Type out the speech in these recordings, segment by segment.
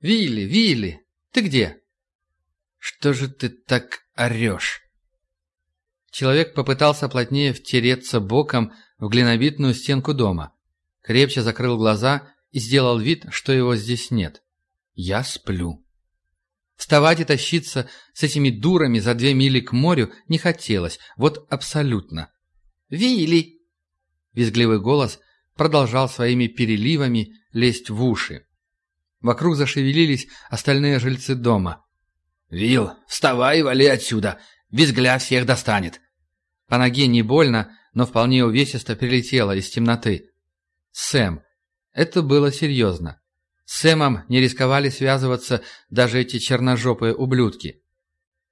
Вилли, Вилли, ты где?» «Что же ты так орешь?» Человек попытался плотнее втереться боком в глинобитную стенку дома. Крепче закрыл глаза и сделал вид, что его здесь нет. «Я сплю». Вставать и тащиться с этими дурами за две мили к морю не хотелось, вот абсолютно. «Вилли!» Визгливый голос продолжал своими переливами лезть в уши. Вокруг зашевелились остальные жильцы дома. «Вил, вставай и вали отсюда! Визгля всех достанет!» По ноге не больно, но вполне увесисто прилетело из темноты. Сэм. Это было серьезно. С Сэмом не рисковали связываться даже эти черножопые ублюдки.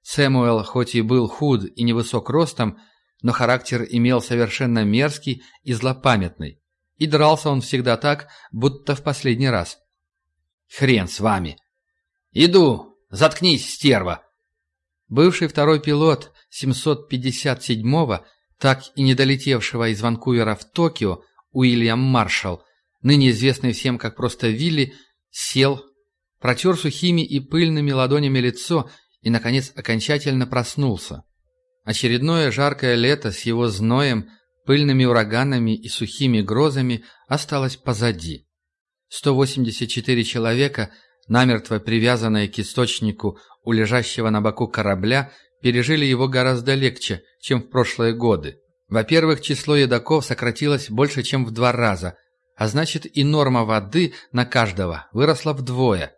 Сэмуэл хоть и был худ и невысок ростом, но характер имел совершенно мерзкий и злопамятный. И дрался он всегда так, будто в последний раз. «Хрен с вами!» «Иду! Заткнись, стерва!» Бывший второй пилот 757-го, так и не долетевшего из Ванкувера в Токио, Уильям Маршалл, ныне известный всем как просто Вилли, Сел, протер сухими и пыльными ладонями лицо и, наконец, окончательно проснулся. Очередное жаркое лето с его зноем, пыльными ураганами и сухими грозами осталось позади. 184 человека, намертво привязанные к источнику у лежащего на боку корабля, пережили его гораздо легче, чем в прошлые годы. Во-первых, число едоков сократилось больше, чем в два раза – а значит и норма воды на каждого выросла вдвое.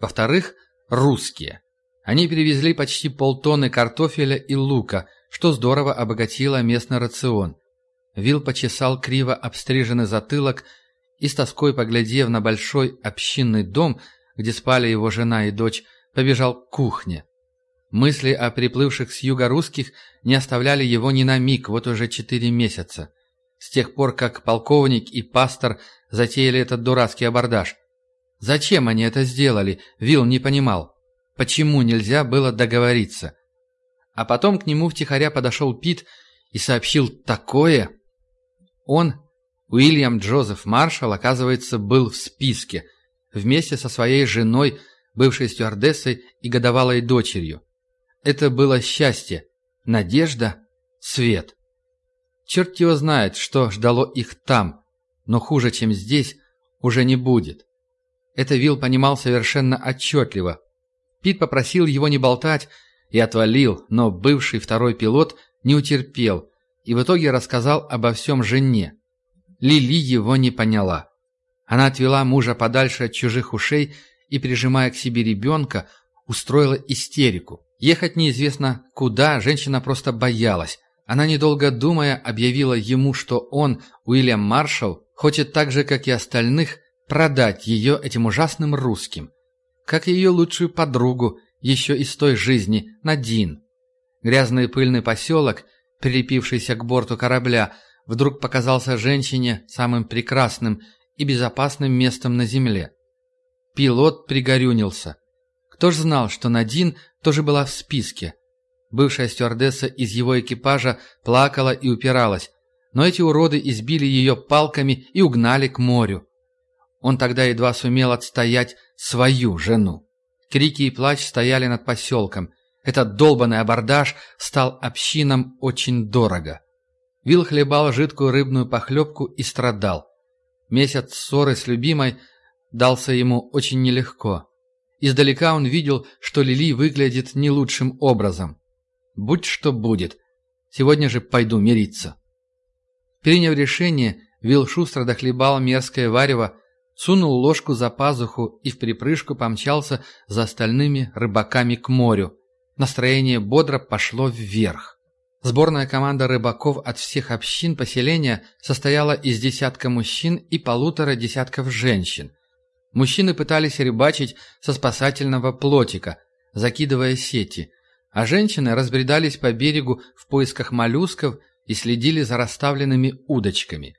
Во-вторых, русские. Они привезли почти полтонны картофеля и лука, что здорово обогатило местный рацион. Вил почесал криво обстриженный затылок и с тоской поглядев на большой общинный дом, где спали его жена и дочь, побежал к кухне. Мысли о приплывших с юга русских не оставляли его ни на миг вот уже четыре месяца с тех пор, как полковник и пастор затеяли этот дурацкий абордаж. Зачем они это сделали, Вилл не понимал. Почему нельзя было договориться? А потом к нему втихаря подошел Пит и сообщил такое. Он, Уильям Джозеф Маршалл, оказывается, был в списке, вместе со своей женой, бывшей стюардессой и годовалой дочерью. Это было счастье, надежда, свет. Черт его знает, что ждало их там, но хуже, чем здесь, уже не будет. Это Вилл понимал совершенно отчетливо. Пит попросил его не болтать и отвалил, но бывший второй пилот не утерпел и в итоге рассказал обо всем жене. Лили его не поняла. Она отвела мужа подальше от чужих ушей и, прижимая к себе ребенка, устроила истерику. Ехать неизвестно куда, женщина просто боялась. Она, недолго думая, объявила ему, что он, Уильям Маршалл, хочет так же, как и остальных, продать ее этим ужасным русским. Как ее лучшую подругу, еще из той жизни, Надин. Грязный пыльный поселок, прилепившийся к борту корабля, вдруг показался женщине самым прекрасным и безопасным местом на земле. Пилот пригорюнился. Кто ж знал, что Надин тоже была в списке – Бывшая стюардесса из его экипажа плакала и упиралась, но эти уроды избили ее палками и угнали к морю. Он тогда едва сумел отстоять свою жену. Крики и плач стояли над поселком. Этот долбанный абордаж стал общинам очень дорого. Вил хлебал жидкую рыбную похлебку и страдал. Месяц ссоры с любимой дался ему очень нелегко. Издалека он видел, что Лили выглядит не лучшим образом. Будь что будет. Сегодня же пойду мириться. Приняв решение, Вилл шустро дохлебал мерзкое варево, сунул ложку за пазуху и в припрыжку помчался за остальными рыбаками к морю. Настроение бодро пошло вверх. Сборная команда рыбаков от всех общин поселения состояла из десятка мужчин и полутора десятков женщин. Мужчины пытались рыбачить со спасательного плотика, закидывая сети а женщины разбредались по берегу в поисках моллюсков и следили за расставленными удочками.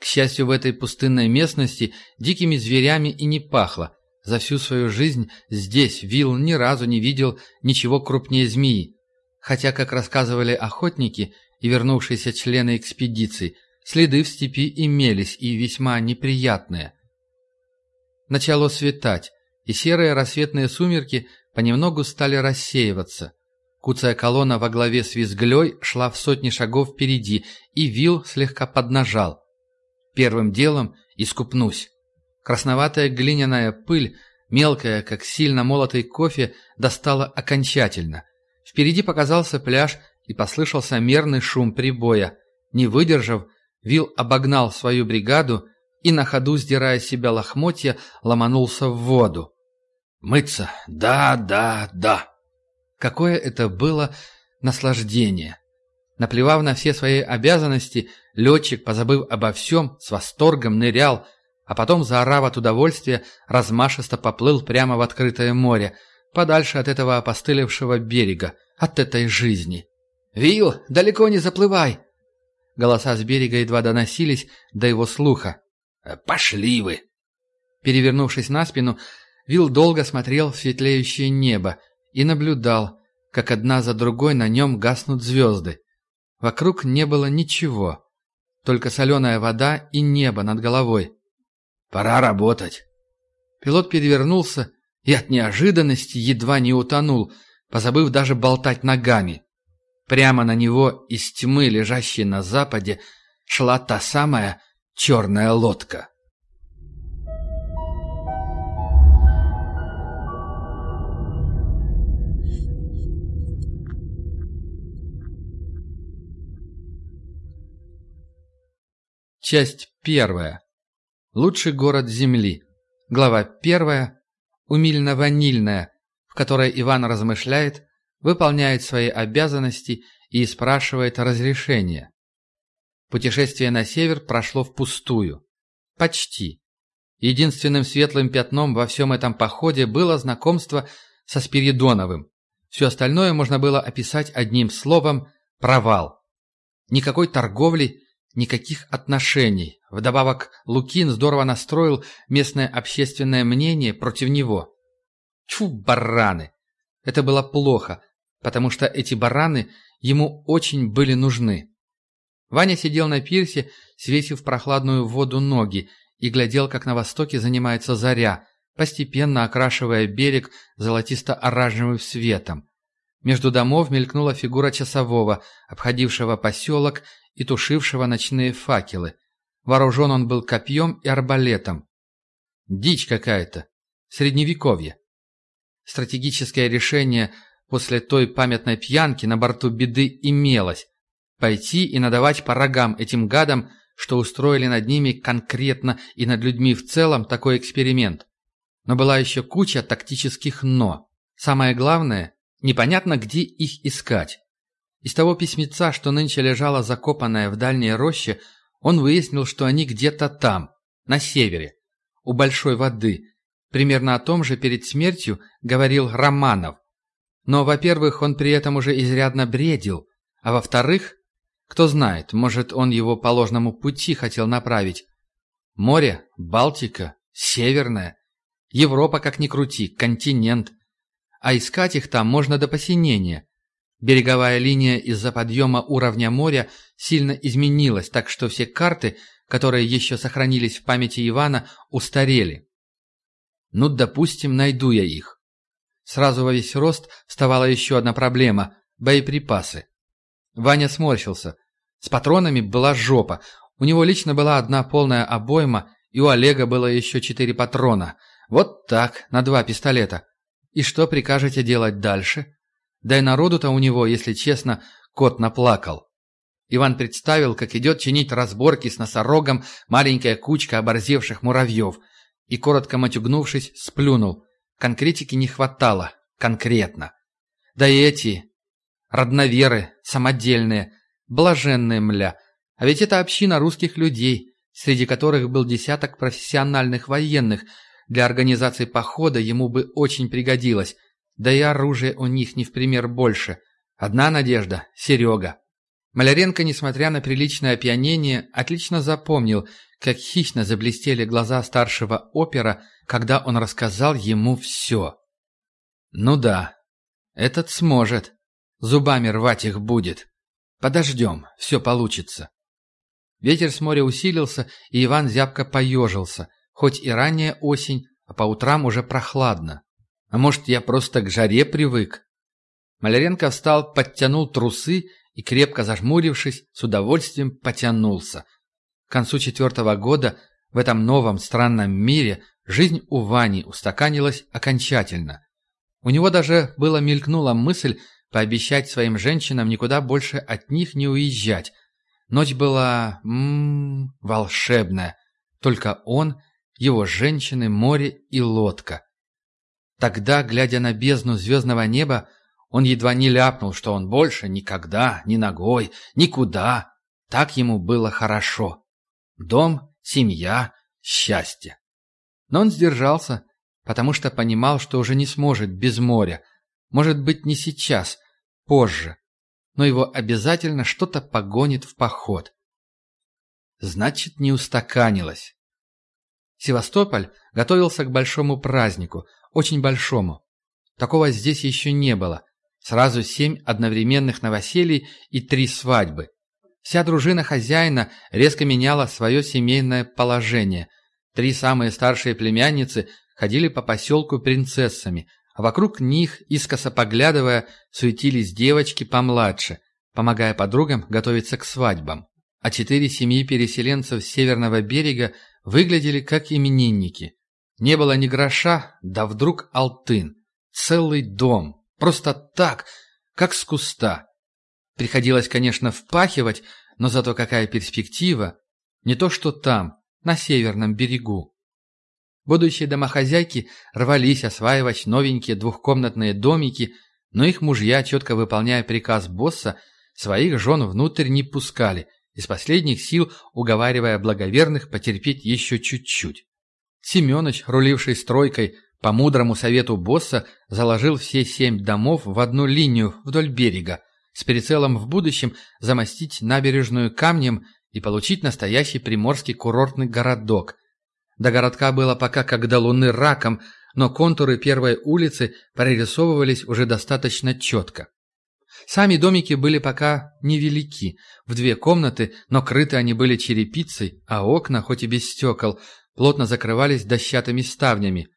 К счастью, в этой пустынной местности дикими зверями и не пахло. За всю свою жизнь здесь Вилл ни разу не видел ничего крупнее змеи. Хотя, как рассказывали охотники и вернувшиеся члены экспедиции, следы в степи имелись и весьма неприятные. Начало светать, и серые рассветные сумерки понемногу стали рассеиваться. Куцая колонна во главе с визглей шла в сотни шагов впереди, и Вил слегка поднажал. Первым делом искупнусь. Красноватая глиняная пыль, мелкая, как сильно молотый кофе, достала окончательно. Впереди показался пляж, и послышался мерный шум прибоя. Не выдержав, Вил обогнал свою бригаду и на ходу, сдирая с себя лохмотья, ломанулся в воду. «Мыться? Да, да, да!» Какое это было наслаждение! Наплевав на все свои обязанности, летчик, позабыв обо всем, с восторгом нырял, а потом, заорав от удовольствия, размашисто поплыл прямо в открытое море, подальше от этого опостылевшего берега, от этой жизни. «Вил, далеко не заплывай!» Голоса с берега едва доносились до его слуха. «Пошли вы!» Перевернувшись на спину, Вил долго смотрел в светлеющее небо и наблюдал, как одна за другой на нем гаснут звезды. Вокруг не было ничего, только соленая вода и небо над головой. «Пора работать!» Пилот перевернулся и от неожиданности едва не утонул, позабыв даже болтать ногами. Прямо на него из тьмы, лежащей на западе, шла та самая черная лодка. Часть первая. Лучший город Земли. Глава первая. Умильно-ванильная, в которой Иван размышляет, выполняет свои обязанности и спрашивает разрешения. Путешествие на север прошло впустую. Почти. Единственным светлым пятном во всем этом походе было знакомство со Спиридоновым. Все остальное можно было описать одним словом «провал». Никакой торговли, никаких отношений. Вдобавок Лукин здорово настроил местное общественное мнение против него. Чу, бараны! Это было плохо, потому что эти бараны ему очень были нужны. Ваня сидел на пирсе, свесив прохладную воду ноги, и глядел, как на востоке занимается заря, постепенно окрашивая берег золотисто-оранжевым светом. Между домов мелькнула фигура часового, обходившего поселок и тушившего ночные факелы. Вооружен он был копьем и арбалетом. Дичь какая-то. Средневековье. Стратегическое решение после той памятной пьянки на борту беды имелось. Пойти и надавать по рогам этим гадам, что устроили над ними конкретно и над людьми в целом такой эксперимент. Но была еще куча тактических «но». Самое главное, непонятно, где их искать. Из того письмеца, что нынче лежало закопанное в дальней роще, он выяснил, что они где-то там, на севере, у большой воды. Примерно о том же перед смертью говорил Романов. Но, во-первых, он при этом уже изрядно бредил, а во-вторых, кто знает, может, он его по ложному пути хотел направить. Море, Балтика, Северная, Европа, как ни крути, континент. А искать их там можно до посинения. Береговая линия из-за подъема уровня моря сильно изменилась, так что все карты, которые еще сохранились в памяти Ивана, устарели. Ну, допустим, найду я их. Сразу во весь рост вставала еще одна проблема – боеприпасы. Ваня сморщился. С патронами была жопа. У него лично была одна полная обойма, и у Олега было еще четыре патрона. Вот так, на два пистолета. И что прикажете делать дальше? Да и народу-то у него, если честно, кот наплакал. Иван представил, как идет чинить разборки с носорогом маленькая кучка оборзевших муравьев, и, коротко матюгнувшись, сплюнул. Конкретики не хватало, конкретно. Да и эти, родноверы, самодельные, блаженные мля. А ведь это община русских людей, среди которых был десяток профессиональных военных. Для организации похода ему бы очень пригодилось – да и оружия у них не в пример больше. Одна надежда — Серега. Маляренко, несмотря на приличное опьянение, отлично запомнил, как хищно заблестели глаза старшего опера, когда он рассказал ему все. «Ну да, этот сможет. Зубами рвать их будет. Подождем, все получится». Ветер с моря усилился, и Иван зябко поежился. Хоть и ранняя осень, а по утрам уже прохладно. А может, я просто к жаре привык? Маляренко встал, подтянул трусы и, крепко зажмурившись, с удовольствием потянулся. К концу четвертого года в этом новом странном мире жизнь у Вани устаканилась окончательно. У него даже было мелькнула мысль пообещать своим женщинам никуда больше от них не уезжать. Ночь была... М -м, волшебная. Только он, его женщины, море и лодка. Тогда, глядя на бездну звездного неба, он едва не ляпнул, что он больше никогда, ни ногой, никуда. Так ему было хорошо. Дом, семья, счастье. Но он сдержался, потому что понимал, что уже не сможет без моря. Может быть, не сейчас, позже. Но его обязательно что-то погонит в поход. Значит, не устаканилось. Севастополь готовился к большому празднику, очень большому. Такого здесь еще не было. Сразу семь одновременных новоселий и три свадьбы. Вся дружина хозяина резко меняла свое семейное положение. Три самые старшие племянницы ходили по поселку принцессами, а вокруг них, искоса поглядывая, суетились девочки помладше, помогая подругам готовиться к свадьбам. А четыре семьи переселенцев с северного берега выглядели как именинники. Не было ни гроша, да вдруг алтын. Целый дом. Просто так, как с куста. Приходилось, конечно, впахивать, но зато какая перспектива. Не то что там, на северном берегу. Будущие домохозяйки рвались осваивать новенькие двухкомнатные домики, но их мужья, четко выполняя приказ босса, своих жен внутрь не пускали, из последних сил уговаривая благоверных потерпеть еще чуть-чуть. Семенович, руливший стройкой, по мудрому совету босса заложил все семь домов в одну линию вдоль берега, с прицелом в будущем замостить набережную камнем и получить настоящий приморский курортный городок. До городка было пока как до луны раком, но контуры первой улицы прорисовывались уже достаточно четко. Сами домики были пока невелики, в две комнаты, но крыты они были черепицей, а окна, хоть и без стекол, плотно закрывались дощатыми ставнями.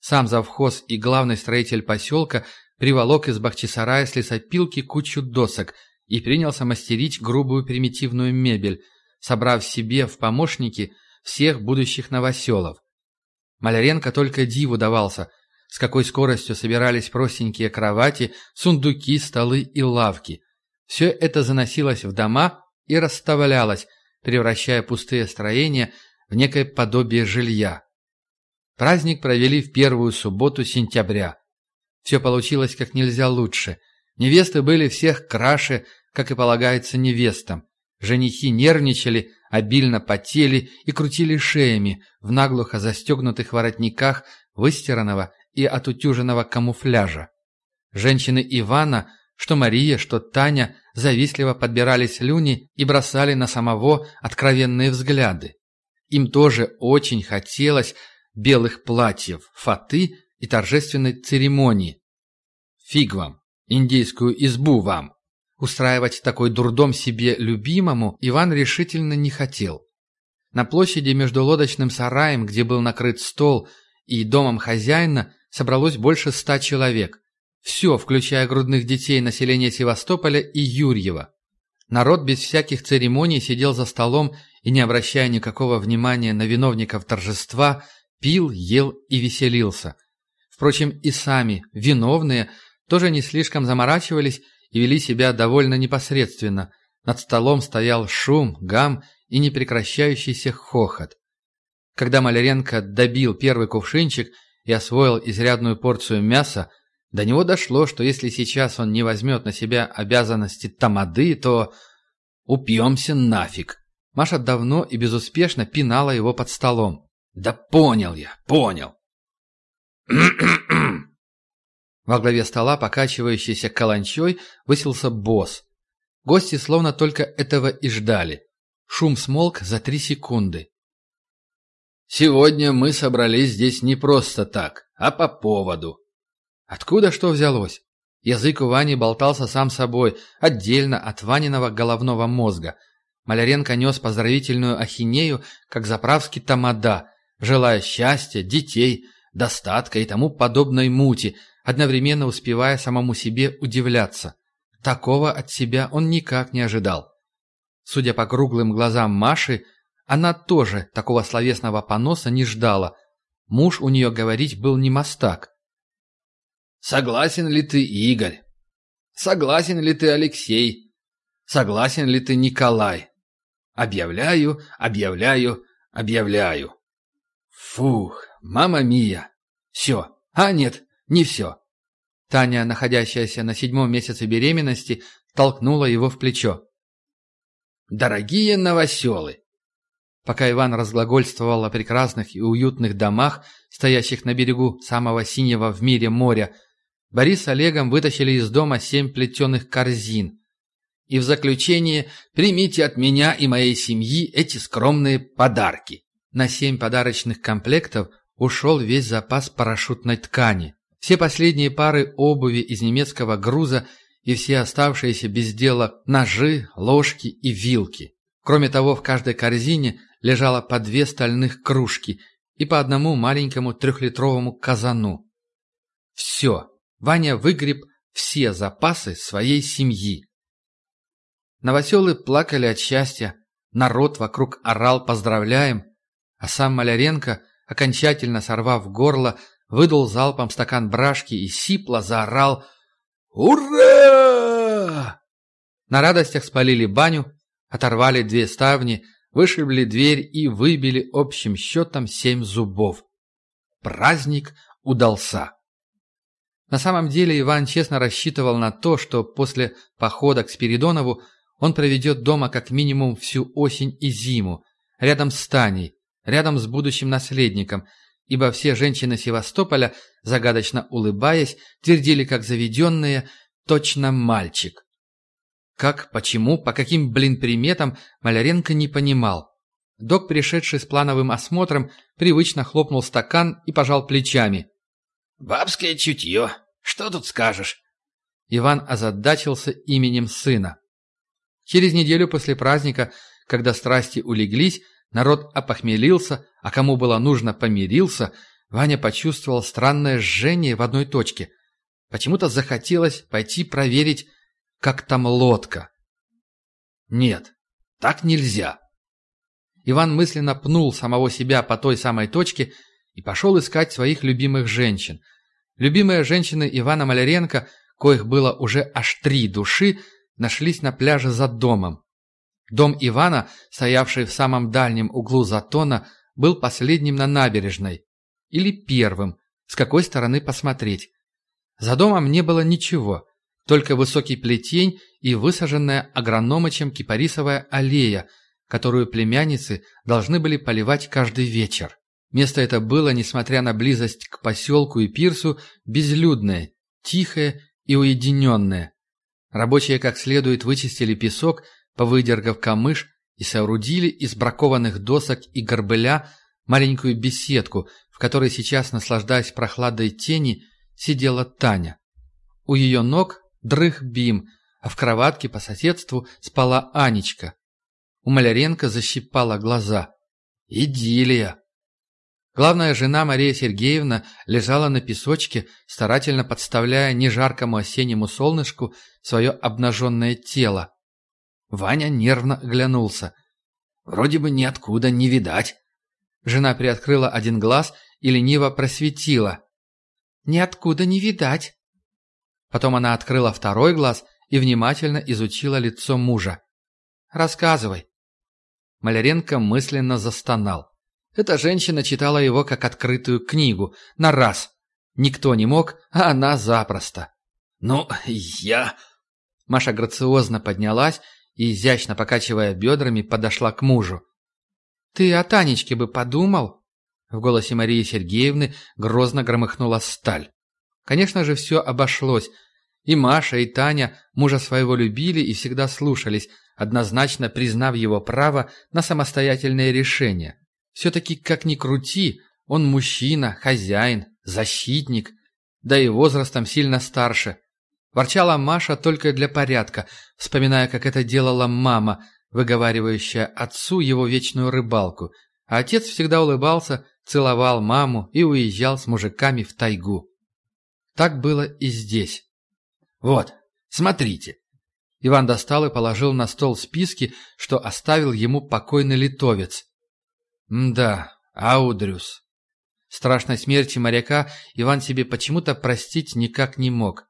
Сам завхоз и главный строитель поселка приволок из Бахчисарая с лесопилки кучу досок и принялся мастерить грубую примитивную мебель, собрав себе в помощники всех будущих новоселов. Маляренко только диву давался, с какой скоростью собирались простенькие кровати, сундуки, столы и лавки. Все это заносилось в дома и расставлялось, превращая пустые строения в некое подобие жилья. Праздник провели в первую субботу сентября. Все получилось как нельзя лучше. Невесты были всех краше, как и полагается невестам. Женихи нервничали, обильно потели и крутили шеями в наглухо застегнутых воротниках выстиранного и отутюженного камуфляжа. Женщины Ивана, что Мария, что Таня, завистливо подбирали слюни и бросали на самого откровенные взгляды. Им тоже очень хотелось белых платьев, фаты и торжественной церемонии. Фиг вам, индейскую избу вам. Устраивать такой дурдом себе любимому Иван решительно не хотел. На площади между лодочным сараем, где был накрыт стол, и домом хозяина собралось больше ста человек. Все, включая грудных детей населения Севастополя и Юрьева. Народ без всяких церемоний сидел за столом и, не обращая никакого внимания на виновников торжества, пил, ел и веселился. Впрочем, и сами, виновные, тоже не слишком заморачивались и вели себя довольно непосредственно. Над столом стоял шум, гам и непрекращающийся хохот. Когда Маляренко добил первый кувшинчик и освоил изрядную порцию мяса, до него дошло, что если сейчас он не возьмет на себя обязанности тамады, то упьемся нафиг. Маша давно и безуспешно пинала его под столом. «Да понял я, понял!» Во главе стола, покачивающийся каланчой, высился босс. Гости словно только этого и ждали. Шум смолк за три секунды. «Сегодня мы собрались здесь не просто так, а по поводу». Откуда что взялось? Язык у Вани болтался сам собой, отдельно от Ваниного головного мозга. Маляренко нес поздравительную ахинею, как заправский тамада, желая счастья, детей, достатка и тому подобной мути, одновременно успевая самому себе удивляться. Такого от себя он никак не ожидал. Судя по круглым глазам Маши, она тоже такого словесного поноса не ждала. Муж у нее говорить был не мастак. «Согласен ли ты, Игорь? Согласен ли ты, Алексей? Согласен ли ты, Николай? Объявляю, объявляю, объявляю». Фух, мама мия. Все. А нет, не все. Таня, находящаяся на седьмом месяце беременности, толкнула его в плечо. «Дорогие новоселы!» Пока Иван разглагольствовал о прекрасных и уютных домах, стоящих на берегу самого синего в мире моря, Борис с Олегом вытащили из дома семь плетеных корзин. «И в заключение примите от меня и моей семьи эти скромные подарки». На семь подарочных комплектов ушел весь запас парашютной ткани. Все последние пары обуви из немецкого груза и все оставшиеся без дела ножи, ложки и вилки. Кроме того, в каждой корзине лежало по две стальных кружки и по одному маленькому трехлитровому казану. Все, Ваня выгреб все запасы своей семьи. Новоселы плакали от счастья, народ вокруг орал «поздравляем», а сам Маляренко, окончательно сорвав горло, выдал залпом стакан брашки и сипло заорал «Ура!». На радостях спалили баню, оторвали две ставни, вышибли дверь и выбили общим счетом семь зубов. Праздник удался. На самом деле Иван честно рассчитывал на то, что после похода к Спиридонову он проведет дома как минимум всю осень и зиму, рядом с Таней, рядом с будущим наследником – ибо все женщины Севастополя, загадочно улыбаясь, твердили как заведенные «точно мальчик». Как, почему, по каким, блин, приметам Маляренко не понимал. Док, пришедший с плановым осмотром, привычно хлопнул стакан и пожал плечами. «Бабское чутье. Что тут скажешь?» Иван озадачился именем сына. Через неделю после праздника, когда страсти улеглись, народ опохмелился, а кому было нужно помирился, Ваня почувствовал странное жжение в одной точке. Почему-то захотелось пойти проверить, как там лодка. Нет, так нельзя. Иван мысленно пнул самого себя по той самой точке и пошел искать своих любимых женщин. Любимые женщины Ивана Маляренко, коих было уже аж три души, нашлись на пляже за домом. Дом Ивана, стоявший в самом дальнем углу затона, был последним на набережной. Или первым, с какой стороны посмотреть. За домом не было ничего, только высокий плетень и высаженная агрономычем кипарисовая аллея, которую племянницы должны были поливать каждый вечер. Место это было, несмотря на близость к поселку и пирсу, безлюдное, тихое и уединенное. Рабочие как следует вычистили песок – повыдергав камыш, и соорудили из бракованных досок и горбыля маленькую беседку, в которой сейчас, наслаждаясь прохладой тени, сидела Таня. У ее ног дрых Бим, а в кроватке по соседству спала Анечка. У Маляренко защипала глаза. Идиллия! Главная жена Мария Сергеевна лежала на песочке, старательно подставляя нежаркому осеннему солнышку свое обнаженное тело. Ваня нервно оглянулся. «Вроде бы ниоткуда не видать». Жена приоткрыла один глаз и лениво просветила. «Ниоткуда не видать». Потом она открыла второй глаз и внимательно изучила лицо мужа. «Рассказывай». Маляренко мысленно застонал. Эта женщина читала его как открытую книгу, на раз. Никто не мог, а она запросто. «Ну, я...» Маша грациозно поднялась и, изящно покачивая бедрами, подошла к мужу. «Ты о Танечке бы подумал?» В голосе Марии Сергеевны грозно громыхнула сталь. Конечно же, все обошлось. И Маша, и Таня мужа своего любили и всегда слушались, однозначно признав его право на самостоятельное решение. Все-таки, как ни крути, он мужчина, хозяин, защитник, да и возрастом сильно старше – Ворчала Маша только для порядка, вспоминая, как это делала мама, выговаривающая отцу его вечную рыбалку. А отец всегда улыбался, целовал маму и уезжал с мужиками в тайгу. Так было и здесь. «Вот, смотрите». Иван достал и положил на стол списки, что оставил ему покойный литовец. «Да, Аудрюс». Страшной смерти моряка Иван себе почему-то простить никак не мог.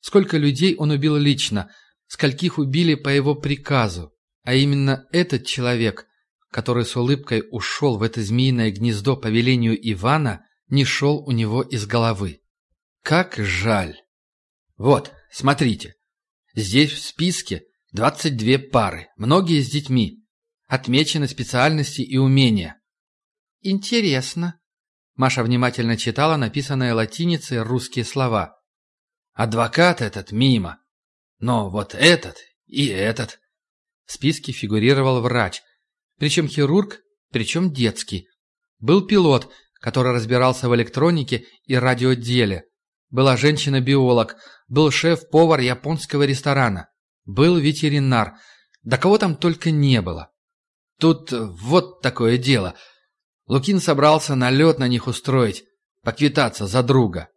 Сколько людей он убил лично, скольких убили по его приказу. А именно этот человек, который с улыбкой ушел в это змеиное гнездо по велению Ивана, не шел у него из головы. Как жаль. Вот, смотрите. Здесь в списке 22 пары, многие с детьми. Отмечены специальности и умения. Интересно. Маша внимательно читала написанные латиницей русские слова. Адвокат этот мимо. Но вот этот и этот. В списке фигурировал врач. Причем хирург, причем детский. Был пилот, который разбирался в электронике и радиоделе. Была женщина-биолог, был шеф-повар японского ресторана, был ветеринар, да кого там только не было. Тут вот такое дело. Лукин собрался налет на них устроить, поквитаться за друга.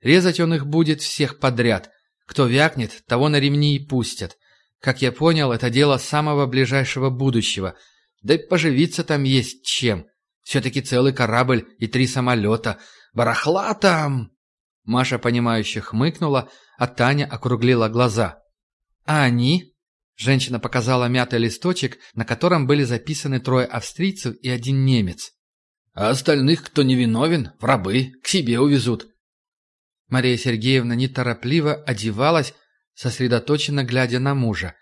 Резать он их будет всех подряд. Кто вякнет, того на ремни и пустят. Как я понял, это дело самого ближайшего будущего. Да и поживиться там есть чем. Все-таки целый корабль и три самолета. Барахла там! Маша, понимающе хмыкнула, а Таня округлила глаза. «А они?» Женщина показала мятый листочек, на котором были записаны трое австрийцев и один немец. «А остальных, кто невиновен, в рабы, к себе увезут». Мария Сергеевна неторопливо одевалась, сосредоточенно глядя на мужа.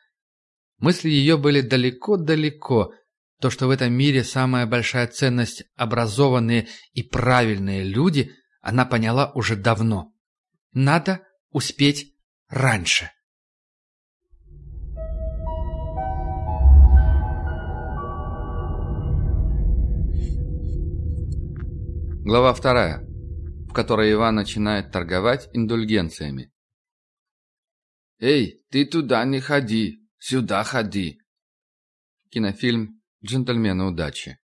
Мысли ее были далеко-далеко. То, что в этом мире самая большая ценность – образованные и правильные люди – она поняла уже давно. Надо успеть раньше. Глава вторая, в которой Иван начинает торговать индульгенциями. «Эй, ты туда не ходи, сюда ходи!» Кинофильм «Джентльмены удачи».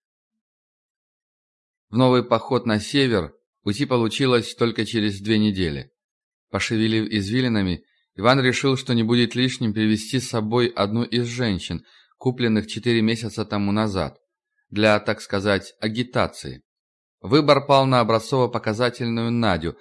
В новый поход на север Уйти получилось только через две недели. Пошевелив извилинами, Иван решил, что не будет лишним привести с собой одну из женщин, купленных четыре месяца тому назад, для, так сказать, агитации. Выбор пал на образцово-показательную Надю,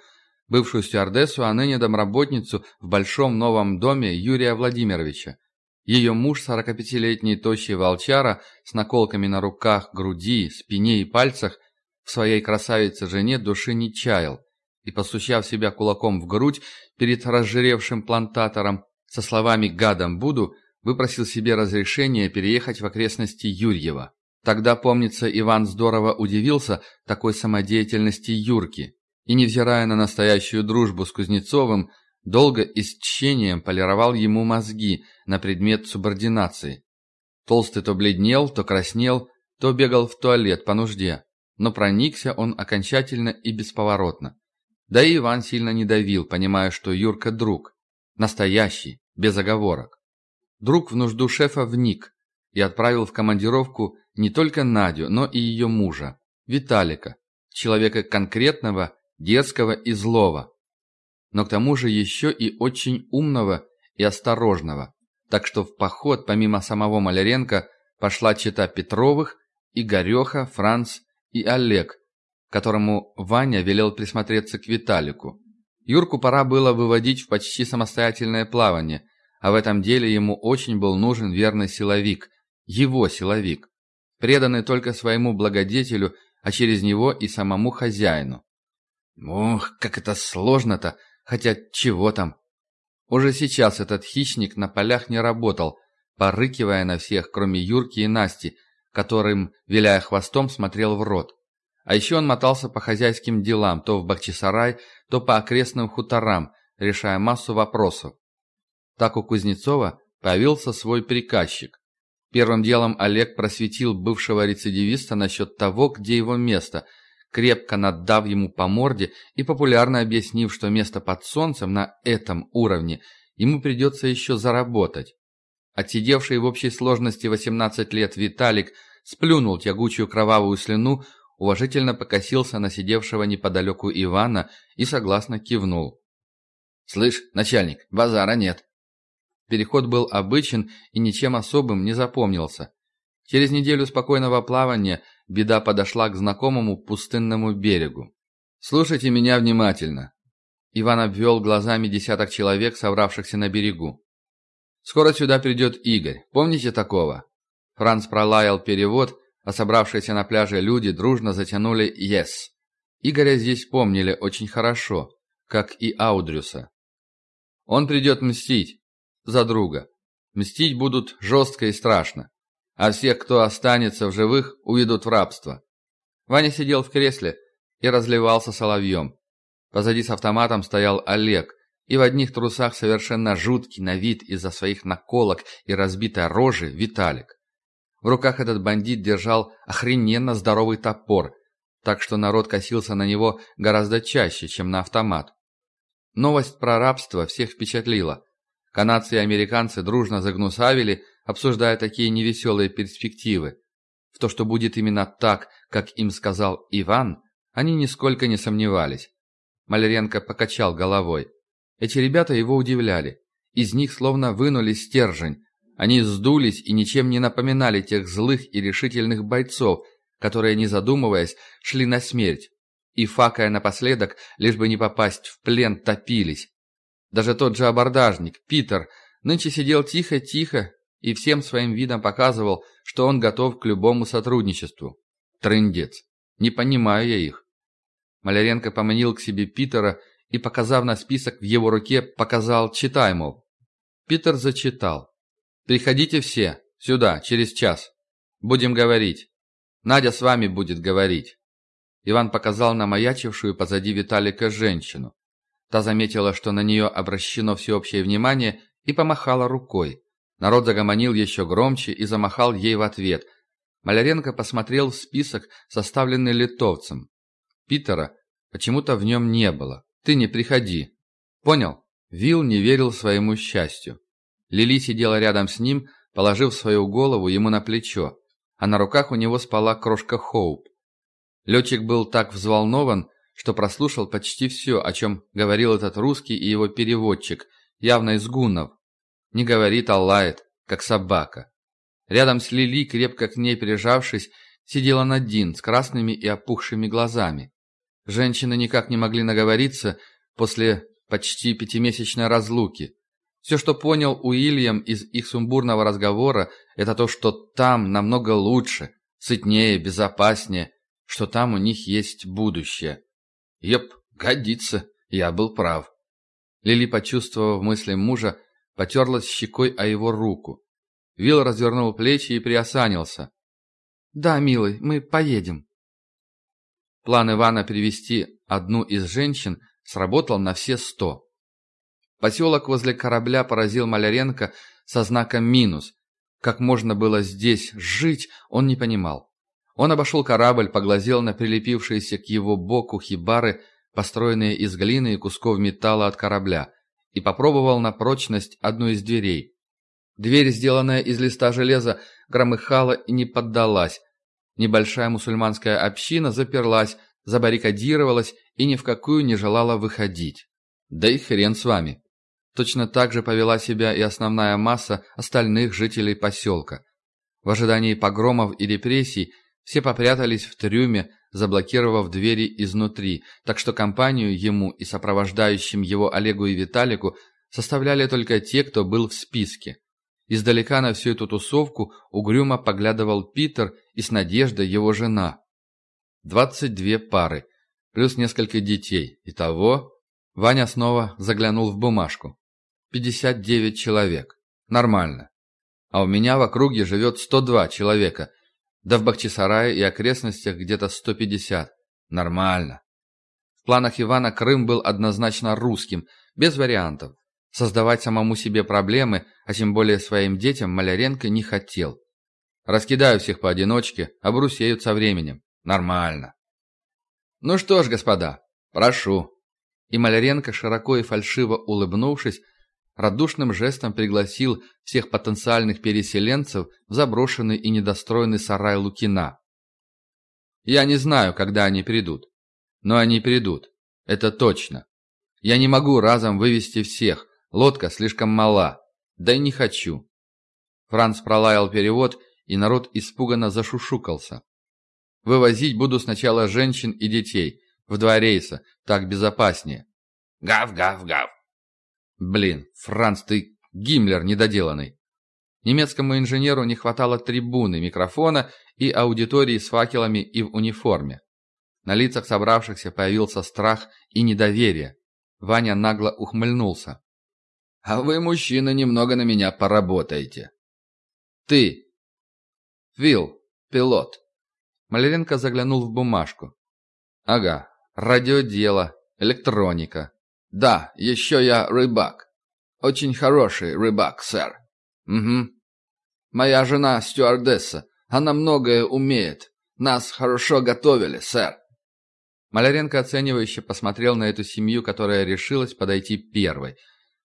бывшую стюардессу, а ныне домработницу в большом новом доме Юрия Владимировича. Ее муж, 45-летний тощий волчара, с наколками на руках, груди, спине и пальцах, в своей красавице-жене души не чаял и, постучав себя кулаком в грудь перед разжиревшим плантатором, со словами «гадом буду», выпросил себе разрешение переехать в окрестности Юрьева. Тогда, помнится, Иван здорово удивился такой самодеятельности Юрки и, невзирая на настоящую дружбу с Кузнецовым, долго и с тщением полировал ему мозги на предмет субординации. Толстый то бледнел, то краснел, то бегал в туалет по нужде но проникся он окончательно и бесповоротно. Да и Иван сильно не давил, понимая, что Юрка друг. Настоящий, без оговорок. Друг в нужду шефа вник и отправил в командировку не только Надю, но и ее мужа, Виталика, человека конкретного, дерзкого и злого. Но к тому же еще и очень умного и осторожного. Так что в поход, помимо самого Маляренко, пошла чета Петровых, Игореха, Франц и Олег, которому Ваня велел присмотреться к Виталику. Юрку пора было выводить в почти самостоятельное плавание, а в этом деле ему очень был нужен верный силовик, его силовик, преданный только своему благодетелю, а через него и самому хозяину. Ох, как это сложно-то, хотя чего там. Уже сейчас этот хищник на полях не работал, порыкивая на всех, кроме Юрки и Насти, которым, виляя хвостом, смотрел в рот. А еще он мотался по хозяйским делам, то в Бахчисарай, то по окрестным хуторам, решая массу вопросов. Так у Кузнецова появился свой приказчик. Первым делом Олег просветил бывшего рецидивиста насчет того, где его место, крепко наддав ему по морде и популярно объяснив, что место под солнцем на этом уровне ему придется еще заработать. Отсидевший в общей сложности 18 лет Виталик сплюнул тягучую кровавую слюну, уважительно покосился на сидевшего неподалеку Ивана и согласно кивнул. «Слышь, начальник, базара нет». Переход был обычен и ничем особым не запомнился. Через неделю спокойного плавания беда подошла к знакомому пустынному берегу. «Слушайте меня внимательно». Иван обвел глазами десяток человек, собравшихся на берегу. «Скоро сюда придет Игорь. Помните такого?» Франц пролаял перевод, а собравшиеся на пляже люди дружно затянули «Yes». Игоря здесь помнили очень хорошо, как и Аудрюса. Он придет мстить за друга. Мстить будут жестко и страшно. А всех, кто останется в живых, уведут в рабство. Ваня сидел в кресле и разливался соловьем. Позади с автоматом стоял Олег, и в одних трусах совершенно жуткий на вид из-за своих наколок и разбитой рожи Виталик. В руках этот бандит держал охрененно здоровый топор, так что народ косился на него гораздо чаще, чем на автомат. Новость про рабство всех впечатлила. Канадцы и американцы дружно загнусавили, обсуждая такие невеселые перспективы. В то, что будет именно так, как им сказал Иван, они нисколько не сомневались. Маляренко покачал головой. Эти ребята его удивляли. Из них словно вынули стержень, они сдулись и ничем не напоминали тех злых и решительных бойцов, которые, не задумываясь, шли на смерть. И, факая напоследок, лишь бы не попасть в плен, топились. Даже тот же абордажник, Питер, нынче сидел тихо-тихо и всем своим видом показывал, что он готов к любому сотрудничеству. Трындец. Не понимаю я их. Маляренко поманил к себе Питера и, показав на список в его руке, показал «читай, мол». Питер зачитал. Приходите все, сюда, через час. Будем говорить. Надя с вами будет говорить». Иван показал на маячившую позади Виталика женщину. Та заметила, что на нее обращено всеобщее внимание, и помахала рукой. Народ загомонил еще громче и замахал ей в ответ. Маляренко посмотрел в список, составленный литовцем. Питера почему-то в нем не было. «Ты не приходи». «Понял?» Вилл не верил своему счастью. Лили сидела рядом с ним, положив свою голову ему на плечо, а на руках у него спала крошка Хоуп. Летчик был так взволнован, что прослушал почти все, о чем говорил этот русский и его переводчик, явно из гуннов. Не говорит, а лает, как собака. Рядом с Лили, крепко к ней прижавшись, сидела Надин с красными и опухшими глазами. Женщины никак не могли наговориться после почти пятимесячной разлуки. Все, что понял Уильям из их сумбурного разговора, это то, что там намного лучше, сытнее, безопаснее, что там у них есть будущее. Еп, годится, я был прав. Лили, почувствовав мысли мужа, потерлась щекой о его руку. Вилл развернул плечи и приосанился. «Да, милый, мы поедем». План Ивана привести одну из женщин сработал на все сто. Поселок возле корабля поразил Маляренко со знаком «минус». Как можно было здесь жить, он не понимал. Он обошел корабль, поглазел на прилепившиеся к его боку хибары, построенные из глины и кусков металла от корабля, и попробовал на прочность одну из дверей. Дверь, сделанная из листа железа, громыхала и не поддалась. Небольшая мусульманская община заперлась, забаррикадировалась и ни в какую не желала выходить. Да и хрен с вами. Точно так же повела себя и основная масса остальных жителей поселка. В ожидании погромов и репрессий все попрятались в трюме, заблокировав двери изнутри, так что компанию ему и сопровождающим его Олегу и Виталику составляли только те, кто был в списке. Издалека на всю эту тусовку угрюмо поглядывал Питер и с надеждой его жена. Двадцать две пары, плюс несколько детей. Итого... Ваня снова заглянул в бумажку. 59 человек. Нормально. А у меня в округе живет 102 человека. Да в Бахчисарае и окрестностях где-то 150. Нормально. В планах Ивана Крым был однозначно русским, без вариантов. Создавать самому себе проблемы, а тем более своим детям, Маляренко не хотел. Раскидаю всех поодиночке, обрусеют со временем. Нормально. Ну что ж, господа, прошу. И Маляренко, широко и фальшиво улыбнувшись, радушным жестом пригласил всех потенциальных переселенцев в заброшенный и недостроенный сарай Лукина. Я не знаю, когда они придут. Но они придут. Это точно. Я не могу разом вывести всех. Лодка слишком мала. Да и не хочу. Франц пролаял перевод, и народ испуганно зашушукался. Вывозить буду сначала женщин и детей. В два рейса. Так безопаснее. Гав, гав, гав. Блин, Франц, ты Гиммлер недоделанный. Немецкому инженеру не хватало трибуны, микрофона и аудитории с факелами и в униформе. На лицах собравшихся появился страх и недоверие. Ваня нагло ухмыльнулся. «А вы, мужчина, немного на меня поработаете». «Ты!» «Вилл, пилот». Маляренко заглянул в бумажку. «Ага, радиодело, электроника». «Да, еще я рыбак. Очень хороший рыбак, сэр». «Угу. Моя жена стюардесса. Она многое умеет. Нас хорошо готовили, сэр». Маляренко оценивающе посмотрел на эту семью, которая решилась подойти первой.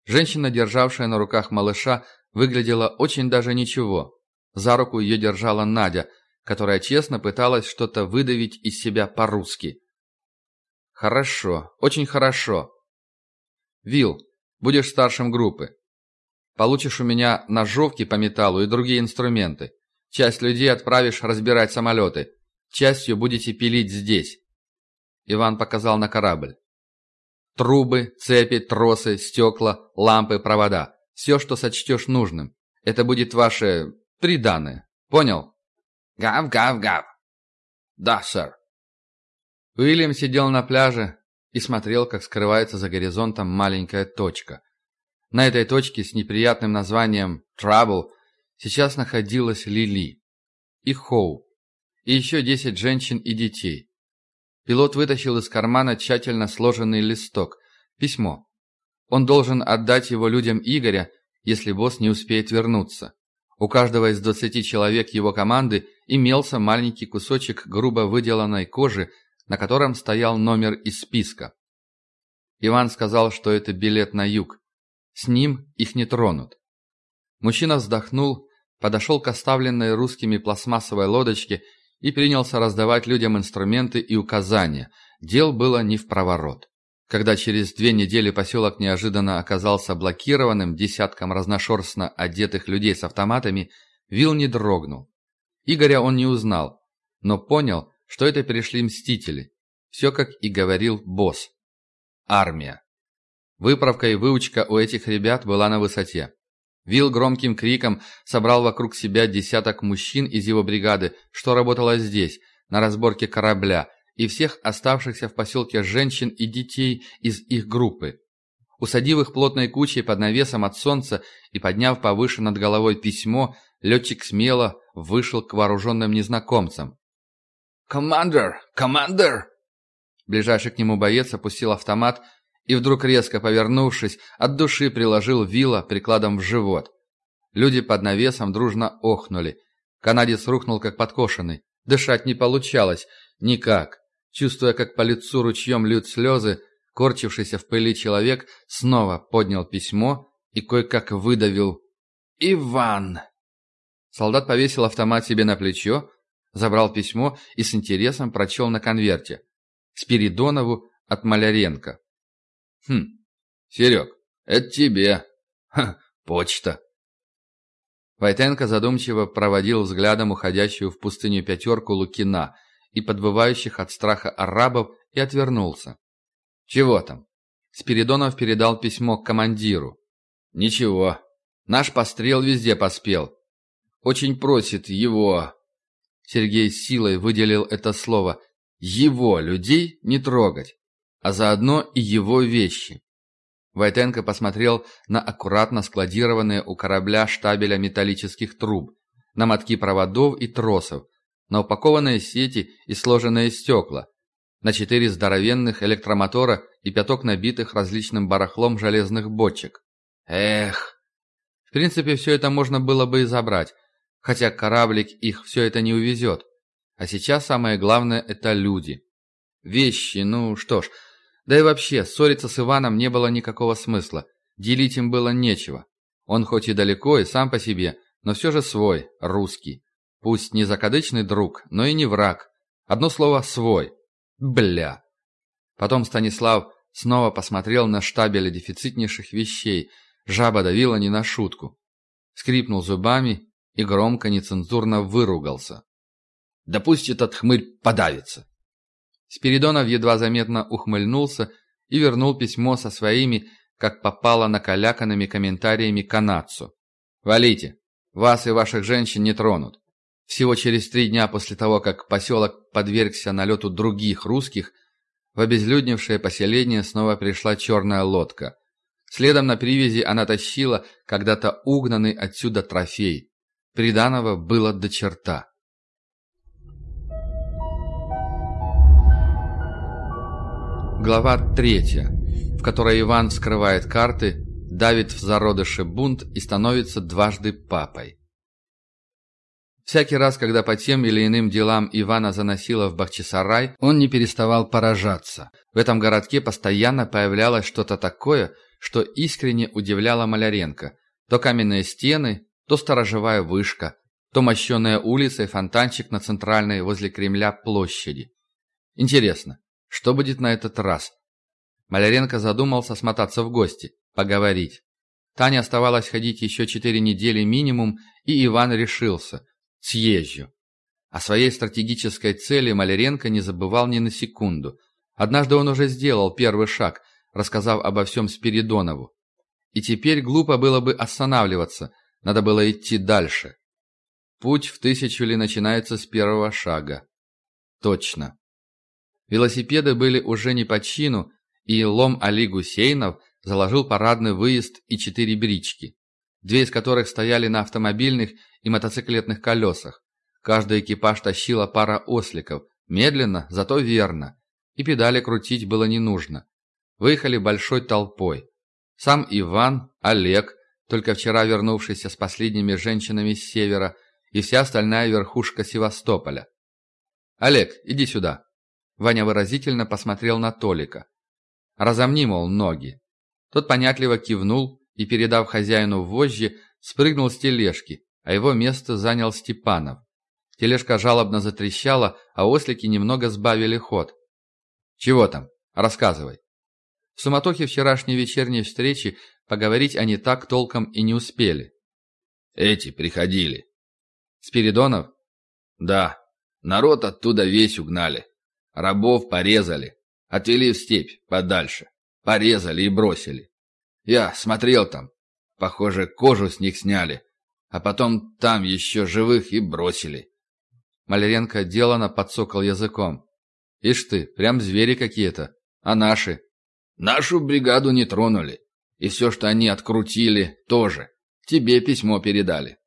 Женщина, державшая на руках малыша, выглядела очень даже ничего. За руку ее держала Надя, которая честно пыталась что-то выдавить из себя по-русски. «Хорошо, очень хорошо. Вил, будешь старшим группы. Получишь у меня ножовки по металлу и другие инструменты. Часть людей отправишь разбирать самолеты. Частью будете пилить здесь. Иван показал на корабль. Трубы, цепи, тросы, стекла, лампы, провода. Все, что сочтешь нужным. Это будет ваше приданное. Понял? Гав, гав, гав. Да, сэр. Уильям сидел на пляже и смотрел, как скрывается за горизонтом маленькая точка. На этой точке с неприятным названием «Trouble» сейчас находилась Лили и Хоу, и еще десять женщин и детей. Пилот вытащил из кармана тщательно сложенный листок. Письмо. Он должен отдать его людям Игоря, если босс не успеет вернуться. У каждого из двадцати человек его команды имелся маленький кусочек грубо выделанной кожи, на котором стоял номер из списка. Иван сказал, что это билет на юг. С ним их не тронут. Мужчина вздохнул, подошел к оставленной русскими пластмассовой лодочке и принялся раздавать людям инструменты и указания. Дел было не в проворот. Когда через две недели поселок неожиданно оказался блокированным десятком разношерстно одетых людей с автоматами, Вил не дрогнул. Игоря он не узнал, но понял, что это перешли мстители. Все, как и говорил босс. Армия. Выправка и выучка у этих ребят была на высоте. Вил громким криком собрал вокруг себя десяток мужчин из его бригады, что работало здесь, на разборке корабля, и всех оставшихся в поселке женщин и детей из их группы. Усадив их плотной кучей под навесом от солнца и подняв повыше над головой письмо, летчик смело вышел к вооруженным незнакомцам. «Командер! Командер!» Ближайший к нему боец опустил автомат и вдруг резко повернувшись, от души приложил вилла прикладом в живот. Люди под навесом дружно охнули. Канадец рухнул как подкошенный. Дышать не получалось. Никак. Чувствуя, как по лицу ручьем льют слезы, корчившийся в пыли человек снова поднял письмо и кое-как выдавил «Иван!». Солдат повесил автомат себе на плечо, забрал письмо и с интересом прочел на конверте. Спиридонову от Маляренко. Хм, Серег, это тебе. Ха, почта. Войтенко задумчиво проводил взглядом уходящую в пустыню пятерку Лукина и подвывающих от страха арабов и отвернулся. «Чего там?» Спиридонов передал письмо к командиру. «Ничего. Наш пострел везде поспел. Очень просит его...» Сергей силой выделил это слово. «Его людей не трогать а заодно и его вещи. Войтенко посмотрел на аккуратно складированные у корабля штабеля металлических труб, на мотки проводов и тросов, на упакованные сети и сложенные стекла, на четыре здоровенных электромотора и пяток набитых различным барахлом железных бочек. Эх! В принципе, все это можно было бы и забрать, хотя кораблик их все это не увезет. А сейчас самое главное – это люди. Вещи, ну что ж, да и вообще, ссориться с Иваном не было никакого смысла. Делить им было нечего. Он хоть и далеко, и сам по себе, но все же свой, русский. Пусть не закадычный друг, но и не враг. Одно слово «свой». Бля. Потом Станислав снова посмотрел на штабель дефицитнейших вещей. Жаба давила не на шутку. Скрипнул зубами и громко, нецензурно выругался. «Да пусть этот хмырь подавится!» Спиридонов едва заметно ухмыльнулся и вернул письмо со своими, как попало, накаляканными комментариями канадцу. «Валите! Вас и ваших женщин не тронут!» Всего через три дня после того, как поселок подвергся налету других русских, в обезлюдневшее поселение снова пришла черная лодка. Следом на привязи она тащила когда-то угнанный отсюда трофей. Приданого было до черта. Глава третья, в которой Иван вскрывает карты, давит в зародыше бунт и становится дважды папой. Всякий раз, когда по тем или иным делам Ивана заносило в Бахчисарай, он не переставал поражаться. В этом городке постоянно появлялось что-то такое, что искренне удивляло Маляренко. То каменные стены, то сторожевая вышка, то мощенная улица и фонтанчик на центральной возле Кремля площади. Интересно, что будет на этот раз? Маляренко задумался смотаться в гости, поговорить. Таня оставалось ходить еще четыре недели минимум, и Иван решился – съезжу. О своей стратегической цели Маляренко не забывал ни на секунду. Однажды он уже сделал первый шаг, рассказав обо всем Спиридонову. И теперь глупо было бы останавливаться, надо было идти дальше. Путь в тысячу ли начинается с первого шага. Точно. Велосипеды были уже не по чину, и Лом Али Гусейнов заложил парадный выезд и четыре брички, две из которых стояли на автомобильных и мотоциклетных колесах. Каждый экипаж тащила пара осликов, медленно, зато верно, и педали крутить было не нужно. Выехали большой толпой. Сам Иван, Олег, только вчера вернувшийся с последними женщинами с севера, и вся остальная верхушка Севастополя. «Олег, иди сюда!» Ваня выразительно посмотрел на Толика. «Разомни, мол, ноги!» Тот понятливо кивнул и, передав хозяину вожжи, спрыгнул с тележки, а его место занял Степанов. Тележка жалобно затрещала, а ослики немного сбавили ход. «Чего там? Рассказывай». В суматохе вчерашней вечерней встречи поговорить они так толком и не успели. «Эти приходили». «Спиридонов?» «Да. Народ оттуда весь угнали. Рабов порезали. Отвели в степь, подальше. Порезали и бросили. Я смотрел там. Похоже, кожу с них сняли а потом там еще живых и бросили. Маляренко делано подсокал языком. Ишь ты, прям звери какие-то. А наши? Нашу бригаду не тронули. И все, что они открутили, тоже. Тебе письмо передали.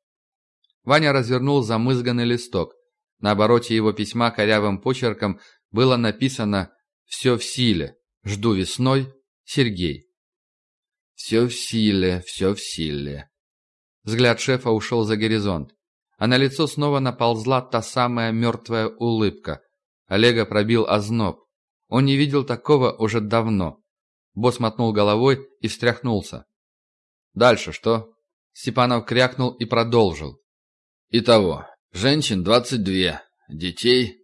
Ваня развернул замызганный листок. На обороте его письма корявым почерком было написано «Все в силе. Жду весной. Сергей». «Все в силе, все в силе», Взгляд шефа ушел за горизонт, а на лицо снова наползла та самая мертвая улыбка. Олега пробил озноб. Он не видел такого уже давно. Босс мотнул головой и встряхнулся. «Дальше что?» Степанов крякнул и продолжил. «Итого, женщин двадцать две, детей...»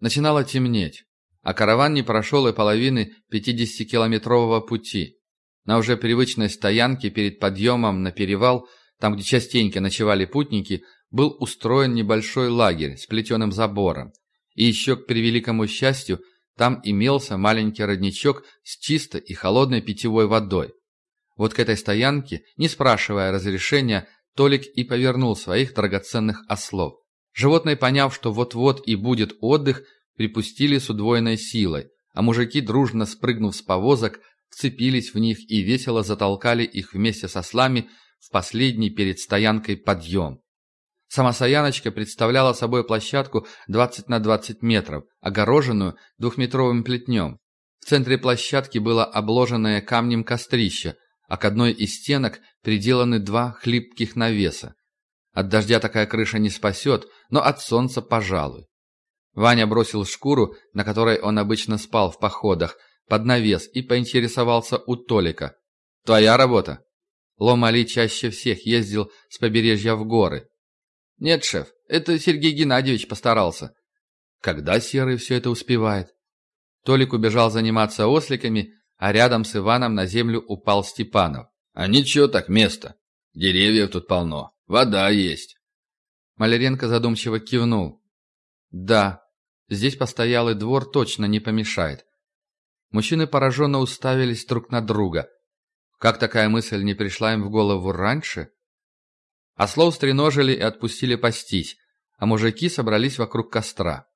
Начинало темнеть, а караван не прошел и половины 50-километрового пути. На уже привычной стоянке перед подъемом на перевал, там, где частенько ночевали путники, был устроен небольшой лагерь с плетеным забором. И еще, к превеликому счастью, там имелся маленький родничок с чистой и холодной питьевой водой. Вот к этой стоянке, не спрашивая разрешения, Толик и повернул своих драгоценных ослов. Животные, поняв, что вот-вот и будет отдых, припустили с удвоенной силой, а мужики, дружно спрыгнув с повозок, вцепились в них и весело затолкали их вместе со слами в последний перед стоянкой подъем. Сама стояночка представляла собой площадку 20 на 20 метров, огороженную двухметровым плетнем. В центре площадки было обложенное камнем кострище, а к одной из стенок приделаны два хлипких навеса. От дождя такая крыша не спасет, но от солнца пожалуй. Ваня бросил шкуру, на которой он обычно спал в походах, под навес и поинтересовался у Толика. «Твоя работа?» Ломали чаще всех ездил с побережья в горы. «Нет, шеф, это Сергей Геннадьевич постарался». Когда Серый все это успевает? Толик убежал заниматься осликами, а рядом с Иваном на землю упал Степанов. «А ничего так место. Деревьев тут полно. Вода есть». Маляренко задумчиво кивнул. «Да, здесь постоялый двор точно не помешает». Мужчины пораженно уставились друг на друга. Как такая мысль не пришла им в голову раньше? Ослов стреножили и отпустили пастись, а мужики собрались вокруг костра.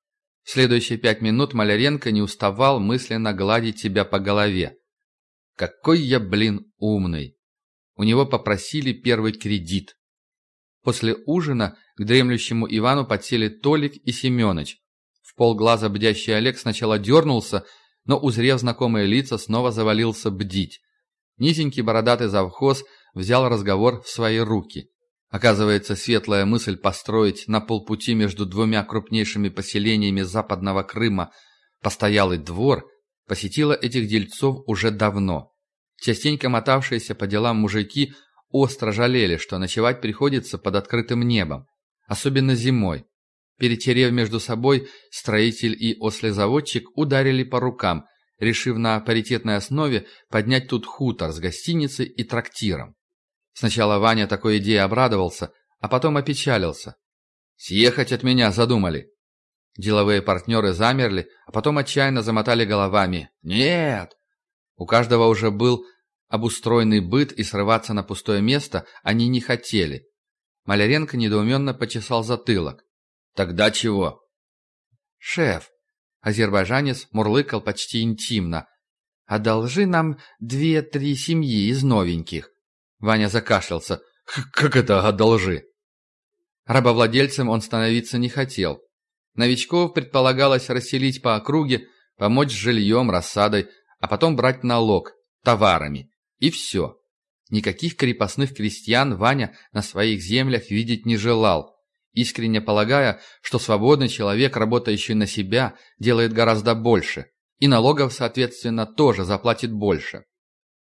В следующие пять минут Маляренко не уставал мысленно гладить себя по голове. Какой я, блин, умный. У него попросили первый кредит. После ужина к дремлющему Ивану подсели Толик и Семенович. В полглаза бдящий Олег сначала дернулся, но, узрев знакомые лица, снова завалился бдить. Низенький бородатый завхоз взял разговор в свои руки. Оказывается, светлая мысль построить на полпути между двумя крупнейшими поселениями Западного Крыма постоялый двор посетила этих дельцов уже давно. Частенько мотавшиеся по делам мужики остро жалели, что ночевать приходится под открытым небом, особенно зимой. Перетерев между собой, строитель и ослезаводчик ударили по рукам, решив на паритетной основе поднять тут хутор с гостиницей и трактиром. Сначала Ваня такой идее обрадовался, а потом опечалился. «Съехать от меня задумали». Деловые партнеры замерли, а потом отчаянно замотали головами. «Нет!» У каждого уже был обустроенный быт, и срываться на пустое место они не хотели. Маляренко недоуменно почесал затылок. «Тогда чего?» «Шеф!» Азербайджанец мурлыкал почти интимно. «Одолжи нам две-три семьи из новеньких. Ваня закашлялся. «Как это одолжи?» Рабовладельцем он становиться не хотел. Новичков предполагалось расселить по округе, помочь с жильем, рассадой, а потом брать налог, товарами. И все. Никаких крепостных крестьян Ваня на своих землях видеть не желал, искренне полагая, что свободный человек, работающий на себя, делает гораздо больше, и налогов, соответственно, тоже заплатит больше.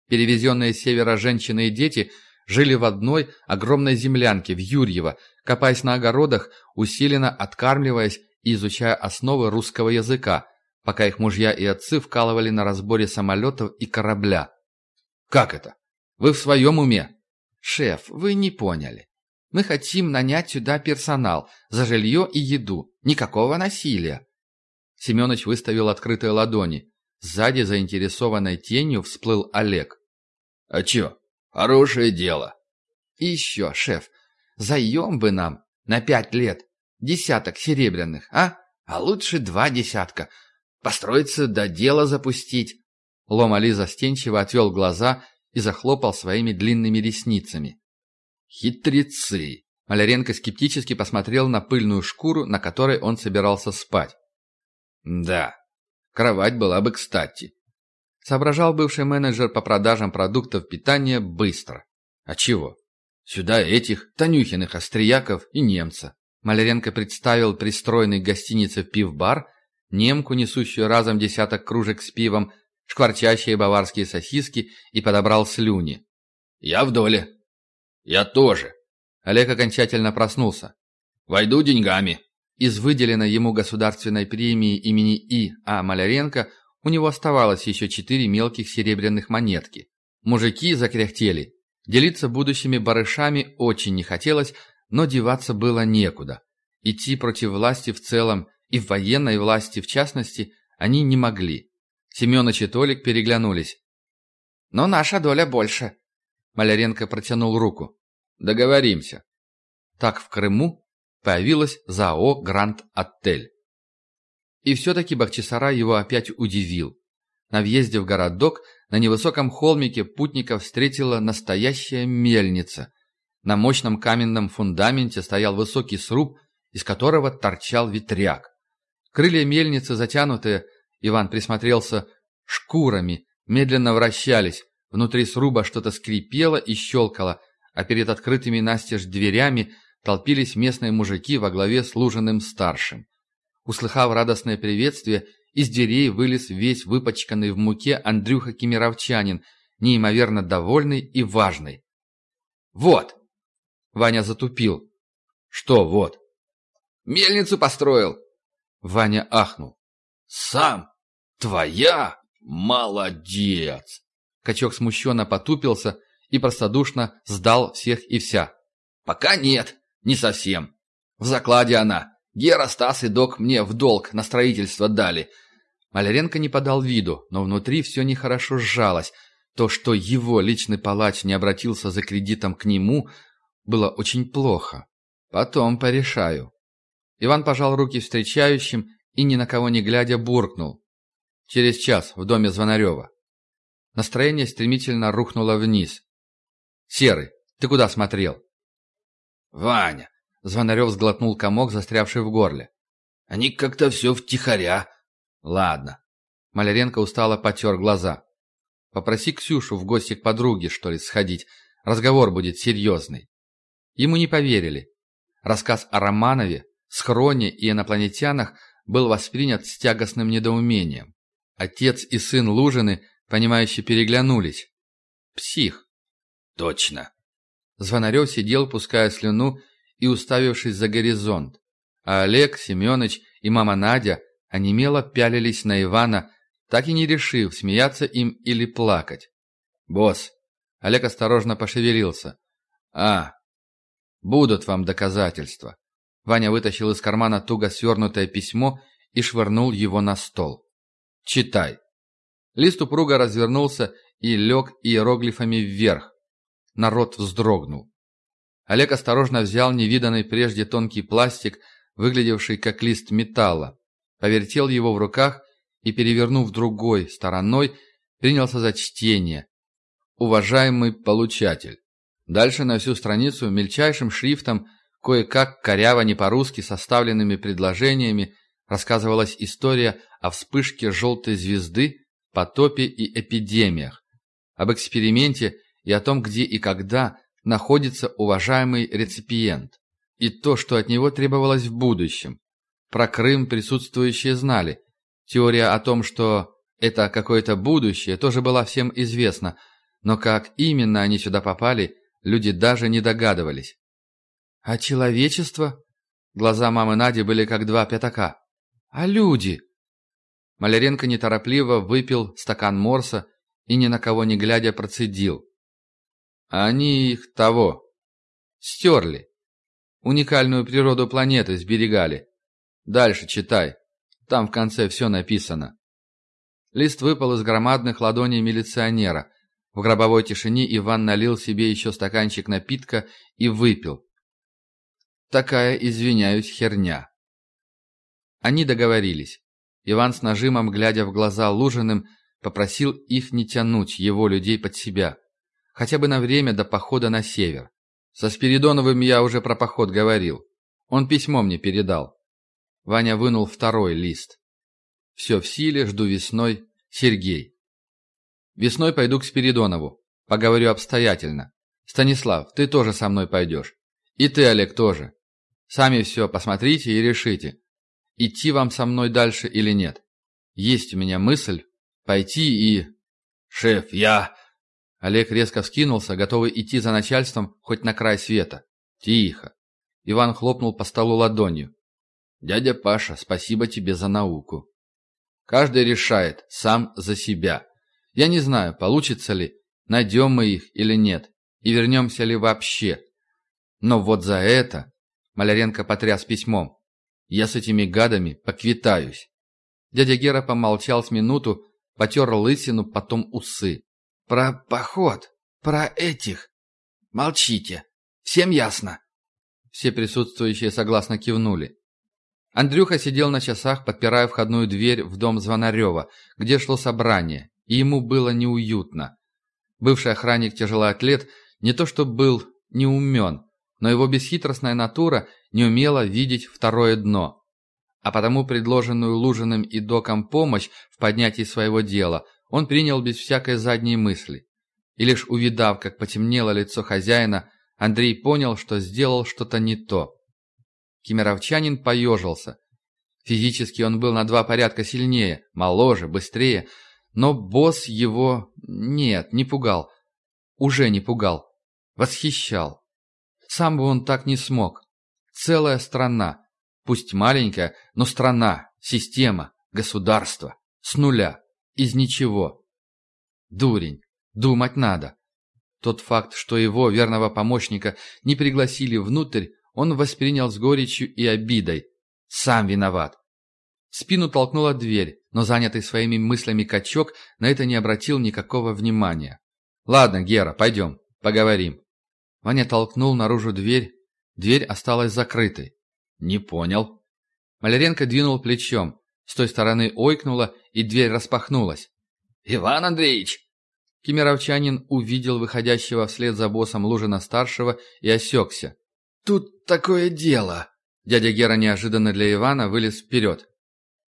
Перевезенные с севера женщины и дети жили в одной огромной землянке в Юрьево, копаясь на огородах, усиленно откармливаясь и изучая основы русского языка, пока их мужья и отцы вкалывали на разборе самолетов и корабля. «Как это? Вы в своем уме?» «Шеф, вы не поняли. Мы хотим нанять сюда персонал, за жилье и еду. Никакого насилия». Семенович выставил открытые ладони. Сзади заинтересованной тенью всплыл Олег. «А чё? Хорошее дело». «И еще, шеф, заем бы нам на пять лет десяток серебряных, а? А лучше два десятка. Построиться до дела запустить». Лом Али застенчиво отвел глаза и захлопал своими длинными ресницами. «Хитрецы!» Маляренко скептически посмотрел на пыльную шкуру, на которой он собирался спать. «Да, кровать была бы кстати. Соображал бывший менеджер по продажам продуктов питания быстро. А чего? Сюда этих, Танюхиных, австрияков и немца. Маляренко представил пристроенный к гостинице пивбар, немку, несущую разом десяток кружек с пивом, шкварчащие баварские сосиски и подобрал слюни. «Я в доле». «Я тоже». Олег окончательно проснулся. «Войду деньгами». Из выделенной ему государственной премии имени И. А. Маляренко у него оставалось еще четыре мелких серебряных монетки. Мужики закряхтели. Делиться будущими барышами очень не хотелось, но деваться было некуда. Идти против власти в целом и в военной власти в частности они не могли. Семенович и Толик переглянулись. «Но наша доля больше». Маляренко протянул руку. «Договоримся». Так в Крыму появилась ЗАО «Гранд Отель». И все-таки Бахчисарай его опять удивил. На въезде в городок на невысоком холмике путников встретила настоящая мельница. На мощном каменном фундаменте стоял высокий сруб, из которого торчал ветряк. Крылья мельницы, затянутые, Иван присмотрелся, шкурами, медленно вращались. Внутри сруба что-то скрипело и щелкало, а перед открытыми настежь дверями толпились местные мужики во главе с луженым старшим. Услыхав радостное приветствие, из дверей вылез весь выпачканный в муке Андрюха Кемеровчанин, неимоверно довольный и важный. «Вот!» Ваня затупил. «Что «вот»?» «Мельницу построил!» Ваня ахнул. «Сам? Твоя? Молодец!» Качок смущенно потупился и простодушно сдал всех и вся. «Пока нет, не совсем. В закладе она. Гера, Стас и Док мне в долг на строительство дали». Маляренко не подал виду, но внутри все нехорошо сжалось. То, что его личный палач не обратился за кредитом к нему, было очень плохо. Потом порешаю. Иван пожал руки встречающим и, ни на кого не глядя, буркнул. Через час в доме Звонарева. Настроение стремительно рухнуло вниз. «Серый, ты куда смотрел?» «Ваня!» — Звонарев сглотнул комок, застрявший в горле. «Они как-то все втихаря». «Ладно». Маляренко устало потер глаза. «Попроси Ксюшу в гости к подруге, что ли, сходить. Разговор будет серьезный». Ему не поверили. Рассказ о Романове, схроне и инопланетянах был воспринят с тягостным недоумением. Отец и сын Лужины, понимающе переглянулись. «Псих!» «Точно!» Звонарев сидел, пуская слюну и уставившись за горизонт. А Олег, Семенович и мама Надя онемело пялились на Ивана, так и не решив, смеяться им или плакать. «Босс!» Олег осторожно пошевелился. «А, будут вам доказательства!» Ваня вытащил из кармана туго свернутое письмо и швырнул его на стол. «Читай!» Лист упруго развернулся и лег иероглифами вверх. Народ вздрогнул. Олег осторожно взял невиданный прежде тонкий пластик, выглядевший как лист металла, повертел его в руках и, перевернув другой стороной, принялся за чтение. «Уважаемый получатель». Дальше на всю страницу мельчайшим шрифтом, кое-как коряво не по-русски составленными предложениями, рассказывалась история о вспышке желтой звезды, потопе и эпидемиях, об эксперименте и о том, где и когда находится уважаемый реципиент, и то, что от него требовалось в будущем. Про Крым присутствующие знали. Теория о том, что это какое-то будущее, тоже была всем известна, но как именно они сюда попали, люди даже не догадывались. «А человечество?» Глаза мамы Нади были как два пятака. «А люди?» Маляренко неторопливо выпил стакан морса и ни на кого не глядя процедил. Они их того. Стерли. Уникальную природу планеты сберегали. Дальше читай. Там в конце все написано. Лист выпал из громадных ладоней милиционера. В гробовой тишине Иван налил себе еще стаканчик напитка и выпил. Такая, извиняюсь, херня. Они договорились. Иван с нажимом, глядя в глаза Лужиным, попросил их не тянуть его людей под себя. Хотя бы на время до похода на север. Со Спиридоновым я уже про поход говорил. Он письмо мне передал. Ваня вынул второй лист. Все в силе, жду весной. Сергей. Весной пойду к Спиридонову. Поговорю обстоятельно. Станислав, ты тоже со мной пойдешь. И ты, Олег, тоже. Сами все посмотрите и решите, идти вам со мной дальше или нет. Есть у меня мысль пойти и... «Шеф, я...» Олег резко вскинулся, готовый идти за начальством хоть на край света. «Тихо!» Иван хлопнул по столу ладонью. «Дядя Паша, спасибо тебе за науку. Каждый решает сам за себя. Я не знаю, получится ли, найдем мы их или нет, и вернемся ли вообще. Но вот за это...» Маляренко потряс письмом. «Я с этими гадами поквитаюсь». Дядя Гера помолчал с минуту, потер лысину, потом усы. Про поход, про этих. Молчите. Всем ясно?» Все присутствующие согласно кивнули. Андрюха сидел на часах, подпирая входную дверь в дом Звонарева, где шло собрание, и ему было неуютно. Бывший охранник тяжелоатлет не то что был неумен, но его бесхитростная натура не умела видеть второе дно. А потому предложенную Лужиным и Доком помощь в поднятии своего дела – он принял без всякой задней мысли. И лишь увидав, как потемнело лицо хозяина, Андрей понял, что сделал что-то не то. Кемеровчанин поежился. Физически он был на два порядка сильнее, моложе, быстрее, но босс его... нет, не пугал. Уже не пугал. Восхищал. Сам бы он так не смог. Целая страна. Пусть маленькая, но страна. Система, государство. С нуля. Из ничего. Дурень. Думать надо. Тот факт, что его, верного помощника, не пригласили внутрь, он воспринял с горечью и обидой. Сам виноват. В спину толкнула дверь, но занятый своими мыслями качок на это не обратил никакого внимания. «Ладно, Гера, пойдем, поговорим». Ваня толкнул наружу дверь. Дверь осталась закрытой. «Не понял». Маляренко двинул плечом. С той стороны ойкнула, и дверь распахнулась. «Иван Андреевич!» Кемеровчанин увидел выходящего вслед за боссом Лужина-старшего и осекся. «Тут такое дело!» Дядя Гера неожиданно для Ивана вылез вперед.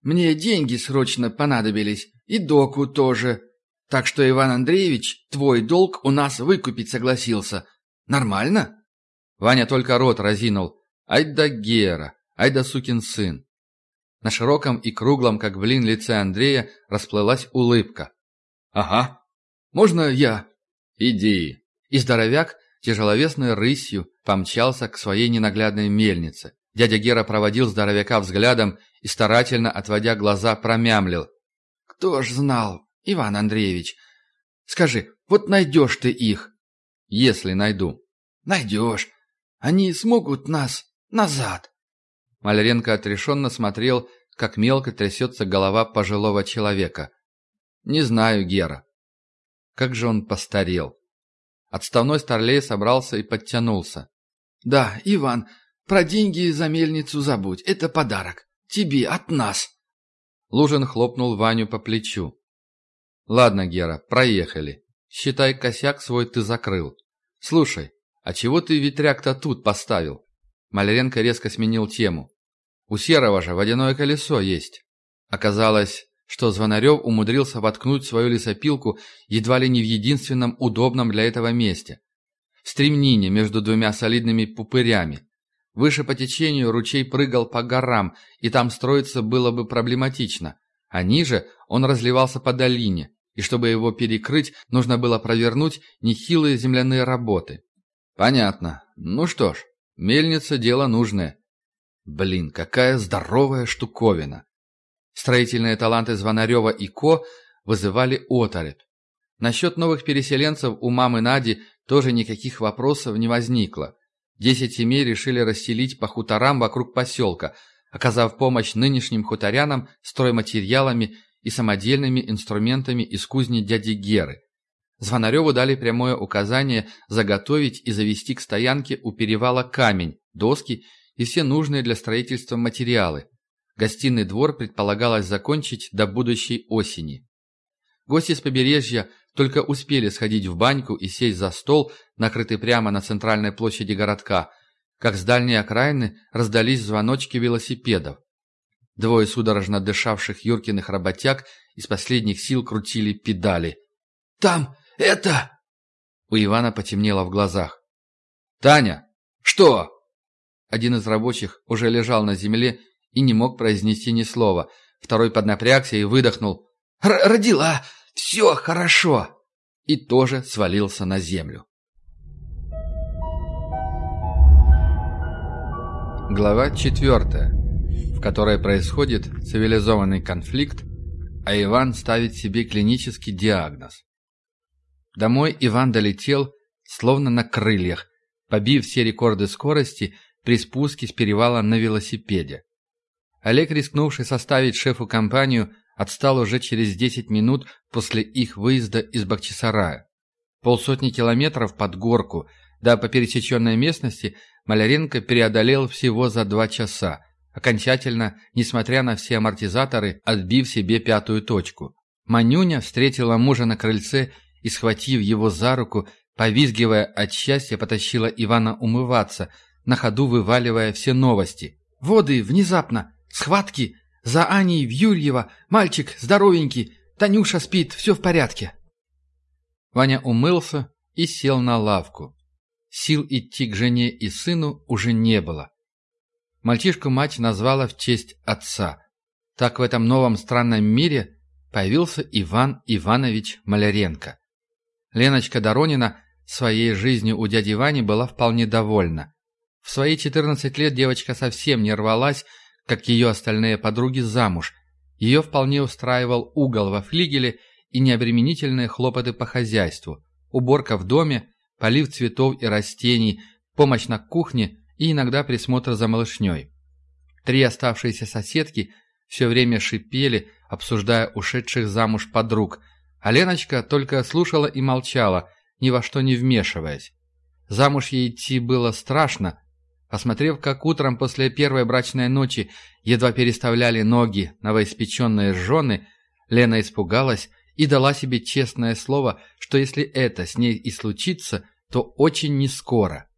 «Мне деньги срочно понадобились, и доку тоже. Так что Иван Андреевич твой долг у нас выкупить согласился. Нормально?» Ваня только рот разинул. «Ай да Гера! Ай да сукин сын!» На широком и круглом, как блин, лице Андрея расплылась улыбка. «Ага. Можно я?» «Иди». И здоровяк тяжеловесной рысью помчался к своей ненаглядной мельнице. Дядя Гера проводил здоровяка взглядом и, старательно отводя глаза, промямлил. «Кто ж знал, Иван Андреевич? Скажи, вот найдешь ты их?» «Если найду». «Найдешь. Они смогут нас назад». Маляренко отрешенно смотрел, как мелко трясется голова пожилого человека. «Не знаю, Гера». Как же он постарел. Отставной старлей собрался и подтянулся. «Да, Иван, про деньги за мельницу забудь. Это подарок. Тебе, от нас». Лужин хлопнул Ваню по плечу. «Ладно, Гера, проехали. Считай, косяк свой ты закрыл. Слушай, а чего ты ветряк-то тут поставил?» Маляренко резко сменил тему. У Серого же водяное колесо есть. Оказалось, что Звонарев умудрился воткнуть свою лесопилку едва ли не в единственном удобном для этого месте. В стремнине между двумя солидными пупырями. Выше по течению ручей прыгал по горам, и там строиться было бы проблематично. А ниже он разливался по долине, и чтобы его перекрыть, нужно было провернуть нехилые земляные работы. Понятно. Ну что ж, мельница – дело нужное. Блин, какая здоровая штуковина. Строительные таланты Звонарева и Ко вызывали оторопь. Насчет новых переселенцев у мамы Нади тоже никаких вопросов не возникло. Десять семей решили расселить по хуторам вокруг поселка, оказав помощь нынешним хуторянам стройматериалами и самодельными инструментами из кузни дяди Геры. Звонареву дали прямое указание заготовить и завести к стоянке у перевала камень, доски и все нужные для строительства материалы. Гостиный двор предполагалось закончить до будущей осени. Гости с побережья только успели сходить в баньку и сесть за стол, накрытый прямо на центральной площади городка, как с дальней окраины раздались звоночки велосипедов. Двое судорожно дышавших Юркиных работяг из последних сил крутили педали. «Там это...» У Ивана потемнело в глазах. «Таня! Что?» Один из рабочих уже лежал на земле и не мог произнести ни слова. Второй поднапрягся и выдохнул. «Родила! Все хорошо!» И тоже свалился на землю. Глава четвертая, в которой происходит цивилизованный конфликт, а Иван ставит себе клинический диагноз. Домой Иван долетел, словно на крыльях, побив все рекорды скорости при спуске с перевала на велосипеде. Олег, рискнувший составить шефу компанию, отстал уже через 10 минут после их выезда из Бахчисарая. Полсотни километров под горку, да по пересеченной местности Маляренко преодолел всего за два часа, окончательно, несмотря на все амортизаторы, отбив себе пятую точку. Манюня встретила мужа на крыльце и, схватив его за руку, повизгивая от счастья, потащила Ивана умываться – на ходу вываливая все новости. «Воды, внезапно! Схватки! За Аней в Юрьево! Мальчик здоровенький! Танюша спит, все в порядке!» Ваня умылся и сел на лавку. Сил идти к жене и сыну уже не было. Мальчишку мать назвала в честь отца. Так в этом новом странном мире появился Иван Иванович Маляренко. Леночка Доронина своей жизнью у дяди Вани была вполне довольна. В свои 14 лет девочка совсем не рвалась как ее остальные подруги, замуж. Ее вполне устраивал угол во флигеле и необременительные хлопоты по хозяйству, уборка в доме, полив цветов и растений, помощь на кухне и иногда присмотр за малышней. Три оставшиеся соседки все время шипели, обсуждая ушедших замуж подруг, а Леночка только слушала и молчала, ни во что не вмешиваясь. Замуж ей идти было страшно. Посмотрев, как утром после первой брачной ночи едва переставляли ноги новоиспеченные жены, Лена испугалась и дала себе честное слово, что если это с ней и случится, то очень не скоро.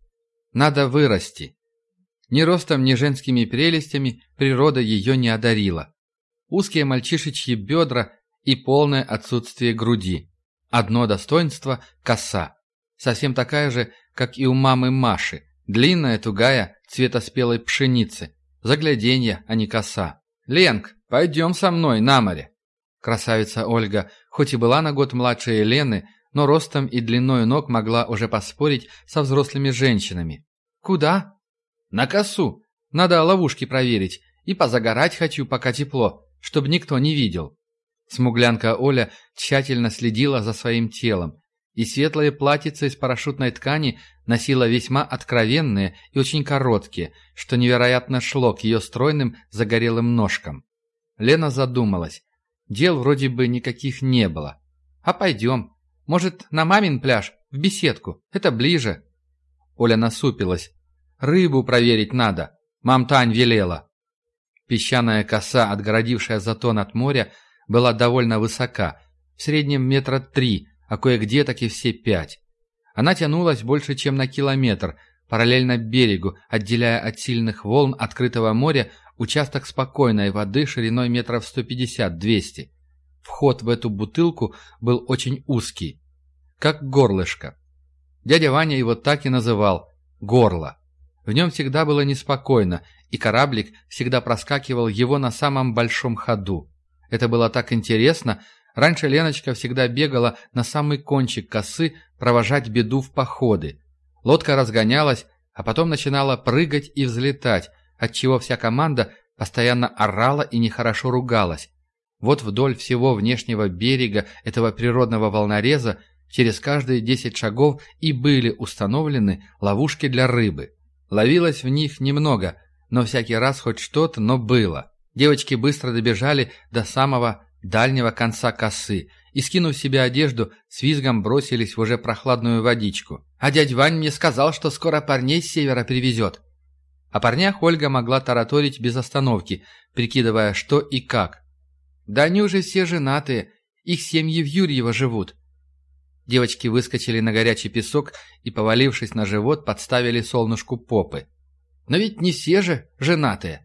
Надо вырасти. Ни ростом, ни женскими прелестями природа ее не одарила. Узкие мальчишечьи бедра и полное отсутствие груди. Одно достоинство – коса. Совсем такая же, как и у мамы Маши. Длинная, тугая, цвета спелой пшеницы. Загляденье, а не коса. «Ленк, пойдем со мной на море». Красавица Ольга, хоть и была на год младше Елены, но ростом и длиной ног могла уже поспорить со взрослыми женщинами. «Куда?» «На косу. Надо ловушки проверить. И позагорать хочу, пока тепло, чтобы никто не видел». Смуглянка Оля тщательно следила за своим телом, и светлое платьице из парашютной ткани носила весьма откровенные и очень короткие, что невероятно шло к ее стройным загорелым ножкам. Лена задумалась. Дел вроде бы никаких не было. «А пойдем. Может, на мамин пляж, в беседку? Это ближе». Оля насупилась. «Рыбу проверить надо. Мам Тань велела». Песчаная коса, отгородившая затон от моря, была довольно высока, в среднем метра три, а кое-где так и все пять. Она тянулась больше, чем на километр, параллельно берегу, отделяя от сильных волн открытого моря участок спокойной воды шириной метров 150-200. Вход в эту бутылку был очень узкий, как горлышко. Дядя Ваня его так и называл – горло. В нем всегда было неспокойно, и кораблик всегда проскакивал его на самом большом ходу. Это было так интересно. Раньше Леночка всегда бегала на самый кончик косы провожать беду в походы. Лодка разгонялась, а потом начинала прыгать и взлетать, отчего вся команда постоянно орала и нехорошо ругалась. Вот вдоль всего внешнего берега этого природного волнореза через каждые десять шагов и были установлены ловушки для рыбы. Ловилось в них немного, но всякий раз хоть что-то, но было. Девочки быстро добежали до самого дальнего конца косы и, скинув себе одежду, с визгом бросились в уже прохладную водичку. «А дядь Вань мне сказал, что скоро парней с севера привезет». О парнях Ольга могла тараторить без остановки, прикидывая, что и как. «Да они уже все женатые, их семьи в Юрьево живут». Девочки выскочили на горячий песок и, повалившись на живот, подставили солнышку попы. «Но ведь не все же женатые».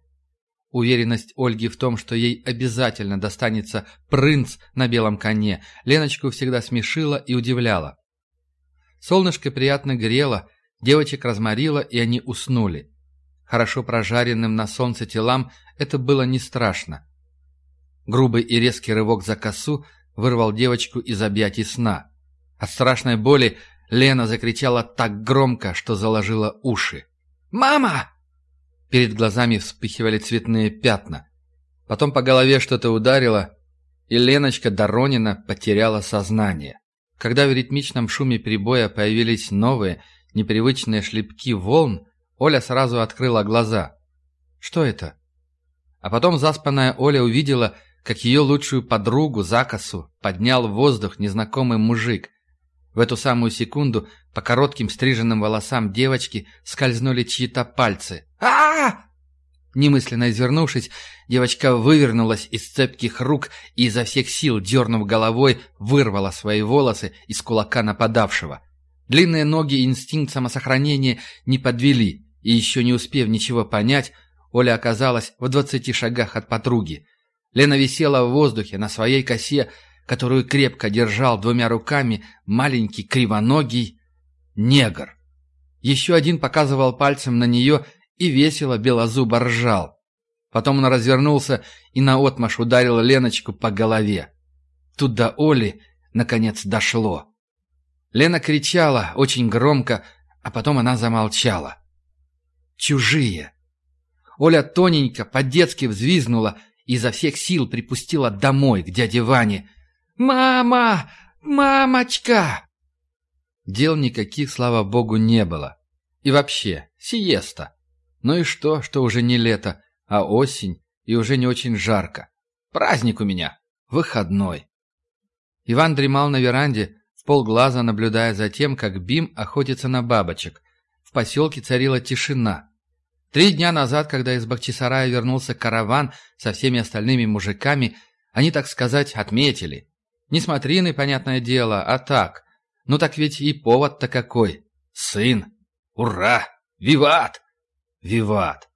Уверенность Ольги в том, что ей обязательно достанется принц на белом коне, Леночку всегда смешила и удивляла. Солнышко приятно грело, девочек разморило, и они уснули. Хорошо прожаренным на солнце телам это было не страшно. Грубый и резкий рывок за косу вырвал девочку из объятий сна. От страшной боли Лена закричала так громко, что заложила уши. «Мама!» Перед глазами вспыхивали цветные пятна. Потом по голове что-то ударило, и Леночка Доронина потеряла сознание. Когда в ритмичном шуме прибоя появились новые, непривычные шлепки волн, Оля сразу открыла глаза. «Что это?» А потом заспанная Оля увидела, как ее лучшую подругу, Закосу, поднял в воздух незнакомый мужик. В эту самую секунду по коротким стриженным волосам девочки скользнули чьи-то пальцы. А Немысленно извернувшись, девочка вывернулась из цепких рук и изо всех сил, дернув головой, вырвала свои волосы из кулака нападавшего. Длинные ноги и инстинкт самосохранения не подвели, и еще не успев ничего понять, Оля оказалась в двадцати шагах от подруги. Лена висела в воздухе на своей косе, которую крепко держал двумя руками маленький кривоногий негр. Еще один показывал пальцем на нее и весело белозубо ржал. Потом он развернулся и наотмашь ударил Леночку по голове. Тут до Оли, наконец, дошло. Лена кричала очень громко, а потом она замолчала. «Чужие!» Оля тоненько, по-детски взвизгнула и изо всех сил припустила домой, к дяде Ване. «Мама! Мамочка!» Дел никаких, слава богу, не было. И вообще, сиеста. Ну и что, что уже не лето, а осень, и уже не очень жарко. Праздник у меня. Выходной. Иван дремал на веранде, в полглаза наблюдая за тем, как Бим охотится на бабочек. В поселке царила тишина. Три дня назад, когда из Бахчисарая вернулся караван со всеми остальными мужиками, они, так сказать, отметили. Не смотрины, понятное дело, а так. Ну так ведь и повод-то какой. Сын. Ура! Виват! Виват!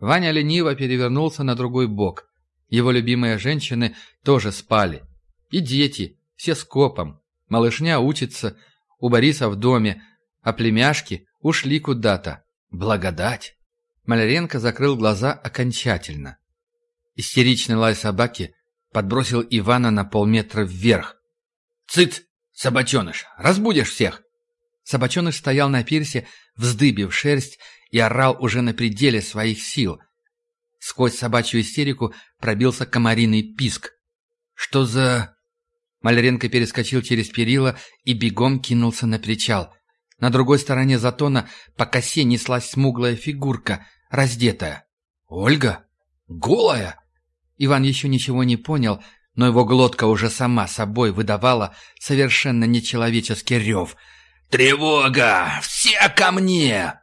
Ваня лениво перевернулся на другой бок. Его любимые женщины тоже спали. И дети, все скопом. Малышня учится, у Бориса в доме, а племяшки ушли куда-то. Благодать! Маляренко закрыл глаза окончательно. Истеричный лай собаки подбросил Ивана на полметра вверх. «Цыц, собаченыш, разбудишь всех!» Собаченыш стоял на пирсе, вздыбив шерсть, и орал уже на пределе своих сил. Сквозь собачью истерику пробился комариный писк. «Что за...» Маляренко перескочил через перила и бегом кинулся на причал. На другой стороне затона по косе неслась смуглая фигурка, раздетая. «Ольга? Голая?» Иван еще ничего не понял, но его глотка уже сама собой выдавала совершенно нечеловеческий рев. «Тревога! Все ко мне!»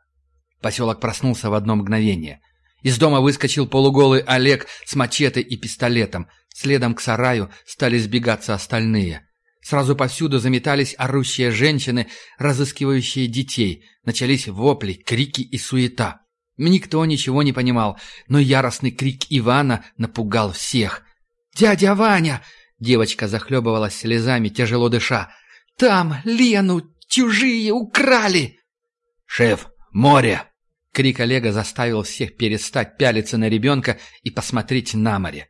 Поселок проснулся в одно мгновение. Из дома выскочил полуголый Олег с мачете и пистолетом. Следом к сараю стали сбегаться остальные. Сразу повсюду заметались орущие женщины, разыскивающие детей. Начались вопли, крики и суета. Никто ничего не понимал, но яростный крик Ивана напугал всех. «Дядя Ваня!» — девочка захлебывалась слезами, тяжело дыша. «Там Лену чужие украли!» «Шеф, море!» Крик Олега заставил всех перестать пялиться на ребенка и посмотреть на море.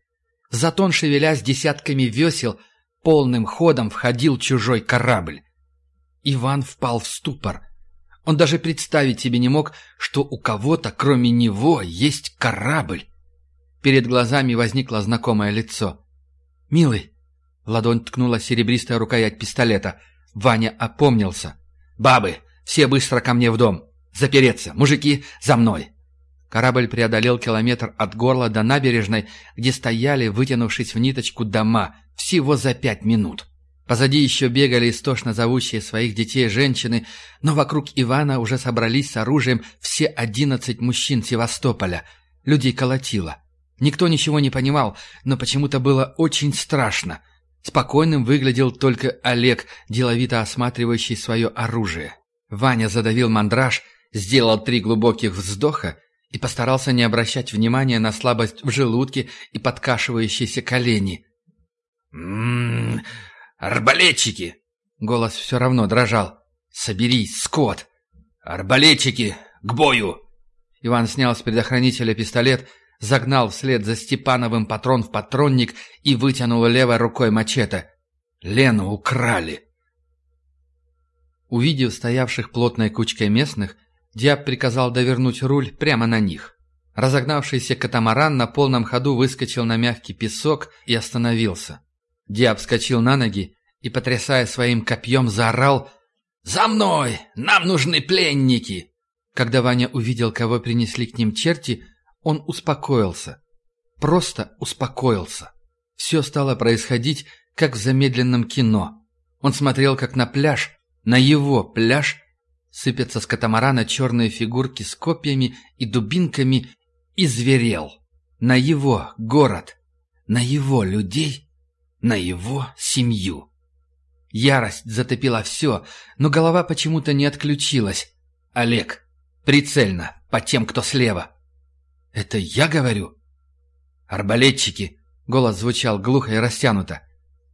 Затон, шевелясь десятками весел, полным ходом входил чужой корабль. Иван впал в ступор. Он даже представить себе не мог, что у кого-то, кроме него, есть корабль. Перед глазами возникло знакомое лицо. «Милый!» — ладонь ткнула серебристая рукоять пистолета. Ваня опомнился. «Бабы, все быстро ко мне в дом! Запереться! Мужики, за мной!» Корабль преодолел километр от горла до набережной, где стояли, вытянувшись в ниточку, дома, всего за пять минут. Позади еще бегали истошно зовущие своих детей женщины, но вокруг Ивана уже собрались с оружием все одиннадцать мужчин Севастополя. Людей колотило. Никто ничего не понимал, но почему-то было очень страшно. Спокойным выглядел только Олег, деловито осматривающий свое оружие. Ваня задавил мандраж, сделал три глубоких вздоха и постарался не обращать внимания на слабость в желудке и подкашивающиеся колени. «М-м-м, «Арбалетчики!» Голос все равно дрожал. «Соберись, скот!» «Арбалетчики! К бою!» Иван снял с предохранителя пистолет, загнал вслед за Степановым патрон в патронник и вытянул левой рукой мачете. «Лену украли!» Увидев стоявших плотной кучкой местных, Диаб приказал довернуть руль прямо на них. Разогнавшийся катамаран на полном ходу выскочил на мягкий песок и остановился. Диаб вскочил на ноги и, потрясая своим копьем, заорал «За мной! Нам нужны пленники!» Когда Ваня увидел, кого принесли к ним черти, он успокоился. Просто успокоился. Все стало происходить, как в замедленном кино. Он смотрел, как на пляж, на его пляж, сыпятся с катамарана черные фигурки с копьями и дубинками, и зверел. На его город, на его людей на его семью. Ярость затопила все, но голова почему-то не отключилась. Олег, прицельно, по тем, кто слева. «Это я говорю?» «Арбалетчики!» — голос звучал глухо и растянуто.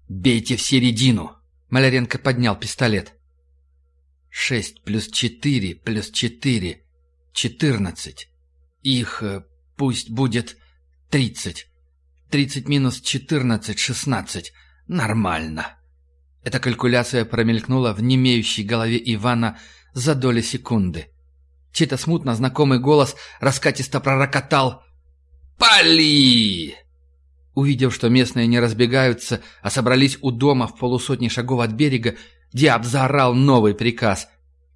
«Бейте в середину!» — Маляренко поднял пистолет. «Шесть плюс четыре плюс четыре — четырнадцать. Их э, пусть будет тридцать. Тридцать минус четырнадцать, шестнадцать. Нормально. Эта калькуляция промелькнула в немеющей голове Ивана за доли секунды. Чей-то смутно знакомый голос раскатисто пророкотал «Пали!» Увидев, что местные не разбегаются, а собрались у дома в полусотни шагов от берега, Диаб заорал новый приказ.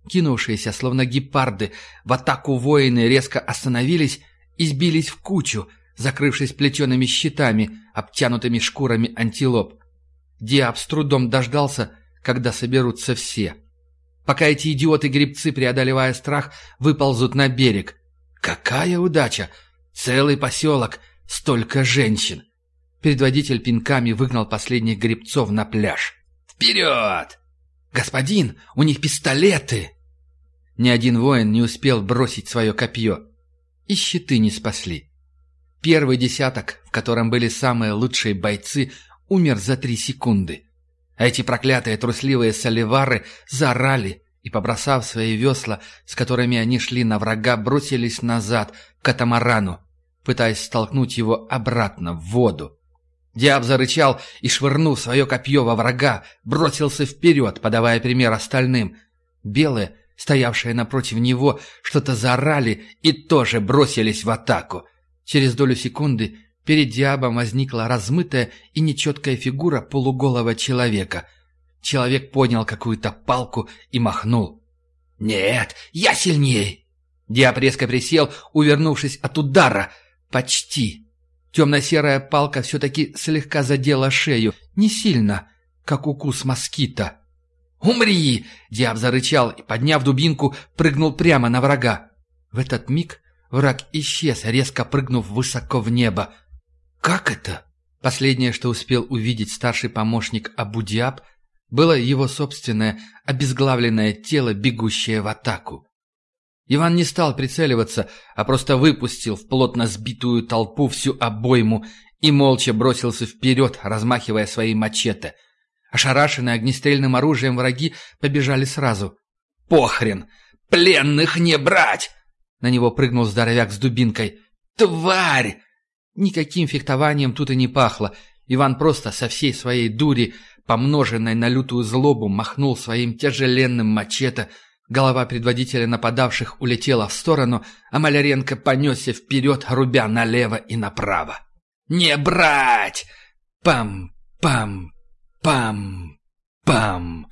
Кинувшиеся, словно гепарды, в атаку воины резко остановились и сбились в кучу, закрывшись плетеными щитами, обтянутыми шкурами антилоп. Диаб с трудом дождался, когда соберутся все. Пока эти идиоты-гребцы, преодолевая страх, выползут на берег. Какая удача! Целый поселок, столько женщин! Предводитель пинками выгнал последних гребцов на пляж. «Вперед!» «Господин, у них пистолеты!» Ни один воин не успел бросить свое копье. И щиты не спасли. Первый десяток, в котором были самые лучшие бойцы, умер за три секунды. А эти проклятые трусливые соливары заорали и, побросав свои весла, с которыми они шли на врага, бросились назад, к катамарану, пытаясь столкнуть его обратно в воду. Диаб зарычал и, швырнув свое копье во врага, бросился вперед, подавая пример остальным. Белые, стоявшие напротив него, что-то заорали и тоже бросились в атаку. Через долю секунды перед Диабом возникла размытая и нечеткая фигура полуголого человека. Человек поднял какую-то палку и махнул. «Нет, я сильней!» Диаб резко присел, увернувшись от удара. «Почти!» Темно-серая палка все-таки слегка задела шею. Не сильно, как укус москита. «Умри!» — Диаб зарычал и, подняв дубинку, прыгнул прямо на врага. В этот миг враг исчез, резко прыгнув высоко в небо. «Как это?» Последнее, что успел увидеть старший помощник Абу-Диаб, было его собственное обезглавленное тело, бегущее в атаку. Иван не стал прицеливаться, а просто выпустил в плотно сбитую толпу всю обойму и молча бросился вперед, размахивая свои мачете. Ошарашенные огнестрельным оружием враги побежали сразу. «Похрен! Пленных не брать!» На него прыгнул здоровяк с дубинкой. «Тварь!» Никаким фехтованием тут и не пахло. Иван просто со всей своей дури, помноженной на лютую злобу, махнул своим тяжеленным мачете, Голова предводителя нападавших улетела в сторону, а Маляренко понесся вперед, рубя налево и направо. «Не брать!» Пам-пам-пам-пам.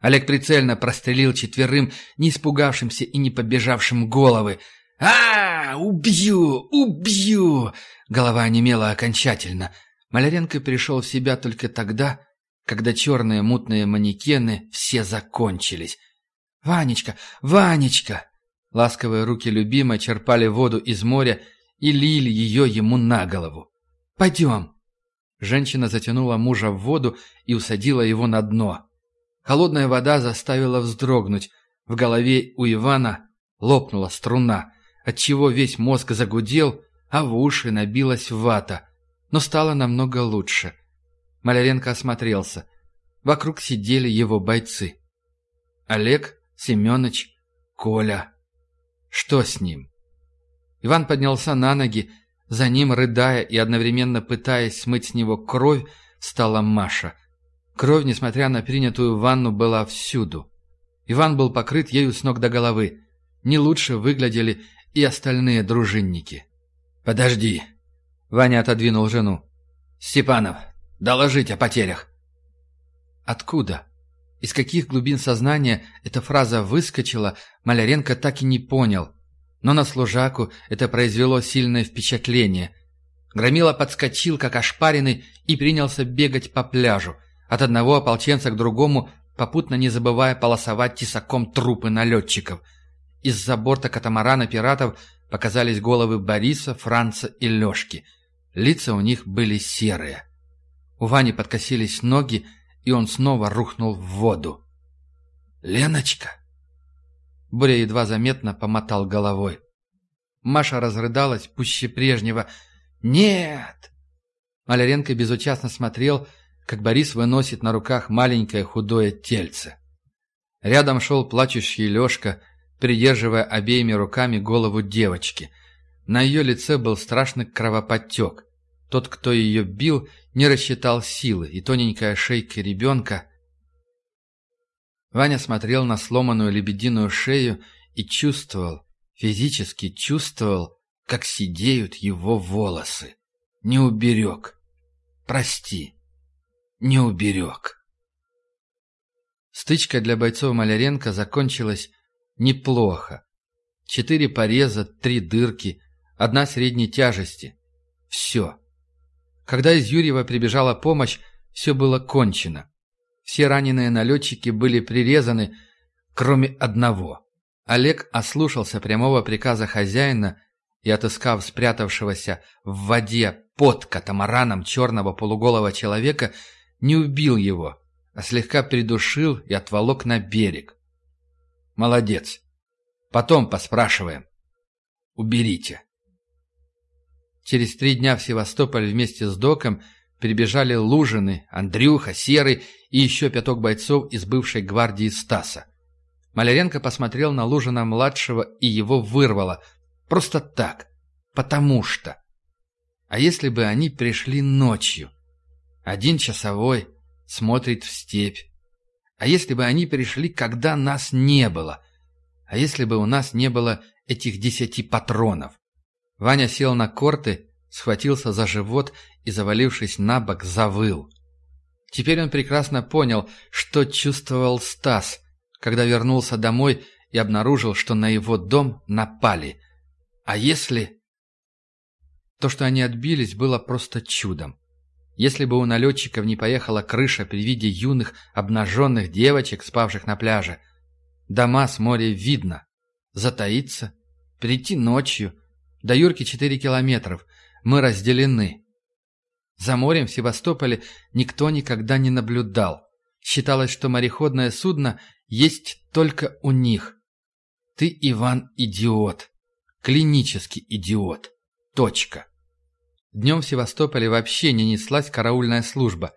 Олег прицельно прострелил четверым, не испугавшимся и не побежавшим головы. а, Убью! Убью!» Голова онемела окончательно. Маляренко пришел в себя только тогда, когда черные мутные манекены все закончились. «Ванечка! Ванечка!» Ласковые руки любимой черпали воду из моря и лили ее ему на голову. «Пойдем!» Женщина затянула мужа в воду и усадила его на дно. Холодная вода заставила вздрогнуть. В голове у Ивана лопнула струна, отчего весь мозг загудел, а в уши набилась вата. Но стало намного лучше. Маляренко осмотрелся. Вокруг сидели его бойцы. Олег Семёныч, Коля. Что с ним? Иван поднялся на ноги, за ним, рыдая и одновременно пытаясь смыть с него кровь, стала Маша. Кровь, несмотря на принятую ванну, была всюду. Иван был покрыт ею с ног до головы. Не лучше выглядели и остальные дружинники. «Подожди!» Ваня отодвинул жену. «Степанов, доложить о потерях!» «Откуда?» Из каких глубин сознания эта фраза выскочила, Маляренко так и не понял. Но на служаку это произвело сильное впечатление. Громила подскочил, как ошпаренный, и принялся бегать по пляжу. От одного ополченца к другому, попутно не забывая полосовать тесаком трупы налетчиков. Из-за борта катамарана пиратов показались головы Бориса, Франца и Лешки. Лица у них были серые. У Вани подкосились ноги, и он снова рухнул в воду. «Леночка!» Боря едва заметно помотал головой. Маша разрыдалась пуще прежнего. «Нет!» Маляренко безучастно смотрел, как Борис выносит на руках маленькое худое тельце. Рядом шел плачущий Лешка, придерживая обеими руками голову девочки. На ее лице был страшный кровоподтек. Тот, кто ее бил, не рассчитал силы, и тоненькая шейка ребенка... Ваня смотрел на сломанную лебединую шею и чувствовал, физически чувствовал, как сидеют его волосы. Не уберег. Прости, не уберег. Стычка для бойцов Маляренко закончилась неплохо. Четыре пореза, три дырки, одна средней тяжести. Все. Когда из Юрьева прибежала помощь, все было кончено. Все раненые налетчики были прирезаны, кроме одного. Олег ослушался прямого приказа хозяина и, отыскав спрятавшегося в воде под катамараном черного полуголого человека, не убил его, а слегка придушил и отволок на берег. «Молодец. Потом поспрашиваем. Уберите». Через три дня в Севастополь вместе с Доком прибежали Лужины, Андрюха, Серый и еще пяток бойцов из бывшей гвардии Стаса. Маляренко посмотрел на Лужина-младшего и его вырвало. Просто так. Потому что. А если бы они пришли ночью? Один часовой смотрит в степь. А если бы они пришли, когда нас не было? А если бы у нас не было этих десяти патронов? Ваня сел на корты, схватился за живот и, завалившись на бок, завыл. Теперь он прекрасно понял, что чувствовал Стас, когда вернулся домой и обнаружил, что на его дом напали. А если... То, что они отбились, было просто чудом. Если бы у налетчиков не поехала крыша при виде юных, обнаженных девочек, спавших на пляже, дома с моря видно. Затаиться, прийти ночью — до Юрки четыре километров. Мы разделены. За морем в Севастополе никто никогда не наблюдал. Считалось, что мореходное судно есть только у них. Ты, Иван, идиот. Клинический идиот. Точка. Днем в Севастополе вообще не неслась караульная служба.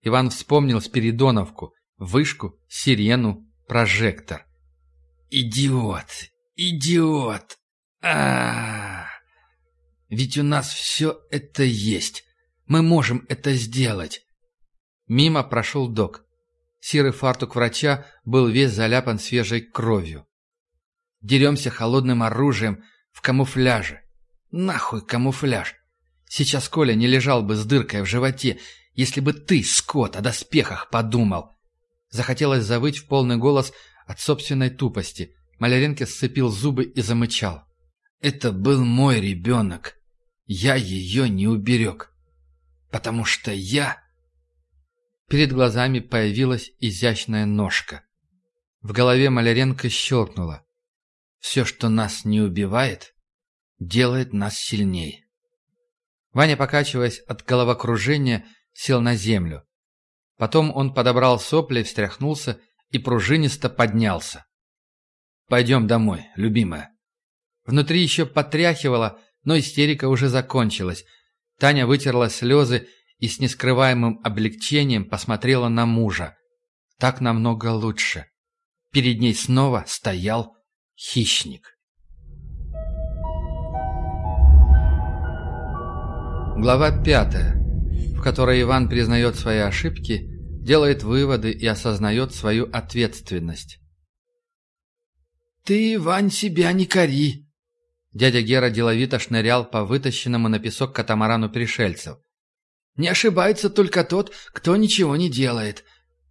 Иван вспомнил Спиридоновку, вышку, сирену, прожектор. «Идиот! Идиот! а, Ведь у нас все это есть. Мы можем это сделать. Мимо прошел док. Серый фартук врача был весь заляпан свежей кровью. Деремся холодным оружием в камуфляже. Нахуй камуфляж. Сейчас Коля не лежал бы с дыркой в животе, если бы ты, скот, о доспехах подумал. Захотелось завыть в полный голос от собственной тупости. Маляренко сцепил зубы и замычал. Это был мой ребенок. Я ее не уберег. Потому что я... Перед глазами появилась изящная ножка. В голове Маляренко щелкнуло. Все, что нас не убивает, делает нас сильней. Ваня, покачиваясь от головокружения, сел на землю. Потом он подобрал сопли, встряхнулся и пружинисто поднялся. «Пойдем домой, любимая. Внутри еще потряхивало, но истерика уже закончилась. Таня вытерла слезы и с нескрываемым облегчением посмотрела на мужа. Так намного лучше. Перед ней снова стоял хищник. Глава пятая, в которой Иван признает свои ошибки, делает выводы и осознает свою ответственность. «Ты, Иван, себя не кори», Дядя Гера деловито шнырял по вытащенному на песок катамарану пришельцев. «Не ошибается только тот, кто ничего не делает.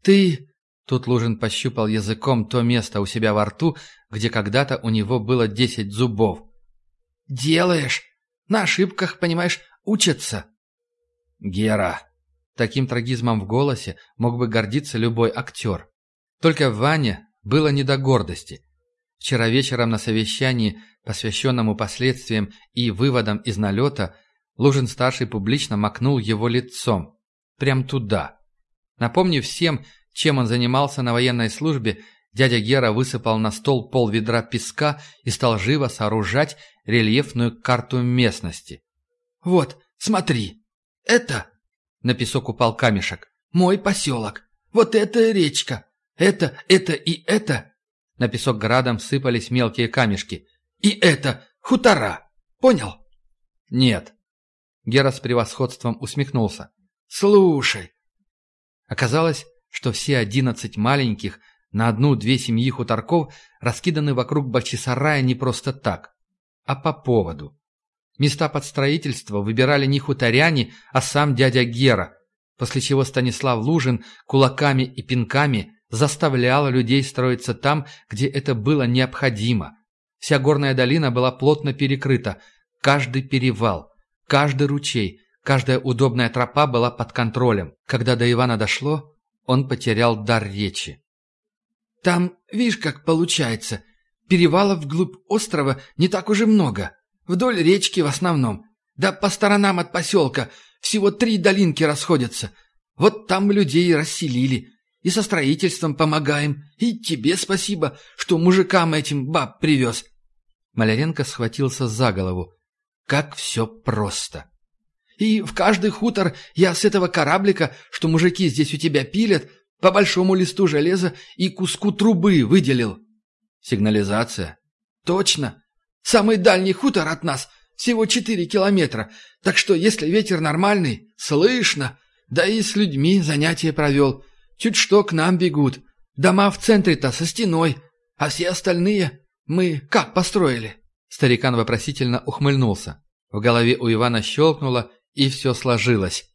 Ты...» Тут Лужин пощупал языком то место у себя во рту, где когда-то у него было десять зубов. «Делаешь. На ошибках, понимаешь, учатся». «Гера». Таким трагизмом в голосе мог бы гордиться любой актер. Только Ване было не до гордости. Вчера вечером на совещании посвященному последствиям и выводам из налета, Лужин-старший публично макнул его лицом. Прям туда. Напомнив всем, чем он занимался на военной службе, дядя Гера высыпал на стол пол ведра песка и стал живо сооружать рельефную карту местности. «Вот, смотри, это...» На песок упал камешек. «Мой поселок. Вот это речка. Это, это и это...» На песок градом сыпались мелкие камешки. И это хутора. Понял? Нет. Гера с превосходством усмехнулся. Слушай. Оказалось, что все одиннадцать маленьких на одну-две семьи хуторков раскиданы вокруг Бахчисарая не просто так, а по поводу. Места под строительство выбирали не хуторяне, а сам дядя Гера, после чего Станислав Лужин кулаками и пинками заставлял людей строиться там, где это было необходимо. Вся горная долина была плотно перекрыта, каждый перевал, каждый ручей, каждая удобная тропа была под контролем. Когда до Ивана дошло, он потерял дар речи. «Там, видишь, как получается, перевалов вглубь острова не так уже много». Вдоль речки в основном. Да по сторонам от поселка всего три долинки расходятся. Вот там людей расселили. И со строительством помогаем. И тебе спасибо, что мужикам этим баб привез. Маляренко схватился за голову. Как все просто. И в каждый хутор я с этого кораблика, что мужики здесь у тебя пилят, по большому листу железа и куску трубы выделил. Сигнализация? Точно. Самый дальний хутор от нас всего четыре километра, так что если ветер нормальный, слышно. Да и с людьми занятия провел. Чуть что к нам бегут. Дома в центре-то со стеной, а все остальные мы как построили?» Старикан вопросительно ухмыльнулся. В голове у Ивана щелкнуло, и все сложилось.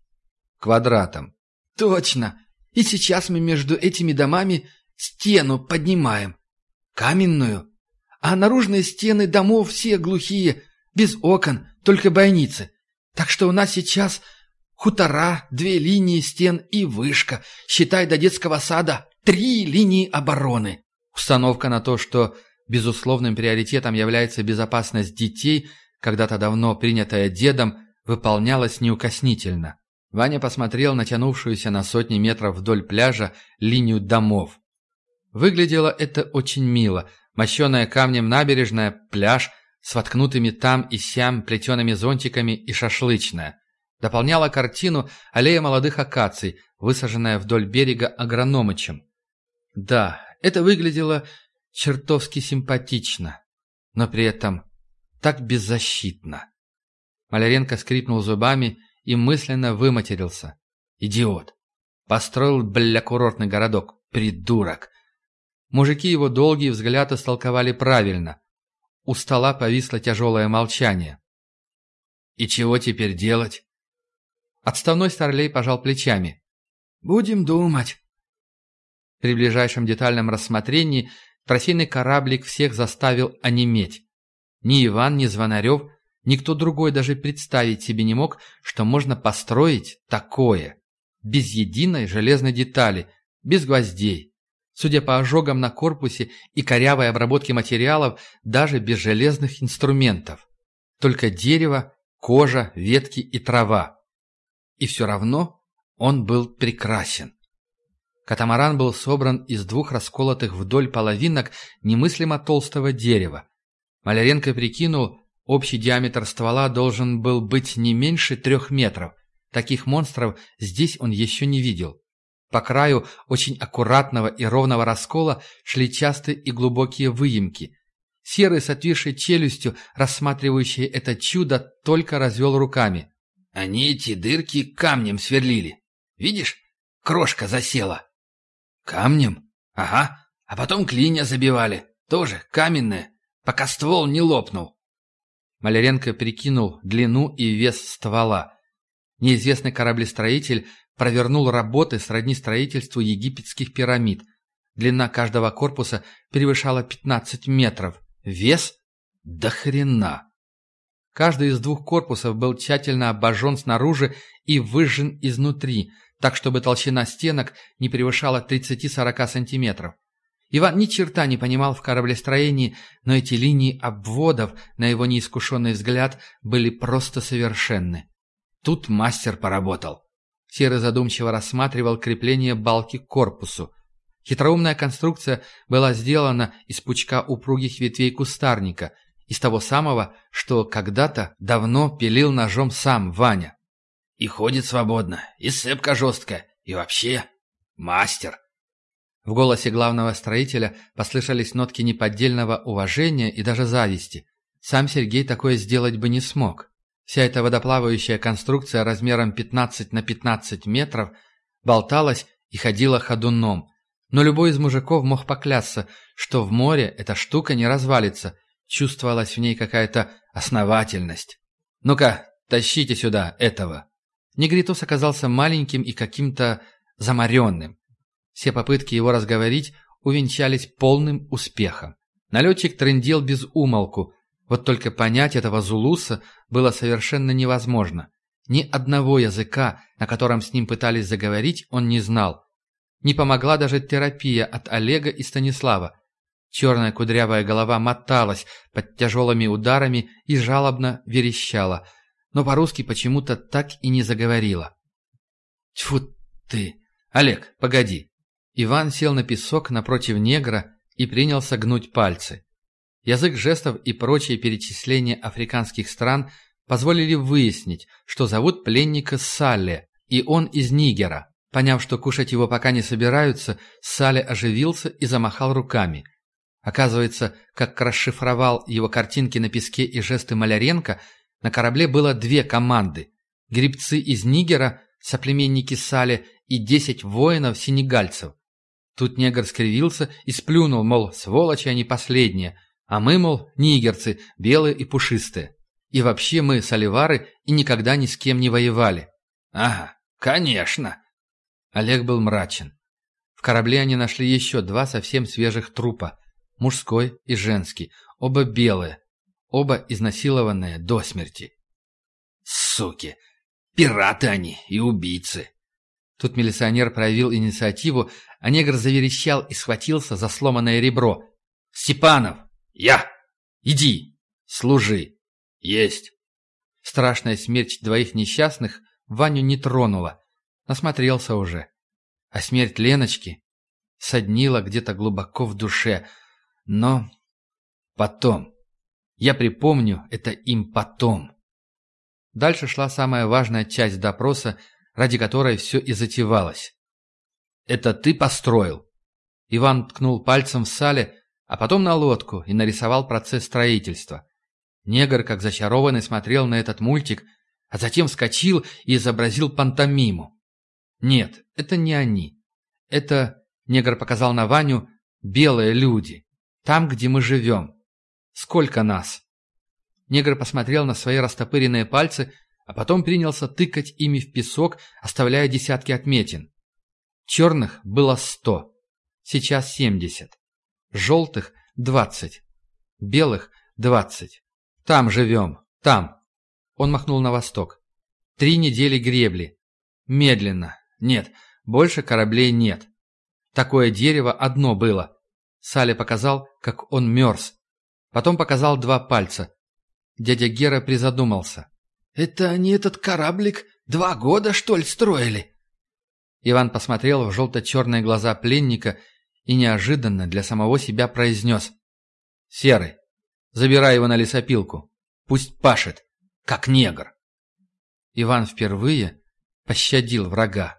Квадратом. «Точно! И сейчас мы между этими домами стену поднимаем. Каменную, а наружные стены домов все глухие, без окон, только бойницы. Так что у нас сейчас хутора, две линии стен и вышка, считай до детского сада, три линии обороны. Установка на то, что безусловным приоритетом является безопасность детей, когда-то давно принятая дедом, выполнялась неукоснительно. Ваня посмотрел на тянувшуюся на сотни метров вдоль пляжа линию домов. Выглядело это очень мило – Мощеная камнем набережная, пляж с воткнутыми там и сям плетеными зонтиками и шашлычная. Дополняла картину аллея молодых акаций, высаженная вдоль берега агрономычем. Да, это выглядело чертовски симпатично, но при этом так беззащитно. Маляренко скрипнул зубами и мысленно выматерился. Идиот. Построил, бля, курортный городок. Придурок. Мужики его долгий взгляд истолковали правильно. У стола повисло тяжелое молчание. «И чего теперь делать?» Отставной старлей пожал плечами. «Будем думать». При ближайшем детальном рассмотрении трофейный кораблик всех заставил онеметь. Ни Иван, ни Звонарев, никто другой даже представить себе не мог, что можно построить такое. Без единой железной детали, без гвоздей, Судя по ожогам на корпусе и корявой обработке материалов, даже без железных инструментов. Только дерево, кожа, ветки и трава. И все равно он был прекрасен. Катамаран был собран из двух расколотых вдоль половинок немыслимо толстого дерева. Маляренко прикинул, общий диаметр ствола должен был быть не меньше трех метров. Таких монстров здесь он еще не видел. По краю очень аккуратного и ровного раскола шли частые и глубокие выемки. Серый с отвисшей челюстью, рассматривающий это чудо, только развел руками. «Они эти дырки камнем сверлили. Видишь, крошка засела». «Камнем? Ага. А потом клинья забивали. Тоже каменные, пока ствол не лопнул». Маляренко прикинул длину и вес ствола. Неизвестный кораблестроитель провернул работы сродни строительству египетских пирамид. Длина каждого корпуса превышала 15 метров. Вес? До хрена! Каждый из двух корпусов был тщательно обожжен снаружи и выжжен изнутри, так чтобы толщина стенок не превышала 30-40 сантиметров. Иван ни черта не понимал в кораблестроении, но эти линии обводов, на его неискушенный взгляд, были просто совершенны. Тут мастер поработал. Серый задумчиво рассматривал крепление балки к корпусу. Хитроумная конструкция была сделана из пучка упругих ветвей кустарника, из того самого, что когда-то давно пилил ножом сам Ваня. И ходит свободно, и сцепка жесткая, и вообще мастер. В голосе главного строителя послышались нотки неподдельного уважения и даже зависти. Сам Сергей такое сделать бы не смог. Вся эта водоплавающая конструкция размером 15 на 15 метров болталась и ходила ходуном. Но любой из мужиков мог поклясться, что в море эта штука не развалится, чувствовалась в ней какая-то основательность. Ну-ка, тащите сюда этого». Негритос оказался маленьким и каким-то замаренным. Все попытки его разговорить увенчались полным успехом. Налетчик трындел без умолку, вот только понять этого зулуса было совершенно невозможно. Ни одного языка, на котором с ним пытались заговорить, он не знал. Не помогла даже терапия от Олега и Станислава. Черная кудрявая голова моталась под тяжелыми ударами и жалобно верещала, но по-русски почему-то так и не заговорила. «Тьфу ты! Олег, погоди!» Иван сел на песок напротив негра и принялся гнуть пальцы. Язык жестов и прочие перечисления африканских стран позволили выяснить, что зовут пленника Салле, и он из Нигера. Поняв, что кушать его пока не собираются, Сале оживился и замахал руками. Оказывается, как расшифровал его картинки на песке и жесты Маляренко, на корабле было две команды. Грибцы из Нигера, соплеменники Сале и десять воинов-сенегальцев. Тут негр скривился и сплюнул, мол, сволочи они последние, а мы, мол, нигерцы, белые и пушистые. И вообще мы, соливары, и никогда ни с кем не воевали. Ага, конечно. Олег был мрачен. В корабле они нашли еще два совсем свежих трупа. Мужской и женский. Оба белые. Оба изнасилованные до смерти. Суки! Пираты они и убийцы. Тут милиционер проявил инициативу, а негр заверещал и схватился за сломанное ребро. «Степанов! Я! Иди! Служи!» «Есть!» Страшная смерть двоих несчастных Ваню не тронула. Насмотрелся уже. А смерть Леночки соднила где-то глубоко в душе. Но потом. Я припомню это им потом. Дальше шла самая важная часть допроса, ради которой все и затевалось. «Это ты построил?» Иван ткнул пальцем в сале, а потом на лодку и нарисовал процесс строительства. Негр, как зачарованный, смотрел на этот мультик, а затем вскочил и изобразил пантомиму. «Нет, это не они. Это, — негр показал на Ваню, — белые люди. Там, где мы живем. Сколько нас?» Негр посмотрел на свои растопыренные пальцы, а потом принялся тыкать ими в песок, оставляя десятки отметин. Черных было сто, сейчас семьдесят. Желтых – двадцать. Белых – двадцать. Там живем, там. Он махнул на восток. Три недели гребли. Медленно. Нет, больше кораблей нет. Такое дерево одно было. Салли показал, как он мерз. Потом показал два пальца. Дядя Гера призадумался. «Это они этот кораблик два года, что ли, строили?» Иван посмотрел в желто-черные глаза пленника и неожиданно для самого себя произнес. «Серый, забирай его на лесопилку. Пусть пашет, как негр». Иван впервые пощадил врага.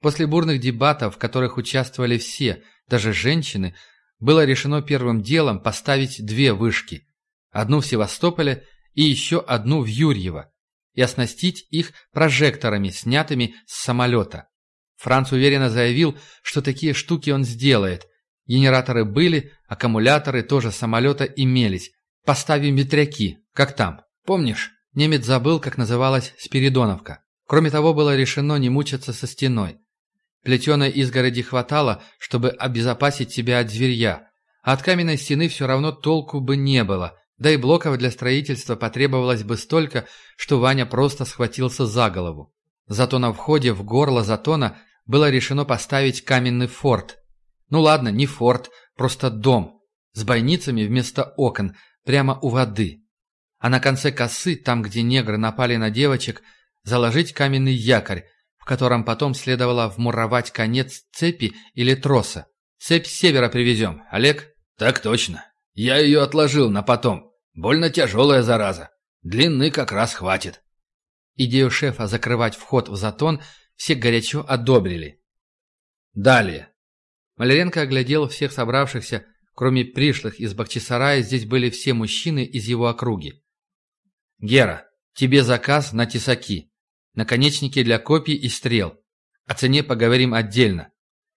После бурных дебатов, в которых участвовали все, даже женщины, было решено первым делом поставить две вышки. Одну в Севастополе и еще одну в Юрьево, и оснастить их прожекторами, снятыми с самолета. Франц уверенно заявил, что такие штуки он сделает. Генераторы были, аккумуляторы тоже самолета имелись. Поставим ветряки, как там. Помнишь, немец забыл, как называлась Спиридоновка. Кроме того, было решено не мучиться со стеной. Плетеной изгороди хватало, чтобы обезопасить себя от зверья, а от каменной стены все равно толку бы не было, да и блоков для строительства потребовалось бы столько, что Ваня просто схватился за голову. Зато на входе в горло затона было решено поставить каменный форт. Ну ладно, не форт, просто дом. С бойницами вместо окон, прямо у воды. А на конце косы, там, где негры напали на девочек, заложить каменный якорь, котором потом следовало вмуровать конец цепи или троса. Цепь с севера привезем, Олег? Так точно. Я ее отложил на потом. Больно тяжелая зараза. Длины как раз хватит. Идею шефа закрывать вход в затон все горячо одобрили. Далее. Маляренко оглядел всех собравшихся, кроме пришлых из Бахчисарая, здесь были все мужчины из его округи. «Гера, тебе заказ на тесаки, наконечники для копий и стрел. О цене поговорим отдельно.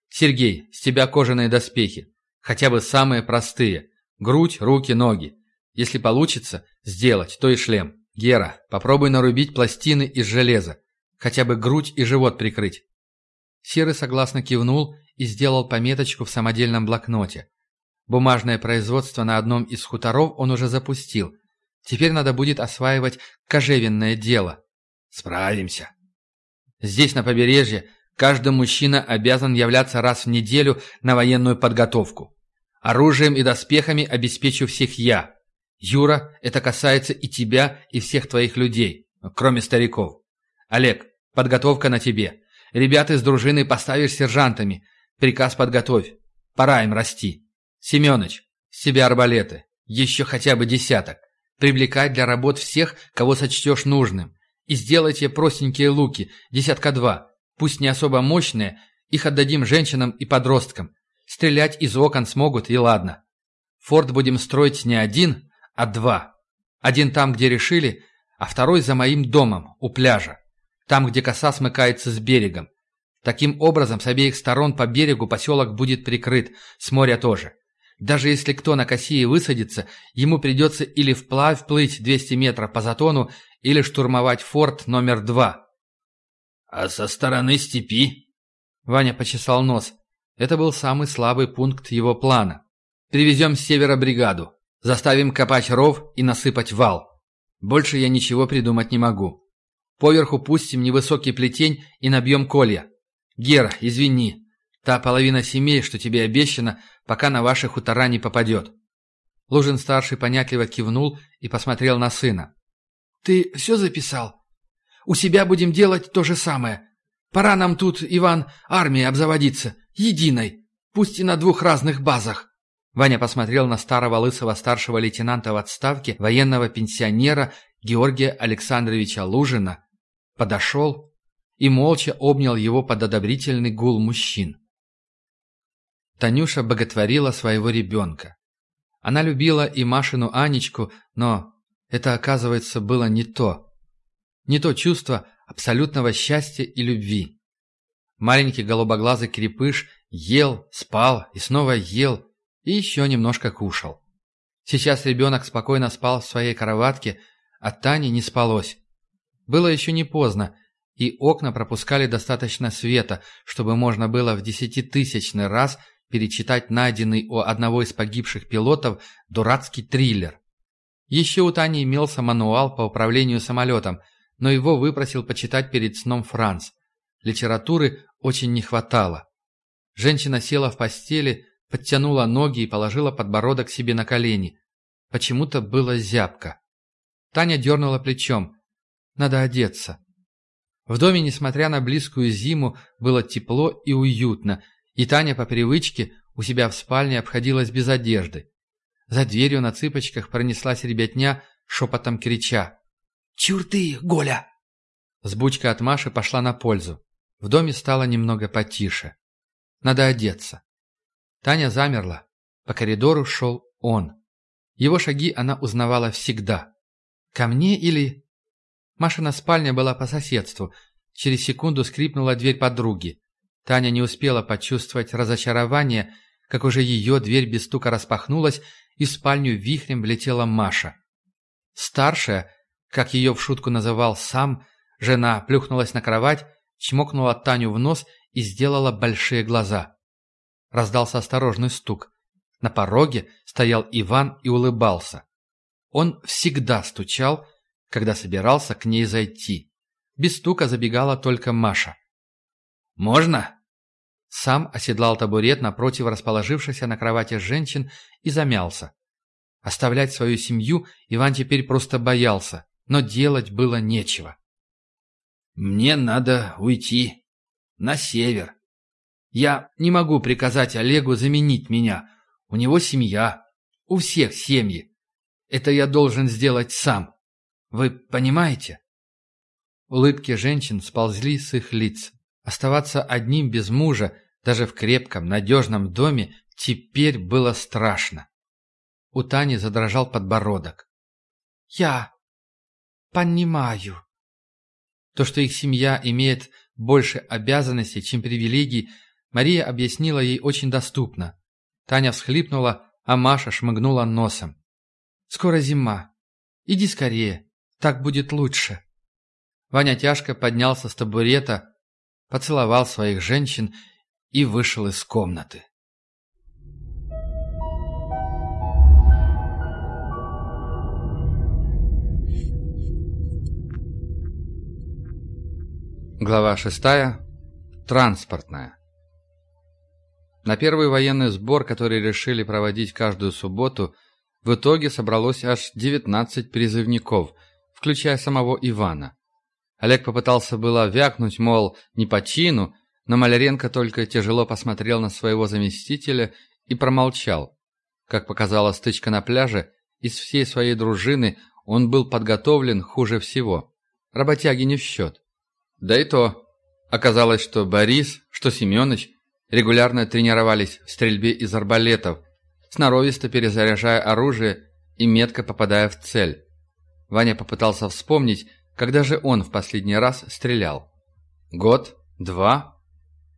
Сергей, с тебя кожаные доспехи, хотя бы самые простые, грудь, руки, ноги. Если получится, сделать, то и шлем. Гера, попробуй нарубить пластины из железа. Хотя бы грудь и живот прикрыть. Серый согласно кивнул и сделал пометочку в самодельном блокноте. Бумажное производство на одном из хуторов он уже запустил. Теперь надо будет осваивать кожевенное дело. Справимся. Здесь, на побережье, каждый мужчина обязан являться раз в неделю на военную подготовку. Оружием и доспехами обеспечу всех я. Юра, это касается и тебя, и всех твоих людей, кроме стариков. Олег, подготовка на тебе. Ребят из дружины поставишь сержантами. Приказ подготовь. Пора им расти. Семёныч, с тебя арбалеты. Еще хотя бы десяток. Привлекать для работ всех, кого сочтешь нужным. И сделайте простенькие луки, десятка два. Пусть не особо мощные, их отдадим женщинам и подросткам. Стрелять из окон смогут, и ладно. Форт будем строить не один, а два. Один там, где решили, а второй за моим домом, у пляжа. Там, где коса смыкается с берегом. Таким образом, с обеих сторон по берегу поселок будет прикрыт, с моря тоже. Даже если кто на косе высадится, ему придется или вплавь плыть 200 метров по затону, или штурмовать форт номер два. «А со стороны степи?» Ваня почесал нос. Это был самый слабый пункт его плана. «Привезем с севера бригаду. Заставим копать ров и насыпать вал. Больше я ничего придумать не могу. Поверху пустим невысокий плетень и набьем колья. Гера, извини, та половина семей, что тебе обещано, пока на ваши хутора не попадет». Лужин-старший понятливо кивнул и посмотрел на сына. «Ты все записал? У себя будем делать то же самое. Пора нам тут, Иван, армией обзаводиться, единой, пусть и на двух разных базах». Ваня посмотрел на старого лысого старшего лейтенанта в отставке, военного пенсионера Георгия Александровича Лужина, подошел и молча обнял его под одобрительный гул мужчин. Танюша боготворила своего ребенка. Она любила и Машину Анечку, но это, оказывается, было не то. Не то чувство абсолютного счастья и любви. Маленький голубоглазый крепыш ел, спал и снова ел, и еще немножко кушал. Сейчас ребенок спокойно спал в своей кроватке, а Тане не спалось. Было еще не поздно, и окна пропускали достаточно света, чтобы можно было в десятитысячный раз перечитать найденный у одного из погибших пилотов дурацкий триллер. Еще у Тани имелся мануал по управлению самолетом, но его выпросил почитать перед сном Франц. Литературы очень не хватало. Женщина села в постели, подтянула ноги и положила подбородок себе на колени. Почему-то было зябко. Таня дернула плечом. «Надо одеться». В доме, несмотря на близкую зиму, было тепло и уютно, и Таня по привычке у себя в спальне обходилась без одежды. За дверью на цыпочках пронеслась ребятня, шепотом крича. «Чур ты, Голя!» Сбучка от Маши пошла на пользу. В доме стало немного потише. Надо одеться. Таня замерла. По коридору шел он. Его шаги она узнавала всегда. «Ко мне или...» Машина спальня была по соседству. Через секунду скрипнула дверь подруги. Таня не успела почувствовать разочарование, как уже ее дверь без стука распахнулась, и в спальню вихрем влетела Маша. Старшая, как ее в шутку называл сам, жена плюхнулась на кровать, чмокнула Таню в нос и сделала большие глаза. Раздался осторожный стук. На пороге стоял Иван и улыбался. Он всегда стучал, когда собирался к ней зайти. Без стука забегала только Маша. «Можно?» Сам оседлал табурет напротив расположившихся на кровати женщин и замялся. Оставлять свою семью Иван теперь просто боялся, но делать было нечего. «Мне надо уйти. На север. Я не могу приказать Олегу заменить меня. У него семья. У всех семьи. Это я должен сделать сам. Вы понимаете?» Улыбки женщин сползли с их лиц. Оставаться одним без мужа, даже в крепком, надежном доме, теперь было страшно. У Тани задрожал подбородок. «Я понимаю». То, что их семья имеет больше обязанностей, чем привилегий, Мария объяснила ей очень доступно. Таня всхлипнула, а Маша шмыгнула носом. «Скоро зима. Иди скорее. Так будет лучше». Ваня тяжко поднялся с табурета, поцеловал своих женщин и вышел из комнаты. Глава шестая. Транспортная. На первый военный сбор, который решили проводить каждую субботу, в итоге собралось аж 19 призывников, включая самого Ивана. Олег попытался было вякнуть, мол, не по чину, но Маляренко только тяжело посмотрел на своего заместителя и промолчал. Как показала стычка на пляже, из всей своей дружины он был подготовлен хуже всего. Работяги не в счет. Да и то. Оказалось, что Борис, что Семенович регулярно тренировались в стрельбе из арбалетов, сноровисто перезаряжая оружие и метко попадая в цель. Ваня попытался вспомнить, когда же он в последний раз стрелял? Год? Два?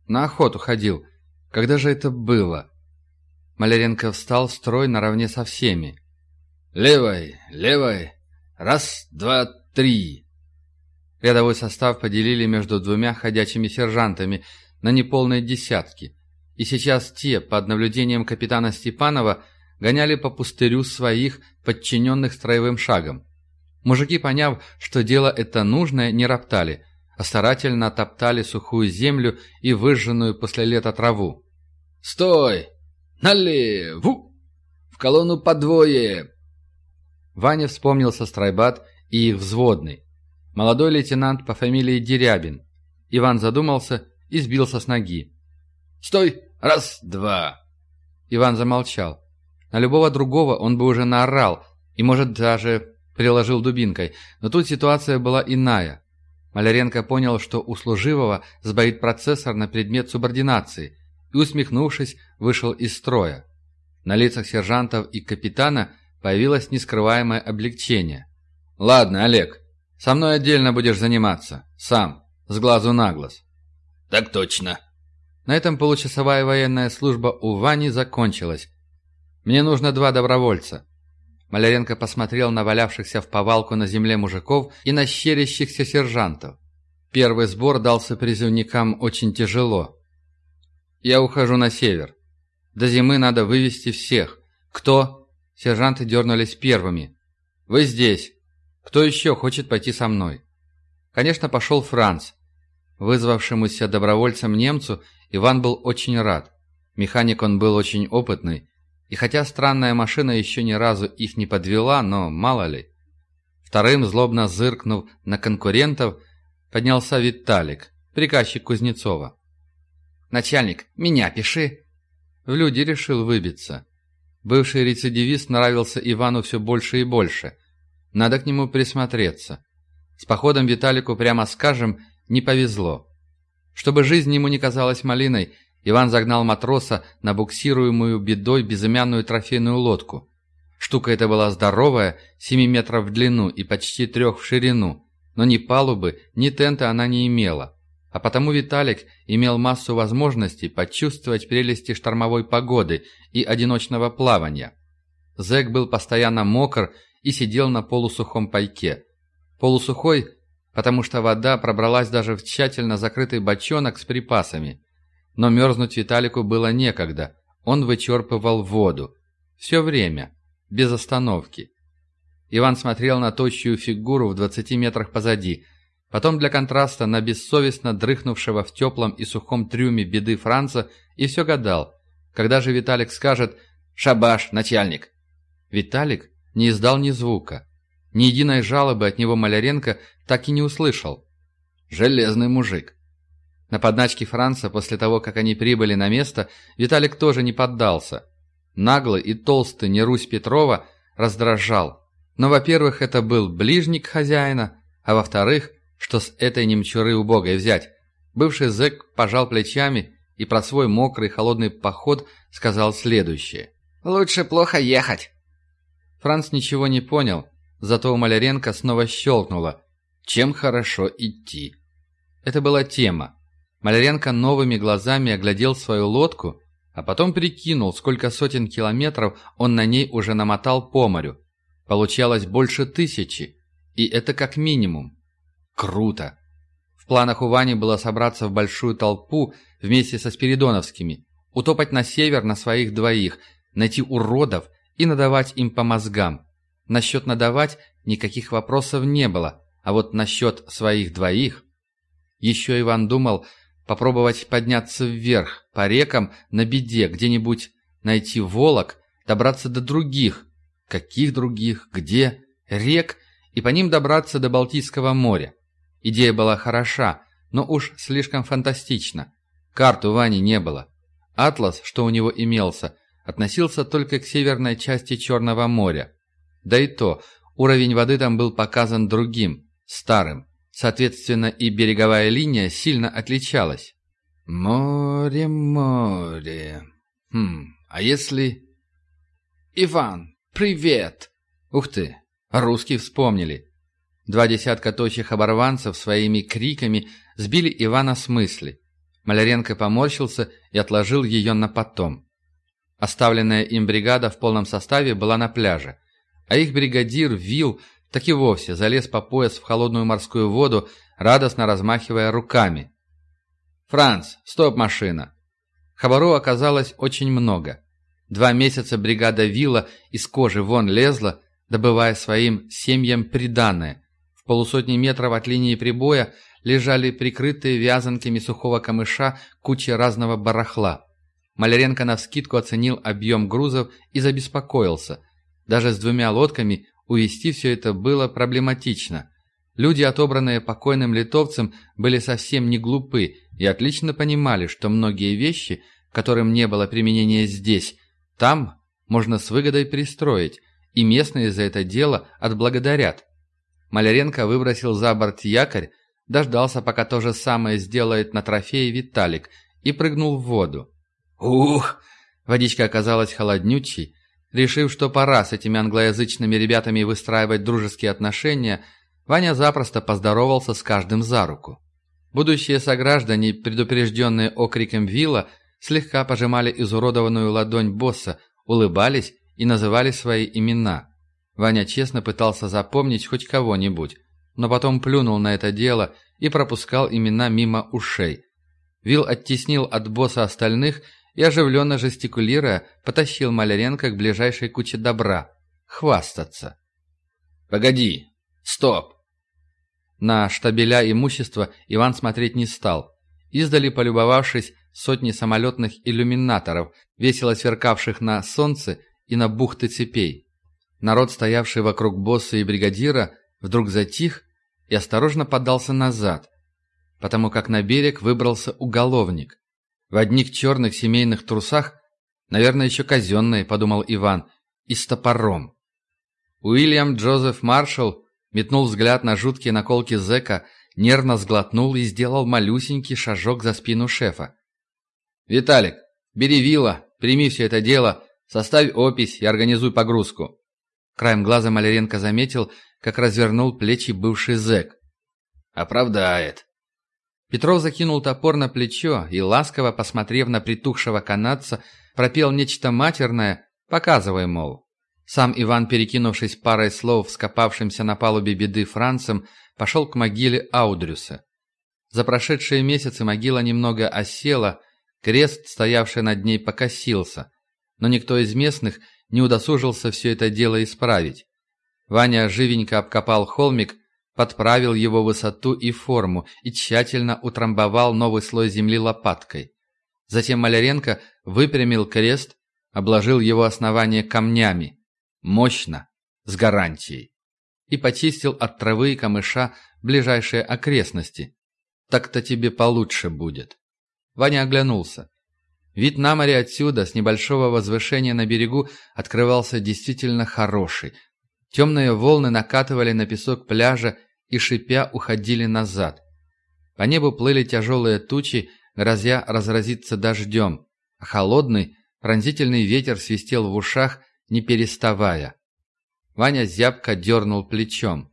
На охоту ходил. Когда же это было? Маляренко встал в строй наравне со всеми. «Левой, левой. Раз, два, три». Рядовой состав поделили между двумя ходячими сержантами на неполные десятки. И сейчас те, под наблюдением капитана Степанова, гоняли по пустырю своих подчиненных строевым шагом. Мужики, поняв, что дело это нужное, не роптали, а старательно топтали сухую землю и выжженную после лета траву. «Стой! Налеву! В колонну по двое!» Ваня вспомнил со стройбат и их взводный. Молодой лейтенант по фамилии Дерябин. Иван задумался и сбился с ноги. «Стой! Раз, два!» Иван замолчал. На любого другого он бы уже наорал и, может, даже приложил дубинкой, но тут ситуация была иная. Маляренко понял, что у служивого сбоит процессор на предмет субординации, и, усмехнувшись, вышел из строя. На лицах сержантов и капитана появилось нескрываемое облегчение. «Ладно, Олег, со мной отдельно будешь заниматься. Сам, с глазу на глаз». «Так точно». На этом получасовая военная служба у Вани закончилась. «Мне нужно два добровольца. Маляренко посмотрел на валявшихся в повалку на земле мужиков и на щерящихся сержантов. Первый сбор дался призывникам очень тяжело. «Я ухожу на север. До зимы надо вывести всех. Кто?» Сержанты дернулись первыми. «Вы здесь. Кто еще хочет пойти со мной?» Конечно, пошел Франц. Вызвавшемуся добровольцем немцу Иван был очень рад. Механик он был очень опытный, и хотя странная машина еще ни разу их не подвела, но мало ли. Вторым, злобно зыркнув на конкурентов, поднялся Виталик, приказчик Кузнецова. «Начальник, меня пиши!» В люди решил выбиться. Бывший рецидивист нравился Ивану все больше и больше. Надо к нему присмотреться. С походом Виталику, прямо скажем, не повезло. Чтобы жизнь ему не казалась малиной, Иван загнал матроса на буксируемую бедой безымянную трофейную лодку. Штука эта была здоровая, 7 метров в длину и почти трех в ширину, но ни палубы, ни тента она не имела. А потому Виталик имел массу возможностей почувствовать прелести штормовой погоды и одиночного плавания. Зэк был постоянно мокр и сидел на полусухом пайке. Полусухой, потому что вода пробралась даже в тщательно закрытый бочонок с припасами. Но мерзнуть Виталику было некогда. Он вычерпывал воду. Все время. Без остановки. Иван смотрел на тощую фигуру в двадцати метрах позади. Потом для контраста на бессовестно дрыхнувшего в теплом и сухом трюме беды Франца и все гадал. Когда же Виталик скажет «Шабаш, начальник!» Виталик не издал ни звука. Ни единой жалобы от него Маляренко так и не услышал. Железный мужик. На подначке Франца после того, как они прибыли на место, Виталик тоже не поддался. Наглый и толстый Нерусь Петрова раздражал. Но, во-первых, это был ближник хозяина, а во-вторых, что с этой немчуры убогой взять? Бывший зэк пожал плечами и про свой мокрый холодный поход сказал следующее. «Лучше плохо ехать». Франц ничего не понял, зато у Маляренко снова щелкнуло. Чем хорошо идти? Это была тема. Маляренко новыми глазами оглядел свою лодку, а потом прикинул, сколько сотен километров он на ней уже намотал по морю. Получалось больше тысячи. И это как минимум. Круто. В планах у Вани было собраться в большую толпу вместе со Спиридоновскими, утопать на север на своих двоих, найти уродов и надавать им по мозгам. Насчет надавать никаких вопросов не было, а вот насчет своих двоих... Еще Иван думал попробовать подняться вверх, по рекам, на беде, где-нибудь найти волок, добраться до других. Каких других? Где? Рек, и по ним добраться до Балтийского моря. Идея была хороша, но уж слишком фантастична. Карт у Вани не было. Атлас, что у него имелся, относился только к северной части Черного моря. Да и то, уровень воды там был показан другим, старым. Соответственно, и береговая линия сильно отличалась. Море, море. Хм, а если... Иван, привет! Ух ты, русские вспомнили. Два десятка тощих оборванцев своими криками сбили Ивана с мысли. Маляренко поморщился и отложил ее на потом. Оставленная им бригада в полном составе была на пляже, а их бригадир Вил так и вовсе залез по пояс в холодную морскую воду, радостно размахивая руками. «Франц, стоп, машина!» Хабару оказалось очень много. Два месяца бригада Вилла из кожи вон лезла, добывая своим семьям приданное. В полусотни метров от линии прибоя лежали прикрытые вязанками сухого камыша кучи разного барахла. Маляренко навскидку оценил объем грузов и забеспокоился. Даже с двумя лодками увести все это было проблематично. Люди, отобранные покойным литовцем, были совсем не глупы и отлично понимали, что многие вещи, которым не было применения здесь, там можно с выгодой пристроить, и местные за это дело отблагодарят. Маляренко выбросил за борт якорь, дождался, пока то же самое сделает на трофее Виталик, и прыгнул в воду. Ух! Водичка оказалась холоднючей. Решив, что пора с этими англоязычными ребятами выстраивать дружеские отношения, Ваня запросто поздоровался с каждым за руку. Будущие сограждане, предупрежденные окриком вилла, слегка пожимали изуродованную ладонь босса, улыбались и называли свои имена. Ваня честно пытался запомнить хоть кого-нибудь, но потом плюнул на это дело и пропускал имена мимо ушей. Вил оттеснил от босса остальных и, оживленно жестикулируя, потащил Маляренко к ближайшей куче добра. Хвастаться. «Погоди! Стоп!» На штабеля имущества Иван смотреть не стал. Издали полюбовавшись сотни самолетных иллюминаторов, весело сверкавших на солнце и на бухты цепей. Народ, стоявший вокруг босса и бригадира, вдруг затих и осторожно подался назад, потому как на берег выбрался уголовник. В одних черных семейных трусах, наверное, еще казенные, подумал Иван, и с топором. Уильям Джозеф Маршалл метнул взгляд на жуткие наколки зэка, нервно сглотнул и сделал малюсенький шажок за спину шефа. «Виталик, бери вилла, прими все это дело, составь опись и организуй погрузку». Краем глаза Маляренко заметил, как развернул плечи бывший зэк. «Оправдает». Петров закинул топор на плечо и, ласково посмотрев на притухшего канадца, пропел нечто матерное, показывая, мол. Сам Иван, перекинувшись парой слов с копавшимся на палубе беды Францем, пошел к могиле Аудрюса. За прошедшие месяцы могила немного осела, крест, стоявший над ней, покосился, но никто из местных не удосужился все это дело исправить. Ваня живенько обкопал холмик, подправил его высоту и форму и тщательно утрамбовал новый слой земли лопаткой. Затем Маляренко выпрямил крест, обложил его основание камнями. Мощно, с гарантией. И почистил от травы и камыша ближайшие окрестности. Так-то тебе получше будет. Ваня оглянулся. Вид на море отсюда, с небольшого возвышения на берегу, открывался действительно хороший, Темные волны накатывали на песок пляжа и, шипя, уходили назад. По небу плыли тяжелые тучи, грозя разразиться дождем, а холодный, пронзительный ветер свистел в ушах, не переставая. Ваня зябко дернул плечом.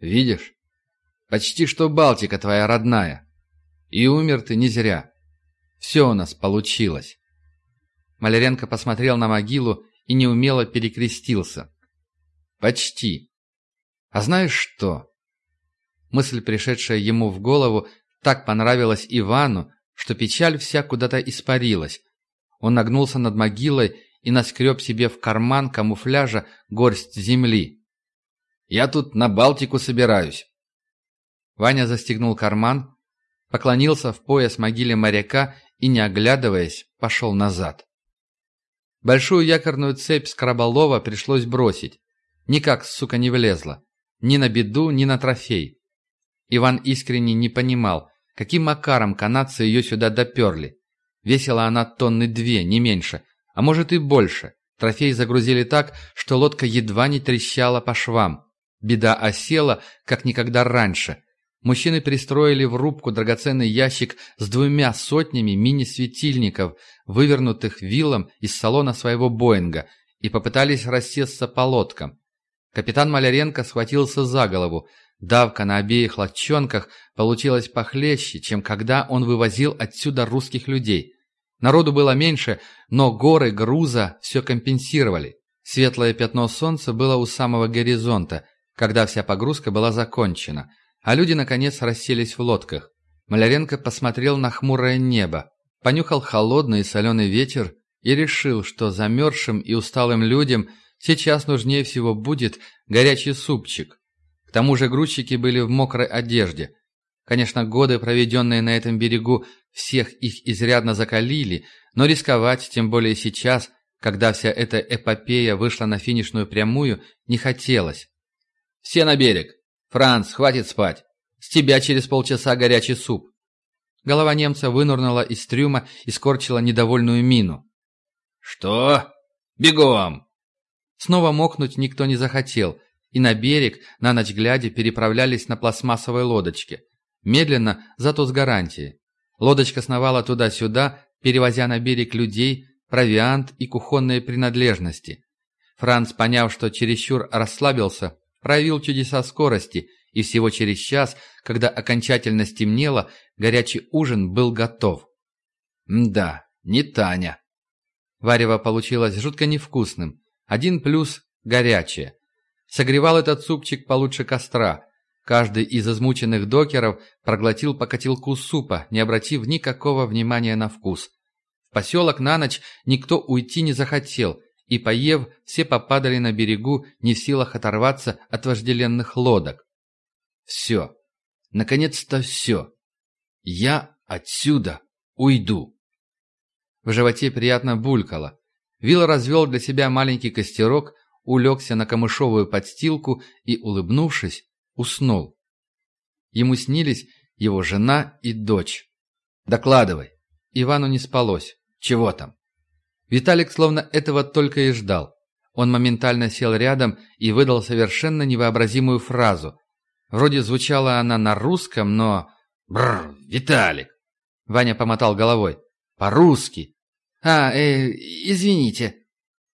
«Видишь? Почти что Балтика твоя родная. И умер ты не зря. Все у нас получилось». Маляренко посмотрел на могилу и неумело перекрестился. Почти. А знаешь что? Мысль, пришедшая ему в голову, так понравилась Ивану, что печаль вся куда-то испарилась. Он нагнулся над могилой и наскреб себе в карман камуфляжа горсть земли. «Я тут на Балтику собираюсь». Ваня застегнул карман, поклонился в пояс могиле моряка и, не оглядываясь, пошел назад. Большую якорную цепь с краболова пришлось бросить. Никак, сука, не влезла. Ни на беду, ни на трофей. Иван искренне не понимал, каким макаром канадцы ее сюда доперли. Весила она тонны две, не меньше, а может и больше. Трофей загрузили так, что лодка едва не трещала по швам. Беда осела, как никогда раньше. Мужчины пристроили в рубку драгоценный ящик с двумя сотнями мини-светильников, вывернутых вилом из салона своего Боинга, и попытались рассесться по лодкам. Капитан Маляренко схватился за голову. Давка на обеих лодчонках получилась похлеще, чем когда он вывозил отсюда русских людей. Народу было меньше, но горы груза все компенсировали. Светлое пятно солнца было у самого горизонта, когда вся погрузка была закончена – а люди, наконец, расселись в лодках. Маляренко посмотрел на хмурое небо, понюхал холодный и соленый ветер и решил, что замерзшим и усталым людям сейчас нужнее всего будет горячий супчик. К тому же грузчики были в мокрой одежде. Конечно, годы, проведенные на этом берегу, всех их изрядно закалили, но рисковать, тем более сейчас, когда вся эта эпопея вышла на финишную прямую, не хотелось. «Все на берег!» «Франц, хватит спать. С тебя через полчаса горячий суп». Голова немца вынурнула из трюма и скорчила недовольную мину. «Что? Бегом!» Снова мокнуть никто не захотел, и на берег, на ночь глядя, переправлялись на пластмассовой лодочке. Медленно, зато с гарантией. Лодочка сновала туда-сюда, перевозя на берег людей, провиант и кухонные принадлежности. Франц, поняв, что чересчур расслабился, проявил чудеса скорости, и всего через час, когда окончательно стемнело, горячий ужин был готов. да, не Таня. Варево получилось жутко невкусным. Один плюс – горячее. Согревал этот супчик получше костра. Каждый из измученных докеров проглотил по котелку супа, не обратив никакого внимания на вкус. В поселок на ночь никто уйти не захотел, и, поев, все попадали на берегу, не в силах оторваться от вожделенных лодок. Все. Наконец-то все. Я отсюда уйду. В животе приятно булькало. Вилл развел для себя маленький костерок, улегся на камышовую подстилку и, улыбнувшись, уснул. Ему снились его жена и дочь. «Докладывай». Ивану не спалось. «Чего там?» Виталик словно этого только и ждал. Он моментально сел рядом и выдал совершенно невообразимую фразу. Вроде звучала она на русском, но... Бррр, Виталик! Ваня помотал головой. По-русски. А, э, извините.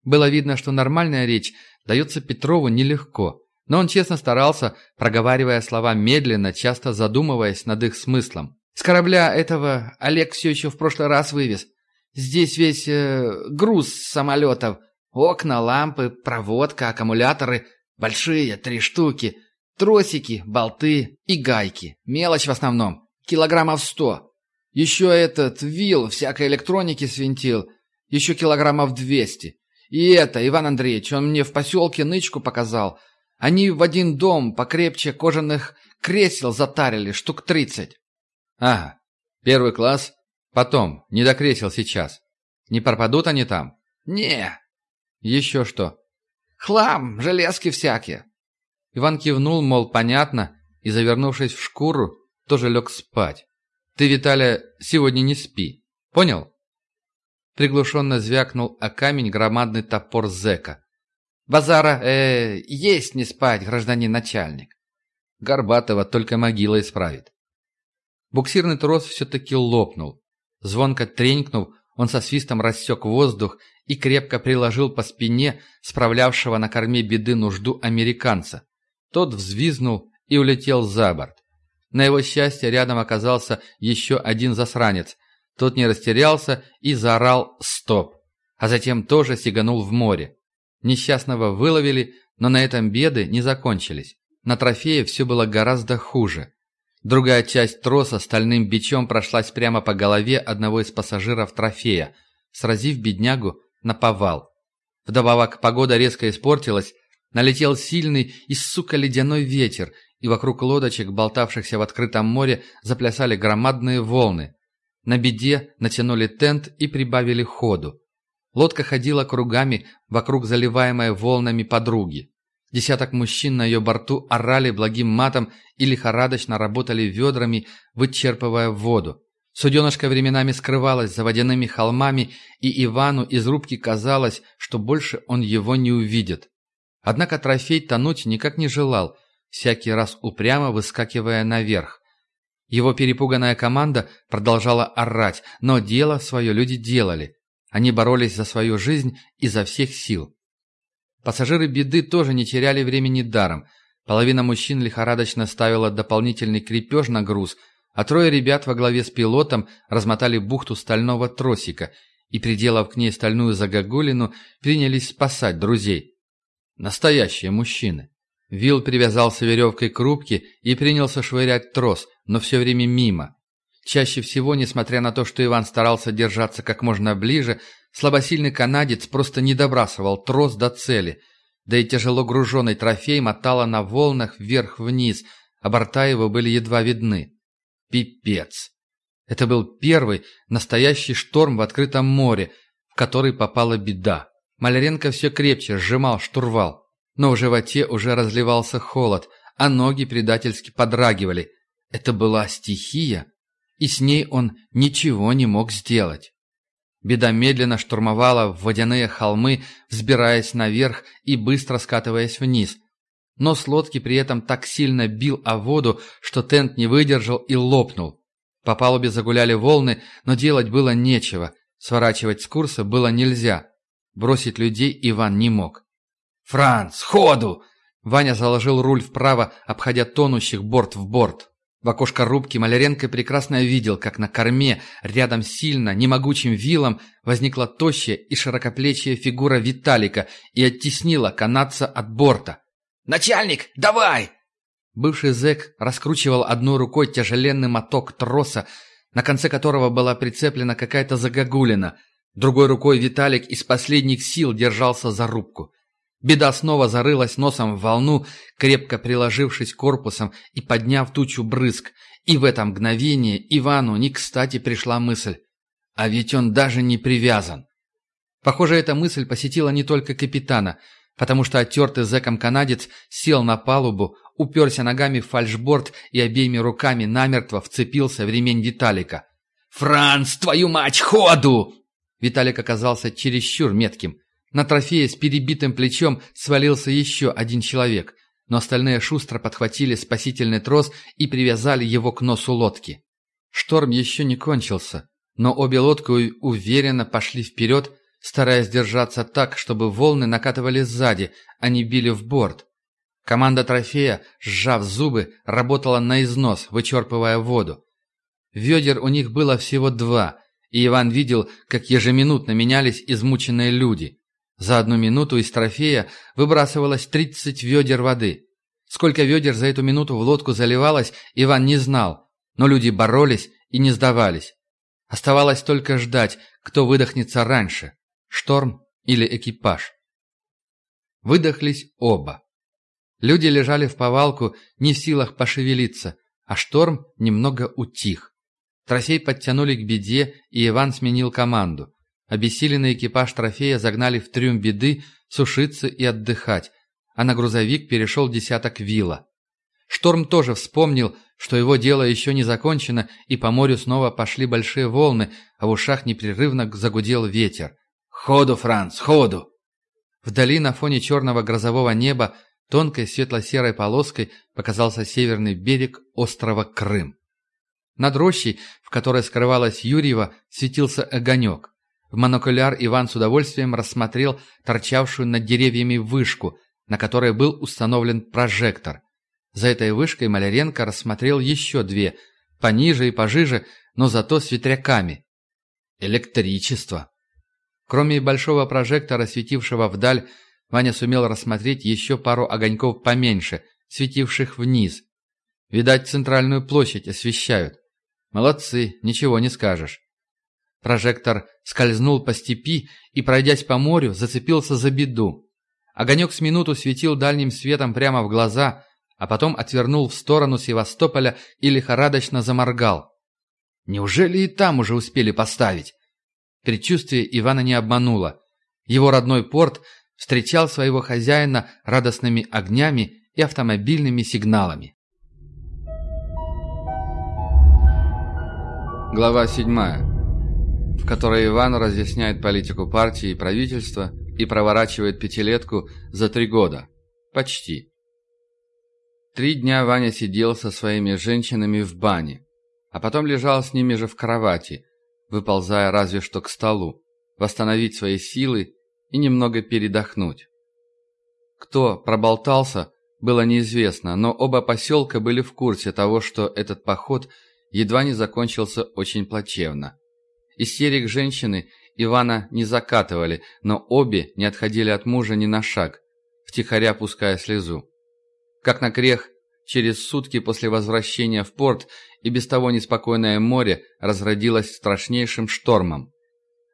Было видно, что нормальная речь дается Петрову нелегко, но он честно старался, проговаривая слова медленно, часто задумываясь над их смыслом. С корабля этого Олег все еще в прошлый раз вывез. Здесь весь э, груз самолетов. Окна, лампы, проводка, аккумуляторы. Большие, три штуки. Тросики, болты и гайки. Мелочь в основном. Килограммов сто. Еще этот вил всякой электроники свинтил. Еще килограммов двести. И это, Иван Андреевич, он мне в поселке нычку показал. Они в один дом покрепче кожаных кресел затарили, штук тридцать. Ага. Первый класс, Потом, не до кресел сейчас. Не пропадут они там? Не. Еще что? Хлам, железки всякие. Иван кивнул, мол, понятно, и, завернувшись в шкуру, тоже лег спать. Ты, Виталя, сегодня не спи. Понял? Приглушенно звякнул о камень громадный топор зэка. «Базара, э, есть не спать, гражданин начальник». Горбатого только могила исправит. Буксирный трос все-таки лопнул. Звонко тренькнув, он со свистом рассек воздух и крепко приложил по спине справлявшего на корме беды нужду американца. Тот взвизнул и улетел за борт. На его счастье рядом оказался еще один засранец. Тот не растерялся и заорал «Стоп!», а затем тоже сиганул в море. Несчастного выловили, но на этом беды не закончились. На трофее все было гораздо хуже. Другая часть троса стальным бичом прошлась прямо по голове одного из пассажиров трофея, сразив беднягу на повал. Вдобавок погода резко испортилась, налетел сильный и, сука, ледяной ветер, и вокруг лодочек, болтавшихся в открытом море, заплясали громадные волны. На беде натянули тент и прибавили ходу. Лодка ходила кругами вокруг заливаемой волнами подруги. Десяток мужчин на ее борту орали благим матом и лихорадочно работали ведрами, вычерпывая воду. Суденышко временами скрывалось за водяными холмами, и Ивану из рубки казалось, что больше он его не увидит. Однако трофей тонуть никак не желал, всякий раз упрямо выскакивая наверх. Его перепуганная команда продолжала орать, но дело свое люди делали. Они боролись за свою жизнь изо всех сил. Пассажиры беды тоже не теряли времени даром. Половина мужчин лихорадочно ставила дополнительный крепеж на груз, а трое ребят во главе с пилотом размотали бухту стального тросика и, приделав к ней стальную загогулину, принялись спасать друзей. Настоящие мужчины. Вилл привязался веревкой к рубке и принялся швырять трос, но все время мимо. Чаще всего, несмотря на то, что Иван старался держаться как можно ближе, слабосильный канадец просто не добрасывал трос до цели, да и тяжело груженный трофей мотало на волнах вверх-вниз, а борта его были едва видны. Пипец! Это был первый настоящий шторм в открытом море, в который попала беда. Маляренко все крепче сжимал штурвал, но в животе уже разливался холод, а ноги предательски подрагивали. Это была стихия, и с ней он ничего не мог сделать. Беда медленно штурмовала водяные холмы, взбираясь наверх и быстро скатываясь вниз. Но с лодки при этом так сильно бил о воду, что тент не выдержал и лопнул. По палубе загуляли волны, но делать было нечего. Сворачивать с курса было нельзя. Бросить людей Иван не мог. «Франц, ходу!» Ваня заложил руль вправо, обходя тонущих борт в борт. В окошко рубки Маляренко прекрасно видел, как на корме, рядом сильно, немогучим вилом, возникла тощая и широкоплечья фигура Виталика и оттеснила канадца от борта. «Начальник, давай!» Бывший зэк раскручивал одной рукой тяжеленный моток троса, на конце которого была прицеплена какая-то загогулина. Другой рукой Виталик из последних сил держался за рубку. Беда снова зарылась носом в волну, крепко приложившись корпусом и подняв тучу брызг. И в это мгновение Ивану не кстати пришла мысль. А ведь он даже не привязан. Похоже, эта мысль посетила не только капитана, потому что оттертый зэком канадец сел на палубу, уперся ногами в фальшборд и обеими руками намертво вцепился в ремень Виталика. «Франц, твою мать, ходу!» Виталик оказался чересчур метким. На трофее с перебитым плечом свалился еще один человек, но остальные шустро подхватили спасительный трос и привязали его к носу лодки. Шторм еще не кончился, но обе лодки уверенно пошли вперед, стараясь держаться так, чтобы волны накатывали сзади, а не били в борт. Команда трофея, сжав зубы, работала на износ, вычерпывая воду. Ведер у них было всего два, и Иван видел, как ежеминутно менялись измученные люди. За одну минуту из трофея выбрасывалось 30 ведер воды. Сколько ведер за эту минуту в лодку заливалось, Иван не знал, но люди боролись и не сдавались. Оставалось только ждать, кто выдохнется раньше – шторм или экипаж. Выдохлись оба. Люди лежали в повалку, не в силах пошевелиться, а шторм немного утих. Трофей подтянули к беде, и Иван сменил команду – Обессиленный экипаж трофея загнали в трюм беды сушиться и отдыхать, а на грузовик перешел десяток вилла. Шторм тоже вспомнил, что его дело еще не закончено, и по морю снова пошли большие волны, а в ушах непрерывно загудел ветер. «Ходу, Франц, ходу!» Вдали на фоне черного грозового неба тонкой светло-серой полоской показался северный берег острова Крым. Над рощей, в которой скрывалась Юрьева, светился огонек. В монокуляр Иван с удовольствием рассмотрел торчавшую над деревьями вышку, на которой был установлен прожектор. За этой вышкой Маляренко рассмотрел еще две, пониже и пожиже, но зато с ветряками. Электричество. Кроме большого прожектора, светившего вдаль, Ваня сумел рассмотреть еще пару огоньков поменьше, светивших вниз. Видать, центральную площадь освещают. Молодцы, ничего не скажешь. Прожектор скользнул по степи и, пройдясь по морю, зацепился за беду. Огонек с минуту светил дальним светом прямо в глаза, а потом отвернул в сторону Севастополя и лихорадочно заморгал. Неужели и там уже успели поставить? Предчувствие Ивана не обмануло. Его родной порт встречал своего хозяина радостными огнями и автомобильными сигналами. Глава 7, в которой Иван разъясняет политику партии и правительства и проворачивает пятилетку за три года. Почти. Три дня Ваня сидел со своими женщинами в бане, а потом лежал с ними же в кровати, выползая разве что к столу, восстановить свои силы и немного передохнуть. Кто проболтался, было неизвестно, но оба поселка были в курсе того, что этот поход – едва не закончился очень плачевно. Истерик женщины Ивана не закатывали, но обе не отходили от мужа ни на шаг, втихаря пуская слезу. Как на крех, через сутки после возвращения в порт и без того неспокойное море разродилось страшнейшим штормом.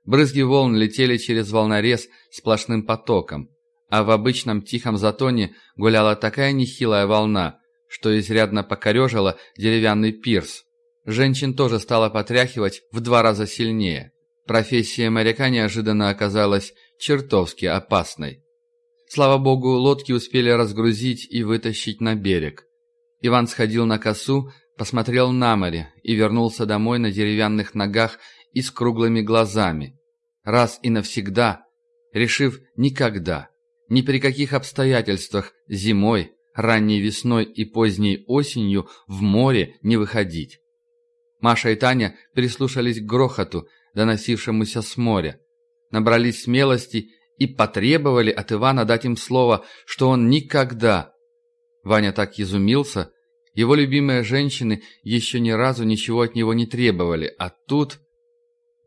Брызги волн летели через волнорез сплошным потоком, а в обычном тихом затоне гуляла такая нехилая волна, что изрядно покорежила деревянный пирс. Женщин тоже стало потряхивать в два раза сильнее. Профессия моряка неожиданно оказалась чертовски опасной. Слава богу, лодки успели разгрузить и вытащить на берег. Иван сходил на косу, посмотрел на море и вернулся домой на деревянных ногах и с круглыми глазами. Раз и навсегда, решив никогда, ни при каких обстоятельствах зимой, ранней весной и поздней осенью в море не выходить. Маша и Таня прислушались к грохоту, доносившемуся с моря, набрались смелости и потребовали от Ивана дать им слово, что он никогда... Ваня так изумился, его любимые женщины еще ни разу ничего от него не требовали, а тут...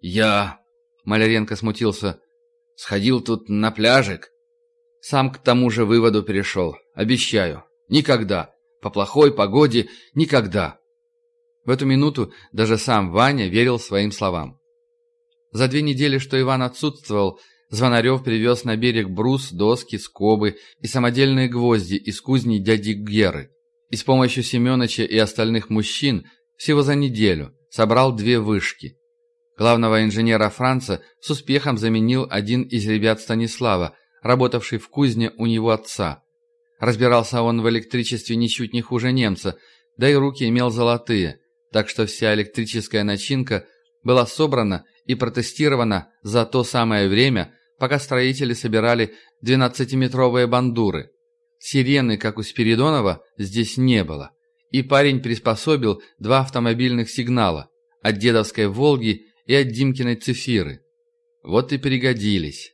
«Я...» — Маляренко смутился. «Сходил тут на пляжик. Сам к тому же выводу перешел. Обещаю. Никогда. По плохой погоде никогда. В эту минуту даже сам Ваня верил своим словам. За две недели, что Иван отсутствовал, Звонарев привез на берег брус, доски, скобы и самодельные гвозди из кузни дяди Геры. И с помощью Семеновича и остальных мужчин всего за неделю собрал две вышки. Главного инженера Франца с успехом заменил один из ребят Станислава, работавший в кузне у него отца. Разбирался он в электричестве ничуть не хуже немца, да и руки имел золотые – так что вся электрическая начинка была собрана и протестирована за то самое время, пока строители собирали 12-метровые бандуры. Сирены, как у Спиридонова, здесь не было. И парень приспособил два автомобильных сигнала от дедовской «Волги» и от Димкиной «Цифиры». Вот и пригодились.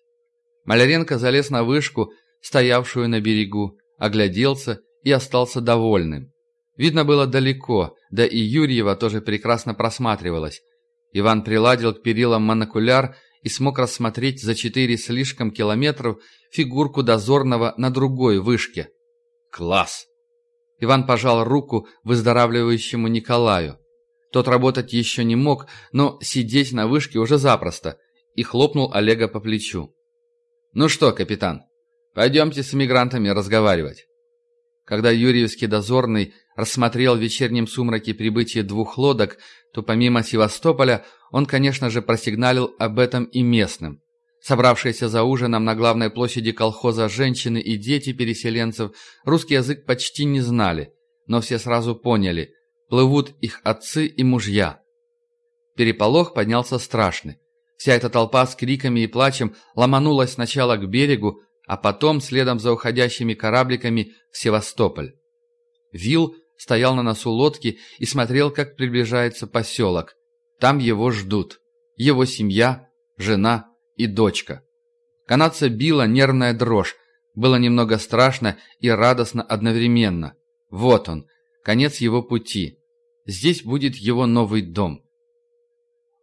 Маляренко залез на вышку, стоявшую на берегу, огляделся и остался довольным. Видно было далеко, да и Юрьева тоже прекрасно просматривалась. Иван приладил к перилам монокуляр и смог рассмотреть за четыре слишком километров фигурку дозорного на другой вышке. Класс! Иван пожал руку выздоравливающему Николаю. Тот работать еще не мог, но сидеть на вышке уже запросто, и хлопнул Олега по плечу. «Ну что, капитан, пойдемте с эмигрантами разговаривать». Когда Юрьевский дозорный рассмотрел в вечернем сумраке прибытие двух лодок, то помимо Севастополя он, конечно же, просигналил об этом и местным. Собравшиеся за ужином на главной площади колхоза женщины и дети переселенцев русский язык почти не знали, но все сразу поняли – плывут их отцы и мужья. Переполох поднялся страшный. Вся эта толпа с криками и плачем ломанулась сначала к берегу, а потом, следом за уходящими корабликами, в Севастополь. Вил стоял на носу лодки и смотрел, как приближается поселок. Там его ждут. Его семья, жена и дочка. Канадца била нервная дрожь. Было немного страшно и радостно одновременно. Вот он, конец его пути. Здесь будет его новый дом.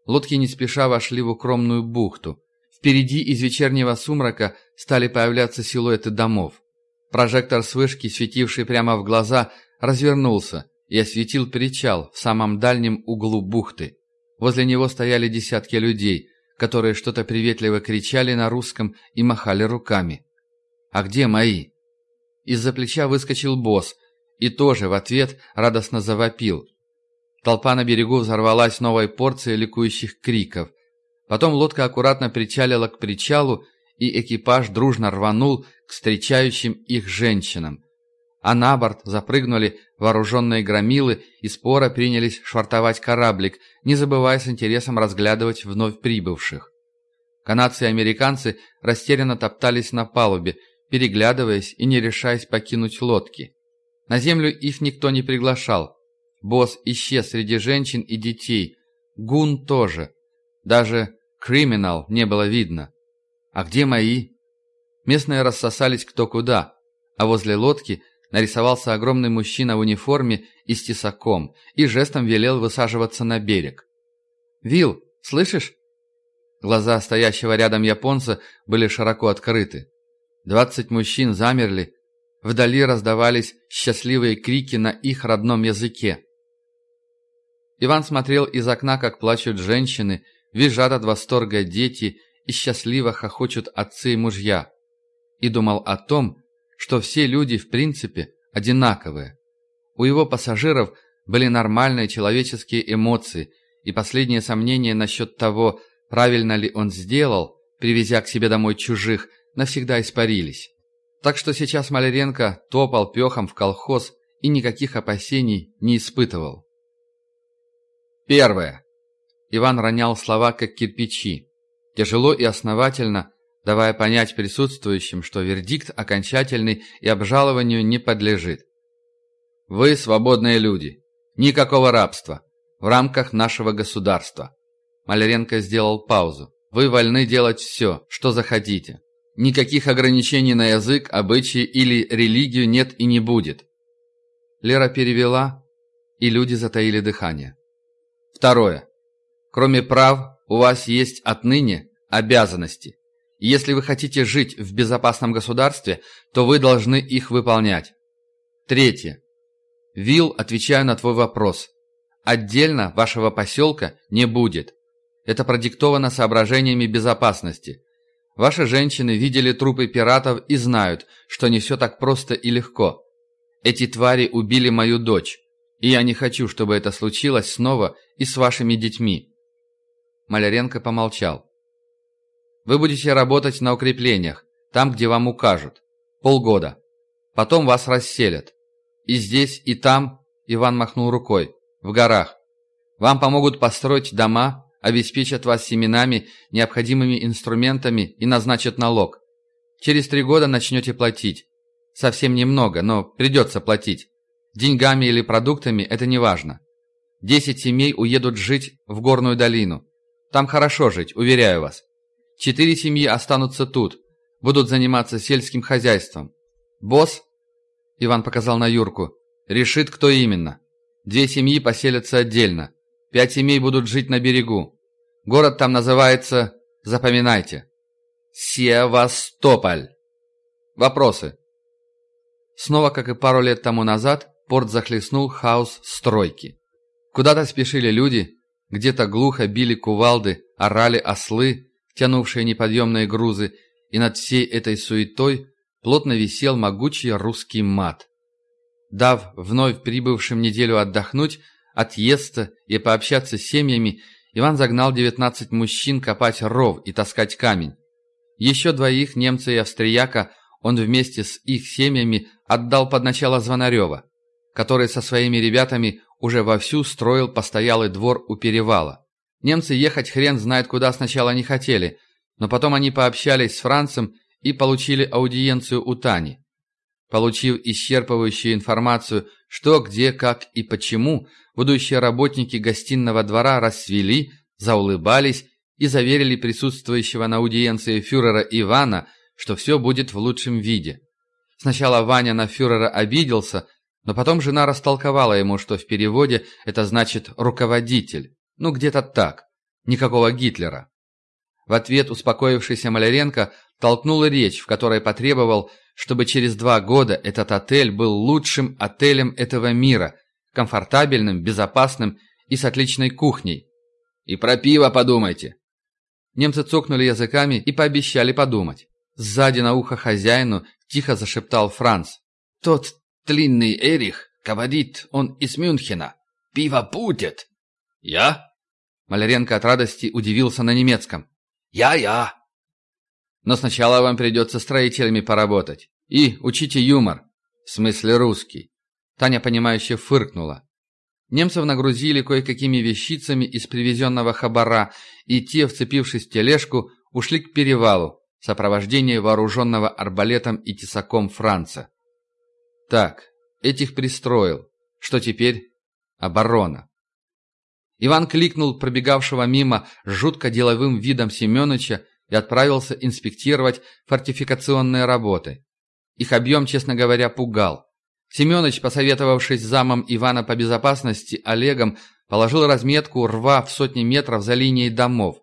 Лодки не спеша вошли в укромную бухту. Впереди из вечернего сумрака стали появляться силуэты домов. Прожектор с вышки, светивший прямо в глаза, развернулся и осветил причал в самом дальнем углу бухты. Возле него стояли десятки людей, которые что-то приветливо кричали на русском и махали руками. «А где мои?» Из-за плеча выскочил босс и тоже в ответ радостно завопил. Толпа на берегу взорвалась новой порцией ликующих криков. Потом лодка аккуратно причалила к причалу, и экипаж дружно рванул к встречающим их женщинам. А на борт запрыгнули вооруженные громилы и споро принялись швартовать кораблик, не забывая с интересом разглядывать вновь прибывших. Канадцы и американцы растерянно топтались на палубе, переглядываясь и не решаясь покинуть лодки. На землю их никто не приглашал. Босс исчез среди женщин и детей. Гун тоже. Даже криминал не было видно. А где мои? Местные рассосались кто куда, а возле лодки нарисовался огромный мужчина в униформе и с тесаком и жестом велел высаживаться на берег. «Вил, слышишь?» Глаза стоящего рядом японца были широко открыты. Двадцать мужчин замерли. Вдали раздавались счастливые крики на их родном языке. Иван смотрел из окна, как плачут женщины, визжат от восторга дети и счастливо хохочут отцы и мужья. И думал о том, что все люди в принципе одинаковые. У его пассажиров были нормальные человеческие эмоции, и последние сомнения насчет того, правильно ли он сделал, привезя к себе домой чужих, навсегда испарились. Так что сейчас Маляренко топал пехом в колхоз и никаких опасений не испытывал. Первое. Иван ронял слова, как кирпичи. Тяжело и основательно, давая понять присутствующим, что вердикт окончательный и обжалованию не подлежит. Вы свободные люди. Никакого рабства. В рамках нашего государства. Маляренко сделал паузу. Вы вольны делать все, что захотите. Никаких ограничений на язык, обычаи или религию нет и не будет. Лера перевела, и люди затаили дыхание. Второе. Кроме прав, у вас есть отныне обязанности. Если вы хотите жить в безопасном государстве, то вы должны их выполнять. Третье. Вил, отвечаю на твой вопрос. Отдельно вашего поселка не будет. Это продиктовано соображениями безопасности. Ваши женщины видели трупы пиратов и знают, что не все так просто и легко. Эти твари убили мою дочь. И я не хочу, чтобы это случилось снова и с вашими детьми». Маляренко помолчал. «Вы будете работать на укреплениях, там, где вам укажут. Полгода. Потом вас расселят. И здесь, и там, Иван махнул рукой, в горах. Вам помогут построить дома, обеспечат вас семенами, необходимыми инструментами и назначат налог. Через три года начнете платить. Совсем немного, но придется платить. Деньгами или продуктами – это не важно. Десять семей уедут жить в горную долину. Там хорошо жить, уверяю вас. Четыре семьи останутся тут, будут заниматься сельским хозяйством. Босс, Иван показал на Юрку, решит, кто именно. Две семьи поселятся отдельно. Пять семей будут жить на берегу. Город там называется, запоминайте, Севастополь. Вопросы? Снова, как и пару лет тому назад, порт захлестнул хаос стройки. Куда-то спешили люди, где-то глухо били кувалды, орали ослы, тянувшие неподъемные грузы, и над всей этой суетой плотно висел могучий русский мат. Дав вновь прибывшим неделю отдохнуть, отъесться и пообщаться с семьями, Иван загнал 19 мужчин копать ров и таскать камень. Еще двоих, немца и австрияка, он вместе с их семьями отдал под начало Звонарева который со своими ребятами уже вовсю строил постоялый двор у перевала. Немцы ехать хрен знает куда сначала не хотели, но потом они пообщались с Францем и получили аудиенцию у Тани. Получив исчерпывающую информацию, что, где, как и почему, будущие работники гостиного двора расцвели, заулыбались и заверили присутствующего на аудиенции фюрера Ивана, что все будет в лучшем виде. Сначала Ваня на фюрера обиделся, но потом жена растолковала ему, что в переводе это значит «руководитель». Ну, где-то так. Никакого Гитлера. В ответ успокоившийся Маляренко толкнул речь, в которой потребовал, чтобы через два года этот отель был лучшим отелем этого мира, комфортабельным, безопасным и с отличной кухней. И про пиво подумайте. Немцы цокнули языками и пообещали подумать. Сзади на ухо хозяину тихо зашептал Франц. «Тот длинный Эрих говорит, он из Мюнхена. Пиво будет!» «Я?» Маляренко от радости удивился на немецком. «Я-я!» «Но сначала вам придется строителями поработать. И учите юмор. В смысле русский». Таня, понимающе фыркнула. Немцев нагрузили кое-какими вещицами из привезенного хабара, и те, вцепившись в тележку, ушли к перевалу, в сопровождении вооруженного арбалетом и тесаком Франца. Так, этих пристроил. Что теперь? Оборона. Иван кликнул пробегавшего мимо жутко деловым видом Семеновича и отправился инспектировать фортификационные работы. Их объем, честно говоря, пугал. Семенович, посоветовавшись с замом Ивана по безопасности Олегом, положил разметку рва в сотни метров за линией домов,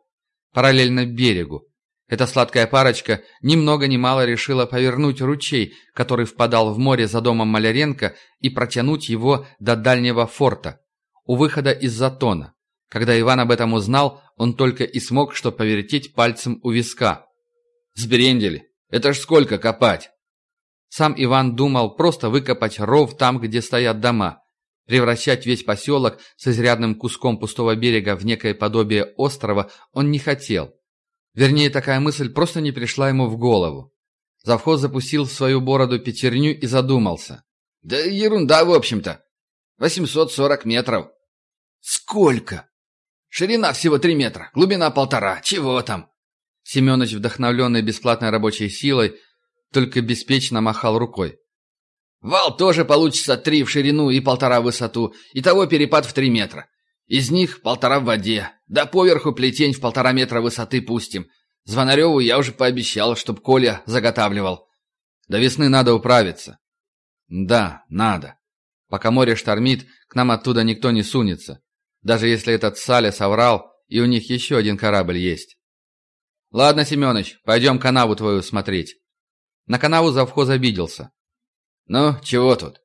параллельно берегу. Эта сладкая парочка ни много ни мало решила повернуть ручей, который впадал в море за домом Маляренко, и протянуть его до дальнего форта у выхода из затона. Когда Иван об этом узнал, он только и смог что повертеть пальцем у виска. «Сбрендели! Это ж сколько копать!» Сам Иван думал просто выкопать ров там, где стоят дома. Превращать весь поселок с изрядным куском пустого берега в некое подобие острова он не хотел. Вернее, такая мысль просто не пришла ему в голову. Завхоз запустил в свою бороду пятерню и задумался. «Да ерунда, в общем-то. 840 метров. «Сколько?» «Ширина всего три метра, глубина полтора. Чего там?» Семенович, вдохновленный бесплатной рабочей силой, только беспечно махал рукой. «Вал тоже получится три в ширину и полтора в высоту, и того перепад в три метра. Из них полтора в воде, да поверху плетень в полтора метра высоты пустим. Звонареву я уже пообещал, чтоб Коля заготавливал. До весны надо управиться». «Да, надо. Пока море штормит, к нам оттуда никто не сунется. Даже если этот Саля соврал, и у них еще один корабль есть. Ладно, Семенович, пойдем канаву твою смотреть. На канаву завхоз обиделся. Ну, чего тут?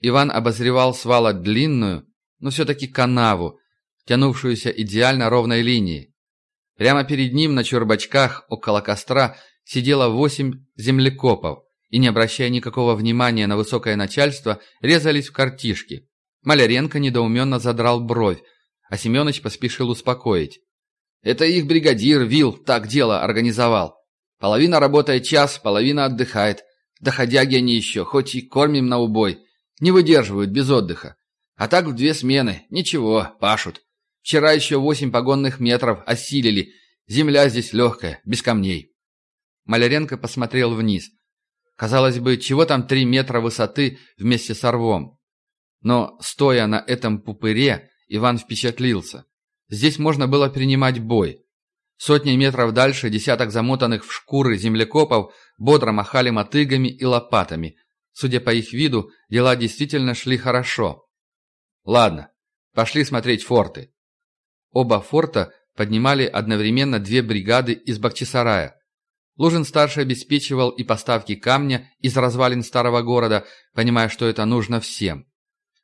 Иван обозревал свала длинную, но все-таки канаву, тянувшуюся идеально ровной линией. Прямо перед ним на чурбачках около костра сидело восемь землекопов и, не обращая никакого внимания на высокое начальство, резались в картишки. Маляренко недоуменно задрал бровь, а Семенович поспешил успокоить. «Это их бригадир Вил так дело организовал. Половина работает час, половина отдыхает. Доходяги они еще, хоть и кормим на убой. Не выдерживают без отдыха. А так в две смены. Ничего, пашут. Вчера еще восемь погонных метров осилили. Земля здесь легкая, без камней». Маляренко посмотрел вниз. Казалось бы, чего там три метра высоты вместе с рвом? Но, стоя на этом пупыре, Иван впечатлился. Здесь можно было принимать бой. Сотни метров дальше десяток замотанных в шкуры землекопов бодро махали мотыгами и лопатами. Судя по их виду, дела действительно шли хорошо. Ладно, пошли смотреть форты. Оба форта поднимали одновременно две бригады из Бахчисарая. Лужин-старший обеспечивал и поставки камня из развалин старого города, понимая, что это нужно всем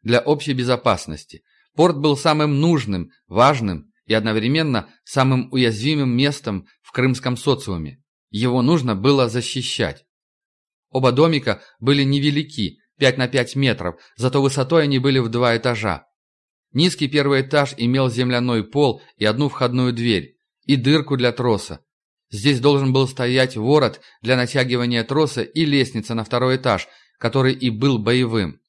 для общей безопасности. Порт был самым нужным, важным и одновременно самым уязвимым местом в крымском социуме. Его нужно было защищать. Оба домика были невелики, 5 на 5 метров, зато высотой они были в два этажа. Низкий первый этаж имел земляной пол и одну входную дверь, и дырку для троса. Здесь должен был стоять ворот для натягивания троса и лестница на второй этаж, который и был боевым.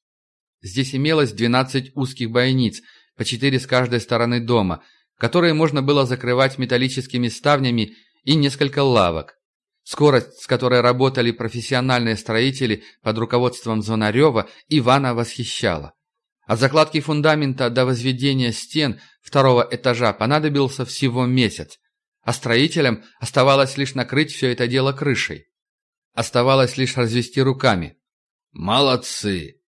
Здесь имелось 12 узких бойниц, по 4 с каждой стороны дома, которые можно было закрывать металлическими ставнями и несколько лавок. Скорость, с которой работали профессиональные строители под руководством Звонарева, Ивана восхищала. От закладки фундамента до возведения стен второго этажа понадобился всего месяц, а строителям оставалось лишь накрыть все это дело крышей. Оставалось лишь развести руками. «Молодцы!»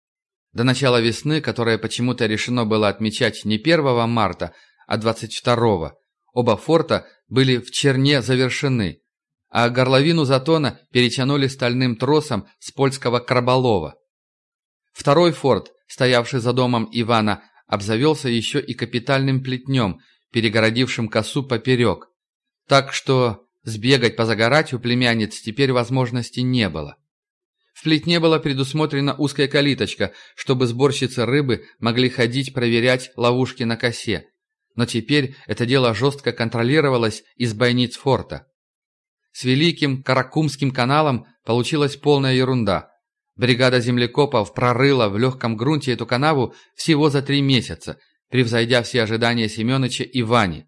До начала весны, которое почему-то решено было отмечать не 1 марта, а 22 оба форта были в черне завершены. а горловину затона перетянули стальным тросом с польского краболова. Второй форт, стоявший за домом Ивана, обзавелся еще и капитальным плетнем, перегородившим косу поперек. Так что сбегать позагорать у племянниц теперь возможности не было. В плетне была предусмотрена узкая калиточка, чтобы сборщицы рыбы могли ходить проверять ловушки на косе. Но теперь это дело жестко контролировалось из бойниц форта. С Великим Каракумским каналом получилась полная ерунда. Бригада землекопов прорыла в легком грунте эту канаву всего за три месяца, превзойдя все ожидания Семеновича и Вани.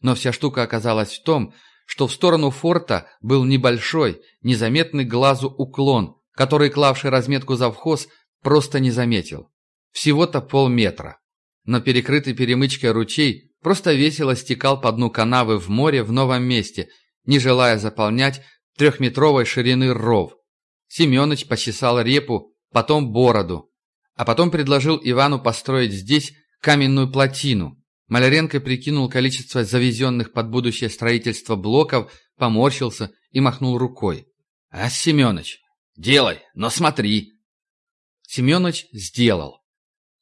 Но вся штука оказалась в том, что в сторону форта был небольшой, незаметный глазу уклон, который клавший разметку завхоз просто не заметил. Всего-то полметра. Но перекрытый перемычкой ручей просто весело стекал по дну канавы в море в новом месте, не желая заполнять трехметровой ширины ров. Семёныч почесал репу, потом бороду, а потом предложил Ивану построить здесь каменную плотину. Маляренко прикинул количество завезенных под будущее строительство блоков, поморщился и махнул рукой. «А, Семёныч, делай, но смотри!» Семёныч сделал.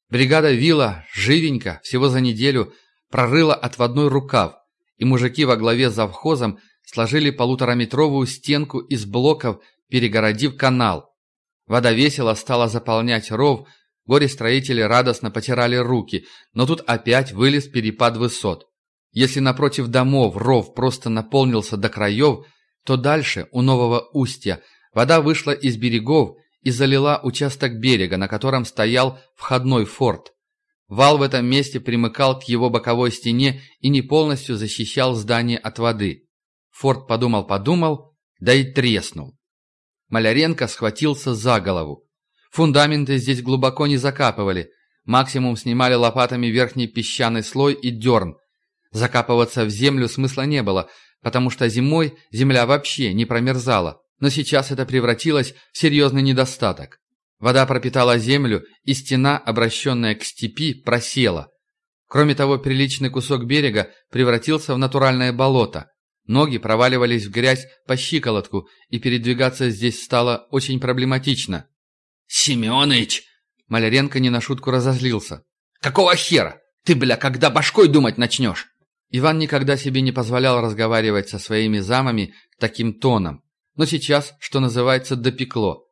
Бригада Вилла живенько, всего за неделю, прорыла отводной рукав, и мужики во главе с завхозом сложили полутораметровую стенку из блоков перегородив канал. Вода весело стала заполнять ров, горе-строители радостно потирали руки, но тут опять вылез перепад высот. Если напротив домов ров просто наполнился до краев, то дальше, у нового устья, вода вышла из берегов и залила участок берега, на котором стоял входной форт. Вал в этом месте примыкал к его боковой стене и не полностью защищал здание от воды. Форт подумал-подумал, да и треснул. Маляренко схватился за голову. Фундаменты здесь глубоко не закапывали. Максимум снимали лопатами верхний песчаный слой и дерн. Закапываться в землю смысла не было, потому что зимой земля вообще не промерзала. Но сейчас это превратилось в серьезный недостаток. Вода пропитала землю, и стена, обращенная к степи, просела. Кроме того, приличный кусок берега превратился в натуральное болото. Ноги проваливались в грязь по щиколотку, и передвигаться здесь стало очень проблематично. «Семёныч!» Маляренко не на шутку разозлился. «Какого хера? Ты, бля, когда башкой думать начнешь?» Иван никогда себе не позволял разговаривать со своими замами таким тоном. Но сейчас, что называется, допекло.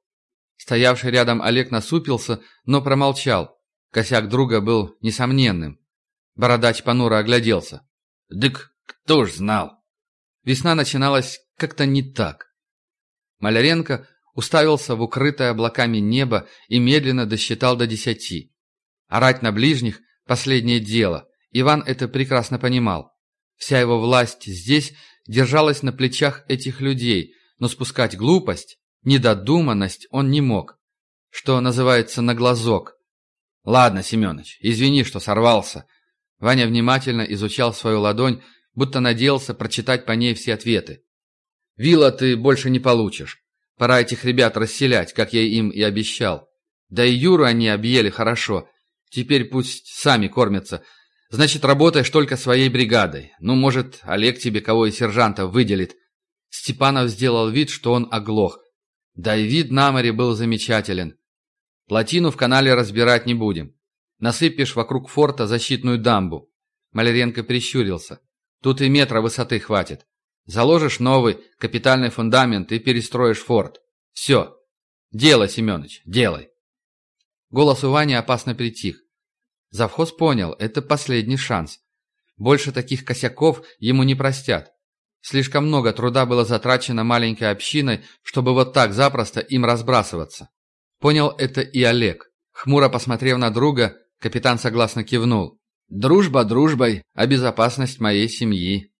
Стоявший рядом Олег насупился, но промолчал. Косяк друга был несомненным. Бородач понуро огляделся. «Дык, кто ж знал?» Весна начиналась как-то не так. Маляренко уставился в укрытое облаками небо и медленно досчитал до десяти. Орать на ближних – последнее дело. Иван это прекрасно понимал. Вся его власть здесь держалась на плечах этих людей, но спускать глупость, недодуманность он не мог. Что называется на глазок. «Ладно, Семенович, извини, что сорвался». Ваня внимательно изучал свою ладонь будто надеялся прочитать по ней все ответы. «Вилла ты больше не получишь. Пора этих ребят расселять, как я им и обещал. Да и Юру они объели хорошо. Теперь пусть сами кормятся. Значит, работаешь только своей бригадой. Ну, может, Олег тебе кого из сержантов выделит». Степанов сделал вид, что он оглох. Да и вид на море был замечателен. Плотину в канале разбирать не будем. Насыпешь вокруг форта защитную дамбу. Маляренко прищурился. Тут и метра высоты хватит. Заложишь новый капитальный фундамент и перестроишь форт. Все. Делай, Семенович, делай. Голос у Вани опасно притих. Завхоз понял, это последний шанс. Больше таких косяков ему не простят. Слишком много труда было затрачено маленькой общиной, чтобы вот так запросто им разбрасываться. Понял это и Олег. Хмуро посмотрев на друга, капитан согласно кивнул. Дружба дружбой, а безопасность моей семьи.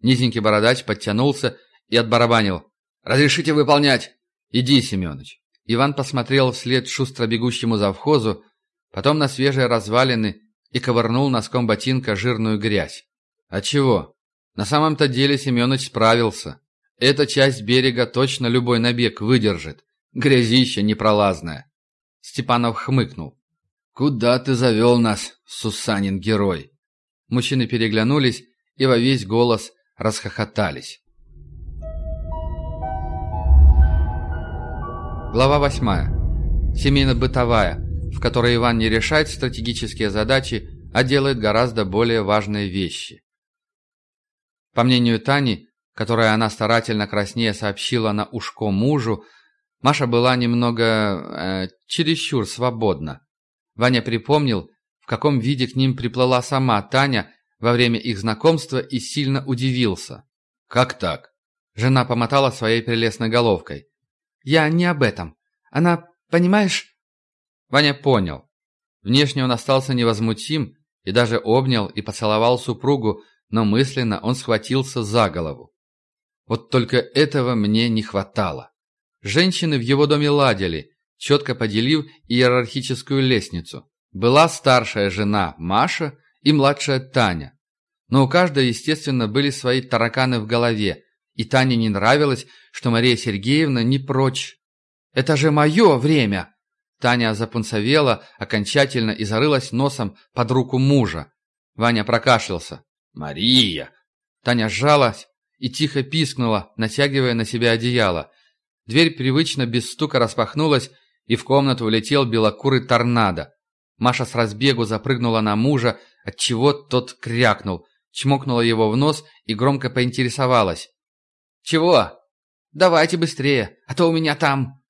Низенький бородач подтянулся и отбарабанил. «Разрешите выполнять?» «Иди, Семенович». Иван посмотрел вслед шустро бегущему завхозу, потом на свежие развалины и ковырнул носком ботинка жирную грязь. А чего? На самом-то деле Семенович справился. Эта часть берега точно любой набег выдержит. Грязища непролазная. Степанов хмыкнул. «Куда ты завел нас, Сусанин герой?» Мужчины переглянулись и во весь голос расхохотались. Глава восьмая. Семейно-бытовая, в которой Иван не решает стратегические задачи, а делает гораздо более важные вещи. По мнению Тани, которая она старательно краснее сообщила на ушко мужу, Маша была немного... Э, чересчур свободна. Ваня припомнил, в каком виде к ним приплыла сама Таня во время их знакомства и сильно удивился. «Как так?» Жена помотала своей прелестной головкой. «Я не об этом. Она, понимаешь...» Ваня понял. Внешне он остался невозмутим и даже обнял и поцеловал супругу, но мысленно он схватился за голову. Вот только этого мне не хватало. Женщины в его доме ладили, четко поделив иерархическую лестницу. Была старшая жена Маша и младшая Таня. Но у каждой, естественно, были свои тараканы в голове, и Тане не нравилось, что Мария Сергеевна не прочь. «Это же мое время!» Таня запунцовела окончательно и зарылась носом под руку мужа. Ваня прокашлялся. «Мария!» Таня сжалась и тихо пискнула, натягивая на себя одеяло. Дверь привычно без стука распахнулась, и в комнату влетел белокурый торнадо. Маша с разбегу запрыгнула на мужа, отчего тот крякнул, чмокнула его в нос и громко поинтересовалась. «Чего? Давайте быстрее, а то у меня там...»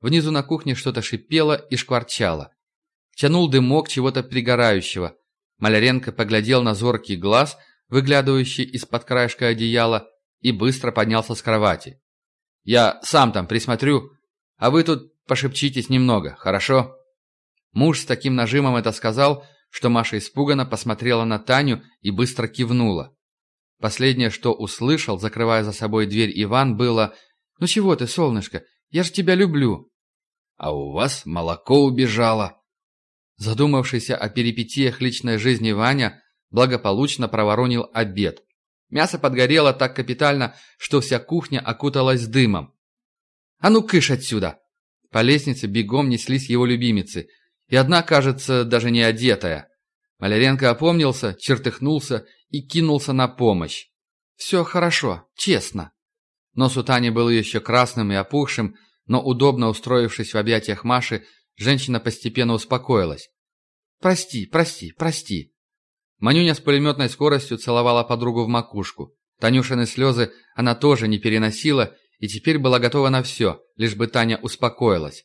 Внизу на кухне что-то шипело и шкварчало. Тянул дымок чего-то пригорающего. Маляренко поглядел на зоркий глаз, выглядывающий из-под краешка одеяла, и быстро поднялся с кровати. «Я сам там присмотрю, а вы тут пошепчитесь немного, хорошо?» Муж с таким нажимом это сказал, что Маша испуганно посмотрела на Таню и быстро кивнула. Последнее, что услышал, закрывая за собой дверь Иван, было «Ну чего ты, солнышко, я же тебя люблю». «А у вас молоко убежало». Задумавшийся о перипетиях личной жизни Ваня благополучно проворонил обед. Мясо подгорело так капитально, что вся кухня окуталась дымом. «А ну кыш отсюда!» По лестнице бегом неслись его любимицы – и одна, кажется, даже не одетая. Маляренко опомнился, чертыхнулся и кинулся на помощь. «Все хорошо, честно». Нос у Тани был еще красным и опухшим, но, удобно устроившись в объятиях Маши, женщина постепенно успокоилась. «Прости, прости, прости». Манюня с пулеметной скоростью целовала подругу в макушку. Танюшины слезы она тоже не переносила и теперь была готова на все, лишь бы Таня успокоилась.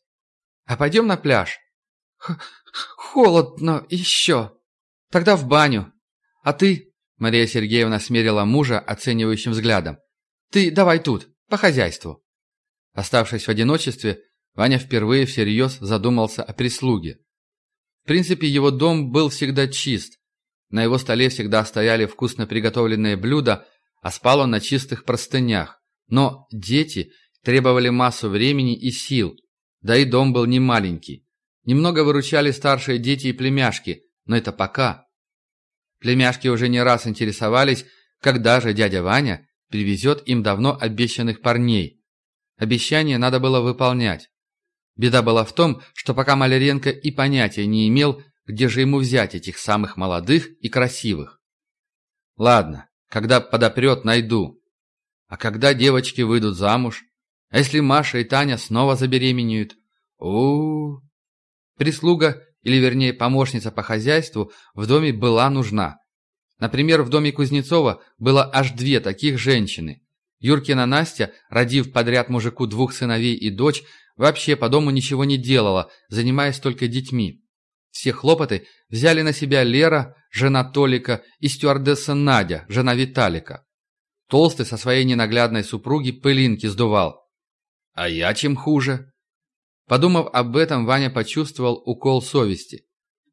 «А пойдем на пляж?» «Холодно еще. Тогда в баню. А ты...» Мария Сергеевна смерила мужа оценивающим взглядом. «Ты давай тут, по хозяйству». Оставшись в одиночестве, Ваня впервые всерьез задумался о прислуге. В принципе, его дом был всегда чист. На его столе всегда стояли вкусно приготовленные блюда, а спал он на чистых простынях. Но дети требовали массу времени и сил, да и дом был не маленький. Немного выручали старшие дети и племяшки, но это пока. Племяшки уже не раз интересовались, когда же дядя Ваня привезет им давно обещанных парней. Обещание надо было выполнять. Беда была в том, что пока Маляренко и понятия не имел, где же ему взять этих самых молодых и красивых. Ладно, когда подопрет, найду. А когда девочки выйдут замуж? А если Маша и Таня снова забеременеют? у, -у. Прислуга, или вернее помощница по хозяйству, в доме была нужна. Например, в доме Кузнецова было аж две таких женщины. Юркина Настя, родив подряд мужику двух сыновей и дочь, вообще по дому ничего не делала, занимаясь только детьми. Все хлопоты взяли на себя Лера, жена Толика, и стюардесса Надя, жена Виталика. Толстый со своей ненаглядной супруги пылинки сдувал. А я чем хуже? Подумав об этом, Ваня почувствовал укол совести.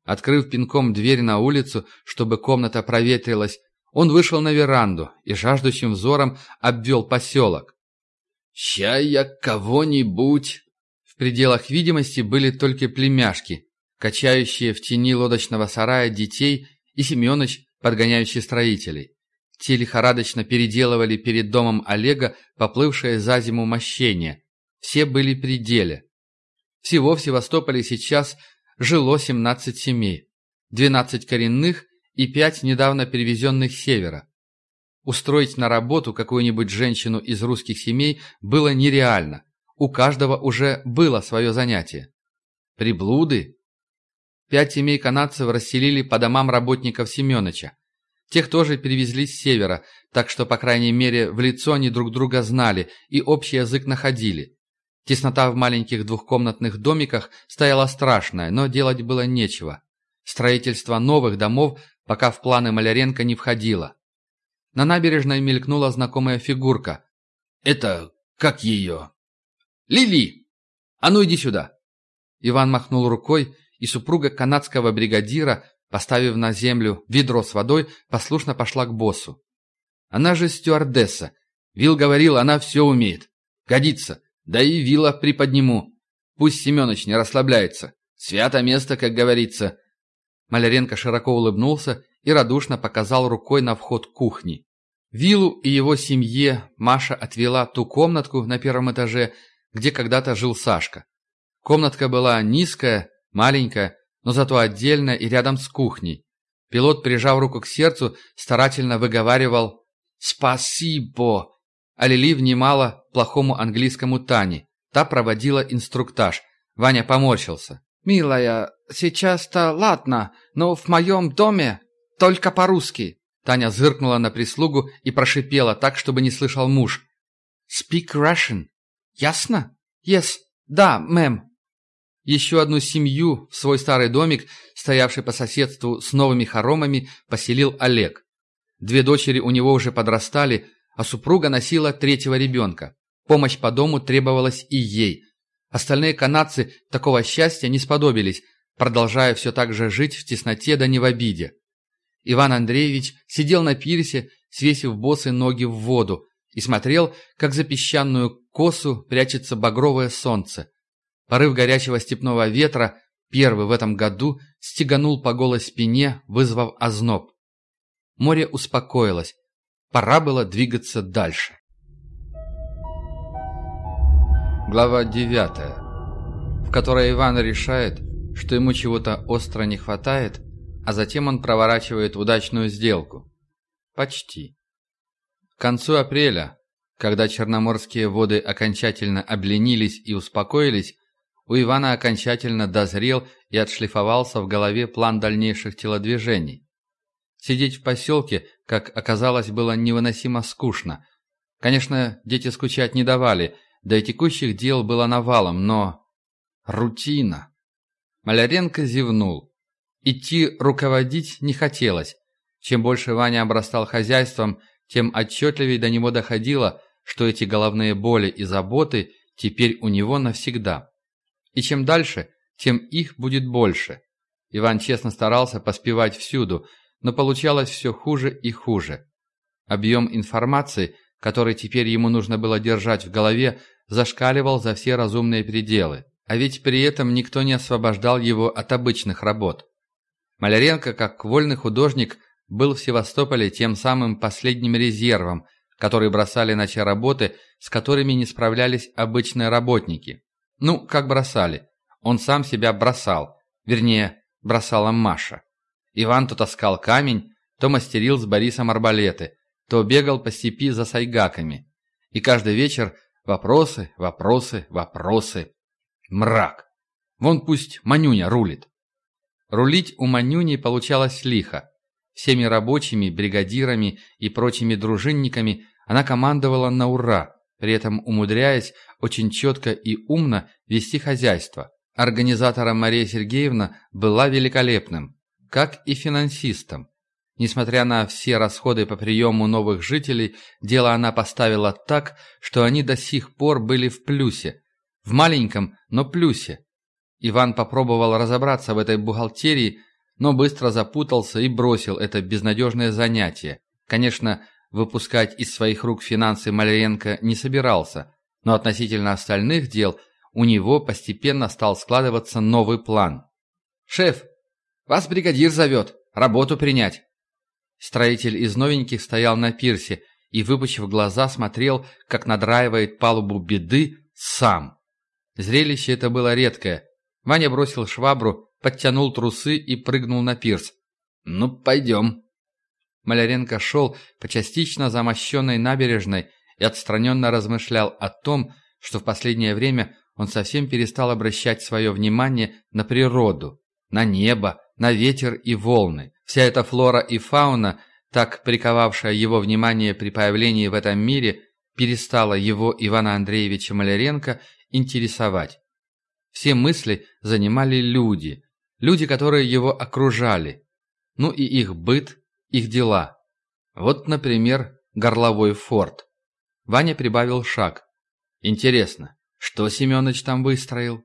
Открыв пинком дверь на улицу, чтобы комната проветрилась, он вышел на веранду и жаждущим взором обвел поселок. «Ща я кого-нибудь...» В пределах видимости были только племяшки, качающие в тени лодочного сарая детей и Семенович, подгоняющий строителей. Те лихорадочно переделывали перед домом Олега поплывшее за зиму мощение. Все были при деле. Всего в Севастополе сейчас жило 17 семей, 12 коренных и 5 недавно перевезенных с севера. Устроить на работу какую-нибудь женщину из русских семей было нереально. у каждого уже было свое занятие. Приблуды? Пять семей канадцев расселили по домам работников Семеновича. Тех тоже перевезли с севера, так что, по крайней мере, в лицо они друг друга знали и общий язык находили. Теснота в маленьких двухкомнатных домиках стояла страшная, но делать было нечего. Строительство новых домов пока в планы Маляренко не входило. На набережной мелькнула знакомая фигурка. «Это как ее?» «Лили! А ну иди сюда!» Иван махнул рукой, и супруга канадского бригадира, поставив на землю ведро с водой, послушно пошла к боссу. «Она же стюардесса. Вил говорил, она все умеет. Годится. Да и Вилла приподниму. Пусть Семенович не расслабляется. Свято место, как говорится». Маляренко широко улыбнулся и радушно показал рукой на вход кухни. Виллу и его семье Маша отвела ту комнатку на первом этаже, где когда-то жил Сашка. Комнатка была низкая, маленькая, но зато отдельная и рядом с кухней. Пилот, прижав руку к сердцу, старательно выговаривал «Спасибо!», а Лили внимала плохому английскому Тане. Та проводила инструктаж. Ваня поморщился. «Милая, сейчас-то ладно, но в моем доме только по-русски». Таня зыркнула на прислугу и прошипела так, чтобы не слышал муж. «Speak Russian. Ясно?» «Yes. Да, мэм». Еще одну семью в свой старый домик, стоявший по соседству с новыми хоромами, поселил Олег. Две дочери у него уже подрастали, а супруга носила третьего ребенка. Помощь по дому требовалась и ей. Остальные канадцы такого счастья не сподобились, продолжая все так же жить в тесноте да не в обиде. Иван Андреевич сидел на пирсе, свесив босы ноги в воду, и смотрел, как за песчаную косу прячется багровое солнце. Порыв горячего степного ветра, первый в этом году, стеганул по голой спине, вызвав озноб. Море успокоилось. Пора было двигаться дальше. Глава девятая, в которой Иван решает, что ему чего-то остро не хватает, а затем он проворачивает удачную сделку. Почти. К концу апреля, когда черноморские воды окончательно обленились и успокоились, у Ивана окончательно дозрел и отшлифовался в голове план дальнейших телодвижений. Сидеть в поселке, как оказалось, было невыносимо скучно. Конечно, дети скучать не давали, да и текущих дел было навалом, но... Рутина. Маляренко зевнул. Идти руководить не хотелось. Чем больше Ваня обрастал хозяйством, тем отчетливее до него доходило, что эти головные боли и заботы теперь у него навсегда. И чем дальше, тем их будет больше. Иван честно старался поспевать всюду, но получалось все хуже и хуже. Объем информации, который теперь ему нужно было держать в голове, зашкаливал за все разумные пределы. А ведь при этом никто не освобождал его от обычных работ. Маляренко, как вольный художник, был в Севастополе тем самым последним резервом, который бросали на те работы, с которыми не справлялись обычные работники. Ну, как бросали. Он сам себя бросал. Вернее, бросала Маша. Иван то таскал камень, то мастерил с Борисом арбалеты, то бегал по степи за сайгаками. И каждый вечер вопросы, вопросы, вопросы. Мрак. Вон пусть Манюня рулит. Рулить у Манюни получалось лихо. Всеми рабочими, бригадирами и прочими дружинниками она командовала на ура, при этом умудряясь очень четко и умно вести хозяйство. Организатором Мария Сергеевна была великолепным, как и финансистом. Несмотря на все расходы по приему новых жителей, дело она поставила так, что они до сих пор были в плюсе. В маленьком, но плюсе. Иван попробовал разобраться в этой бухгалтерии, но быстро запутался и бросил это безнадежное занятие. Конечно, выпускать из своих рук финансы Маляренко не собирался, но относительно остальных дел у него постепенно стал складываться новый план. «Шеф, вас бригадир зовет, работу принять». Строитель из новеньких стоял на пирсе и, выпучив глаза, смотрел, как надраивает палубу беды сам. Зрелище это было редкое. Ваня бросил швабру, подтянул трусы и прыгнул на пирс. «Ну, пойдем». Маляренко шел по частично замощенной набережной и отстраненно размышлял о том, что в последнее время он совсем перестал обращать свое внимание на природу, на небо, на ветер и волны. Вся эта флора и фауна, так приковавшая его внимание при появлении в этом мире, перестала его Ивана Андреевича Маляренко интересовать. Все мысли занимали люди, люди, которые его окружали, ну и их быт, их дела. Вот, например, горловой форт. Ваня прибавил шаг. Интересно, что Семёныч там выстроил?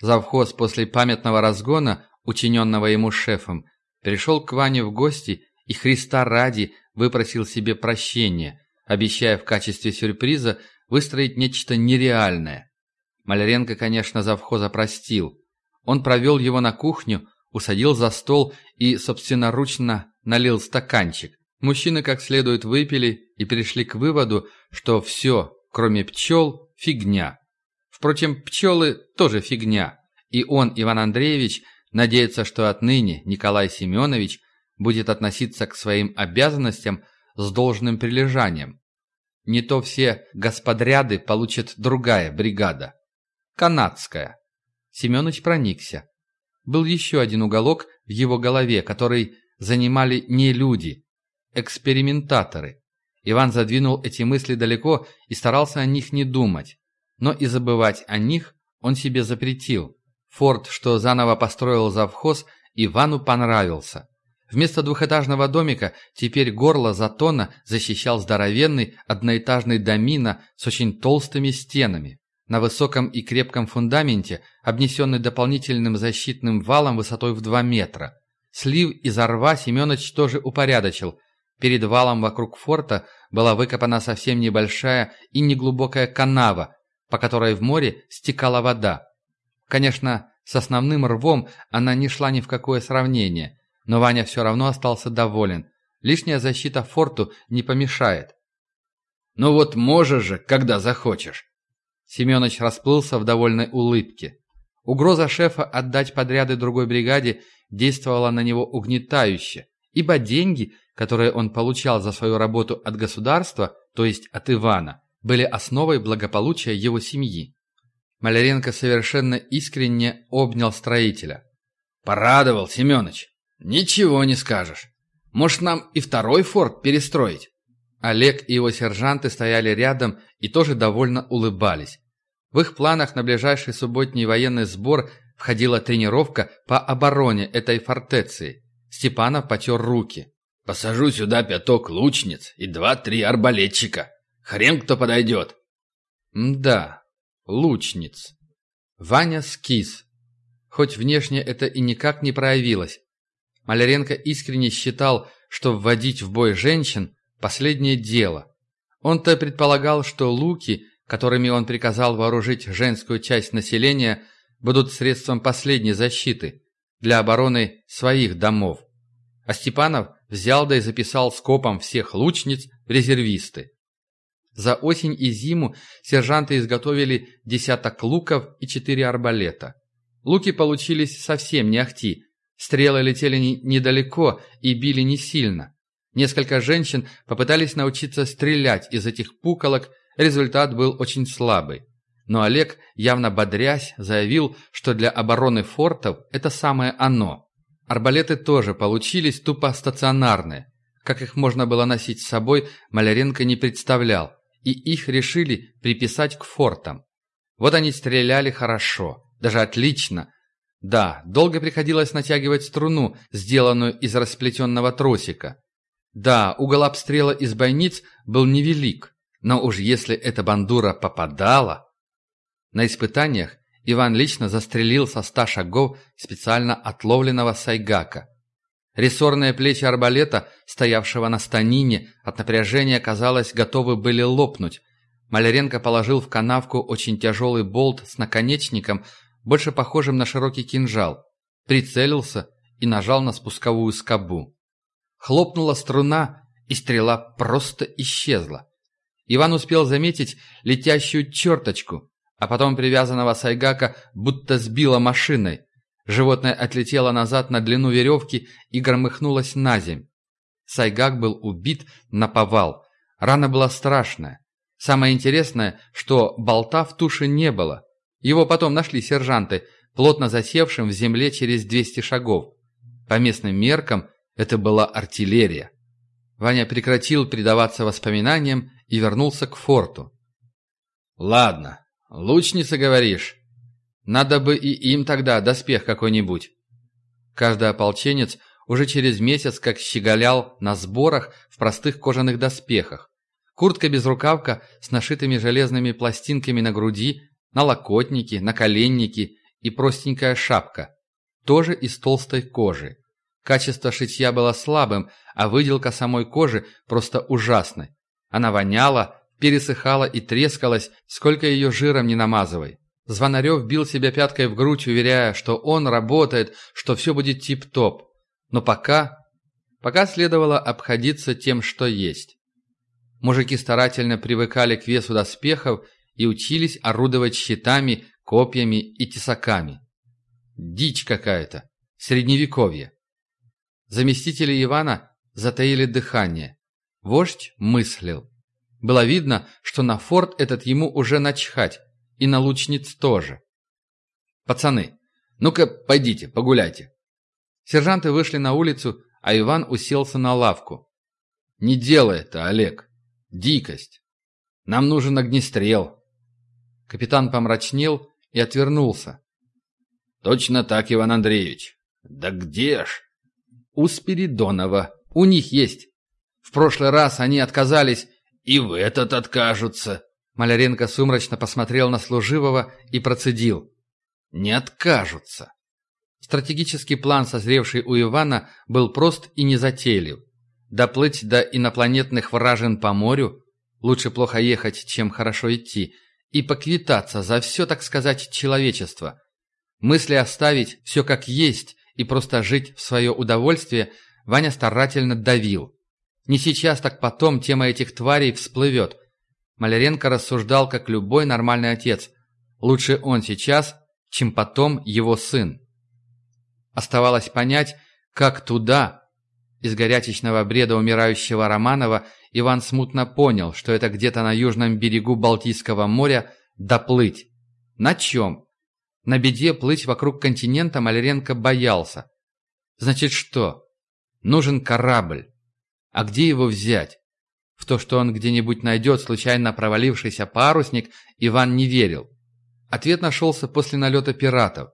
Завхоз после памятного разгона, учиненного ему шефом, пришел к Ване в гости и Христа ради выпросил себе прощения, обещая в качестве сюрприза выстроить нечто нереальное. Маляренко, конечно, завхоза простил. Он провел его на кухню, усадил за стол и собственноручно налил стаканчик. Мужчины как следует выпили и пришли к выводу, что все, кроме пчел, фигня. Впрочем, пчелы тоже фигня. И он, Иван Андреевич, надеется, что отныне Николай Семенович будет относиться к своим обязанностям с должным прилежанием. Не то все господряды получит другая бригада. Канадская. Семенович проникся. Был еще один уголок в его голове, который занимали не люди, экспериментаторы. Иван задвинул эти мысли далеко и старался о них не думать. Но и забывать о них он себе запретил. Форт, что заново построил завхоз, Ивану понравился. Вместо двухэтажного домика теперь горло затона защищал здоровенный одноэтажный домина с очень толстыми стенами. На высоком и крепком фундаменте, обнесенный дополнительным защитным валом высотой в 2 метра. Слив из рва Семенович тоже упорядочил. Перед валом вокруг форта была выкопана совсем небольшая и неглубокая канава, по которой в море стекала вода. Конечно, с основным рвом она не шла ни в какое сравнение, но Ваня все равно остался доволен. Лишняя защита форту не помешает. «Ну вот можешь же, когда захочешь». Семенович расплылся в довольной улыбке. Угроза шефа отдать подряды другой бригаде действовала на него угнетающе, ибо деньги, которые он получал за свою работу от государства, то есть от Ивана, были основой благополучия его семьи. Маляренко совершенно искренне обнял строителя. «Порадовал, Семенович. Ничего не скажешь. Может, нам и второй форт перестроить?» Олег и его сержанты стояли рядом и тоже довольно улыбались. В их планах на ближайший субботний военный сбор входила тренировка по обороне этой фортеции. Степанов потер руки. «Посажу сюда пяток лучниц и два-три арбалетчика. Хрен кто подойдет». «Да, лучниц». Ваня скис. Хоть внешне это и никак не проявилось. Маляренко искренне считал, что вводить в бой женщин – последнее дело. Он-то предполагал, что луки – которыми он приказал вооружить женскую часть населения, будут средством последней защиты для обороны своих домов. А Степанов взял да и записал скопом всех лучниц в резервисты. За осень и зиму сержанты изготовили десяток луков и четыре арбалета. Луки получились совсем не ахти. Стрелы летели недалеко и били не сильно. Несколько женщин попытались научиться стрелять из этих пуколок Результат был очень слабый. Но Олег, явно бодрясь, заявил, что для обороны фортов это самое оно. Арбалеты тоже получились тупо стационарные. Как их можно было носить с собой, Маляренко не представлял, и их решили приписать к фортам. Вот они стреляли хорошо, даже отлично. Да, долго приходилось натягивать струну, сделанную из расплетенного тросика. Да, угол обстрела из бойниц был невелик, но уж если эта бандура попадала... На испытаниях Иван лично застрелил со ста шагов специально отловленного сайгака. Рессорные плечи арбалета, стоявшего на станине, от напряжения, казалось, готовы были лопнуть. Маляренко положил в канавку очень тяжелый болт с наконечником, больше похожим на широкий кинжал, прицелился и нажал на спусковую скобу. Хлопнула струна, и стрела просто исчезла. Иван успел заметить летящую черточку, а потом привязанного сайгака будто сбила машиной. Животное отлетело назад на длину веревки и громыхнулось на земь. Сайгак был убит на повал. Рана была страшная. Самое интересное, что болта в туше не было. Его потом нашли сержанты, плотно засевшим в земле через 200 шагов. По местным меркам это была артиллерия. Ваня прекратил предаваться воспоминаниям и вернулся к форту. «Ладно, лучница, говоришь. Надо бы и им тогда доспех какой-нибудь». Каждый ополченец уже через месяц как щеголял на сборах в простых кожаных доспехах. Куртка-безрукавка с нашитыми железными пластинками на груди, на локотнике, на коленнике и простенькая шапка, тоже из толстой кожи. Качество шитья было слабым, а выделка самой кожи просто ужасной. Она воняла, пересыхала и трескалась, сколько ее жиром не намазывай. Звонарев бил себя пяткой в грудь, уверяя, что он работает, что все будет тип-топ. Но пока... Пока следовало обходиться тем, что есть. Мужики старательно привыкали к весу доспехов и учились орудовать щитами, копьями и тесаками. Дичь какая-то. Средневековье. Заместители Ивана затаили дыхание. Вождь мыслил. Было видно, что на форт этот ему уже начхать, и на лучниц тоже. «Пацаны, ну-ка, пойдите, погуляйте». Сержанты вышли на улицу, а Иван уселся на лавку. «Не делай это, Олег. Дикость. Нам нужен огнестрел. Капитан помрачнел и отвернулся. Точно так, Иван Андреевич. Да где ж? У Спиридонова. У них есть. В прошлый раз они отказались, и в этот откажутся. Маляренко сумрачно посмотрел на служивого и процедил. Не откажутся. Стратегический план, созревший у Ивана, был прост и незатейлив. Доплыть до инопланетных вражин по морю? Лучше плохо ехать, чем хорошо идти. И поквитаться за все, так сказать, человечество. Мысли оставить все как есть и просто жить в свое удовольствие Ваня старательно давил. Не сейчас, так потом тема этих тварей всплывет. Маляренко рассуждал, как любой нормальный отец. Лучше он сейчас, чем потом его сын. Оставалось понять, как туда, из горячечного бреда умирающего Романова Иван смутно понял, что это где-то на южном берегу Балтийского моря доплыть. На чем? На беде плыть вокруг континента Маляренко боялся. Значит что? Нужен корабль. А где его взять? В то, что он где-нибудь найдет случайно провалившийся парусник, Иван не верил. Ответ нашелся после налета пиратов.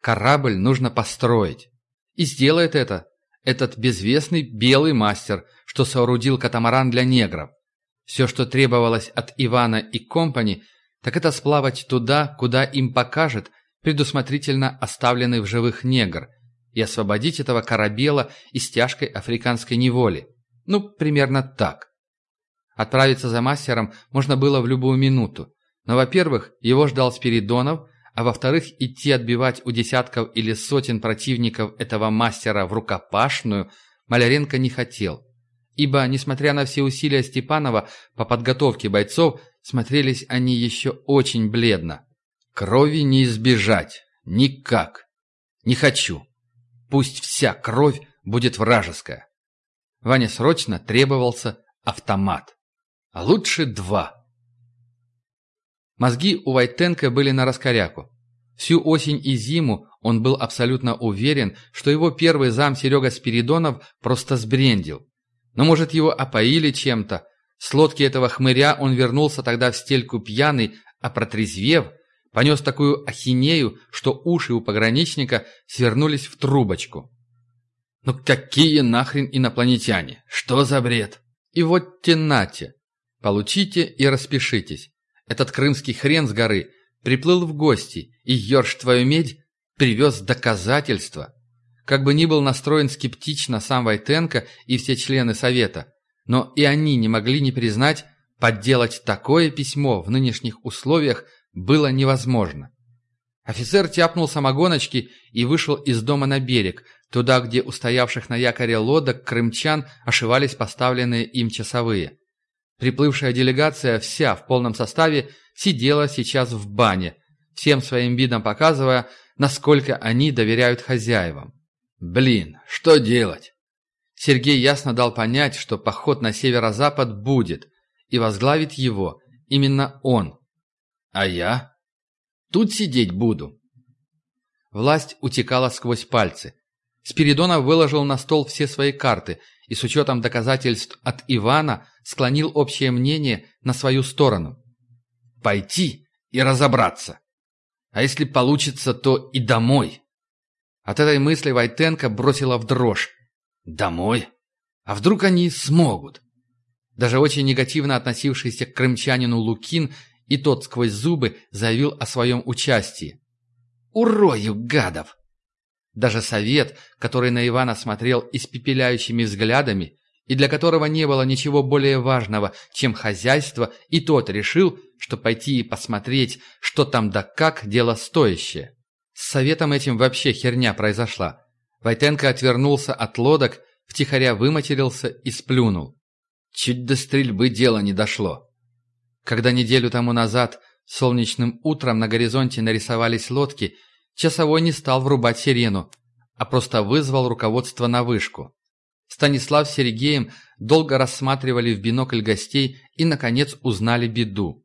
Корабль нужно построить. И сделает это этот безвестный белый мастер, что соорудил катамаран для негров. Все, что требовалось от Ивана и компани, так это сплавать туда, куда им покажет предусмотрительно оставленный в живых негр, и освободить этого корабела из тяжкой африканской неволи. Ну, примерно так. Отправиться за мастером можно было в любую минуту. Но, во-первых, его ждал Спиридонов, а во-вторых, идти отбивать у десятков или сотен противников этого мастера в рукопашную Маляренко не хотел. Ибо, несмотря на все усилия Степанова по подготовке бойцов, смотрелись они еще очень бледно. Крови не избежать. Никак. Не хочу. Пусть вся кровь будет вражеская. Ване срочно требовался автомат. А лучше два. Мозги у Войтенко были на раскоряку. Всю осень и зиму он был абсолютно уверен, что его первый зам Серега Спиридонов просто сбрендил. Но, может, его опоили чем-то. С лодки этого хмыря он вернулся тогда в стельку пьяный, а протрезвев, понес такую ахинею, что уши у пограничника свернулись в трубочку. «Ну какие нахрен инопланетяне? Что за бред?» И вот тенате. Получите и распишитесь. Этот крымский хрен с горы приплыл в гости, и Йорш твою медь привез доказательства. Как бы ни был настроен скептично сам Войтенко и все члены Совета, но и они не могли не признать, подделать такое письмо в нынешних условиях было невозможно. Офицер тяпнул самогоночки и вышел из дома на берег, туда, где у стоявших на якоре лодок крымчан ошивались поставленные им часовые. Приплывшая делегация вся в полном составе сидела сейчас в бане, всем своим видом показывая, насколько они доверяют хозяевам. Блин, что делать? Сергей ясно дал понять, что поход на северо-запад будет, и возглавит его Именно он. А я? Тут сидеть буду. Власть утекала сквозь пальцы. Спиридонов выложил на стол все свои карты и с учетом доказательств от Ивана склонил общее мнение на свою сторону. Пойти и разобраться. А если получится, то и домой. От этой мысли Войтенко бросила в дрожь. Домой? А вдруг они смогут? Даже очень негативно относившийся к крымчанину Лукин и тот сквозь зубы заявил о своем участии. «Урою гадов!» Даже совет, который на Ивана смотрел испепеляющими взглядами, и для которого не было ничего более важного, чем хозяйство, и тот решил, что пойти и посмотреть, что там да как, дело стоящее. С советом этим вообще херня произошла. Войтенко отвернулся от лодок, втихаря выматерился и сплюнул. Чуть до стрельбы дело не дошло. Когда неделю тому назад солнечным утром на горизонте нарисовались лодки, часовой не стал врубать сирену, а просто вызвал руководство на вышку. Станислав с Сергеем долго рассматривали в бинокль гостей и, наконец, узнали беду.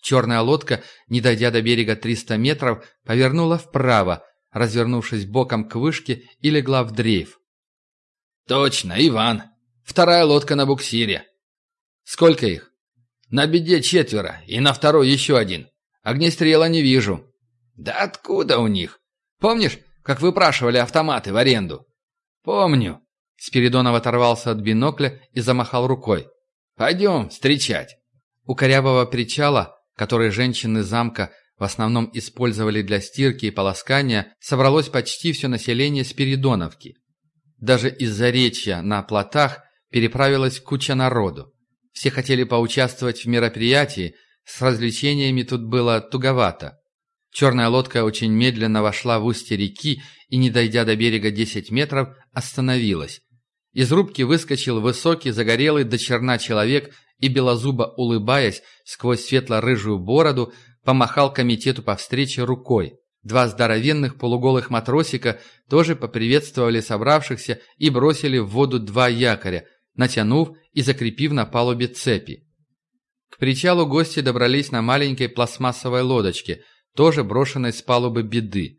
Черная лодка, не дойдя до берега 300 метров, повернула вправо, развернувшись боком к вышке и легла в дрейф. «Точно, Иван! Вторая лодка на буксире!» «Сколько их?» «На беде четверо, и на второй еще один. Огнестрела не вижу». «Да откуда у них? Помнишь, как выпрашивали автоматы в аренду?» «Помню». Спиридонов оторвался от бинокля и замахал рукой. «Пойдем встречать». У корявого причала, который женщины замка в основном использовали для стирки и полоскания, собралось почти все население Спиридоновки. Даже из-за речья на плотах переправилась куча народу. Все хотели поучаствовать в мероприятии, с развлечениями тут было туговато. Черная лодка очень медленно вошла в устье реки и, не дойдя до берега 10 метров, остановилась. Из рубки выскочил высокий, загорелый до черна человек и, белозубо улыбаясь, сквозь светло-рыжую бороду, помахал комитету по встрече рукой. Два здоровенных полуголых матросика тоже поприветствовали собравшихся и бросили в воду два якоря, натянув и закрепив на палубе цепи. К причалу гости добрались на маленькой пластмассовой лодочке – тоже брошенной с палубы беды.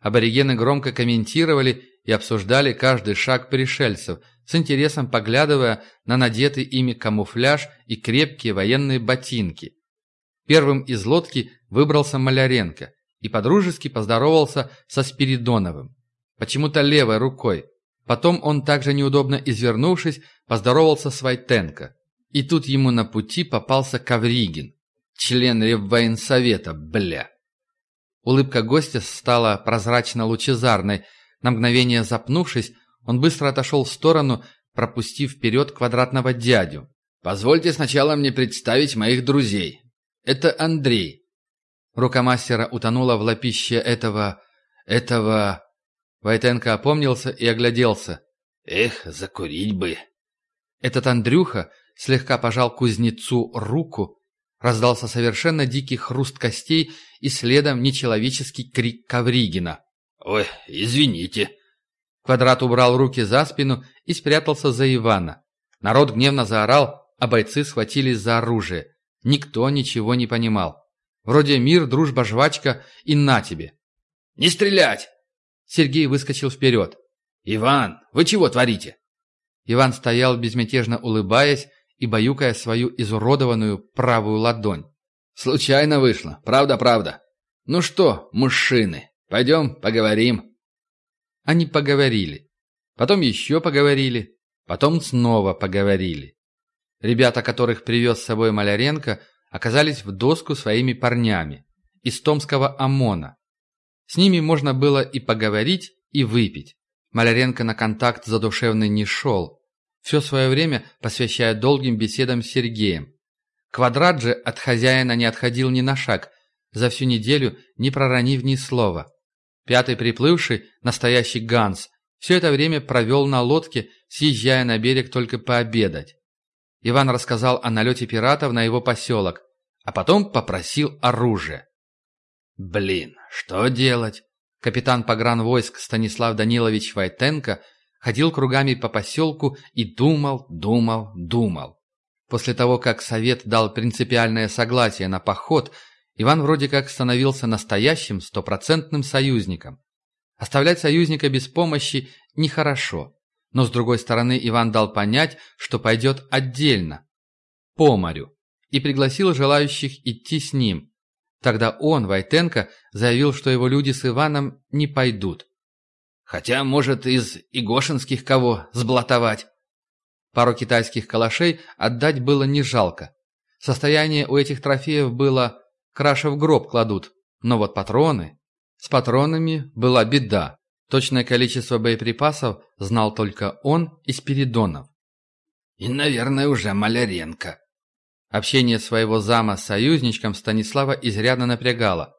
Аборигены громко комментировали и обсуждали каждый шаг пришельцев, с интересом поглядывая на надетый ими камуфляж и крепкие военные ботинки. Первым из лодки выбрался Маляренко и подружески поздоровался со Спиридоновым. Почему-то левой рукой. Потом он, также неудобно извернувшись, поздоровался с Войтенко. И тут ему на пути попался Ковригин, член Реввоенсовета, бля. Улыбка гостя стала прозрачно-лучезарной. На мгновение запнувшись, он быстро отошел в сторону, пропустив вперед квадратного дядю. «Позвольте сначала мне представить моих друзей. Это Андрей». Рука мастера утонула в лапище этого... этого... Войтенко опомнился и огляделся. «Эх, закурить бы!» Этот Андрюха слегка пожал кузнецу руку, Раздался совершенно дикий хруст костей и следом нечеловеческий крик Ковригина. «Ой, извините». Квадрат убрал руки за спину и спрятался за Ивана. Народ гневно заорал, а бойцы схватились за оружие. Никто ничего не понимал. Вроде мир, дружба, жвачка и на тебе. «Не стрелять!» Сергей выскочил вперед. «Иван, вы чего творите?» Иван стоял, безмятежно улыбаясь, и баюкая свою изуродованную правую ладонь. «Случайно вышло. Правда-правда. Ну что, мужчины, пойдем поговорим». Они поговорили. Потом еще поговорили. Потом снова поговорили. Ребята, которых привез с собой Маляренко, оказались в доску своими парнями из Томского ОМОНа. С ними можно было и поговорить, и выпить. Маляренко на контакт задушевный не шел, все свое время посвящая долгим беседам с Сергеем. Квадрат же от хозяина не отходил ни на шаг, за всю неделю не проронив ни слова. Пятый приплывший, настоящий Ганс, все это время провел на лодке, съезжая на берег только пообедать. Иван рассказал о налете пиратов на его поселок, а потом попросил оружие. «Блин, что делать?» Капитан погранвойск Станислав Данилович Войтенко – ходил кругами по поселку и думал, думал, думал. После того, как Совет дал принципиальное согласие на поход, Иван вроде как становился настоящим стопроцентным союзником. Оставлять союзника без помощи нехорошо. Но с другой стороны, Иван дал понять, что пойдет отдельно, по морю, и пригласил желающих идти с ним. Тогда он, Войтенко, заявил, что его люди с Иваном не пойдут. Хотя, может, из игошинских кого сблатовать. Пару китайских калашей отдать было не жалко. Состояние у этих трофеев было краше в гроб кладут. Но вот патроны... С патронами была беда. Точное количество боеприпасов знал только он и Спиридонов. И, наверное, уже Маляренко. Общение своего зама с союзничком Станислава изрядно напрягало.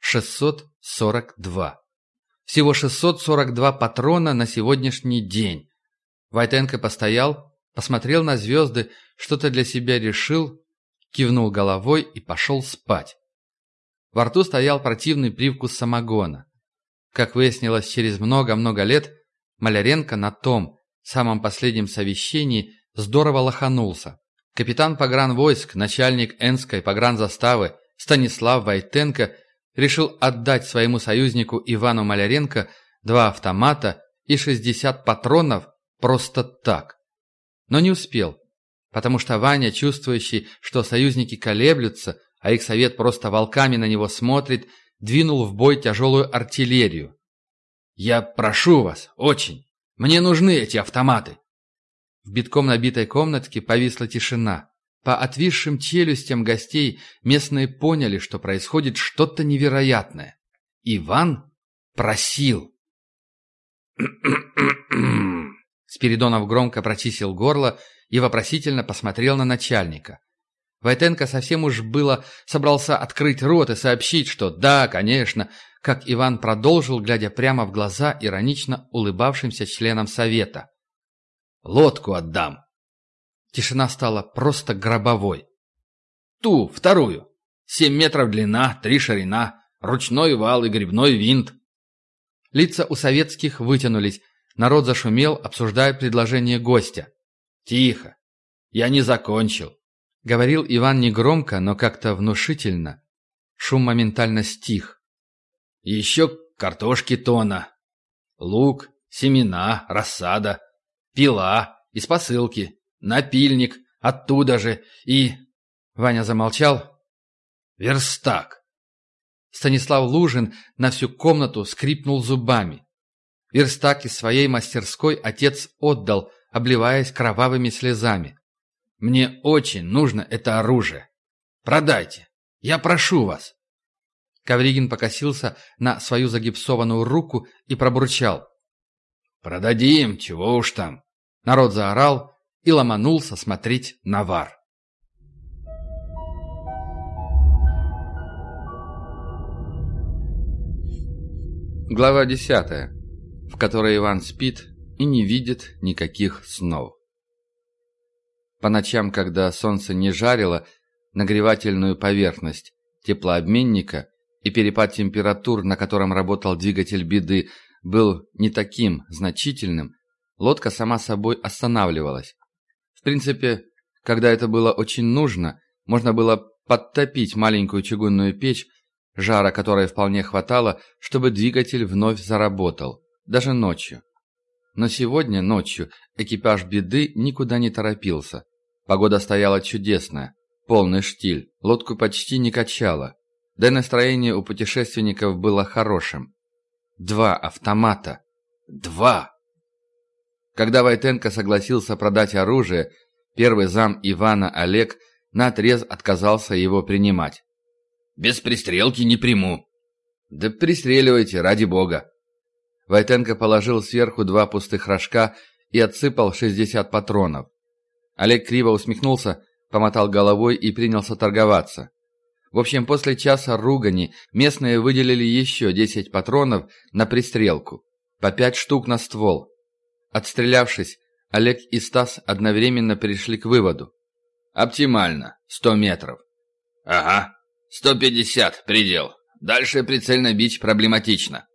642. Всего 642 патрона на сегодняшний день. Войтенко постоял, посмотрел на звезды, что-то для себя решил, кивнул головой и пошел спать. Во рту стоял противный привкус самогона. Как выяснилось через много-много лет, Маляренко на том, самом последнем совещании, здорово лоханулся. Капитан погранвойск, начальник Энской погранзаставы Станислав Войтенко – решил отдать своему союзнику Ивану Маляренко два автомата и 60 патронов просто так. Но не успел, потому что Ваня, чувствующий, что союзники колеблются, а их совет просто волками на него смотрит, двинул в бой тяжелую артиллерию. «Я прошу вас, очень, мне нужны эти автоматы!» В битком набитой комнатке повисла тишина. По отвисшим челюстям гостей местные поняли, что происходит что-то невероятное. Иван просил. Спиридонов громко прочистил горло и вопросительно посмотрел на начальника. Войтенко совсем уж было собрался открыть рот и сообщить, что да, конечно, как Иван продолжил, глядя прямо в глаза иронично улыбавшимся членам совета. «Лодку отдам!» Тишина стала просто гробовой. Ту, вторую. Семь метров длина, три ширина, ручной вал и грибной винт. Лица у советских вытянулись. Народ зашумел, обсуждая предложение гостя. «Тихо! Я не закончил!» Говорил Иван негромко, но как-то внушительно. Шум моментально стих. «Еще картошки тона, лук, семена, рассада, пила из посылки, напильник, оттуда же, и...» Ваня замолчал. «Верстак!» Станислав Лужин на всю комнату скрипнул зубами. Верстак из своей мастерской отец отдал, обливаясь кровавыми слезами. «Мне очень нужно это оружие. Продайте. Я прошу вас». Ковригин покосился на свою загипсованную руку и пробурчал. «Продадим, чего уж там». Народ заорал, и ломанулся смотреть на вар. Глава десятая, в которой Иван спит и не видит никаких снов. По ночам, когда солнце не жарило нагревательную поверхность теплообменника и перепад температур, на котором работал двигатель беды, был не таким значительным, лодка сама собой останавливалась. В принципе, когда это было очень нужно, можно было подтопить маленькую чугунную печь, жара которой вполне хватало, чтобы двигатель вновь заработал, даже ночью. Но сегодня ночью экипаж «Беды» никуда не торопился. Погода стояла чудесная, полный штиль, лодку почти не качало. Да и настроение у путешественников было хорошим. Два автомата. Два! Когда Войтенко согласился продать оружие, первый зам Ивана Олег наотрез отказался его принимать. «Без пристрелки не приму». «Да пристреливайте, ради бога». Войтенко положил сверху два пустых рожка и отсыпал 60 патронов. Олег криво усмехнулся, помотал головой и принялся торговаться. В общем, после часа ругани местные выделили еще 10 патронов на пристрелку, по 5 штук на ствол. Отстрелявшись, Олег и Стас одновременно пришли к выводу. «Оптимально. Сто метров». «Ага. Сто пятьдесят. Предел. Дальше прицельно бить проблематично».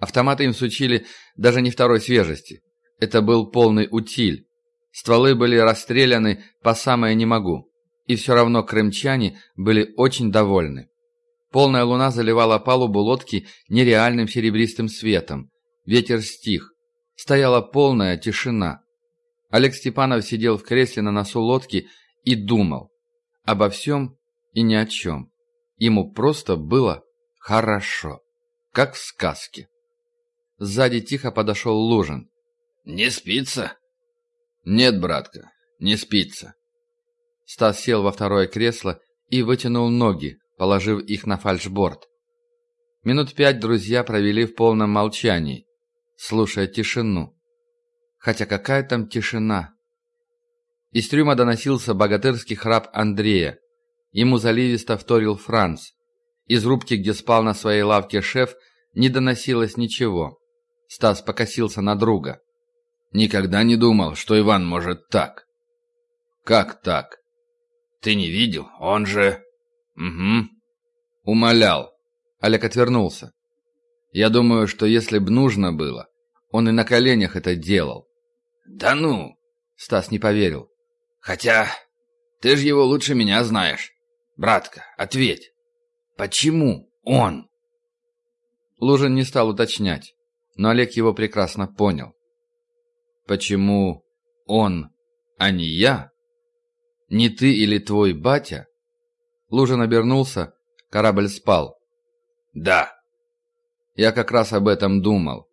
Автоматы им сучили даже не второй свежести. Это был полный утиль. Стволы были расстреляны по самое не могу. И все равно крымчане были очень довольны. Полная луна заливала палубу лодки нереальным серебристым светом. Ветер стих. Стояла полная тишина. Олег Степанов сидел в кресле на носу лодки и думал. Обо всем и ни о чем. Ему просто было хорошо. Как в сказке. Сзади тихо подошел Лужин. «Не спится?» «Нет, братка, не спится». Стас сел во второе кресло и вытянул ноги, положив их на фальшборд. Минут пять друзья провели в полном молчании, слушая тишину. Хотя какая там тишина? Из трюма доносился богатырский храп Андрея. Ему заливисто вторил Франц. Из рубки, где спал на своей лавке шеф, не доносилось ничего. Стас покосился на друга. «Никогда не думал, что Иван может так». «Как так?» «Ты не видел? Он же...» «Угу». «Умолял». Олег отвернулся. «Я думаю, что если б нужно было, он и на коленях это делал». «Да ну!» Стас не поверил. «Хотя ты же его лучше меня знаешь. Братка, ответь. Почему он?» Лужин не стал уточнять, но Олег его прекрасно понял. «Почему он, а не я? Не ты или твой батя?» Лужин обернулся, корабль спал. «Да». Я как раз об этом думал.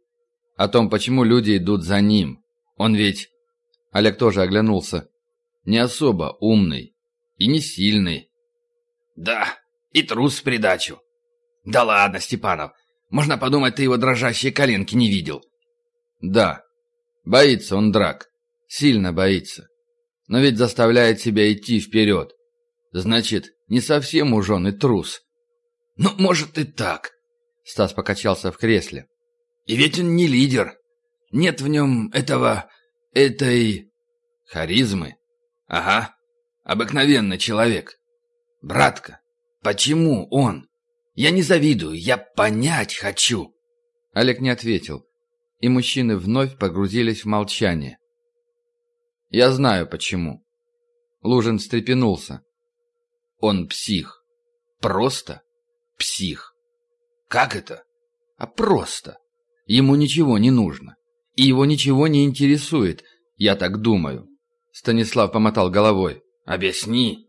О том, почему люди идут за ним. Он ведь... Олег тоже оглянулся. Не особо умный. И не сильный. «Да, и трус в придачу». «Да ладно, Степанов, можно подумать, ты его дрожащие коленки не видел». «Да, боится он драк. Сильно боится. Но ведь заставляет себя идти вперед. Значит, не совсем уж он и трус». «Ну, может и так», — Стас покачался в кресле. «И ведь он не лидер. Нет в нем этого... этой... харизмы. Ага, обыкновенный человек. Братка, почему он? Я не завидую, я понять хочу. Олег не ответил, и мужчины вновь погрузились в молчание. Я знаю почему. Лужин встрепенулся. Он псих. Просто псих. Как это? А просто. Ему ничего не нужно. И его ничего не интересует, я так думаю. Станислав помотал головой. Объясни.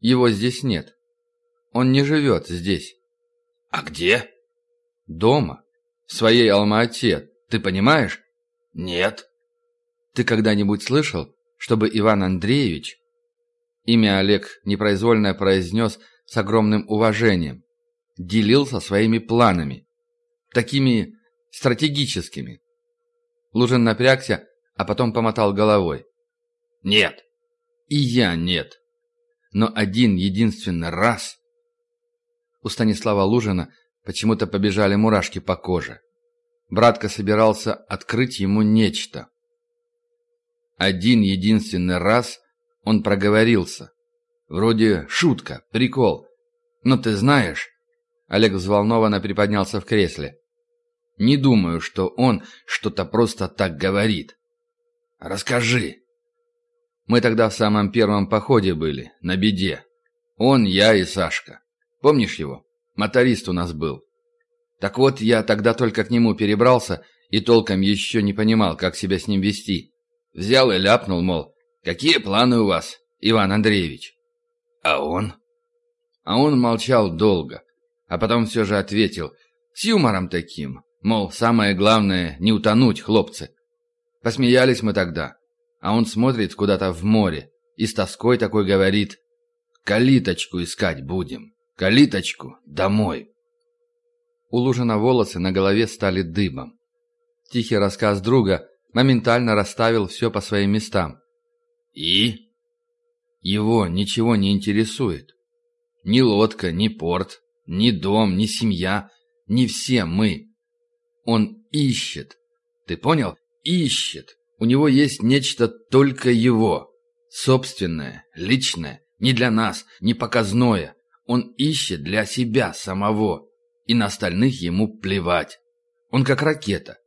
Его здесь нет. Он не живет здесь. «А где?» «Дома. В своей Алма-Ате. Ты понимаешь?» «Нет». «Ты когда-нибудь слышал, чтобы Иван Андреевич...» Имя Олег непроизвольно произнес с огромным уважением. Делился своими планами. Такими стратегическими. Лужин напрягся, а потом помотал головой. «Нет». «И я нет. Но один единственный раз...» У Станислава Лужина почему-то побежали мурашки по коже. Братка собирался открыть ему нечто. Один единственный раз он проговорился. Вроде шутка, прикол. Но ты знаешь... Олег взволнованно приподнялся в кресле. Не думаю, что он что-то просто так говорит. Расскажи. Мы тогда в самом первом походе были, на беде. Он, я и Сашка. Помнишь его? Моторист у нас был. Так вот, я тогда только к нему перебрался и толком еще не понимал, как себя с ним вести. Взял и ляпнул, мол, какие планы у вас, Иван Андреевич? А он? А он молчал долго, а потом все же ответил, с юмором таким, мол, самое главное не утонуть, хлопцы. Посмеялись мы тогда, а он смотрит куда-то в море и с тоской такой говорит, калиточку искать будем. Калиточку домой. У Лужина волосы на голове стали дыбом. Тихий рассказ друга моментально расставил все по своим местам. И? Его ничего не интересует. Ни лодка, ни порт, ни дом, ни семья, ни все мы. Он ищет. Ты понял? Ищет. У него есть нечто только его. Собственное, личное, не для нас, не показное. Он ищет для себя самого, и на остальных ему плевать. Он как ракета.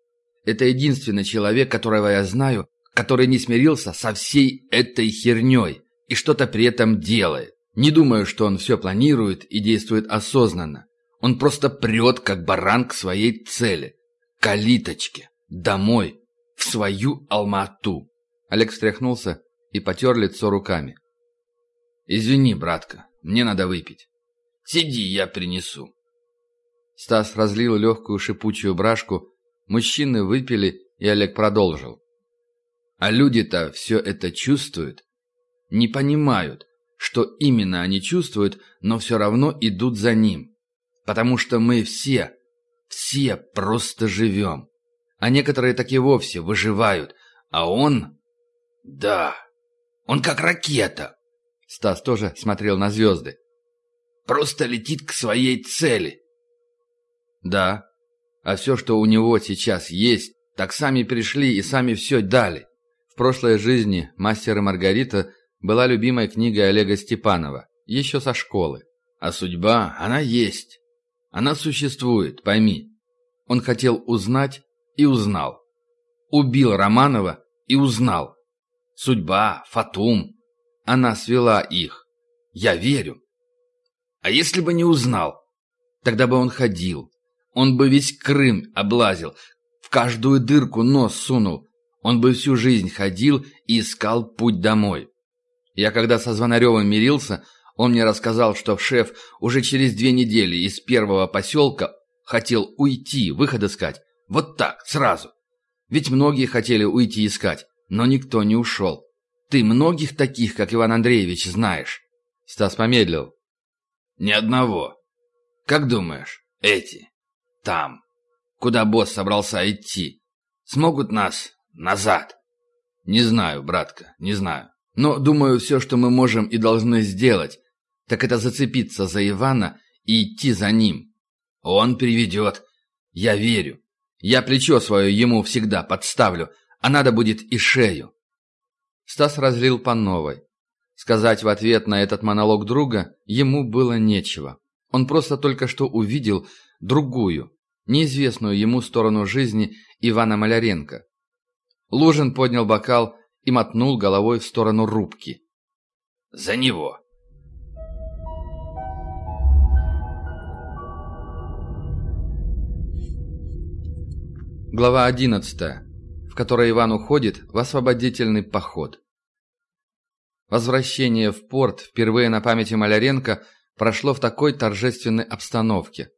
Это единственный человек, которого я знаю, который не смирился со всей этой херней и что-то при этом делает. Не думаю, что он все планирует и действует осознанно. Он просто прет, как баран, к своей цели. Калиточке. Домой. В свою Алмату. Олег встряхнулся и потер лицо руками. «Извини, братка, мне надо выпить. Сиди, я принесу». Стас разлил легкую шипучую брашку, мужчины выпили, и Олег продолжил. А люди-то все это чувствуют, не понимают, что именно они чувствуют, но все равно идут за ним. Потому что мы все, все просто живем. А некоторые так и вовсе выживают. А он... Да, он как ракета. Стас тоже смотрел на звезды. Просто летит к своей цели. Да, а все, что у него сейчас есть, так сами пришли и сами все дали. В прошлой жизни «Мастер и Маргарита» была любимой книгой Олега Степанова, еще со школы. А судьба, она есть. Она существует, пойми. Он хотел узнать и узнал. Убил Романова и узнал. Судьба, Фатум. Она свела их. Я верю. А если бы не узнал? Тогда бы он ходил. Он бы весь Крым облазил, в каждую дырку нос сунул. Он бы всю жизнь ходил и искал путь домой. Я когда со Звонаревым мирился, он мне рассказал, что шеф уже через две недели из первого поселка хотел уйти, выход искать. Вот так, сразу. Ведь многие хотели уйти искать, но никто не ушел. Ты многих таких, как Иван Андреевич, знаешь?» Стас помедлил. «Ни одного. Как думаешь, эти, там, куда босс собрался идти, смогут нас назад?» «Не знаю, братка, не знаю. Но, думаю, все, что мы можем и должны сделать, так это зацепиться за Ивана и идти за ним. Он приведет. Я верю. Я плечо свое ему всегда подставлю, а надо будет и шею. Стас разлил по новой. Сказать в ответ на этот монолог друга ему было нечего. Он просто только что увидел другую, неизвестную ему сторону жизни Ивана Маляренко. Лужин поднял бокал и мотнул головой в сторону рубки. «За него!» Глава 11, в которой Иван уходит в освободительный поход. Возвращение в порт впервые на памяти Маляренко прошло в такой торжественной обстановке.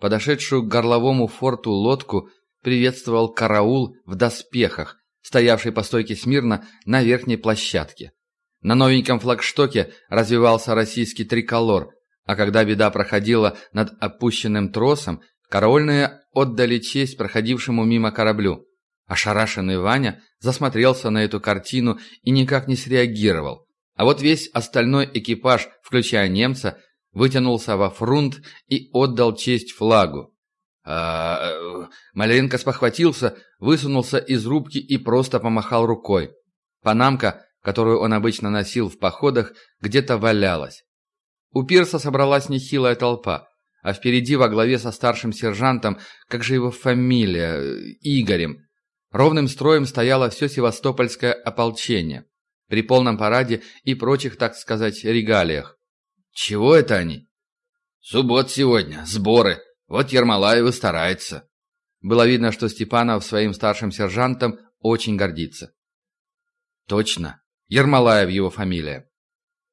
Подошедшую к горловому форту лодку приветствовал караул в доспехах, стоявший по стойке смирно на верхней площадке. На новеньком флагштоке развивался российский триколор, а когда беда проходила над опущенным тросом, караульные отдали честь проходившему мимо кораблю. Ошарашенный Ваня засмотрелся на эту картину и никак не среагировал. А вот весь остальной экипаж, включая немца, вытянулся во фрунт и отдал честь флагу. А, э, Маляренко спохватился, высунулся из рубки и просто помахал рукой. Панамка, которую он обычно носил в походах, где-то валялась. У пирса собралась нехилая толпа, а впереди во главе со старшим сержантом, как же его фамилия, Игорем, ровным строем стояло все севастопольское ополчение, при полном параде и прочих, так сказать, регалиях. «Чего это они?» «Суббот сегодня, сборы», вот Ермолаев и старается. Было видно, что Степанов своим старшим сержантом очень гордится. Точно, Ермолаев его фамилия.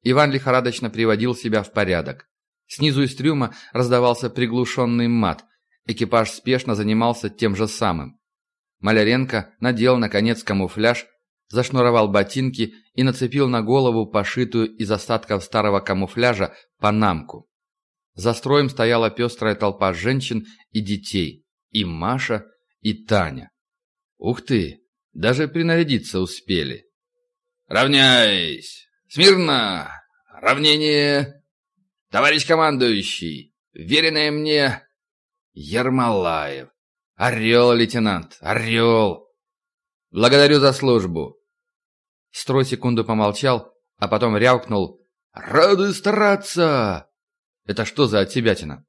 Иван лихорадочно приводил себя в порядок. Снизу из трюма раздавался приглушенный мат. Экипаж спешно занимался тем же самым. Маляренко надел, наконец, камуфляж, зашнуровал ботинки и нацепил на голову пошитую из остатков старого камуфляжа панамку. За строем стояла пестрая толпа женщин и детей. И Маша, и Таня. Ух ты, даже принарядиться успели. «Равняйсь! Смирно! Равнение! Товарищ командующий, веренное мне Ермолаев! Орел, лейтенант, орел!» «Благодарю за службу!» Строй секунду помолчал, а потом рявкнул. «Рады стараться!» Это что за отсебятина?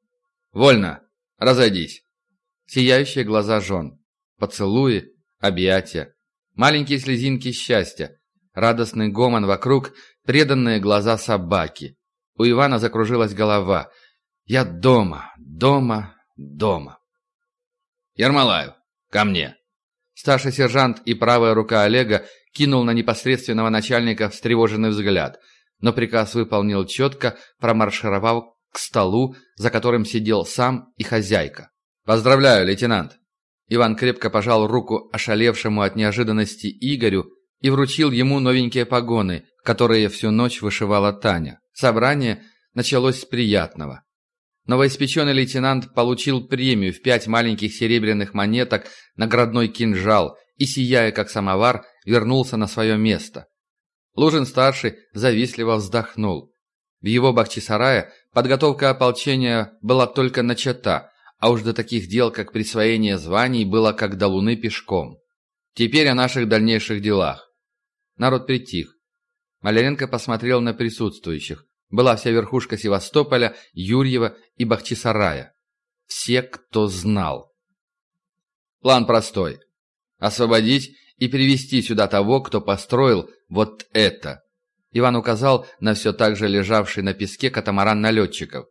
Вольно. Разойдись. Сияющие глаза жен. Поцелуи, объятия. Маленькие слезинки счастья, радостный гомон вокруг, преданные глаза собаки. У Ивана закружилась голова. «Я дома, дома, дома». «Ермолаев, ко мне!» Старший сержант и правая рука Олега кинул на непосредственного начальника встревоженный взгляд, но приказ выполнил четко, промаршировав к столу, за которым сидел сам и хозяйка. «Поздравляю, лейтенант!» Иван крепко пожал руку ошалевшему от неожиданности Игорю и вручил ему новенькие погоны, которые всю ночь вышивала Таня. Собрание началось с приятного. Новоиспеченный лейтенант получил премию в пять маленьких серебряных монеток, наградной кинжал и, сияя как самовар, вернулся на свое место. Лужин-старший завистливо вздохнул. В его Бахчисарае подготовка ополчения была только начата, а уж до таких дел, как присвоение званий, было как до луны пешком. Теперь о наших дальнейших делах. Народ притих. Маляренко посмотрел на присутствующих. Была вся верхушка Севастополя, Юрьева и Бахчисарая. Все, кто знал. План простой. Освободить и привести сюда того, кто построил вот это. Иван указал на все так же лежавший на песке катамаран налетчиков.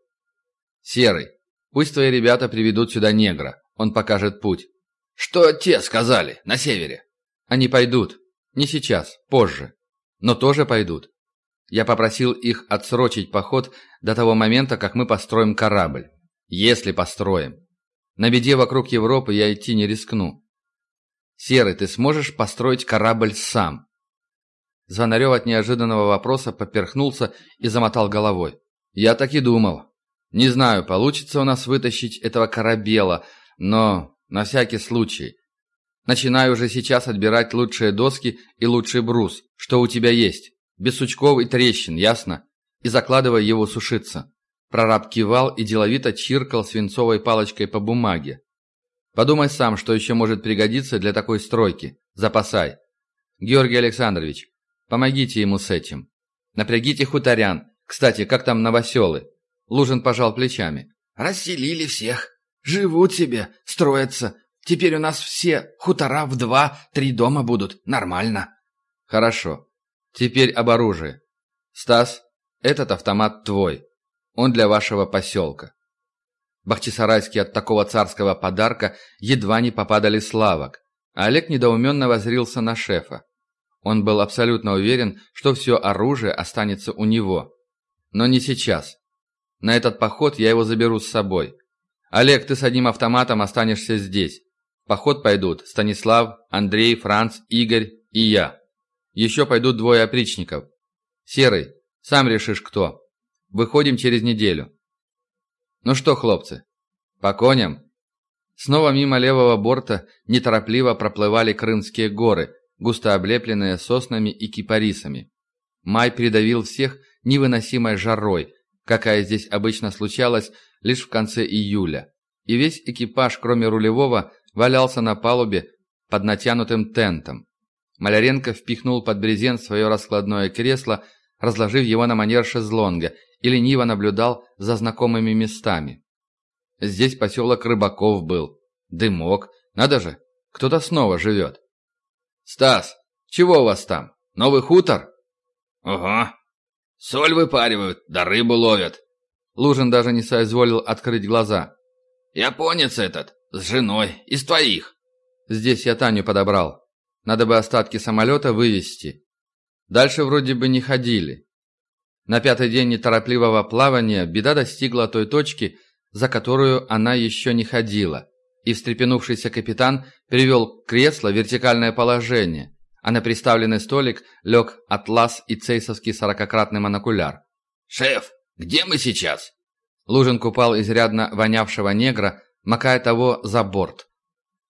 «Серый, пусть твои ребята приведут сюда негра, он покажет путь». «Что те сказали, на севере?» «Они пойдут. Не сейчас, позже. Но тоже пойдут. Я попросил их отсрочить поход до того момента, как мы построим корабль. Если построим. На беде вокруг Европы я идти не рискну. Серый, ты сможешь построить корабль сам?» Звонарев от неожиданного вопроса поперхнулся и замотал головой. «Я так и думал. Не знаю, получится у нас вытащить этого корабела, но на всякий случай. Начинаю уже сейчас отбирать лучшие доски и лучший брус, что у тебя есть. Без сучков и трещин, ясно? И закладывай его сушиться». Прораб кивал и деловито чиркал свинцовой палочкой по бумаге. «Подумай сам, что еще может пригодиться для такой стройки. Запасай. Георгий Александрович, Помогите ему с этим. Напрягите хуторян. Кстати, как там новоселы?» Лужин пожал плечами. «Расселили всех. Живут себе, строятся. Теперь у нас все хутора в два-три дома будут. Нормально». «Хорошо. Теперь об оружии. Стас, этот автомат твой. Он для вашего поселка». Бахчисарайские от такого царского подарка едва не попадали славок, а Олег недоуменно возрился на шефа. Он был абсолютно уверен, что все оружие останется у него. Но не сейчас. На этот поход я его заберу с собой. Олег, ты с одним автоматом останешься здесь. В поход пойдут Станислав, Андрей, Франц, Игорь и я. Еще пойдут двое опричников. Серый, сам решишь кто. Выходим через неделю. Ну что, хлопцы, по коням? Снова мимо левого борта неторопливо проплывали Крымские горы, густо облепленные соснами и кипарисами. Май придавил всех невыносимой жарой, какая здесь обычно случалась лишь в конце июля. И весь экипаж, кроме рулевого, валялся на палубе под натянутым тентом. Маляренко впихнул под брезент свое раскладное кресло, разложив его на манер шезлонга, и лениво наблюдал за знакомыми местами. Здесь поселок Рыбаков был. Дымок. Надо же, кто-то снова живет. «Стас, чего у вас там? Новый хутор?» «Ого. Соль выпаривают, да рыбу ловят». Лужин даже не соизволил открыть глаза. «Японец этот, с женой, из твоих». «Здесь я Таню подобрал. Надо бы остатки самолета вывести. Дальше вроде бы не ходили». На пятый день неторопливого плавания беда достигла той точки, за которую она еще не ходила и встрепенувшийся капитан перевел кресло в вертикальное положение, а на приставленный столик лег атлас и цейсовский сорокократный монокуляр. «Шеф, где мы сейчас?» Лужин купал изрядно вонявшего негра, макая того за борт.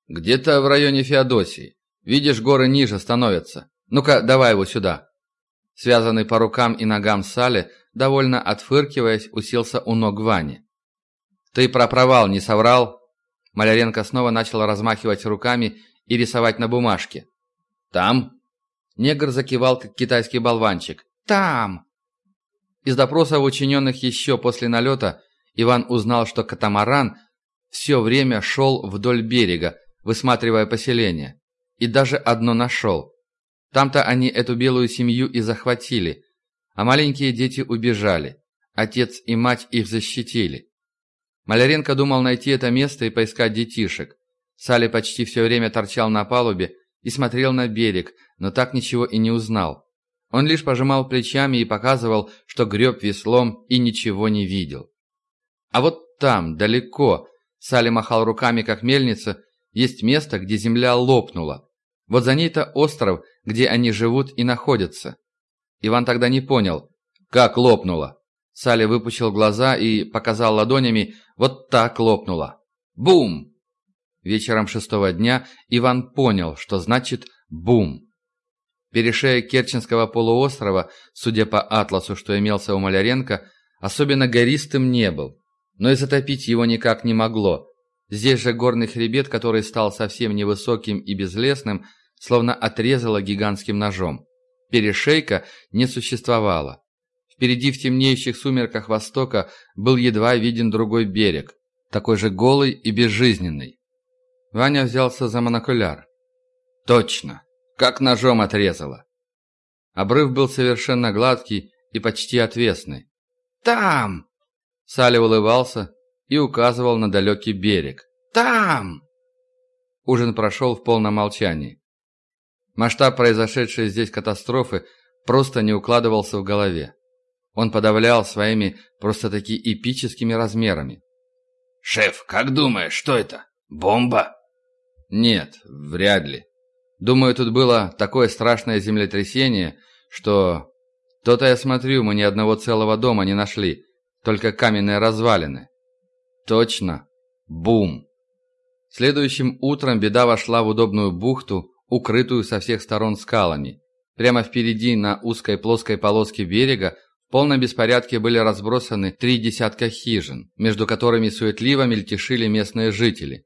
«Где-то в районе Феодосии. Видишь, горы ниже становятся. Ну-ка, давай его сюда». Связанный по рукам и ногам Сале, довольно отфыркиваясь, уселся у ног Вани. «Ты про провал не соврал?» Маляренко снова начал размахивать руками и рисовать на бумажке. «Там?» Негр закивал, как китайский болванчик. «Там!» Из допросов, учиненных еще после налета, Иван узнал, что катамаран все время шел вдоль берега, высматривая поселение. И даже одно нашел. Там-то они эту белую семью и захватили, а маленькие дети убежали. Отец и мать их защитили. Маляренко думал найти это место и поискать детишек. Сали почти все время торчал на палубе и смотрел на берег, но так ничего и не узнал. Он лишь пожимал плечами и показывал, что греб веслом и ничего не видел. А вот там, далеко, Сали махал руками, как мельница, есть место, где земля лопнула. Вот за ней-то остров, где они живут и находятся. Иван тогда не понял, как лопнула. Сали выпучил глаза и показал ладонями, вот так лопнула. Бум! Вечером шестого дня Иван понял, что значит «бум». Перешея Керченского полуострова, судя по атласу, что имелся у Маляренко, особенно гористым не был. Но и затопить его никак не могло. Здесь же горный хребет, который стал совсем невысоким и безлесным, словно отрезало гигантским ножом. Перешейка не существовало. Впереди в темнеющих сумерках востока был едва виден другой берег, такой же голый и безжизненный. Ваня взялся за монокуляр. Точно, как ножом отрезало. Обрыв был совершенно гладкий и почти отвесный. «Там!» Салли улыбался и указывал на далекий берег. «Там!» Ужин прошел в полном молчании. Масштаб произошедшей здесь катастрофы просто не укладывался в голове. Он подавлял своими просто-таки эпическими размерами. «Шеф, как думаешь, что это? Бомба?» Нет, вряд ли. Думаю, тут было такое страшное землетрясение, что... То-то я смотрю, мы ни одного целого дома не нашли, только каменные развалины. Точно. Бум. Следующим утром беда вошла в удобную бухту, укрытую со всех сторон скалами. Прямо впереди на узкой плоской полоске берега в полном беспорядке были разбросаны три десятка хижин, между которыми суетливо мельтешили местные жители.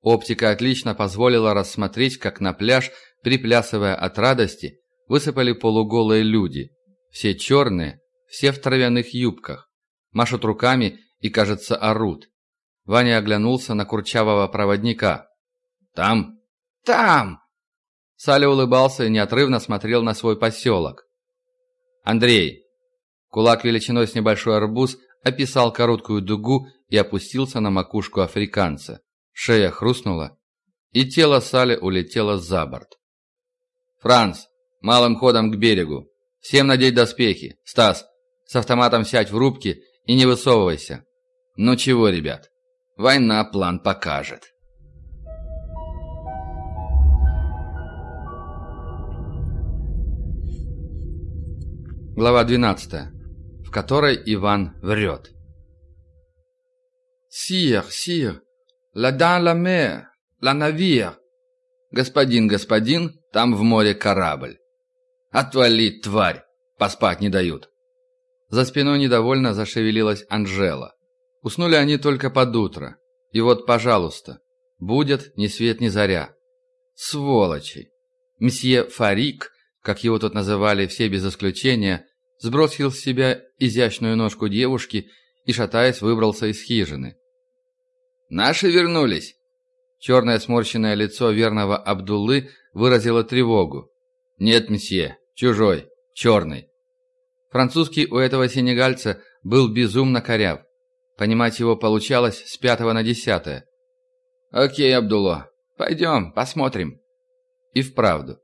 Оптика отлично позволила рассмотреть, как на пляж, приплясывая от радости, высыпали полуголые люди. Все черные, все в травяных юбках. Машут руками и, кажется, орут. Ваня оглянулся на курчавого проводника. «Там?» «Там!» Саля улыбался и неотрывно смотрел на свой поселок. «Андрей!» Кулак величиной с небольшой арбуз описал короткую дугу и опустился на макушку африканца. Шея хрустнула, и тело Сали улетело за борт. «Франц, малым ходом к берегу. Всем надеть доспехи. Стас, с автоматом сядь в рубке и не высовывайся. Ну чего, ребят, война план покажет». Глава 12, в которой Иван врет. «Сир, сир, «La dans la mer! La navire!» «Господин, господин, там в море корабль!» «Отвали, тварь! Поспать не дают!» За спиной недовольно зашевелилась Анжела. Уснули они только под утро. И вот, пожалуйста, будет ни свет ни заря. Сволочи! Мсье Фарик, как его тут называли все без исключения, сбросил с себя изящную ножку девушки и, шатаясь, выбрался из хижины. «Наши вернулись!» Черное сморщенное лицо верного Абдуллы выразило тревогу. «Нет, месье, чужой, черный». Французский у этого сенегальца был безумно коряв. Понимать его получалось с пятого на десятое. «Окей, Абдулло, пойдем, посмотрим». И вправду.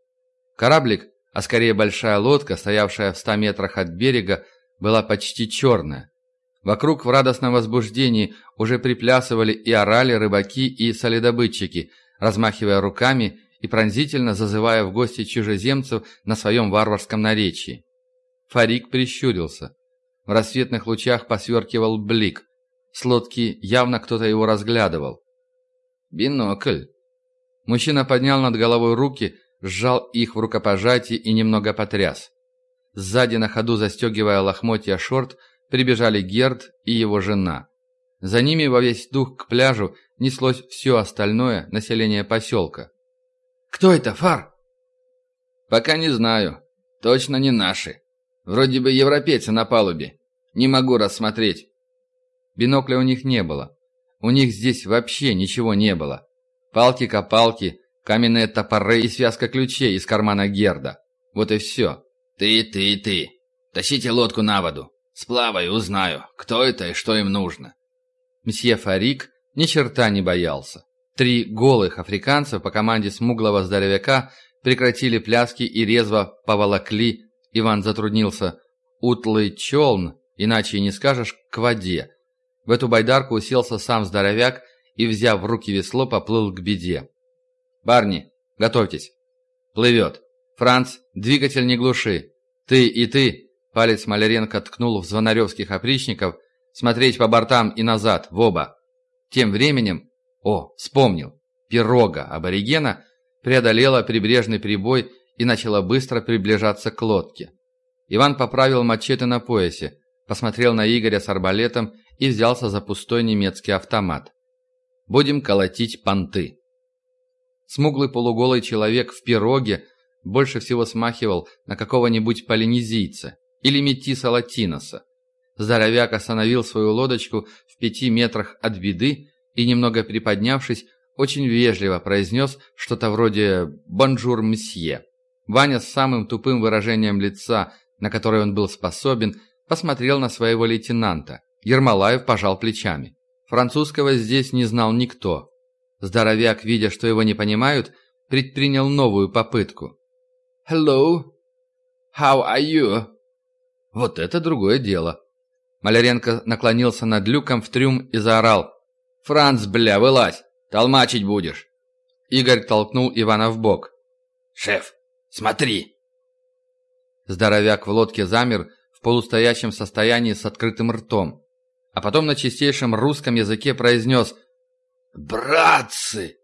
Кораблик, а скорее большая лодка, стоявшая в ста метрах от берега, была почти черная. Вокруг в радостном возбуждении уже приплясывали и орали рыбаки и солидобытчики, размахивая руками и пронзительно зазывая в гости чужеземцев на своем варварском наречии. Фарик прищурился. В рассветных лучах посверкивал блик. С лодки явно кто-то его разглядывал. «Бинокль!» Мужчина поднял над головой руки, сжал их в рукопожатии и немного потряс. Сзади на ходу застегивая лохмотья шорт, прибежали Герд и его жена. За ними во весь дух к пляжу неслось все остальное население поселка. «Кто это, Фар?» «Пока не знаю. Точно не наши. Вроде бы европейцы на палубе. Не могу рассмотреть». Бинокля у них не было. У них здесь вообще ничего не было. Палки-копалки, каменные топоры и связка ключей из кармана Герда. Вот и все. Ты, ты, ты. Тащите лодку на воду. Сплаваю, узнаю, кто это и что им нужно. Месье Фарик ни черта не боялся. Три голых африканцев по команде смуглого здоровяка прекратили пляски и резво поволокли, Иван затруднился, утлый челн, иначе и не скажешь, к воде. В эту байдарку уселся сам здоровяк и, взяв в руки весло, поплыл к беде. «Барни, готовьтесь!» «Плывет!» «Франц, двигатель не глуши!» «Ты и ты!» Палец Маляренко ткнул в звонаревских опричников. «Смотреть по бортам и назад, в оба!» Тем временем... О, вспомнил! Пирога аборигена преодолела прибрежный прибой и начала быстро приближаться к лодке. Иван поправил мачете на поясе, посмотрел на Игоря с арбалетом и взялся за пустой немецкий автомат. «Будем колотить понты». Смуглый полуголый человек в пироге больше всего смахивал на какого-нибудь полинезийца или метиса латиноса. Здоровяк остановил свою лодочку в пяти метрах от беды и, немного приподнявшись, очень вежливо произнес что-то вроде «Bonjour, monsieur». Ваня с самым тупым выражением лица, на которое он был способен, посмотрел на своего лейтенанта. Ермолаев пожал плечами. Французского здесь не знал никто. Здоровяк, видя, что его не понимают, предпринял новую попытку. «Hello? How are you?» Вот это другое дело. Маляренко наклонился над люком в трюм и заорал. «Франц, бля, вылазь! Толмачить будешь!» Игорь толкнул Ивана в бок. «Шеф, смотри!» Здоровяк в лодке замер в полустоящем состоянии с открытым ртом, а потом на чистейшем русском языке произнес «Братцы!»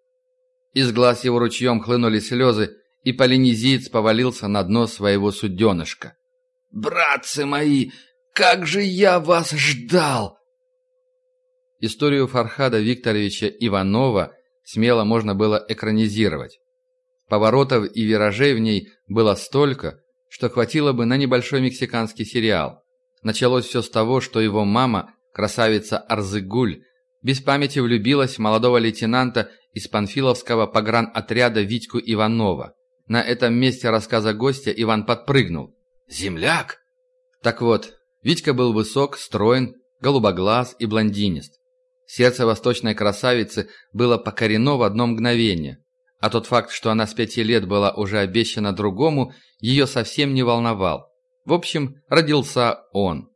Из глаз его ручьем хлынули слезы, и полинезиец повалился на дно своего суденышка. «Братцы мои, как же я вас ждал!» Историю Фархада Викторовича Иванова смело можно было экранизировать. Поворотов и виражей в ней было столько, что хватило бы на небольшой мексиканский сериал. Началось все с того, что его мама, красавица Арзыгуль, без памяти влюбилась в молодого лейтенанта из панфиловского погранотряда Витьку Иванова. На этом месте рассказа гостя Иван подпрыгнул. «Земляк?» Так вот, Витька был высок, строен, голубоглаз и блондинист. Сердце восточной красавицы было покорено в одно мгновение, а тот факт, что она с пяти лет была уже обещана другому, ее совсем не волновал. В общем, родился он.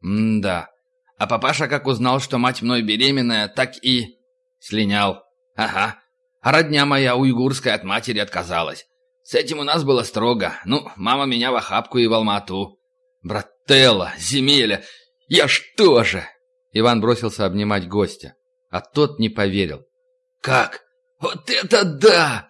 «М-да. А папаша как узнал, что мать мной беременная, так и...» «Слинял. Ага. А родня моя уйгурская от матери отказалась. С этим у нас было строго. Ну, мама меня в охапку и в Алмату. Брателла, земеля, я что же? Иван бросился обнимать гостя, а тот не поверил. Как? Вот это да!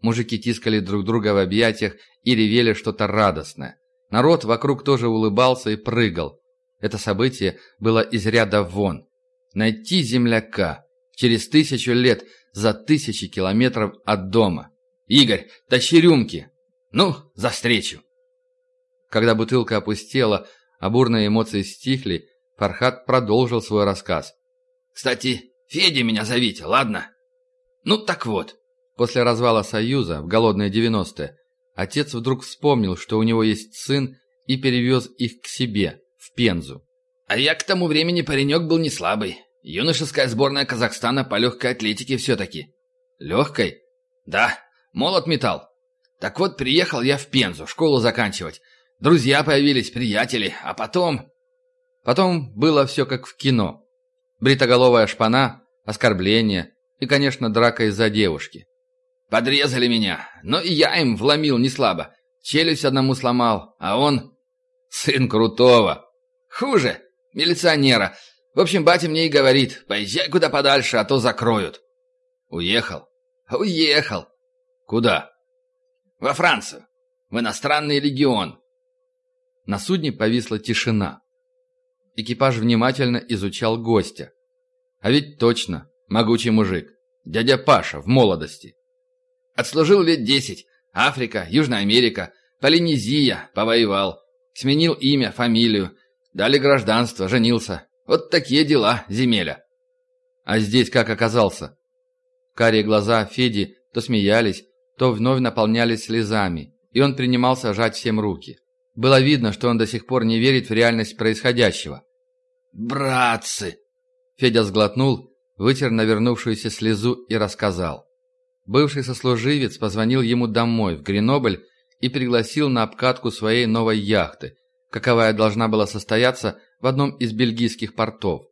Мужики тискали друг друга в объятиях и ревели что-то радостное. Народ вокруг тоже улыбался и прыгал. Это событие было из ряда вон. Найти земляка через тысячу лет за тысячи километров от дома. «Игорь, тащи рюмки!» «Ну, за встречу!» Когда бутылка опустела, а бурные эмоции стихли, Фархат продолжил свой рассказ. «Кстати, Федя меня зовите, ладно?» «Ну, так вот». После развала Союза в голодные девяностые отец вдруг вспомнил, что у него есть сын, и перевез их к себе, в Пензу. «А я к тому времени паренек был не слабый. Юношеская сборная Казахстана по легкой атлетике все-таки. Легкой? Да, молот металл. Так вот, приехал я в Пензу, школу заканчивать. Друзья появились, приятели, а потом... Потом было все как в кино. Бритоголовая шпана, оскорбление и, конечно, драка из-за девушки. Подрезали меня, но и я им вломил не слабо. Челюсть одному сломал, а он... Сын крутого. Хуже, милиционера. В общем, батя мне и говорит, поезжай куда подальше, а то закроют. Уехал? Уехал. Куда? Во Францию. В иностранный регион. На судне повисла тишина. Экипаж внимательно изучал гостя. А ведь точно, могучий мужик. Дядя Паша в молодости. Отслужил лет десять. Африка, Южная Америка, Полинезия, повоевал. Сменил имя, фамилию. Дали гражданство, женился. Вот такие дела, земеля. А здесь как оказался? Карие глаза Феди то смеялись, то вновь наполнялись слезами, и он принимался жать всем руки. Было видно, что он до сих пор не верит в реальность происходящего. «Братцы!» Федя сглотнул, вытер навернувшуюся слезу и рассказал. Бывший сослуживец позвонил ему домой, в Гренобль, и пригласил на обкатку своей новой яхты, каковая должна была состояться в одном из бельгийских портов.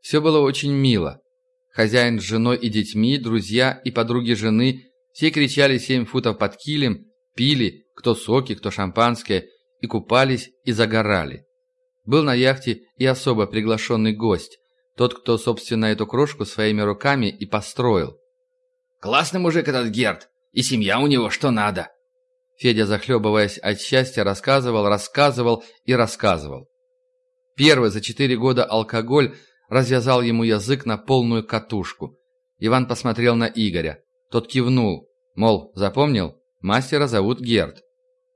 Все было очень мило. Хозяин с женой и детьми, друзья и подруги жены все кричали семь футов под килем, пили, кто соки, кто шампанское, и купались, и загорали. Был на яхте и особо приглашенный гость, тот, кто, собственно, эту крошку своими руками и построил. «Классный мужик этот Герд, и семья у него что надо!» Федя, захлебываясь от счастья, рассказывал, рассказывал и рассказывал. Первый за четыре года алкоголь развязал ему язык на полную катушку. Иван посмотрел на Игоря. Тот кивнул, мол, запомнил? Мастера зовут Герд.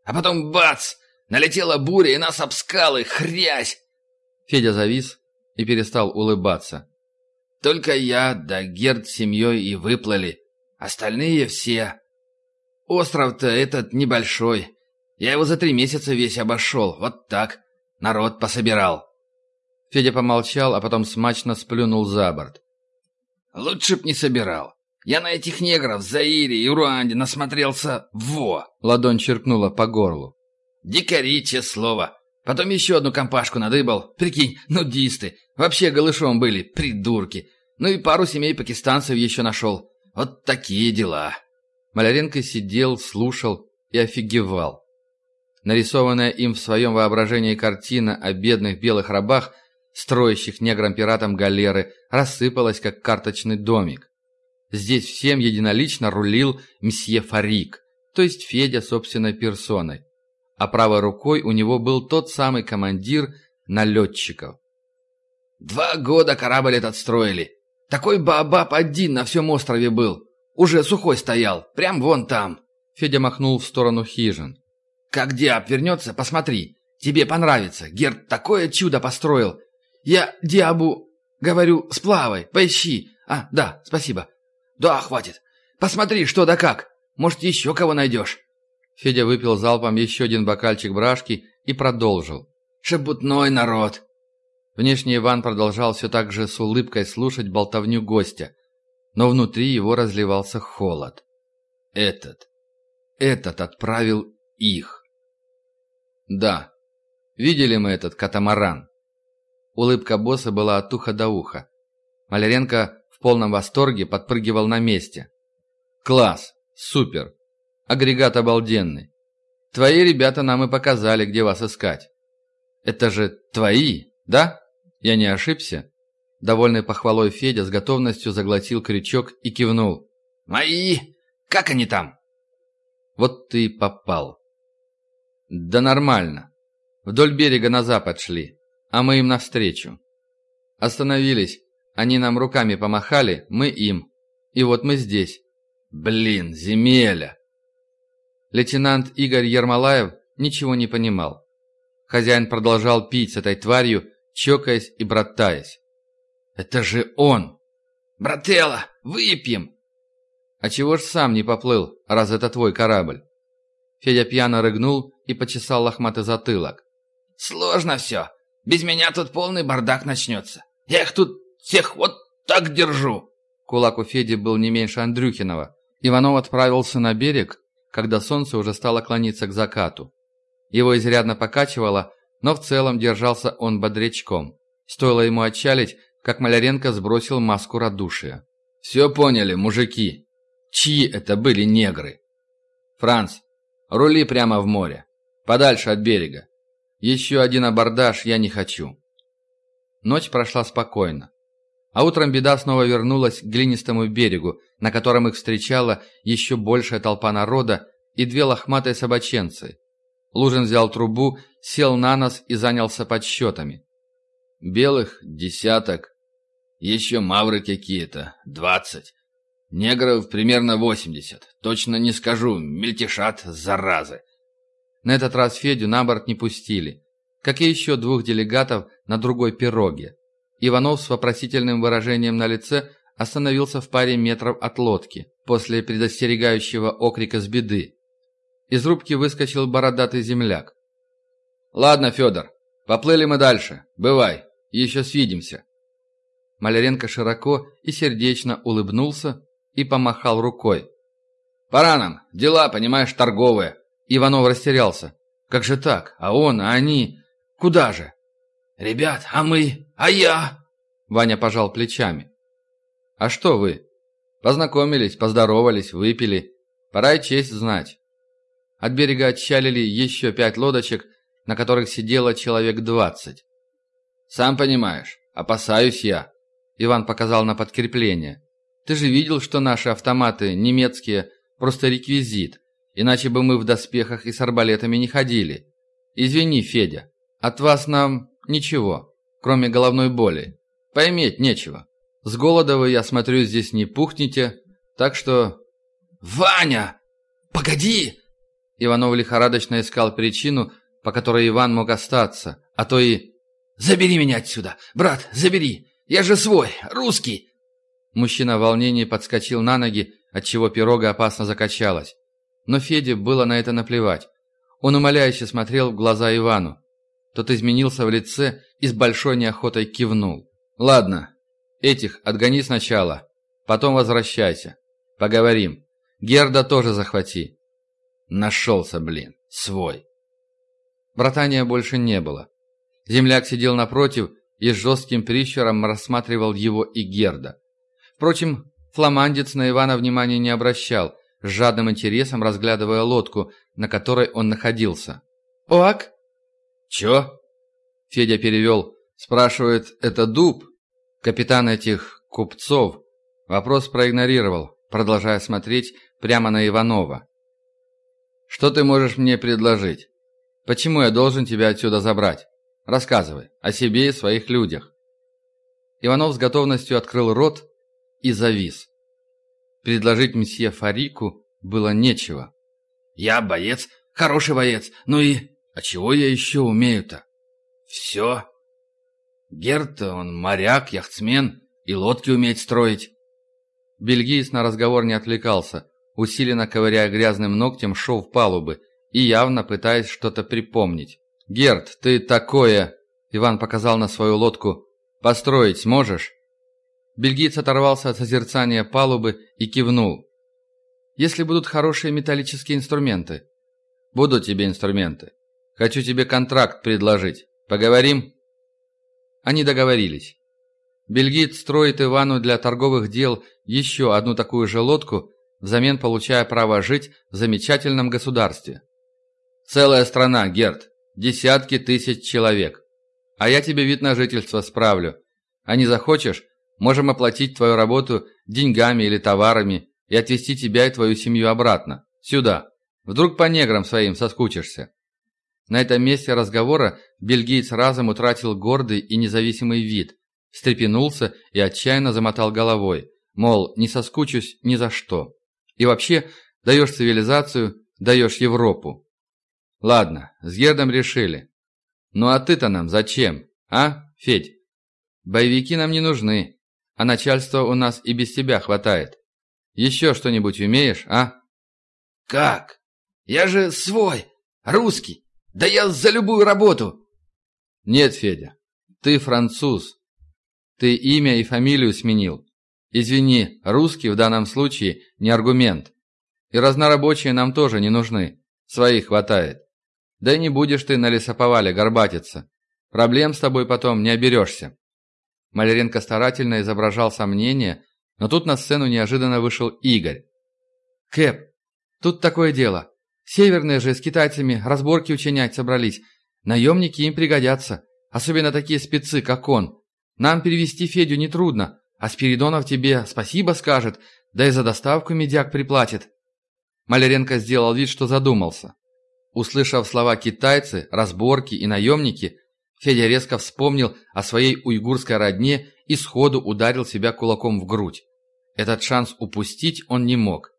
А потом бац! Налетела буря, и нас об скалы, хрясь! Федя завис и перестал улыбаться. Только я да Герд с семьей и выплыли. Остальные все. Остров-то этот небольшой. Я его за три месяца весь обошел. Вот так. Народ пособирал. Федя помолчал, а потом смачно сплюнул за борт. Лучше б не собирал. Я на этих негров в Заире и Руанде насмотрелся во!» Ладонь черкнула по горлу. «Дикари, че слово. Потом еще одну компашку надыбал. Прикинь, нудисты. Вообще голышом были, придурки. Ну и пару семей пакистанцев еще нашел. Вот такие дела». Маляренко сидел, слушал и офигевал. Нарисованная им в своем воображении картина о бедных белых рабах, строящих неграм-пиратам галеры, рассыпалась, как карточный домик. Здесь всем единолично рулил мсье Фарик, то есть Федя собственной персоной. А правой рукой у него был тот самый командир налетчиков. «Два года корабль этот строили. Такой баобаб один на всем острове был. Уже сухой стоял, прям вон там». Федя махнул в сторону хижин. «Как Диаб вернется, посмотри. Тебе понравится. Герд такое чудо построил. Я Диабу говорю, сплавай, поищи. А, да, спасибо. «Да, хватит. Посмотри, что да как. Может, еще кого найдешь». Федя выпил залпом еще один бокальчик брашки и продолжил. «Шебутной народ!» Внешне Иван продолжал все так же с улыбкой слушать болтовню гостя, но внутри его разливался холод. Этот, этот отправил их. Да, видели мы этот катамаран. Улыбка босса была от уха до уха. Маляренко полном восторге подпрыгивал на месте. «Класс! Супер! Агрегат обалденный! Твои ребята нам и показали, где вас искать. Это же твои, да? Я не ошибся?» Довольный похвалой Федя с готовностью заглотил крючок и кивнул. «Мои! Как они там?» «Вот ты и попал». «Да нормально. Вдоль берега на запад шли, а мы им навстречу. Остановились, они нам руками помахали, мы им. И вот мы здесь. Блин, земеля!» Лейтенант Игорь Ермолаев ничего не понимал. Хозяин продолжал пить с этой тварью, чокаясь и братаясь. «Это же он!» «Брателла, выпьем!» «А чего ж сам не поплыл, раз это твой корабль?» Федя пьяно рыгнул и почесал лохматый затылок. «Сложно все. Без меня тут полный бардак начнется. Я их тут всех вот так держу!» Кулак у Феди был не меньше Андрюхинова. Иванов отправился на берег, когда солнце уже стало клониться к закату. Его изрядно покачивало, но в целом держался он бодрячком. Стоило ему отчалить, как Маляренко сбросил маску радушия. «Все поняли, мужики. Чьи это были негры?» «Франц, рули прямо в море. Подальше от берега. Еще один абордаж я не хочу». Ночь прошла спокойно. А утром беда снова вернулась к глинистому берегу, на котором их встречала еще большая толпа народа и две лохматые собаченцы. Лужин взял трубу, сел на нос и занялся подсчетами. Белых – десяток, еще мавры какие-то – двадцать. Негров примерно восемьдесят. Точно не скажу, мельтешат, заразы. На этот раз Федю на борт не пустили, как и еще двух делегатов на другой пироге. Иванов с вопросительным выражением на лице остановился в паре метров от лодки. после предостерегающего окрика с беды. Из рубки выскочил бородатый земляк. «Ладно, Федор, поплыли мы дальше. Бывай, еще свидимся». Маляренко широко и сердечно улыбнулся и помахал рукой. «Пора нам, дела, понимаешь, торговые». Иванов растерялся. «Как же так? А он, а они? Куда же?» «Ребят, а мы? А я?» Ваня пожал плечами. «А что вы? Познакомились, поздоровались, выпили. Пора и честь знать». От берега отчалили еще пять лодочек, на которых сидело человек двадцать. «Сам понимаешь, опасаюсь я», — Иван показал на подкрепление. «Ты же видел, что наши автоматы, немецкие, просто реквизит, иначе бы мы в доспехах и с арбалетами не ходили. Извини, Федя, от вас нам ничего, кроме головной боли. Поиметь нечего. С голода вы, я смотрю, здесь не пухнете, так что...» «Ваня! Погоди!» Иванов лихорадочно искал причину, по которой Иван мог остаться, а то и... «Забери меня отсюда! Брат, забери! Я же свой, русский!» Мужчина в волнении подскочил на ноги, отчего пирога опасно закачалась. Но Феде было на это наплевать. Он умоляюще смотрел в глаза Ивану. Тот изменился в лице и с большой неохотой кивнул. «Ладно, этих отгони сначала, потом возвращайся. Поговорим. Герда тоже захвати». Нашелся, блин, свой. Братания больше не было. Земляк сидел напротив и с жестким прищуром рассматривал его и Герда. Впрочем, фламандец на Ивана внимания не обращал, с жадным интересом разглядывая лодку, на которой он находился. «Оак?» «Чё?» Федя перевел. «Спрашивает, это дуб?» Капитан этих купцов вопрос проигнорировал, продолжая смотреть прямо на Иванова. «Что ты можешь мне предложить? Почему я должен тебя отсюда забрать? Рассказывай о себе и своих людях». Иванов с готовностью открыл рот и завис. Предложить месье Фарику было нечего. «Я боец, хороший боец, ну и...» «А чего я еще умею-то?» «Все. Герт, он моряк, яхтсмен и лодки умеет строить». Бельгиец на разговор не отвлекался, усиленно ковыряя грязным ногтем шов палубы и явно пытаясь что-то припомнить. «Герт, ты такое...» Иван показал на свою лодку. «Построить сможешь?» Бельгиец оторвался от созерцания палубы и кивнул. «Если будут хорошие металлические инструменты». «Будут тебе инструменты. Хочу тебе контракт предложить. Поговорим?» Они договорились. Бельгиец строит Ивану для торговых дел еще одну такую же лодку, взамен получая право жить в замечательном государстве. Целая страна, Герд. Десятки тысяч человек. А я тебе вид на жительство справлю. А не захочешь, можем оплатить твою работу деньгами или товарами и отвезти тебя и твою семью обратно. Сюда. Вдруг по неграм своим соскучишься. На этом месте разговора бельгиец разом утратил гордый и независимый вид, встрепенулся и отчаянно замотал головой, мол, не соскучусь ни за что. И вообще, даешь цивилизацию, даешь Европу. Ладно, с Гердом решили. Ну а ты-то нам зачем, а, Федь? Боевики нам не нужны, а начальства у нас и без тебя хватает. Еще что-нибудь умеешь, а? Как? Я же свой, русский. Да я за любую работу. Нет, Федя, ты француз. Ты имя и фамилию сменил. Извини, русский в данном случае не аргумент. И разнорабочие нам тоже не нужны. Своих хватает. Да и не будешь ты на лесоповале горбатиться. Проблем с тобой потом не оберешься. Маляренко старательно изображал сомнение, но тут на сцену неожиданно вышел Игорь. «Кэп, тут такое дело. Северные же с китайцами разборки учинять собрались. Наемники им пригодятся, особенно такие спецы, как он. Нам перевести Федю нетрудно, а Спиридонов тебе спасибо скажет, да и за доставку медяк приплатит». Маляренко сделал вид, что задумался. Услышав слова «китайцы», «разборки» и «наемники», Федя резко вспомнил о своей уйгурской родне и сходу ударил себя кулаком в грудь. Этот шанс упустить он не мог.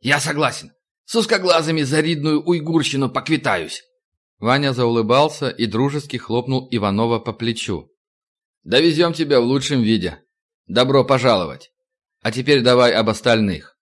«Я согласен. С узкоглазыми за ридную уйгурщину поквитаюсь». Ваня заулыбался и дружески хлопнул Иванова по плечу. «Довезем тебя в лучшем виде. Добро пожаловать. А теперь давай об остальных».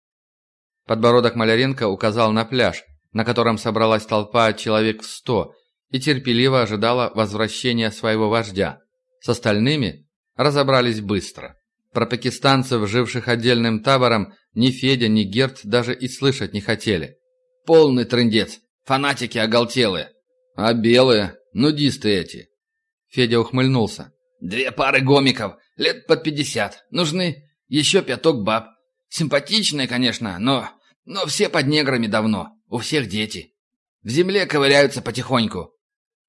Подбородок Маляренко указал на пляж, на котором собралась толпа человек в сто и терпеливо ожидала возвращения своего вождя. С остальными разобрались быстро. Про пакистанцев, живших отдельным табором, ни Федя, ни Герт даже и слышать не хотели. «Полный трындец! Фанатики оголтелые!» «А белые? Нудисты эти!» Федя ухмыльнулся. «Две пары гомиков, лет под пятьдесят. Нужны еще пяток баб. Симпатичные, конечно, но... Но все под неграми давно. У всех дети. В земле ковыряются потихоньку».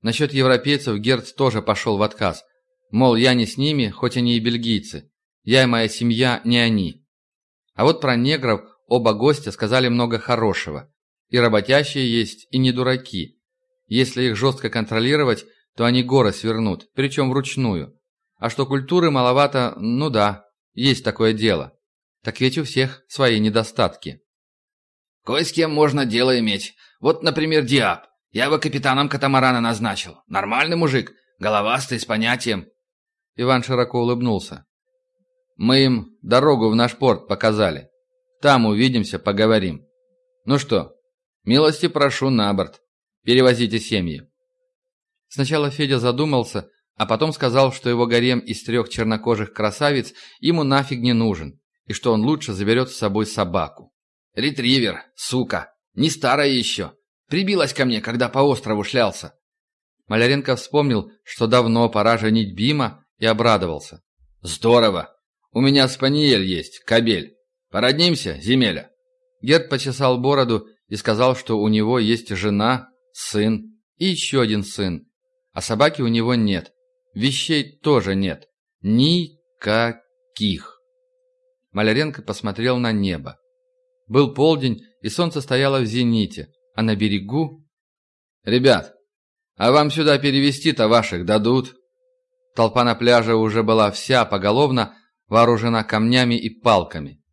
Насчет европейцев Герт тоже пошел в отказ. Мол, я не с ними, хоть они и бельгийцы. Я и моя семья не они. А вот про негров оба гостя сказали много хорошего. И работящие есть, и не дураки. Если их жестко контролировать, то они горы свернут, причем вручную. А что культуры маловато, ну да, есть такое дело. Так ведь у всех свои недостатки. Кое с кем можно дело иметь. Вот, например, Диаб. Я его капитаном катамарана назначил. Нормальный мужик, головастый, с понятием. Иван широко улыбнулся. Мы им дорогу в наш порт показали. Там увидимся, поговорим. Ну что, милости прошу на борт. Перевозите семьи. Сначала Федя задумался, а потом сказал, что его гарем из трех чернокожих красавиц ему нафиг не нужен, и что он лучше заберет с собой собаку. «Ретривер, сука, не старая еще. Прибилась ко мне, когда по острову шлялся». Маляренко вспомнил, что давно пора женить Бима, и обрадовался. «Здорово! У меня спаниель есть, кобель. Породнимся, земеля?» Герд почесал бороду и сказал, что у него есть жена, сын и еще один сын. А собаки у него нет. Вещей тоже нет. Никаких. Маляренко посмотрел на небо. Был полдень, и солнце стояло в зените, а на берегу... «Ребят, а вам сюда перевести-то ваших дадут?» Толпа на пляже уже была вся поголовно вооружена камнями и палками.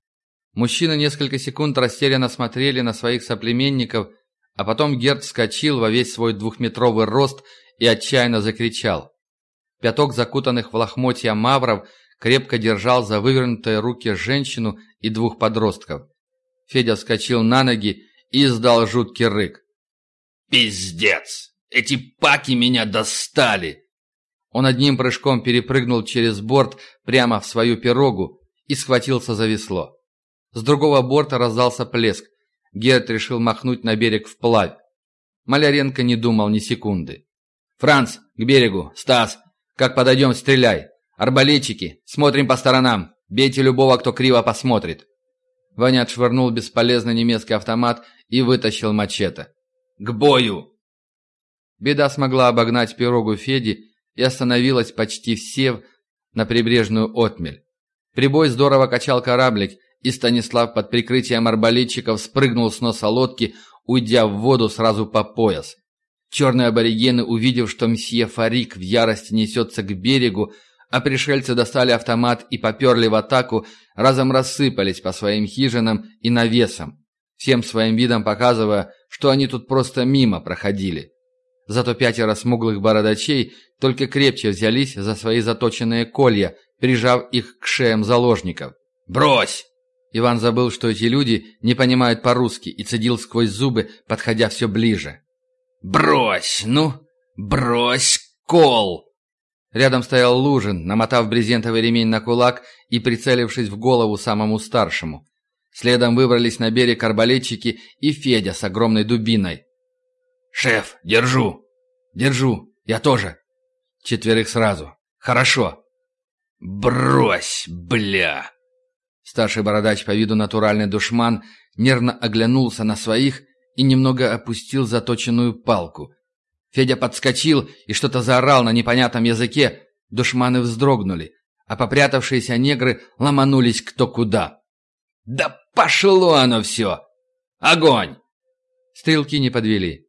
Мужчины несколько секунд растерянно смотрели на своих соплеменников, а потом Герд вскочил во весь свой двухметровый рост и отчаянно закричал. Пяток закутанных в лохмотья мавров крепко держал за вывернутые руки женщину и двух подростков. Федя вскочил на ноги и издал жуткий рык. «Пиздец! Эти паки меня достали!» Он одним прыжком перепрыгнул через борт прямо в свою пирогу и схватился за весло. С другого борта раздался плеск. Герд решил махнуть на берег вплавь. Маляренко не думал ни секунды. «Франц, к берегу! Стас! Как подойдем, стреляй! Арбалетчики! Смотрим по сторонам! Бейте любого, кто криво посмотрит!» Ваня отшвырнул бесполезный немецкий автомат и вытащил мачете. «К бою!» Беда смогла обогнать пирогу Феди и остановилась почти все на прибрежную отмель. Прибой здорово качал кораблик, и Станислав под прикрытием арбалетчиков спрыгнул с носа лодки, уйдя в воду сразу по пояс. Черные аборигены, увидев, что мсье Фарик в ярости несется к берегу, а пришельцы достали автомат и поперли в атаку, разом рассыпались по своим хижинам и навесам, всем своим видом показывая, что они тут просто мимо проходили. Зато пятеро смуглых бородачей только крепче взялись за свои заточенные колья, прижав их к шеям заложников. «Брось!» Иван забыл, что эти люди не понимают по-русски и цедил сквозь зубы, подходя все ближе. «Брось! Ну, брось кол!» Рядом стоял Лужин, намотав брезентовый ремень на кулак и прицелившись в голову самому старшему. Следом выбрались на берег арбалетчики и Федя с огромной дубиной. «Шеф, держу!» «Держу! Я тоже!» Четверых сразу. «Хорошо!» «Брось, бля!» Старший бородач по виду натуральный душман нервно оглянулся на своих и немного опустил заточенную палку. Федя подскочил и что-то заорал на непонятном языке. Душманы вздрогнули, а попрятавшиеся негры ломанулись кто куда. «Да пошло оно все! Огонь!» Стрелки не подвели.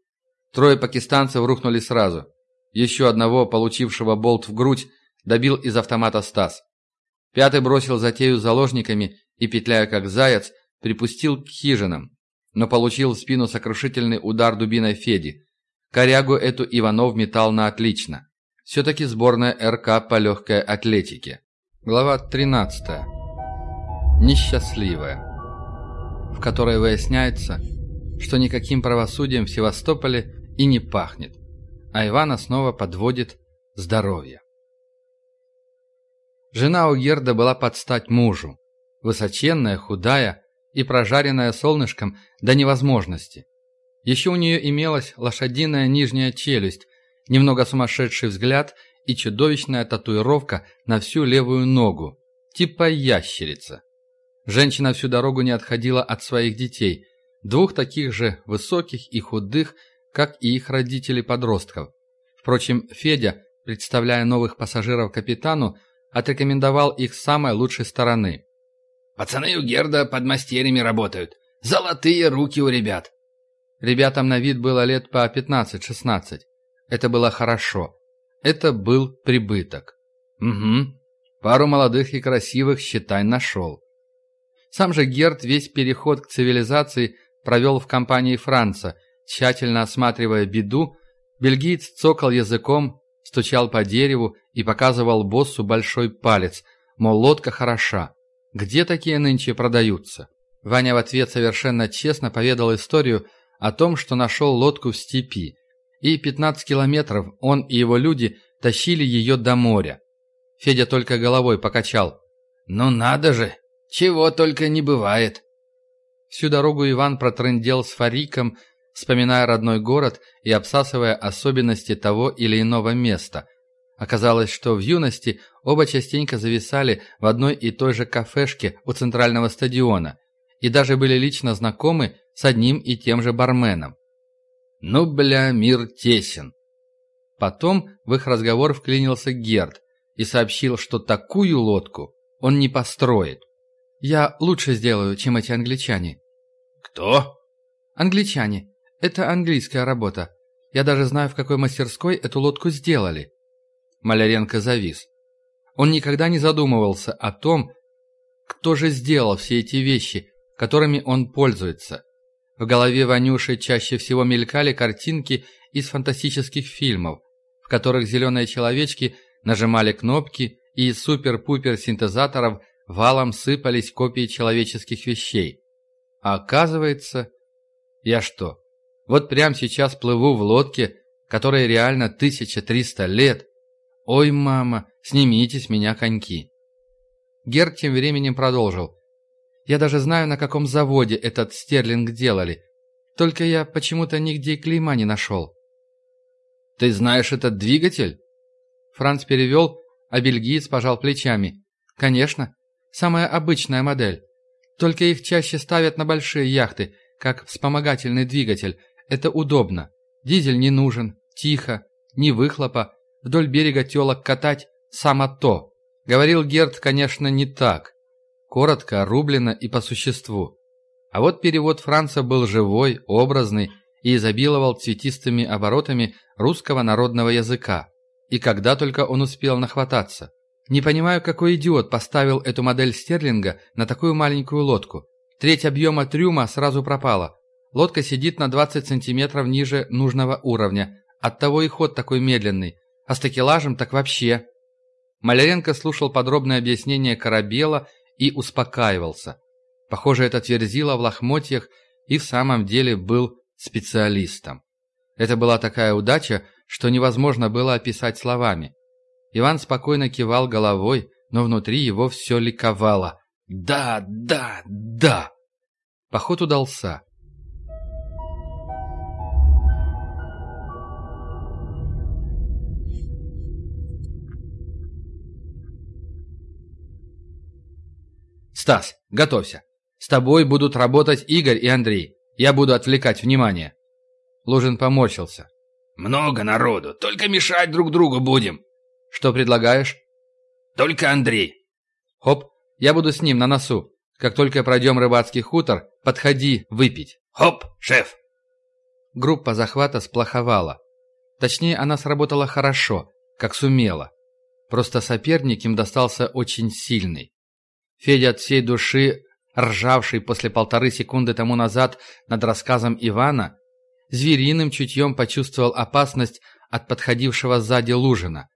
Трое пакистанцев рухнули сразу. Еще одного, получившего болт в грудь, добил из автомата Стас. Пятый бросил затею заложниками и, петляя как заяц, припустил к хижинам, но получил в спину сокрушительный удар дубиной Феди. Корягу эту Иванов метал на отлично. Все-таки сборная РК по легкой атлетике. Глава 13. Несчастливая. В которой выясняется, что никаким правосудием в Севастополе и не пахнет, а Ивана снова подводит здоровье. Жена у Герда была под стать мужу, высоченная, худая и прожаренная солнышком до невозможности. Еще у нее имелась лошадиная нижняя челюсть, немного сумасшедший взгляд и чудовищная татуировка на всю левую ногу, типа ящерица. Женщина всю дорогу не отходила от своих детей, двух таких же высоких и худых, как и их родители-подростков. Впрочем, Федя, представляя новых пассажиров капитану, отрекомендовал их с самой лучшей стороны. «Пацаны у Герда под мастерьями работают. Золотые руки у ребят». Ребятам на вид было лет по 15-16. Это было хорошо. Это был прибыток. Угу. Пару молодых и красивых, считай, нашел. Сам же Герд весь переход к цивилизации провел в компании Франца, тщательно осматривая беду, бельгиец цокал языком, стучал по дереву и показывал боссу большой палец, мол, лодка хороша. Где такие нынче продаются? Ваня в ответ совершенно честно поведал историю о том, что нашел лодку в степи, и 15 километров он и его люди тащили ее до моря. Федя только головой покачал. «Ну надо же! Чего только не бывает!» Всю дорогу Иван протрындел с Фариком, вспоминая родной город и обсасывая особенности того или иного места. Оказалось, что в юности оба частенько зависали в одной и той же кафешке у центрального стадиона и даже были лично знакомы с одним и тем же барменом. Ну, бля, мир тесен. Потом в их разговор вклинился Герд и сообщил, что такую лодку он не построит. «Я лучше сделаю, чем эти англичане». «Кто?» «Англичане. Это английская работа. Я даже знаю, в какой мастерской эту лодку сделали». Маляренко завис. Он никогда не задумывался о том, кто же сделал все эти вещи, которыми он пользуется. В голове Ванюши чаще всего мелькали картинки из фантастических фильмов, в которых зеленые человечки нажимали кнопки и из супер-пупер синтезаторов валом сыпались копии человеческих вещей. А оказывается, я что, вот прямо сейчас плыву в лодке, которой реально 1300 лет. Ой, мама, снимите с меня коньки. Герд тем временем продолжил. Я даже знаю, на каком заводе этот стерлинг делали. Только я почему-то нигде клейма не нашел. Ты знаешь этот двигатель? Франц перевел, а бельгиец пожал плечами. Конечно, самая обычная модель. Только их чаще ставят на большие яхты, как вспомогательный двигатель. Это удобно. Дизель не нужен, тихо, ни выхлопа. Вдоль берега телок катать – само то. Говорил Герд, конечно, не так. Коротко, рублено и по существу. А вот перевод Франца был живой, образный и изобиловал цветистыми оборотами русского народного языка. И когда только он успел нахвататься. Не понимаю, какой идиот поставил эту модель Стерлинга на такую маленькую лодку. Треть объема трюма сразу пропала. Лодка сидит на 20 сантиметров ниже нужного уровня. Оттого и ход такой медленный. А с такелажем так вообще. Маляренко слушал подробное объяснение корабела и успокаивался. Похоже, этот Верзила в лохмотьях и в самом деле был специалистом. Это была такая удача, что невозможно было описать словами. Иван спокойно кивал головой, но внутри его все ликовало. Да, да, да. Поход удался. «Стас, готовься. С тобой будут работать Игорь и Андрей. Я буду отвлекать внимание». Лужин поморщился. «Много народу. Только мешать друг другу будем». «Что предлагаешь?» «Только Андрей». «Хоп, я буду с ним на носу. Как только пройдем рыбацкий хутор, подходи выпить». «Хоп, шеф!» Группа захвата сплоховала. Точнее, она сработала хорошо, как сумела. Просто соперник им достался очень сильный. Федя от всей души, ржавший после полторы секунды тому назад над рассказом Ивана, звериным чутьем почувствовал опасность от подходившего сзади Лужина.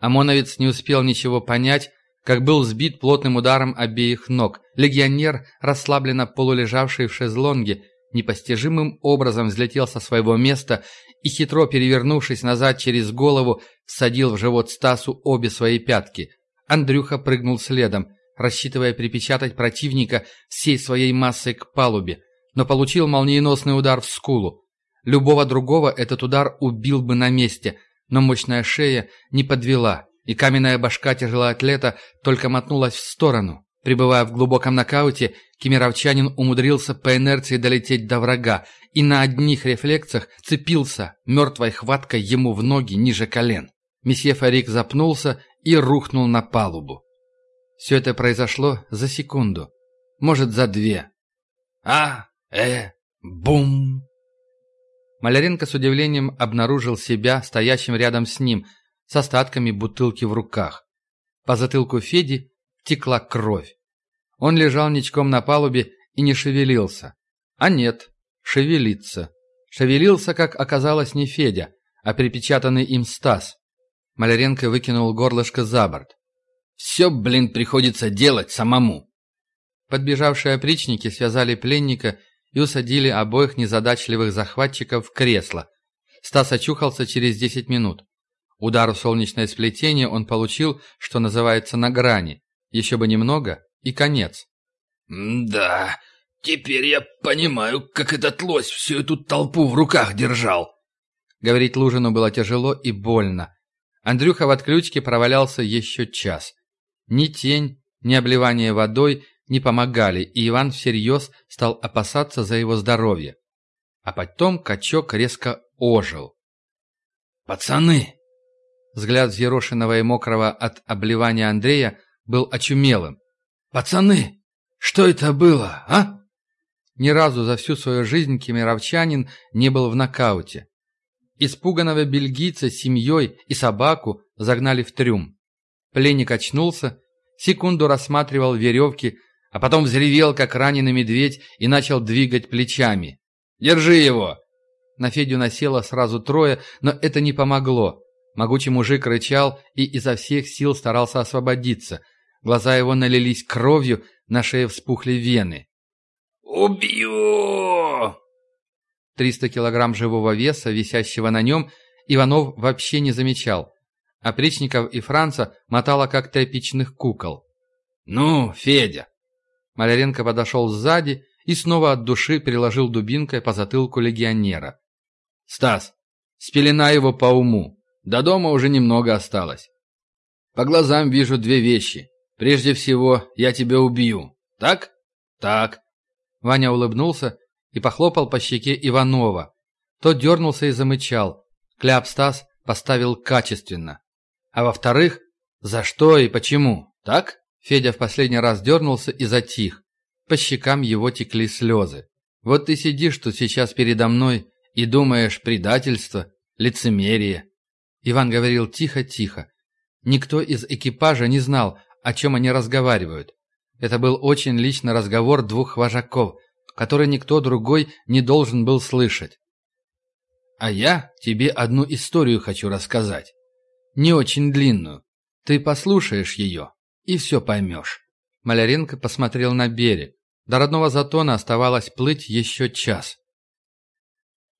ОМОНовец не успел ничего понять, как был сбит плотным ударом обеих ног. Легионер, расслабленно полулежавший в шезлонге, непостижимым образом взлетел со своего места и, хитро перевернувшись назад через голову, всадил в живот Стасу обе свои пятки. Андрюха прыгнул следом, рассчитывая припечатать противника всей своей массой к палубе, но получил молниеносный удар в скулу. Любого другого этот удар убил бы на месте, но мощная шея не подвела, и каменная башка тяжелоатлета только мотнулась в сторону. Пребывая в глубоком нокауте, кемеровчанин умудрился по инерции долететь до врага и на одних рефлексах цепился мертвой хваткой ему в ноги ниже колен. Месье Фарик запнулся и рухнул на палубу. Все это произошло за секунду, может, за две. А, э, бум! Маляренко с удивлением обнаружил себя стоящим рядом с ним, с остатками бутылки в руках. По затылку Феди текла кровь. Он лежал ничком на палубе и не шевелился. А нет, шевелиться. Шевелился, как оказалось, не Федя, а припечатанный им Стас. Маляренко выкинул горлышко за борт. «Все, блин, приходится делать самому». Подбежавшие опричники связали пленника и усадили обоих незадачливых захватчиков в кресло. Стас очухался через десять минут. Удар в солнечное сплетение он получил, что называется, на грани. Еще бы немного и конец. «Да, теперь я понимаю, как этот лось всю эту толпу в руках держал». Говорить Лужину было тяжело и больно. Андрюха в отключке провалялся еще час. Ни тень, ни обливание водой не помогали, и Иван всерьез стал опасаться за его здоровье. А потом качок резко ожил. «Пацаны!» Взгляд взъерошенного и мокрого от обливания Андрея был очумелым. «Пацаны, что это было, а?» Ни разу за всю свою жизнь кемеровчанин не был в нокауте. Испуганного бельгийца с семьей и собаку загнали в трюм. Пленник очнулся, секунду рассматривал веревки, а потом взревел, как раненый медведь, и начал двигать плечами. «Держи его!» На Федю насело сразу трое, но это не помогло. Могучий мужик рычал и изо всех сил старался освободиться. Глаза его налились кровью, на шее вспухли вены. «Убью!» Триста килограмм живого веса, висящего на нем, Иванов вообще не замечал. Опричников и Франца мотало как тряпичных кукол. «Ну, Федя!» Маляренко подошел сзади и снова от души приложил дубинкой по затылку легионера. «Стас, спелена его по уму. До дома уже немного осталось. По глазам вижу две вещи. Прежде всего, я тебя убью. Так? Так». Ваня улыбнулся и похлопал по щеке Иванова. Тот дернулся и замычал. Кляп Стас поставил качественно. А во-вторых, за что и почему, так? Федя в последний раз дернулся и затих. По щекам его текли слезы. Вот ты сидишь тут сейчас передо мной и думаешь предательство, лицемерие. Иван говорил тихо-тихо. Никто из экипажа не знал, о чем они разговаривают. Это был очень личный разговор двух вожаков, который никто другой не должен был слышать. А я тебе одну историю хочу рассказать. Не очень длинную. Ты послушаешь ее и все поймешь. Маляренко посмотрел на берег. До родного затона оставалось плыть еще час.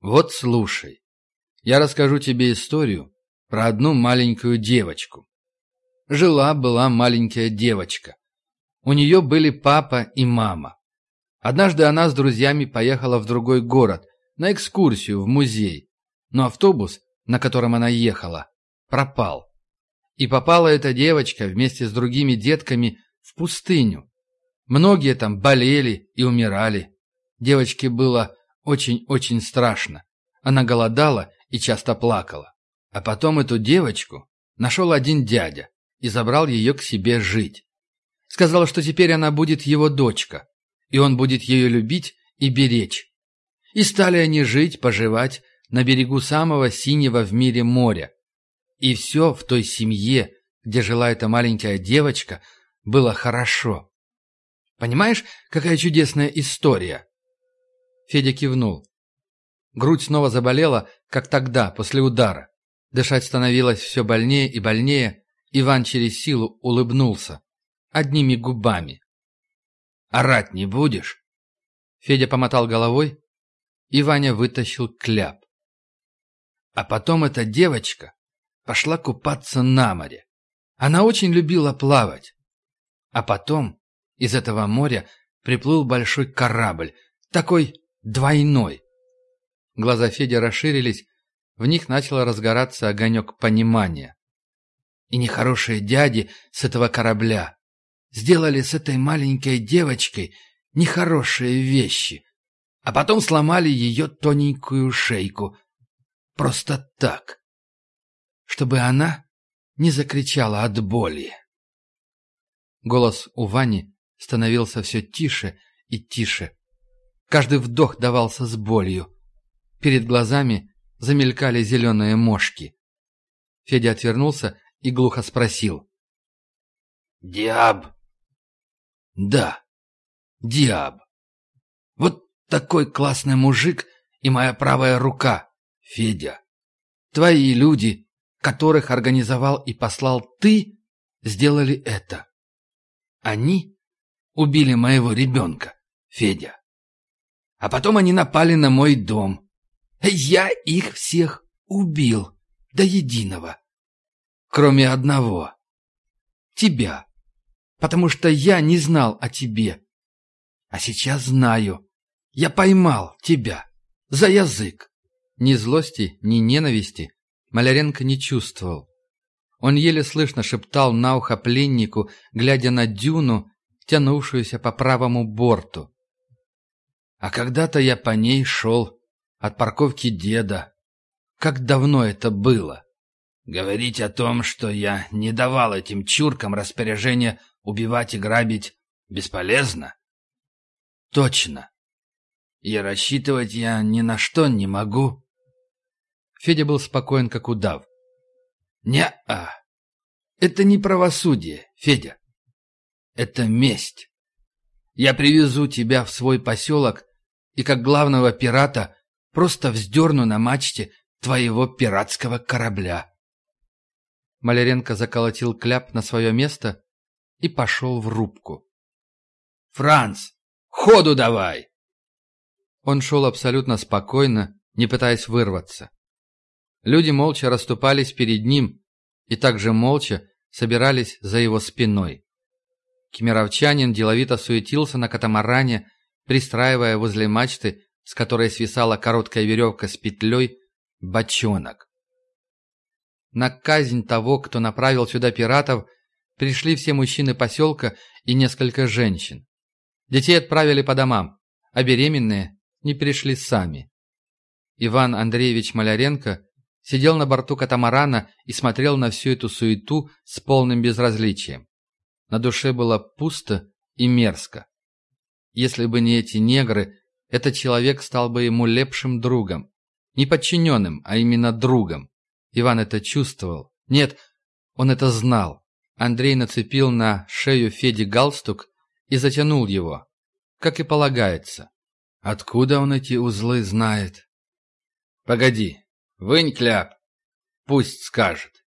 Вот слушай. Я расскажу тебе историю про одну маленькую девочку. Жила-была маленькая девочка. У нее были папа и мама. Однажды она с друзьями поехала в другой город, на экскурсию в музей. Но автобус, на котором она ехала, пропал. И попала эта девочка вместе с другими детками в пустыню. Многие там болели и умирали. Девочке было очень-очень страшно. Она голодала и часто плакала. А потом эту девочку нашел один дядя и забрал ее к себе жить. Сказал, что теперь она будет его дочка и он будет ее любить и беречь. И стали они жить, поживать на берегу самого синего в мире моря. И все в той семье, где жила эта маленькая девочка, было хорошо. Понимаешь, какая чудесная история?» Федя кивнул. Грудь снова заболела, как тогда, после удара. Дышать становилось все больнее и больнее. Иван через силу улыбнулся. одними губами. «Орать не будешь?» Федя помотал головой, и Ваня вытащил кляп. А потом эта девочка пошла купаться на море. Она очень любила плавать. А потом из этого моря приплыл большой корабль, такой двойной. Глаза Феди расширились, в них начал разгораться огонек понимания. И нехорошие дяди с этого корабля сделали с этой маленькой девочкой нехорошие вещи, а потом сломали ее тоненькую шейку. Просто так. Чтобы она не закричала от боли. Голос у Вани становился все тише и тише. Каждый вдох давался с болью. Перед глазами замелькали зеленые мошки. Федя отвернулся и глухо спросил. «Диаб?» «Да, Диаб. Вот такой классный мужик и моя правая рука, Федя. Твои люди, которых организовал и послал ты, сделали это. Они убили моего ребенка, Федя. А потом они напали на мой дом. Я их всех убил до единого. Кроме одного. Тебя. Потому что я не знал о тебе. А сейчас знаю. Я поймал тебя. За язык. Ни злости, ни ненависти Маляренко не чувствовал. Он еле слышно шептал на ухо пленнику, глядя на дюну, тянувшуюся по правому борту. А когда-то я по ней шел от парковки деда. Как давно это было? Говорить о том, что я не давал этим чуркам распоряжения убивать и грабить, бесполезно? Точно. И рассчитывать я ни на что не могу. Федя был спокоен, как удав. Не-а. Это не правосудие, Федя. Это месть. Я привезу тебя в свой поселок и как главного пирата просто вздерну на мачте твоего пиратского корабля. Маляренко заколотил кляп на свое место и пошел в рубку. «Франц, ходу давай!» Он шел абсолютно спокойно, не пытаясь вырваться. Люди молча расступались перед ним и также молча собирались за его спиной. Кемеровчанин деловито суетился на катамаране, пристраивая возле мачты, с которой свисала короткая веревка с петлей, бочонок. На казнь того, кто направил сюда пиратов, пришли все мужчины поселка и несколько женщин. Детей отправили по домам, а беременные не пришли сами. Иван Андреевич Маляренко сидел на борту катамарана и смотрел на всю эту суету с полным безразличием. На душе было пусто и мерзко. Если бы не эти негры, этот человек стал бы ему лепшим другом. Не подчиненным, а именно другом. Иван это чувствовал. Нет, он это знал. Андрей нацепил на шею Феди галстук и затянул его, как и полагается. Откуда он эти узлы знает? Погоди, вынь кляп, пусть скажет.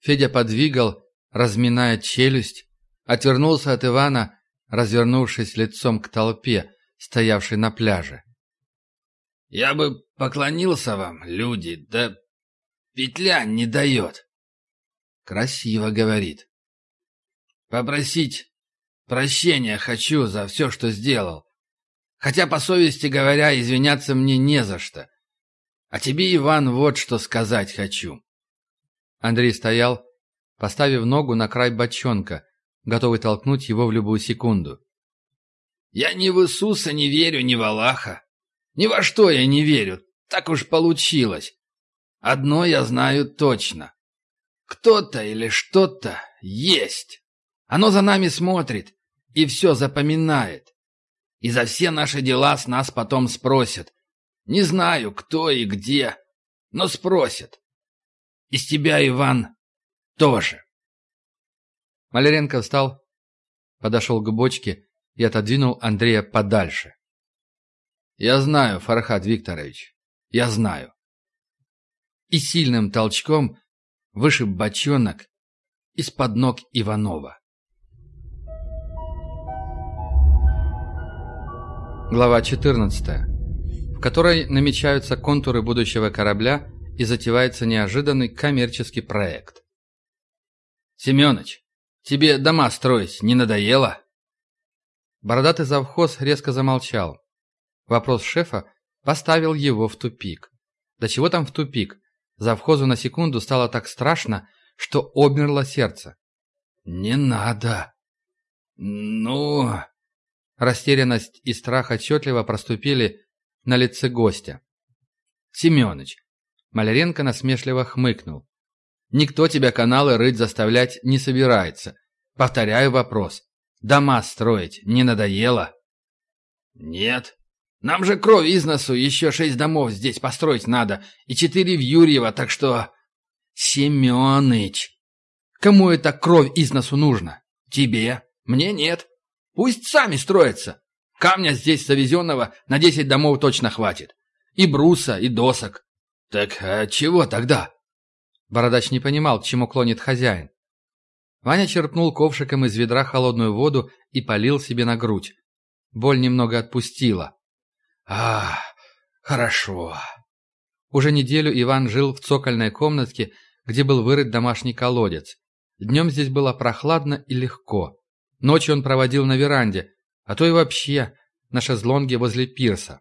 Федя подвигал, разминая челюсть, отвернулся от Ивана, развернувшись лицом к толпе, стоявшей на пляже. «Я бы поклонился вам, люди, да петля не дает». Красиво говорит. «Попросить прощения хочу за все, что сделал. Хотя, по совести говоря, извиняться мне не за что. А тебе, Иван, вот что сказать хочу». Андрей стоял, поставив ногу на край бочонка, готовый толкнуть его в любую секунду. «Я ни в Иисуса не верю, ни в Аллаха. Ни во что я не верю. Так уж получилось. Одно я знаю точно. Кто-то или что-то есть. Оно за нами смотрит и все запоминает. И за все наши дела с нас потом спросят. Не знаю, кто и где, но спросят. Из тебя, Иван, тоже. Маляренко встал, подошел к бочке и отодвинул Андрея подальше. «Я знаю, Фархад Викторович, я знаю». И сильным толчком вышиб бочонок из-под ног Иванова. Глава 14 которой намечаются контуры будущего корабля и затевается неожиданный коммерческий проект. «Семёныч, тебе дома строить не надоело?» Бородатый завхоз резко замолчал. Вопрос шефа поставил его в тупик. Да чего там в тупик? Завхозу на секунду стало так страшно, что обмерло сердце. «Не надо!» «Ну...» Растерянность и страх отчетливо проступили на лице гостя. «Семёныч!» Маляренко насмешливо хмыкнул. «Никто тебя каналы рыть заставлять не собирается. Повторяю вопрос. Дома строить не надоело?» «Нет. Нам же кровь из носу, еще шесть домов здесь построить надо, и четыре в Юрьево, так что...» «Семёныч! Кому это кровь из носу нужно? Тебе? Мне нет. Пусть сами строятся. Камня здесь завезенного на десять домов точно хватит. И бруса, и досок. Так а чего тогда? Бородач не понимал, к чему клонит хозяин. Ваня черпнул ковшиком из ведра холодную воду и полил себе на грудь. Боль немного отпустила. А, хорошо. Уже неделю Иван жил в цокольной комнатке, где был вырыт домашний колодец. Днем здесь было прохладно и легко. Ночью он проводил на веранде, а то и вообще на шезлонге возле пирса.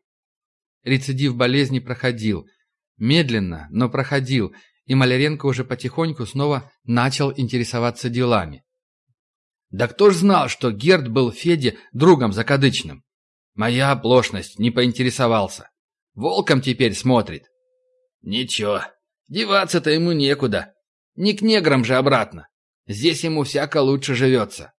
Рецидив болезни проходил. Медленно, но проходил, и Маляренко уже потихоньку снова начал интересоваться делами. «Да кто ж знал, что Герд был Феде другом закадычным? Моя оплошность не поинтересовался. Волком теперь смотрит». «Ничего, деваться-то ему некуда. Не к неграм же обратно. Здесь ему всяко лучше живется».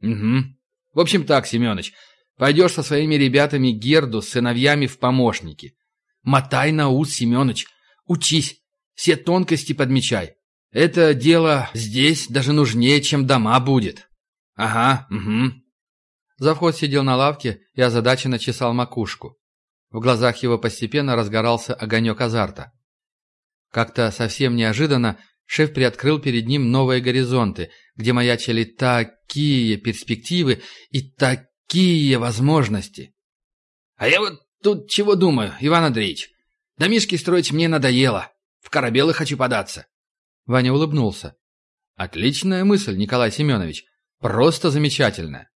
«Угу. В общем так, Семенович, пойдешь со своими ребятами Герду с сыновьями в помощники. Мотай на ус, Семенович, учись, все тонкости подмечай. Это дело здесь даже нужнее, чем дома будет». «Ага, угу». Завхоз сидел на лавке и озадаченно чесал макушку. В глазах его постепенно разгорался огонек азарта. Как-то совсем неожиданно Шеф приоткрыл перед ним новые горизонты, где маячили такие перспективы и такие возможности. «А я вот тут чего думаю, Иван Андреевич? Домишки строить мне надоело. В корабелы хочу податься». Ваня улыбнулся. «Отличная мысль, Николай Семенович. Просто замечательная».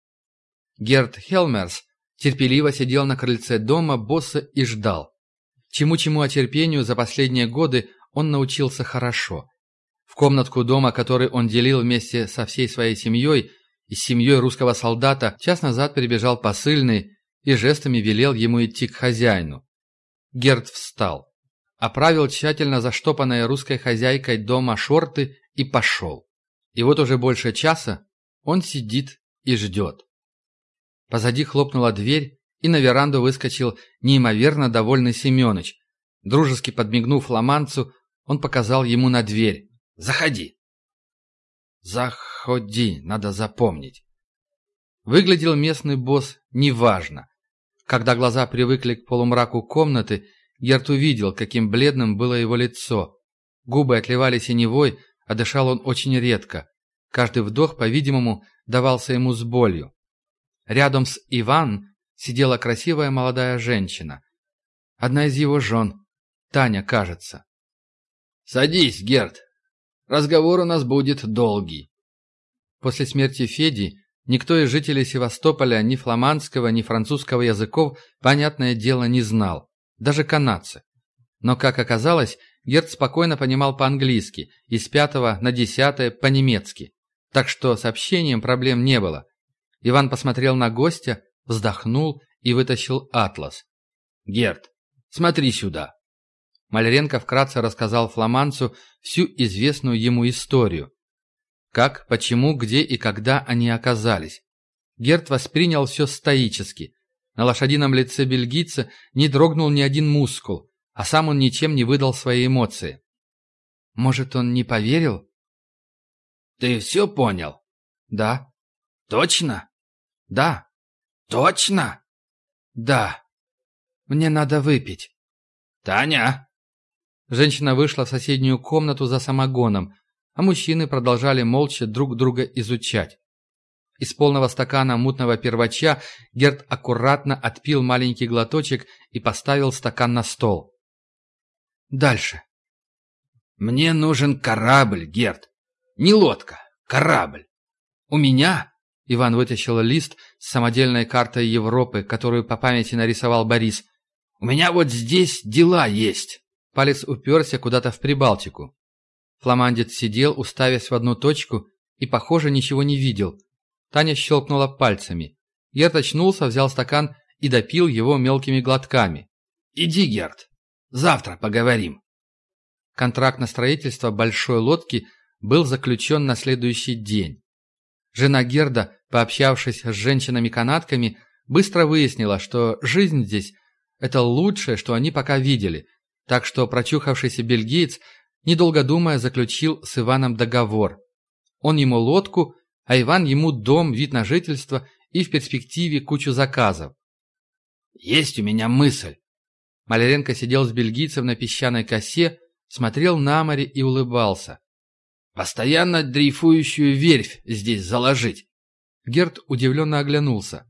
Герд Хелмерс терпеливо сидел на крыльце дома босса и ждал. Чему-чему о терпению за последние годы он научился хорошо. В комнатку дома, который он делил вместе со всей своей семьей и с семьей русского солдата, час назад прибежал посыльный и жестами велел ему идти к хозяину. Герд встал, оправил тщательно заштопанной русской хозяйкой дома шорты и пошел. И вот уже больше часа он сидит и ждет. Позади хлопнула дверь, и на веранду выскочил неимоверно довольный Семенович. Дружески подмигнув ламанцу, он показал ему на дверь. Заходи. Заходи, надо запомнить. Выглядел местный босс неважно. Когда глаза привыкли к полумраку комнаты, Герт увидел, каким бледным было его лицо. Губы отливали синевой, а дышал он очень редко. Каждый вдох, по-видимому, давался ему с болью. Рядом с Иван сидела красивая молодая женщина. Одна из его жен. Таня, кажется. «Садись, Герт, Разговор у нас будет долгий. После смерти Феди никто из жителей Севастополя ни фламандского, ни французского языков, понятное дело, не знал. Даже канадцы. Но, как оказалось, Герд спокойно понимал по-английски и с пятого на десятое по-немецки. Так что с общением проблем не было. Иван посмотрел на гостя, вздохнул и вытащил атлас. «Герд, смотри сюда». Маляренко вкратце рассказал фламанцу всю известную ему историю. Как, почему, где и когда они оказались. Герт воспринял все стоически. На лошадином лице бельгийца не дрогнул ни один мускул, а сам он ничем не выдал свои эмоции. Может, он не поверил? «Ты все понял?» «Да». «Точно?» «Да». «Точно?» «Да». «Мне надо выпить». «Таня!» Женщина вышла в соседнюю комнату за самогоном, а мужчины продолжали молча друг друга изучать. Из полного стакана мутного первача Герд аккуратно отпил маленький глоточек и поставил стакан на стол. Дальше. «Мне нужен корабль, Герд. Не лодка, корабль. У меня...» Иван вытащил лист с самодельной картой Европы, которую по памяти нарисовал Борис. «У меня вот здесь дела есть». Палец уперся куда-то в Прибалтику. Фламандец сидел, уставясь в одну точку, и, похоже, ничего не видел. Таня щелкнула пальцами. Герт очнулся, взял стакан и допил его мелкими глотками. «Иди, Герт, завтра поговорим». Контракт на строительство большой лодки был заключен на следующий день. Жена Герда, пообщавшись с женщинами-канатками, быстро выяснила, что жизнь здесь – это лучшее, что они пока видели, так что прочухавшийся бельгиец, недолго думая, заключил с Иваном договор. Он ему лодку, а Иван ему дом, вид на жительство и в перспективе кучу заказов. «Есть у меня мысль!» Маляренко сидел с бельгийцем на песчаной косе, смотрел на море и улыбался. «Постоянно дрейфующую верфь здесь заложить!» Герд удивленно оглянулся.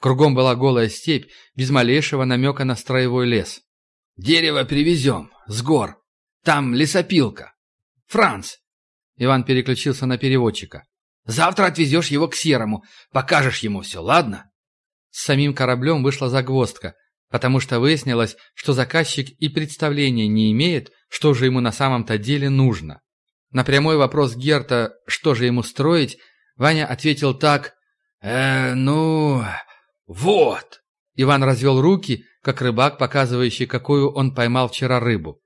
Кругом была голая степь, без малейшего намека на строевой лес. «Дерево привезем, с гор. Там лесопилка. Франц!» Иван переключился на переводчика. «Завтра отвезешь его к Серому, покажешь ему все, ладно?» С самим кораблем вышла загвоздка, потому что выяснилось, что заказчик и представления не имеет, что же ему на самом-то деле нужно. На прямой вопрос Герта, что же ему строить, Ваня ответил так «Э, ну, вот». Иван развел руки, как рыбак, показывающий, какую он поймал вчера рыбу.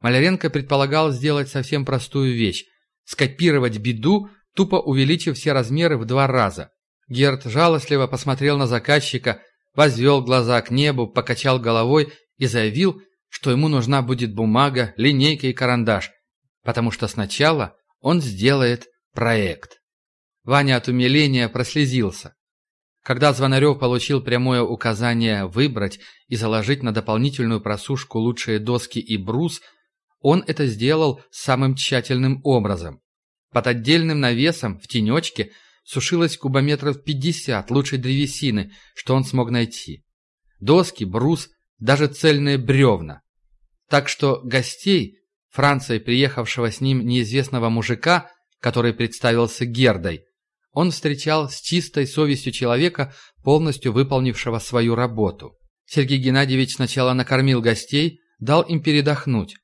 Маляренко предполагал сделать совсем простую вещь – скопировать беду, тупо увеличив все размеры в два раза. Герт жалостливо посмотрел на заказчика, возвел глаза к небу, покачал головой и заявил, что ему нужна будет бумага, линейка и карандаш, потому что сначала он сделает проект. Ваня от умиления прослезился. Когда Звонарев получил прямое указание выбрать и заложить на дополнительную просушку лучшие доски и брус, он это сделал самым тщательным образом. Под отдельным навесом в тенечке сушилось кубометров 50 лучшей древесины, что он смог найти. Доски, брус, даже цельные бревна. Так что гостей, Франции, приехавшего с ним неизвестного мужика, который представился Гердой, он встречал с чистой совестью человека, полностью выполнившего свою работу. Сергей Геннадьевич сначала накормил гостей, дал им передохнуть,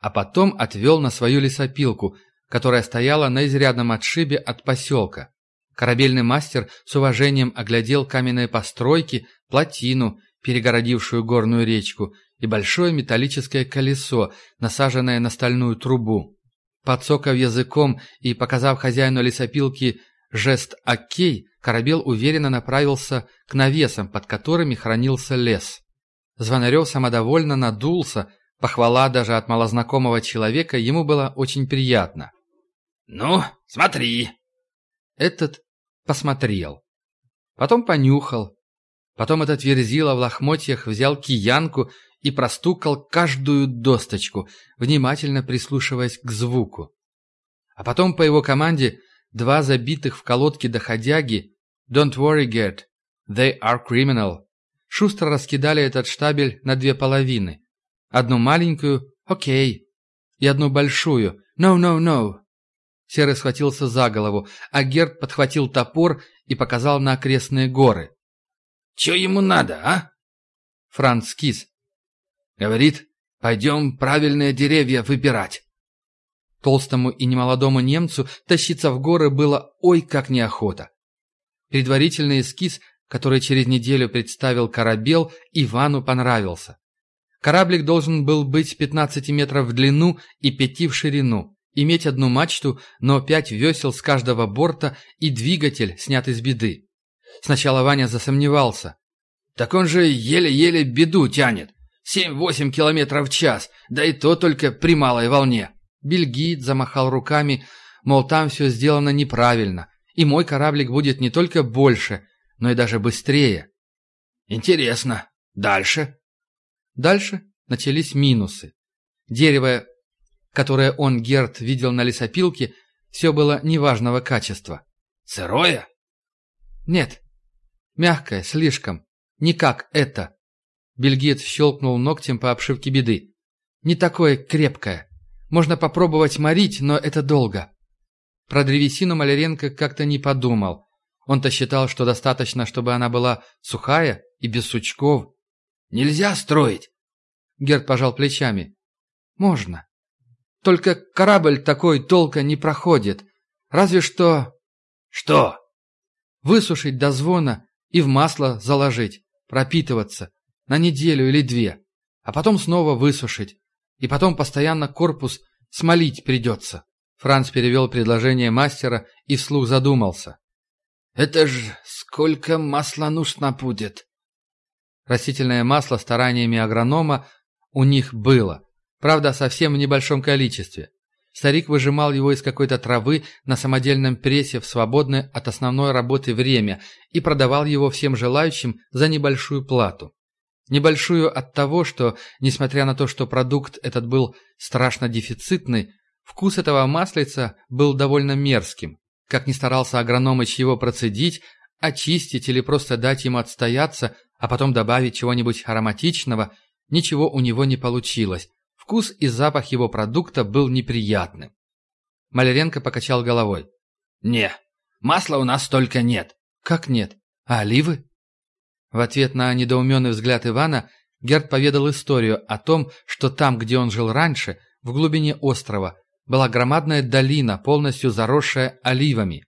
а потом отвел на свою лесопилку, которая стояла на изрядном отшибе от поселка. Корабельный мастер с уважением оглядел каменные постройки, плотину, перегородившую горную речку, и большое металлическое колесо, насаженное на стальную трубу. Подсокав языком и показав хозяину лесопилки жест «Окей», корабел уверенно направился к навесам, под которыми хранился лес. Звонарев самодовольно надулся, похвала даже от малознакомого человека ему была очень приятна. «Ну, смотри!» Этот посмотрел. Потом понюхал, Потом этот верзила в лохмотьях взял киянку и простукал каждую досточку, внимательно прислушиваясь к звуку. А потом по его команде два забитых в колодке доходяги «Don't worry, Gert, they are criminal» шустро раскидали этот штабель на две половины. Одну маленькую «Окей» и одну большую «No, no, no». Серый схватился за голову, а Герт подхватил топор и показал на окрестные горы. Че ему надо, а?» Франц Кис. Говорит, пойдем правильные деревья выбирать. Толстому и немолодому немцу тащиться в горы было ой как неохота. Предварительный эскиз, который через неделю представил корабел, Ивану понравился. Кораблик должен был быть 15 метров в длину и 5 в ширину, иметь одну мачту, но пять весел с каждого борта и двигатель, снятый с беды. Сначала Ваня засомневался. «Так он же еле-еле беду тянет. Семь-восемь километров в час, да и то только при малой волне». Бельгиец замахал руками, мол, там все сделано неправильно, и мой кораблик будет не только больше, но и даже быстрее. «Интересно. Дальше?» Дальше начались минусы. Дерево, которое он, Герт, видел на лесопилке, все было неважного качества. «Сырое?» Нет. Мягкое, слишком. Не как это. Бельгиец щелкнул ногтем по обшивке беды. Не такое крепкое. Можно попробовать морить, но это долго. Про древесину Маляренко как-то не подумал. Он-то считал, что достаточно, чтобы она была сухая и без сучков. «Нельзя строить!» Герд пожал плечами. «Можно. Только корабль такой толка не проходит. Разве что...» «Что?» «Высушить до звона и в масло заложить, пропитываться. На неделю или две. А потом снова высушить. И потом постоянно корпус смолить придется». Франц перевел предложение мастера и вслух задумался. «Это ж сколько масла нужно будет?» Растительное масло стараниями агронома у них было. Правда, совсем в небольшом количестве. Старик выжимал его из какой-то травы на самодельном прессе в свободное от основной работы время и продавал его всем желающим за небольшую плату. Небольшую от того, что, несмотря на то, что продукт этот был страшно дефицитный, вкус этого маслица был довольно мерзким. Как ни старался агрономыч его процедить, очистить или просто дать ему отстояться, а потом добавить чего-нибудь ароматичного, ничего у него не получилось. Вкус и запах его продукта был неприятным. Маляренко покачал головой. «Не, масла у нас столько нет». «Как нет? А оливы?» В ответ на недоуменный взгляд Ивана Герд поведал историю о том, что там, где он жил раньше, в глубине острова, была громадная долина, полностью заросшая оливами.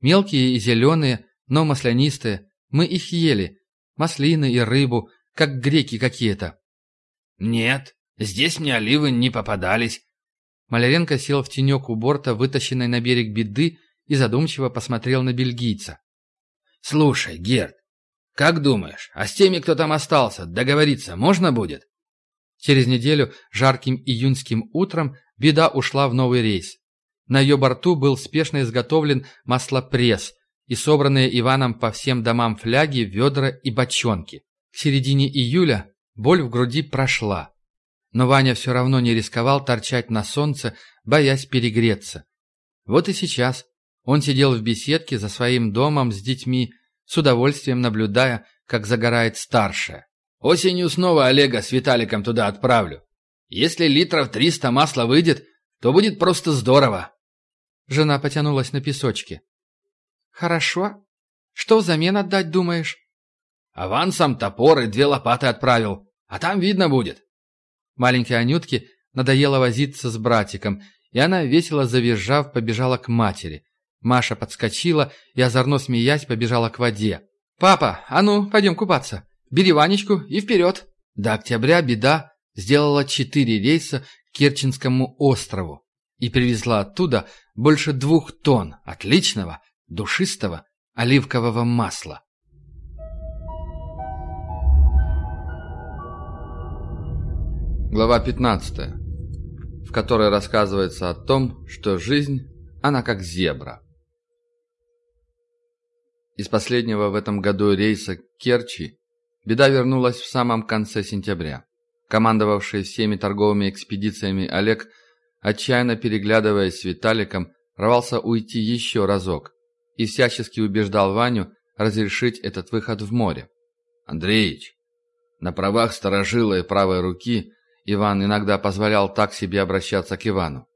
Мелкие и зеленые, но маслянистые, мы их ели, маслины и рыбу, как греки какие-то. «Нет, здесь мне оливы не попадались». Маляренко сел в тенек у борта, вытащенной на берег беды, и задумчиво посмотрел на бельгийца. «Слушай, Герд, как думаешь, а с теми, кто там остался, договориться можно будет?» Через неделю, жарким июньским утром, беда ушла в новый рейс. На ее борту был спешно изготовлен маслопресс и собранные Иваном по всем домам фляги, ведра и бочонки. К середине июля боль в груди прошла. Но Ваня все равно не рисковал торчать на солнце, боясь перегреться. Вот и сейчас он сидел в беседке за своим домом с детьми, с удовольствием наблюдая, как загорает старшая. «Осенью снова Олега с Виталиком туда отправлю. Если литров триста масла выйдет, то будет просто здорово». Жена потянулась на песочке. «Хорошо. Что взамен отдать думаешь?» «Авансом топор и две лопаты отправил, а там видно будет». Маленькой Анютке надоело возиться с братиком, и она, весело завизжав, побежала к матери. Маша подскочила и, озорно смеясь, побежала к воде. «Папа, а ну, пойдем купаться. Бери Ванечку и вперед!» До октября беда сделала четыре рейса к Керченскому острову и привезла оттуда больше двух тонн отличного, душистого оливкового масла. Глава 15, в которой рассказывается о том, что жизнь, она как зебра. Из последнего в этом году рейса Керчи беда вернулась в самом конце сентября. Командовавший всеми торговыми экспедициями Олег, отчаянно переглядываясь с Виталиком, рвался уйти еще разок, и всячески убеждал Ваню разрешить этот выход в море. «Андреич, на правах сторожила правой руки Иван иногда позволял так себе обращаться к Ивану.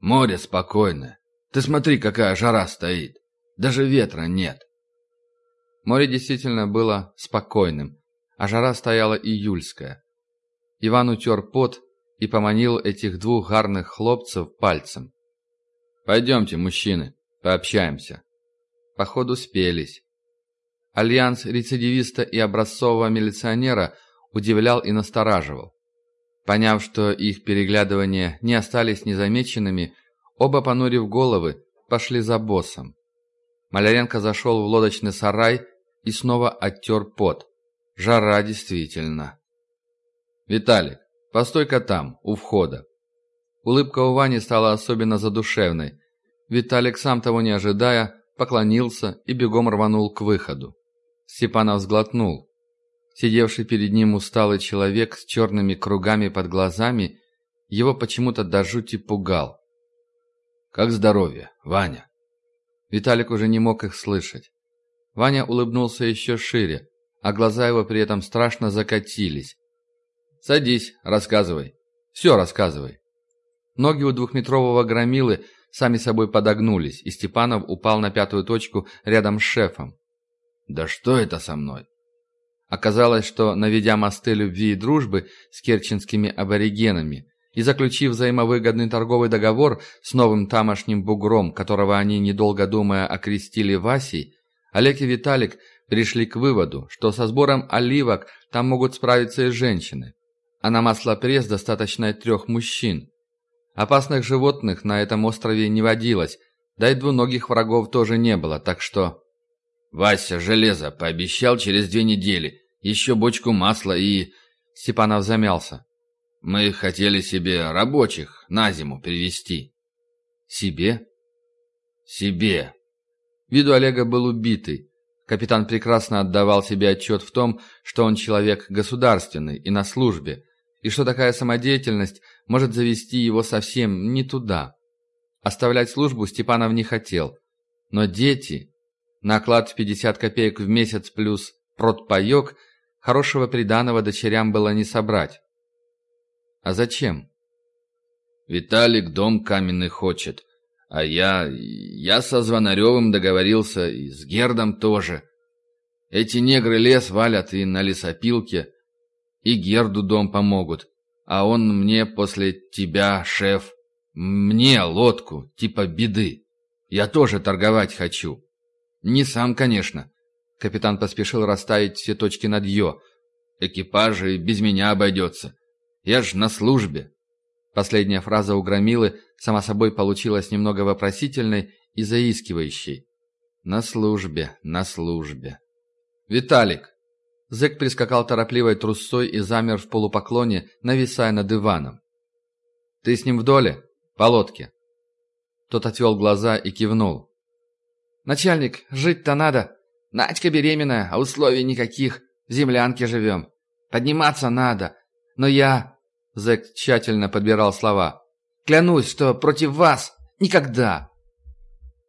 Море спокойное. Ты смотри, какая жара стоит. Даже ветра нет». Море действительно было спокойным, а жара стояла июльская. Иван утер пот и поманил этих двух гарных хлопцев пальцем. «Пойдемте, мужчины, пообщаемся». Походу спелись. Альянс рецидивиста и образцового милиционера удивлял и настораживал. Поняв, что их переглядывания не остались незамеченными, оба, понурив головы, пошли за боссом. Маляренко зашел в лодочный сарай и снова оттер пот. Жара действительно. «Виталик, постой-ка там, у входа». Улыбка у Вани стала особенно задушевной. Виталик, сам того не ожидая, поклонился и бегом рванул к выходу. Степанов сглотнул. Сидевший перед ним усталый человек с черными кругами под глазами его почему-то до жути пугал. «Как здоровье, Ваня?» Виталик уже не мог их слышать. Ваня улыбнулся еще шире, а глаза его при этом страшно закатились. «Садись, рассказывай. Все рассказывай». Ноги у двухметрового громилы сами собой подогнулись, и Степанов упал на пятую точку рядом с шефом. «Да что это со мной?» Оказалось, что, наведя мосты любви и дружбы с керченскими аборигенами и заключив взаимовыгодный торговый договор с новым тамошним бугром, которого они, недолго думая, окрестили Васей, Олег и Виталик пришли к выводу, что со сбором оливок там могут справиться и женщины, а на маслопресс достаточно трех мужчин. Опасных животных на этом острове не водилось, да и двуногих врагов тоже не было, так что... «Вася, железо, пообещал через две недели, еще бочку масла и...» Степанов замялся. «Мы хотели себе рабочих на зиму привезти». «Себе?» «Себе», Виду Олега был убитый. Капитан прекрасно отдавал себе отчет в том, что он человек государственный и на службе, и что такая самодеятельность может завести его совсем не туда. Оставлять службу Степанов не хотел. Но дети, наклад в 50 копеек в месяц плюс протпаек, хорошего приданого дочерям было не собрать. А зачем? «Виталик дом каменный хочет. А я... я со Звонаревым договорился, и с Гердом тоже. Эти негры лес валят и на лесопилке, и Герду дом помогут. А он мне после тебя, шеф, мне лодку, типа беды. Я тоже торговать хочу. Не сам, конечно. Капитан поспешил расставить все точки над «ё». Экипажи без меня обойдется. Я ж на службе. Последняя фраза у Громилы сама собой получилась немного вопросительной и заискивающей. «На службе, на службе». «Виталик!» Зэк прискакал торопливой трусцой и замер в полупоклоне, нависая над Иваном. «Ты с ним в доле? По лодке?» Тот отвел глаза и кивнул. «Начальник, жить-то надо. Надька беременная, а условий никаких. В землянке живем. Подниматься надо. Но я... Зэк тщательно подбирал слова. «Клянусь, что против вас никогда!»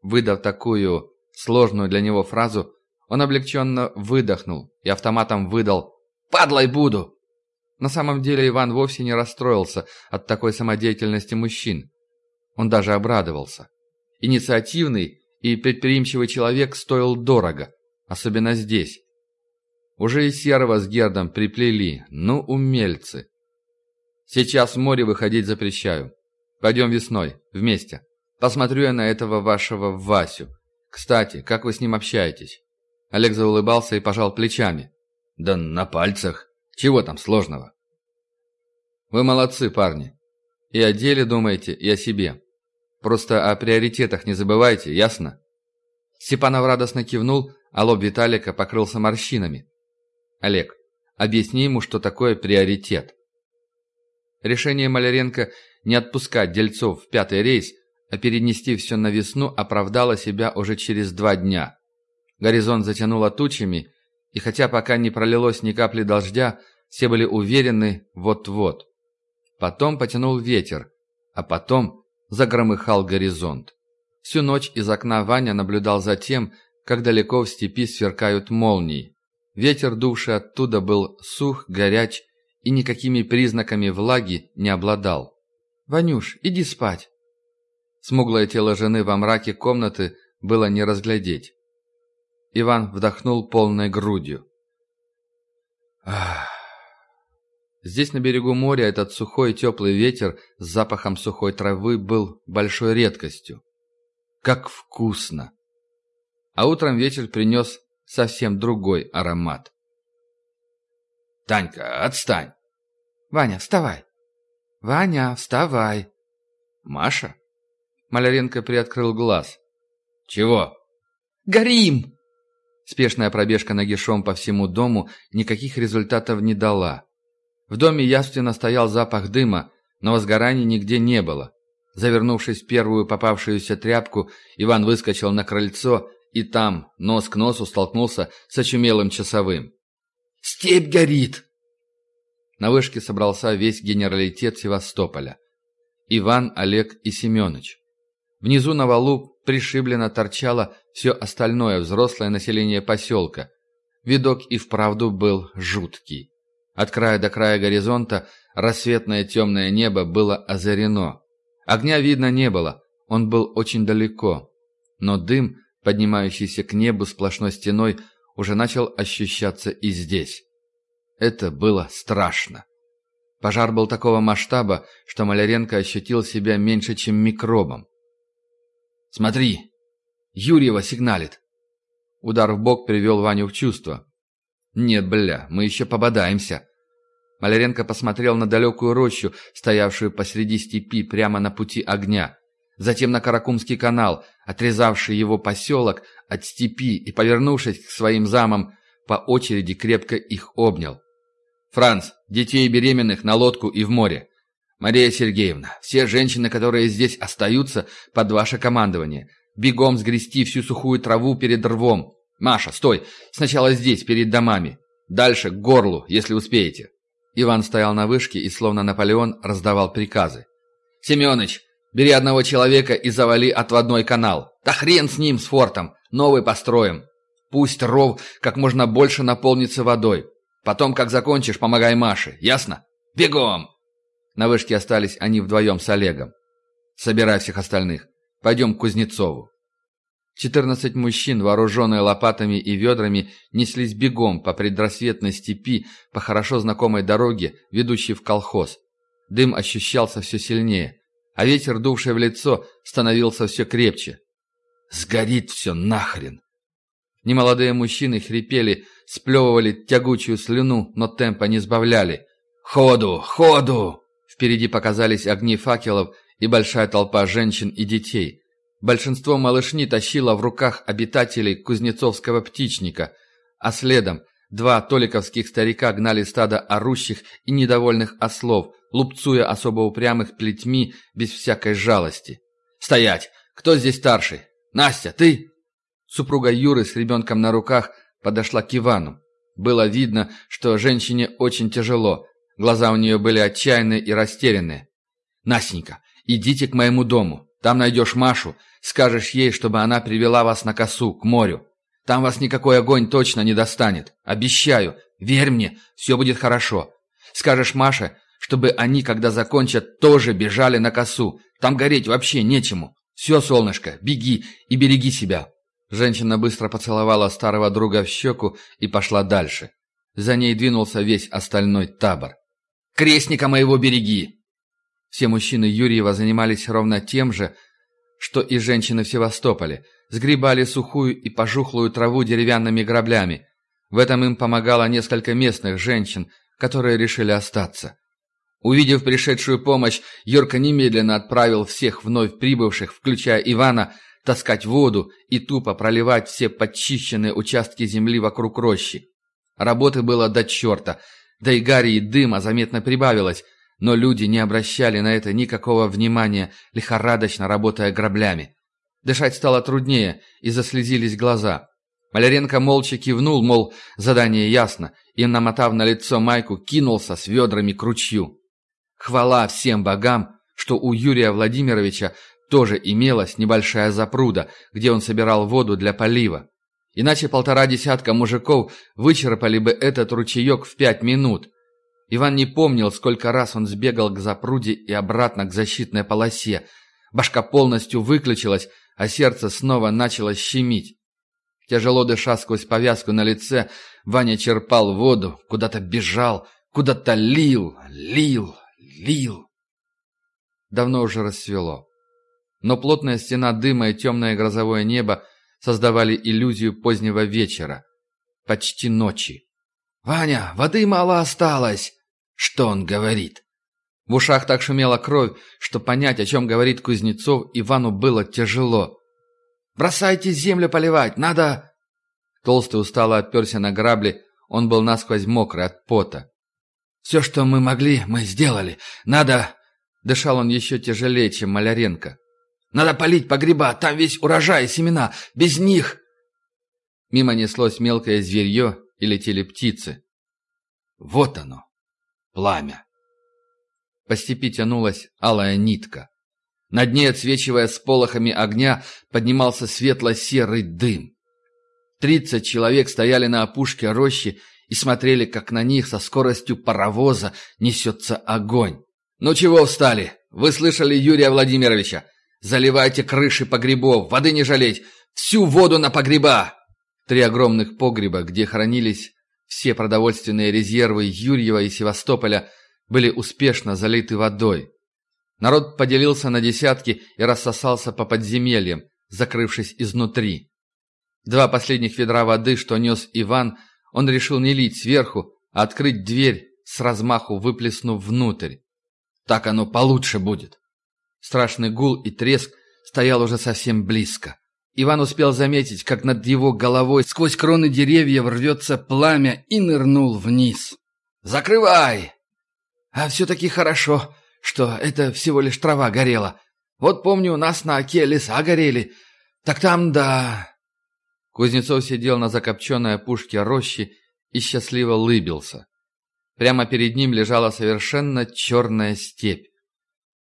Выдав такую сложную для него фразу, он облегченно выдохнул и автоматом выдал «Падлой буду!». На самом деле Иван вовсе не расстроился от такой самодеятельности мужчин. Он даже обрадовался. Инициативный и предприимчивый человек стоил дорого, особенно здесь. Уже и Серого с Гердом приплели, ну умельцы. Сейчас в море выходить запрещаю. Пойдем весной, вместе. Посмотрю я на этого вашего Васю. Кстати, как вы с ним общаетесь?» Олег заулыбался и пожал плечами. «Да на пальцах. Чего там сложного?» «Вы молодцы, парни. И о деле думаете, и о себе. Просто о приоритетах не забывайте, ясно?» Степанов радостно кивнул, а лоб Виталика покрылся морщинами. «Олег, объясни ему, что такое приоритет». Решение Маляренко не отпускать дельцов в пятый рейс, а перенести все на весну оправдало себя уже через два дня. Горизонт затянуло тучами, и хотя пока не пролилось ни капли дождя, все были уверены вот-вот. Потом потянул ветер, а потом загромыхал горизонт. Всю ночь из окна Ваня наблюдал за тем, как далеко в степи сверкают молнии. Ветер, дувший оттуда, был сух, горяч и никакими признаками влаги не обладал. «Ванюш, иди спать!» Смуглое тело жены во мраке комнаты было не разглядеть. Иван вдохнул полной грудью. Ах. Здесь, на берегу моря, этот сухой теплый ветер с запахом сухой травы был большой редкостью. Как вкусно! А утром ветер принес совсем другой аромат. «Танька, отстань!» «Ваня, вставай!» «Ваня, вставай!» «Маша?» Маляренко приоткрыл глаз. «Чего?» «Горим!» Спешная пробежка нагишом по всему дому никаких результатов не дала. В доме явственно стоял запах дыма, но возгораний нигде не было. Завернувшись в первую попавшуюся тряпку, Иван выскочил на крыльцо и там, нос к носу, столкнулся с очумелым часовым. «Степь горит!» На вышке собрался весь генералитет Севастополя. Иван, Олег и Семенович. Внизу на валу пришиблено торчало все остальное взрослое население поселка. Видок и вправду был жуткий. От края до края горизонта рассветное темное небо было озарено. Огня видно не было, он был очень далеко. Но дым, поднимающийся к небу сплошной стеной, уже начал ощущаться и здесь. Это было страшно. Пожар был такого масштаба, что Маляренко ощутил себя меньше, чем микробом. «Смотри! Юрьева сигналит!» Удар в бок привел Ваню в чувство. «Нет, бля, мы еще пободаемся!» Маляренко посмотрел на далекую рощу, стоявшую посреди степи, прямо на пути огня. Затем на Каракумский канал, отрезавший его поселок от степи, и, повернувшись к своим замам, по очереди крепко их обнял. «Франц, детей беременных на лодку и в море. Мария Сергеевна, все женщины, которые здесь остаются, под ваше командование. Бегом сгрести всю сухую траву перед рвом. Маша, стой, сначала здесь, перед домами. Дальше, к горлу, если успеете». Иван стоял на вышке и, словно Наполеон, раздавал приказы. «Семёныч, бери одного человека и завали отводной канал. Да хрен с ним, с фортом, новый построим. Пусть ров как можно больше наполнится водой. Потом, как закончишь, помогай Маше, ясно? Бегом!» На вышке остались они вдвоем с Олегом. «Собирай всех остальных. Пойдем к Кузнецову». Четырнадцать мужчин, вооруженные лопатами и ведрами, неслись бегом по предрассветной степи по хорошо знакомой дороге, ведущей в колхоз. Дым ощущался все сильнее, а ветер, дувший в лицо, становился все крепче. «Сгорит все нахрен!» Немолодые мужчины хрипели, сплевывали тягучую слюну, но темпа не сбавляли. «Ходу! Ходу!» Впереди показались огни факелов и большая толпа женщин и детей. Большинство малышни тащило в руках обитателей Кузнецовского птичника, а следом два толиковских старика гнали стадо орущих и недовольных ослов, лупцуя особо упрямых плетьми без всякой жалости. «Стоять! Кто здесь старший? Настя, ты?» Супруга Юры с ребенком на руках подошла к Ивану. Было видно, что женщине очень тяжело. Глаза у нее были отчаянные и растерянные. «Настенька, идите к моему дому. Там найдешь Машу. Скажешь ей, чтобы она привела вас на косу, к морю. Там вас никакой огонь точно не достанет. Обещаю. Верь мне, все будет хорошо. Скажешь Маше, чтобы они, когда закончат, тоже бежали на косу. Там гореть вообще нечему. Все, солнышко, беги и береги себя. Женщина быстро поцеловала старого друга в щеку и пошла дальше. За ней двинулся весь остальной табор. «Крестника моего береги!» Все мужчины Юрьева занимались ровно тем же, что и женщины в Севастополе. Сгребали сухую и пожухлую траву деревянными граблями. В этом им помогало несколько местных женщин, которые решили остаться. Увидев пришедшую помощь, Юрка немедленно отправил всех вновь прибывших, включая Ивана, таскать воду и тупо проливать все подчищенные участки земли вокруг рощи. Работы было до черта, да и гари и дыма заметно прибавилось, но люди не обращали на это никакого внимания, лихорадочно работая граблями. Дышать стало труднее, и заслезились глаза. Маляренко молча кивнул, мол, задание ясно, и, намотав на лицо майку, кинулся с ведрами к ручью. Хвала всем богам, что у Юрия Владимировича тоже имелась небольшая запруда, где он собирал воду для полива. Иначе полтора десятка мужиков вычерпали бы этот ручеек в пять минут. Иван не помнил, сколько раз он сбегал к запруде и обратно к защитной полосе. Башка полностью выключилась, а сердце снова начало щемить. Тяжело дыша сквозь повязку на лице, Ваня черпал воду, куда-то бежал, куда-то лил, лил, лил. Давно уже рассвело но плотная стена дыма и темное грозовое небо создавали иллюзию позднего вечера, почти ночи. «Ваня, воды мало осталось!» «Что он говорит?» В ушах так шумела кровь, что понять, о чем говорит Кузнецов, Ивану было тяжело. «Бросайте землю поливать, надо...» Толстый устало отперся на грабли, он был насквозь мокрый от пота. «Все, что мы могли, мы сделали. Надо...» Дышал он еще тяжелее, чем Маляренко. Надо полить погреба, там весь урожай, семена. Без них...» Мимо неслось мелкое зверье и летели птицы. Вот оно, пламя. По степи тянулась алая нитка. Над ней, отсвечивая с полохами огня, поднимался светло-серый дым. Тридцать человек стояли на опушке рощи и смотрели, как на них со скоростью паровоза несется огонь. «Ну чего встали? Вы слышали Юрия Владимировича? Заливайте крыши погребов, воды не жалеть, всю воду на погреба!» Три огромных погреба, где хранились все продовольственные резервы Юрьева и Севастополя, были успешно залиты водой. Народ поделился на десятки и рассосался по подземельям, закрывшись изнутри. Два последних ведра воды, что нес Иван, он решил не лить сверху, а открыть дверь, с размаху выплеснув внутрь. Так оно получше будет. Страшный гул и треск стоял уже совсем близко. Иван успел заметить, как над его головой сквозь кроны деревьев рвется пламя и нырнул вниз. «Закрывай!» «А все-таки хорошо, что это всего лишь трава горела. Вот помню, у нас на оке леса горели. Так там да...» Кузнецов сидел на закопченной опушке рощи и счастливо лыбился. Прямо перед ним лежала совершенно черная степь.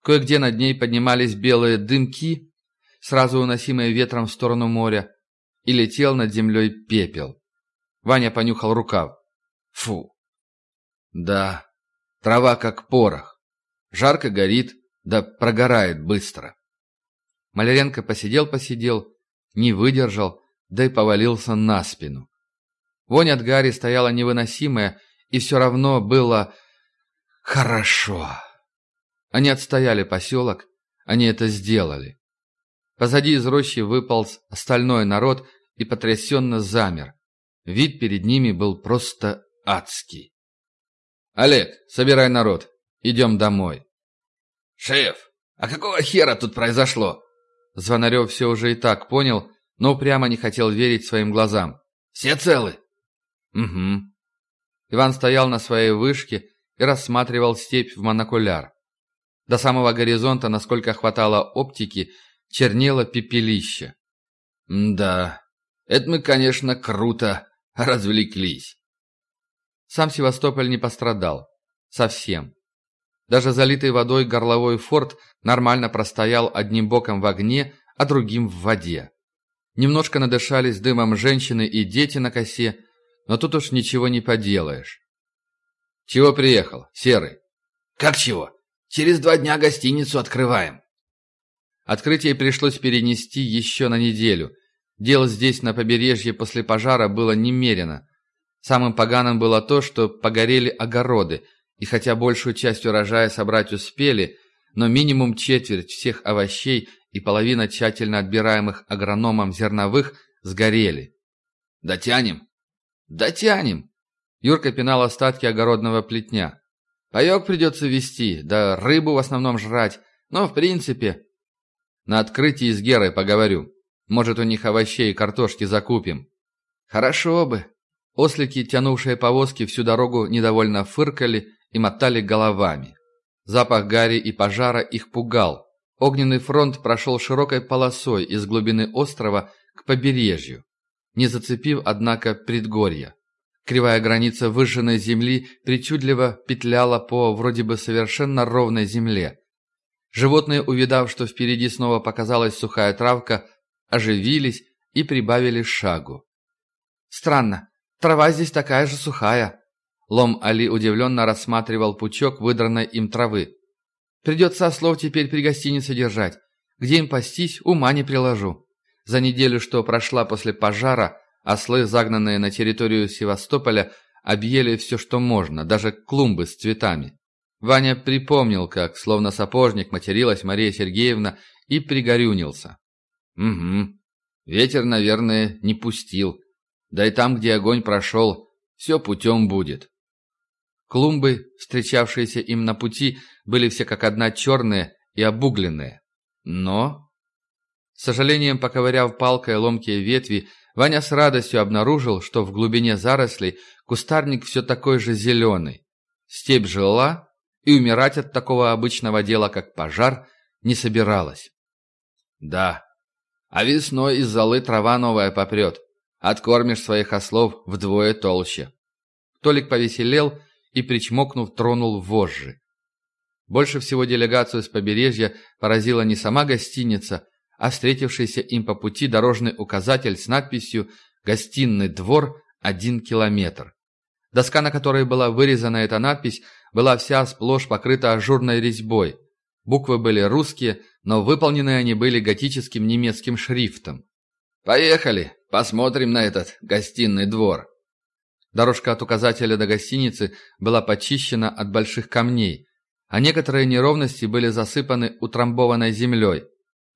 Кое-где над ней поднимались белые дымки, сразу уносимые ветром в сторону моря, и летел над землей пепел. Ваня понюхал рукав. Фу. Да, трава как порох. Жарко горит, да прогорает быстро. Маляренко посидел-посидел, не выдержал, да и повалился на спину. Вонь от Гарри стояла невыносимая, и все равно было хорошо. Они отстояли поселок, они это сделали. Позади из рощи выполз остальной народ и потрясенно замер. Вид перед ними был просто адский. «Олег, собирай народ, идем домой». «Шеф, а какого хера тут произошло?» Звонарев все уже и так понял, но прямо не хотел верить своим глазам. «Все целы?» «Угу». Иван стоял на своей вышке и рассматривал степь в монокуляр. До самого горизонта, насколько хватало оптики, чернело пепелище. «Да, это мы, конечно, круто развлеклись». Сам Севастополь не пострадал. Совсем. Даже залитый водой горловой форт нормально простоял одним боком в огне, а другим в воде. Немножко надышались дымом женщины и дети на косе, но тут уж ничего не поделаешь. «Чего приехал, Серый?» «Как чего? Через два дня гостиницу открываем». Открытие пришлось перенести еще на неделю. Дело здесь, на побережье, после пожара было немерено. Самым поганым было то, что погорели огороды, и хотя большую часть урожая собрать успели, но минимум четверть всех овощей и половина тщательно отбираемых агрономом зерновых сгорели. «Дотянем?» «Дотянем!» Юрка пинал остатки огородного плетня. «Паек придется вести, да рыбу в основном жрать, но в принципе...» «На открытии с Герой поговорю. Может, у них овощей и картошки закупим». «Хорошо бы». Ослики, тянувшие повозки, всю дорогу недовольно фыркали и мотали головами. Запах гари и пожара их пугал, Огненный фронт прошел широкой полосой из глубины острова к побережью, не зацепив, однако, предгорья. Кривая граница выжженной земли причудливо петляла по вроде бы совершенно ровной земле. Животные, увидав, что впереди снова показалась сухая травка, оживились и прибавили шагу. «Странно, трава здесь такая же сухая». Лом Али удивленно рассматривал пучок выдранной им травы. Придется ослов теперь при гостинице держать. Где им пастись, ума не приложу. За неделю, что прошла после пожара, ослы, загнанные на территорию Севастополя, объели все, что можно, даже клумбы с цветами. Ваня припомнил, как, словно сапожник, материлась Мария Сергеевна и пригорюнился. «Угу. Ветер, наверное, не пустил. Да и там, где огонь прошел, все путем будет». Клумбы, встречавшиеся им на пути, были все как одна черные и обугленные. Но... С сожалением, поковыряв палкой ломкие ветви, Ваня с радостью обнаружил, что в глубине зарослей кустарник все такой же зеленый. Степь жила, и умирать от такого обычного дела, как пожар, не собиралась. Да, а весной из золы трава новая попрет. Откормишь своих ослов вдвое толще. Толик повеселел и, причмокнув, тронул вожжи. Больше всего делегацию с побережья поразила не сама гостиница, а встретившийся им по пути дорожный указатель с надписью «Гостиный двор, один километр». Доска, на которой была вырезана эта надпись, была вся сплошь покрыта ажурной резьбой. Буквы были русские, но выполнены они были готическим немецким шрифтом. «Поехали, посмотрим на этот гостиный двор». Дорожка от указателя до гостиницы была почищена от больших камней, а некоторые неровности были засыпаны утрамбованной землей.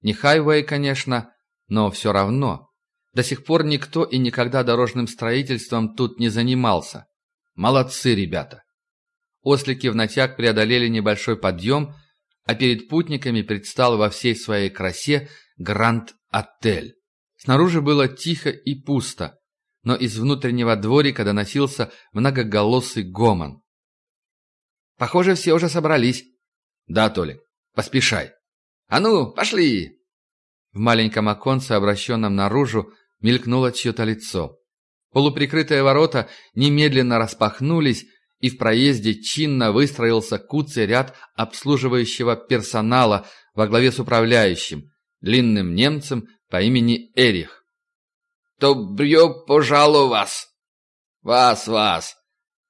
Не хайвей, конечно, но все равно. До сих пор никто и никогда дорожным строительством тут не занимался. Молодцы ребята. Ослики в натяг преодолели небольшой подъем, а перед путниками предстал во всей своей красе Гранд-отель. Снаружи было тихо и пусто, но из внутреннего дворика доносился многоголосый гомон. «Похоже, все уже собрались». «Да, Толик, поспешай». «А ну, пошли!» В маленьком оконце, обращенном наружу, мелькнуло чье-то лицо. Полуприкрытые ворота немедленно распахнулись, и в проезде чинно выстроился куцый ряд обслуживающего персонала во главе с управляющим, длинным немцем по имени Эрих. «Добрё пожалуй вас!» «Вас, вас!»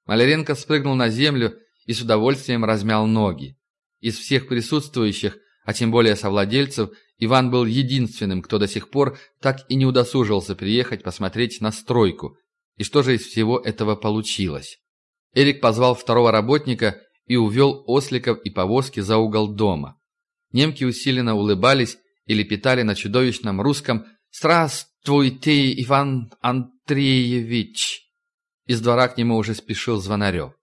Маляренко спрыгнул на землю и с удовольствием размял ноги. Из всех присутствующих, а тем более совладельцев, Иван был единственным, кто до сих пор так и не удосужился приехать посмотреть на стройку. И что же из всего этого получилось? Эрик позвал второго работника и увел осликов и повозки за угол дома. Немки усиленно улыбались и лепетали на чудовищном русском «Здравствуйте, Иван Андреевич!» Из двора к нему уже спешил Звонарев.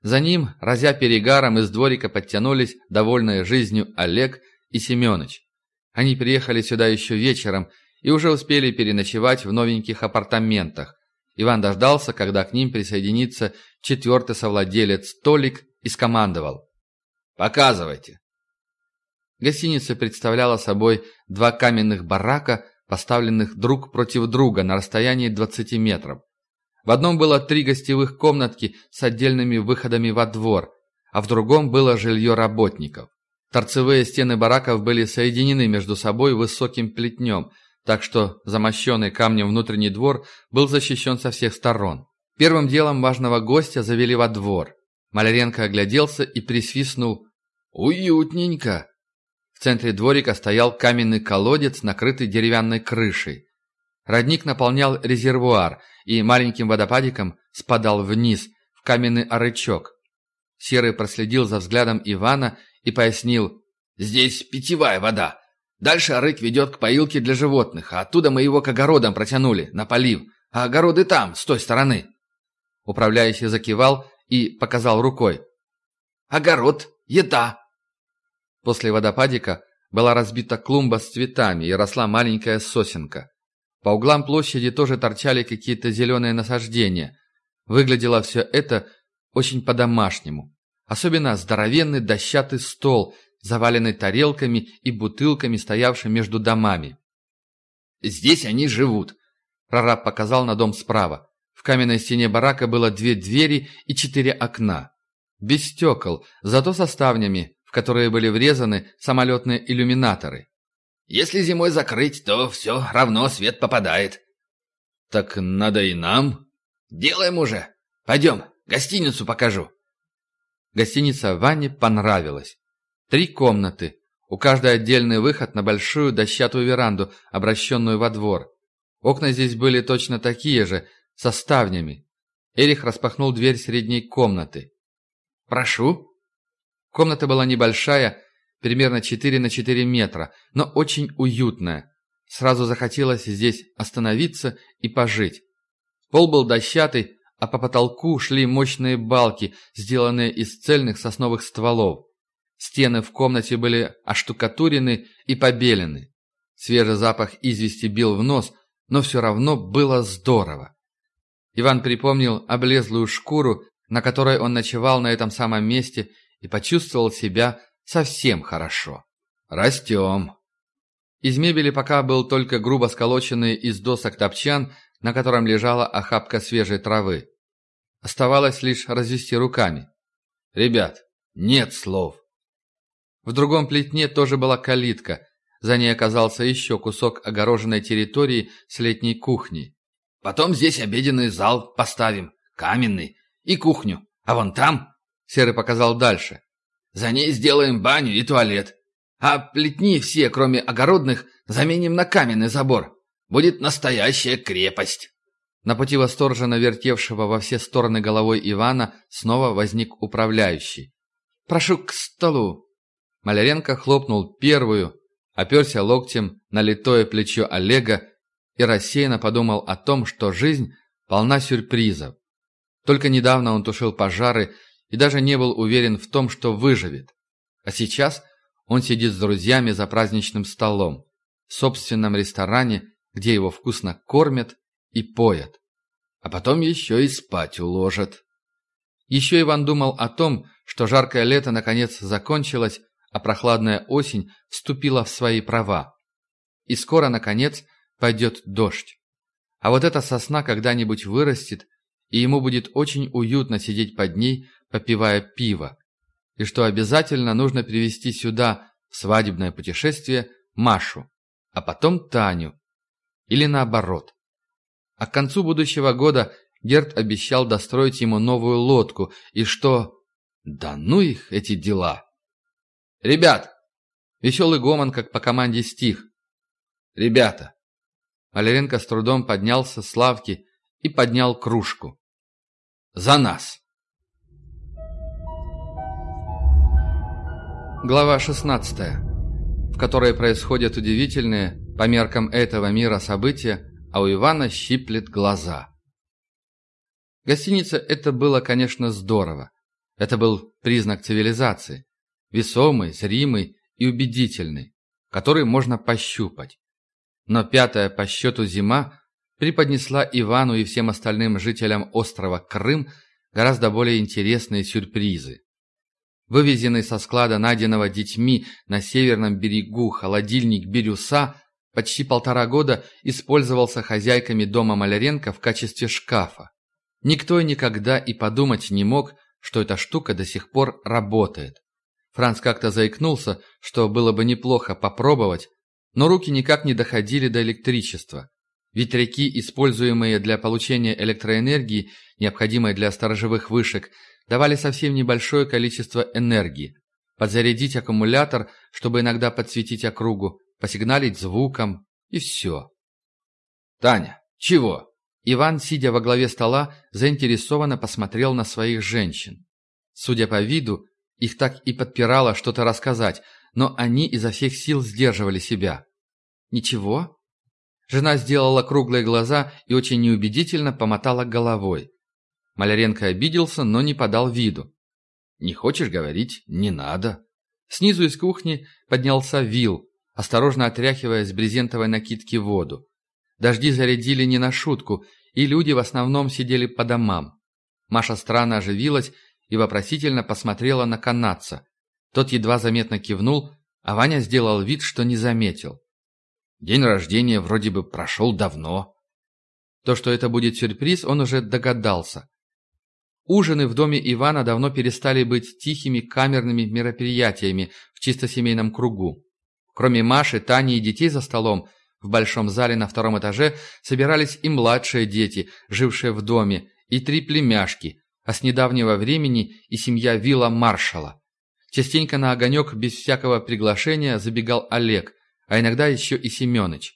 За ним, разя перегаром, из дворика подтянулись довольные жизнью Олег и Семенович. Они приехали сюда еще вечером и уже успели переночевать в новеньких апартаментах. Иван дождался, когда к ним присоединится четвертый совладелец Толик и скомандовал. «Показывайте». Гостиница представляла собой два каменных барака, поставленных друг против друга на расстоянии 20 метров. В одном было три гостевых комнатки с отдельными выходами во двор, а в другом было жилье работников. Торцевые стены бараков были соединены между собой высоким плетнем, так что замощенный камнем внутренний двор был защищен со всех сторон. Первым делом важного гостя завели во двор. Маляренко огляделся и присвистнул «Уютненько!». В центре дворика стоял каменный колодец, накрытый деревянной крышей. Родник наполнял резервуар и маленьким водопадиком спадал вниз, в каменный арычок. Серый проследил за взглядом Ивана и пояснил. «Здесь питьевая вода. Дальше рык ведет к поилке для животных, а оттуда мы его к огородам протянули, на полив, а огороды там, с той стороны». Управляющий закивал и показал рукой. «Огород, еда». После водопадика была разбита клумба с цветами и росла маленькая сосенка. По углам площади тоже торчали какие-то зеленые насаждения. Выглядело все это очень по-домашнему. Особенно здоровенный дощатый стол, заваленный тарелками и бутылками, стоявший между домами. «Здесь они живут», — прораб показал на дом справа. В каменной стене барака было две двери и четыре окна. Без стекол, зато со ставнями, которые были врезаны самолетные иллюминаторы. «Если зимой закрыть, то все равно свет попадает». «Так надо и нам». «Делаем уже. Пойдем, гостиницу покажу». Гостиница Ване понравилась. Три комнаты. У каждой отдельный выход на большую дощатую веранду, обращенную во двор. Окна здесь были точно такие же, со ставнями. Эрих распахнул дверь средней комнаты. «Прошу». Комната была небольшая, примерно 4 на 4 метра, но очень уютная. Сразу захотелось здесь остановиться и пожить. Пол был дощатый, а по потолку шли мощные балки, сделанные из цельных сосновых стволов. Стены в комнате были оштукатурены и побелены. Свежий запах извести бил в нос, но все равно было здорово. Иван припомнил облезлую шкуру, на которой он ночевал на этом самом месте, и почувствовал себя совсем хорошо. «Растем». Из мебели пока был только грубо сколоченный из досок топчан, на котором лежала охапка свежей травы. Оставалось лишь развести руками. «Ребят, нет слов. В другом плетне тоже была калитка. За ней оказался еще кусок огороженной территории с летней кухней. «Потом здесь обеденный зал поставим, каменный, и кухню. А вон там...» — Серый показал дальше. «За ней сделаем баню и туалет. А плетни все, кроме огородных, заменим на каменный забор. Будет настоящая крепость». На пути восторженно вертевшего во все стороны головой Ивана снова возник управляющий. «Прошу к столу!» Маляренко хлопнул первую, оперся локтем на литое плечо Олега и рассеянно подумал о том, что жизнь полна сюрпризов. Только недавно он тушил пожары и даже не был уверен в том, что выживет. А сейчас он сидит с друзьями за праздничным столом, в собственном ресторане, где его вкусно кормят и поят. А потом еще и спать уложат. Еще Иван думал о том, что жаркое лето наконец закончилось, а прохладная осень вступила в свои права. И скоро, наконец, пойдет дождь. А вот эта сосна когда-нибудь вырастет, и ему будет очень уютно сидеть под ней, попивая пиво. И что обязательно нужно привезти сюда, в свадебное путешествие, Машу, а потом Таню. Или наоборот. А к концу будущего года Герд обещал достроить ему новую лодку, и что... Да ну их, эти дела! «Ребят!» Веселый гомон, как по команде, стих. «Ребята!» Маляренко с трудом поднялся с лавки и поднял кружку. «За нас!» Глава 16, в которой происходят удивительные, по меркам этого мира, события, а у Ивана щиплет глаза. Гостиница это было, конечно, здорово. Это был признак цивилизации. Весомый, зримый и убедительный, который можно пощупать. Но пятая по счету зима преподнесла Ивану и всем остальным жителям острова Крым гораздо более интересные сюрпризы. Вывезенный со склада, найденного детьми на северном берегу холодильник Бирюса почти полтора года использовался хозяйками дома Маляренко в качестве шкафа. Никто и никогда и подумать не мог, что эта штука до сих пор работает. Франц как-то заикнулся, что было бы неплохо попробовать, но руки никак не доходили до электричества. Ветряки, используемые для получения электроэнергии, необходимой для сторожевых вышек, давали совсем небольшое количество энергии. Подзарядить аккумулятор, чтобы иногда подсветить округу, посигналить звуком и все. «Таня, чего?» Иван, сидя во главе стола, заинтересованно посмотрел на своих женщин. Судя по виду, их так и подпирало что-то рассказать, но они изо всех сил сдерживали себя. «Ничего?» Жена сделала круглые глаза и очень неубедительно помотала головой. Маляренко обиделся, но не подал виду. «Не хочешь говорить? Не надо». Снизу из кухни поднялся Вил, осторожно отряхивая с брезентовой накидки воду. Дожди зарядили не на шутку, и люди в основном сидели по домам. Маша странно оживилась и вопросительно посмотрела на канадца. Тот едва заметно кивнул, а Ваня сделал вид, что не заметил. День рождения вроде бы прошел давно. То, что это будет сюрприз, он уже догадался. Ужины в доме Ивана давно перестали быть тихими камерными мероприятиями в чисто семейном кругу. Кроме Маши, Тани и детей за столом, в большом зале на втором этаже собирались и младшие дети, жившие в доме, и три племяшки, а с недавнего времени и семья Вилла Маршала. Частенько на огонек без всякого приглашения забегал Олег, а иногда еще и Семеныч.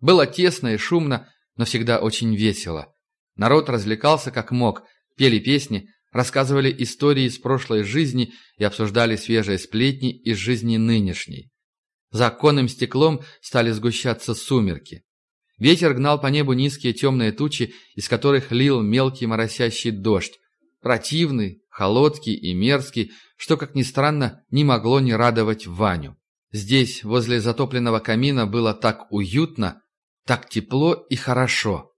Было тесно и шумно, но всегда очень весело. Народ развлекался как мог, пели песни, рассказывали истории из прошлой жизни и обсуждали свежие сплетни из жизни нынешней. За оконным стеклом стали сгущаться сумерки. Ветер гнал по небу низкие темные тучи, из которых лил мелкий моросящий дождь. Противный, холодкий и мерзкий, что, как ни странно, не могло не радовать Ваню. Здесь, возле затопленного камина, было так уютно, так тепло и хорошо.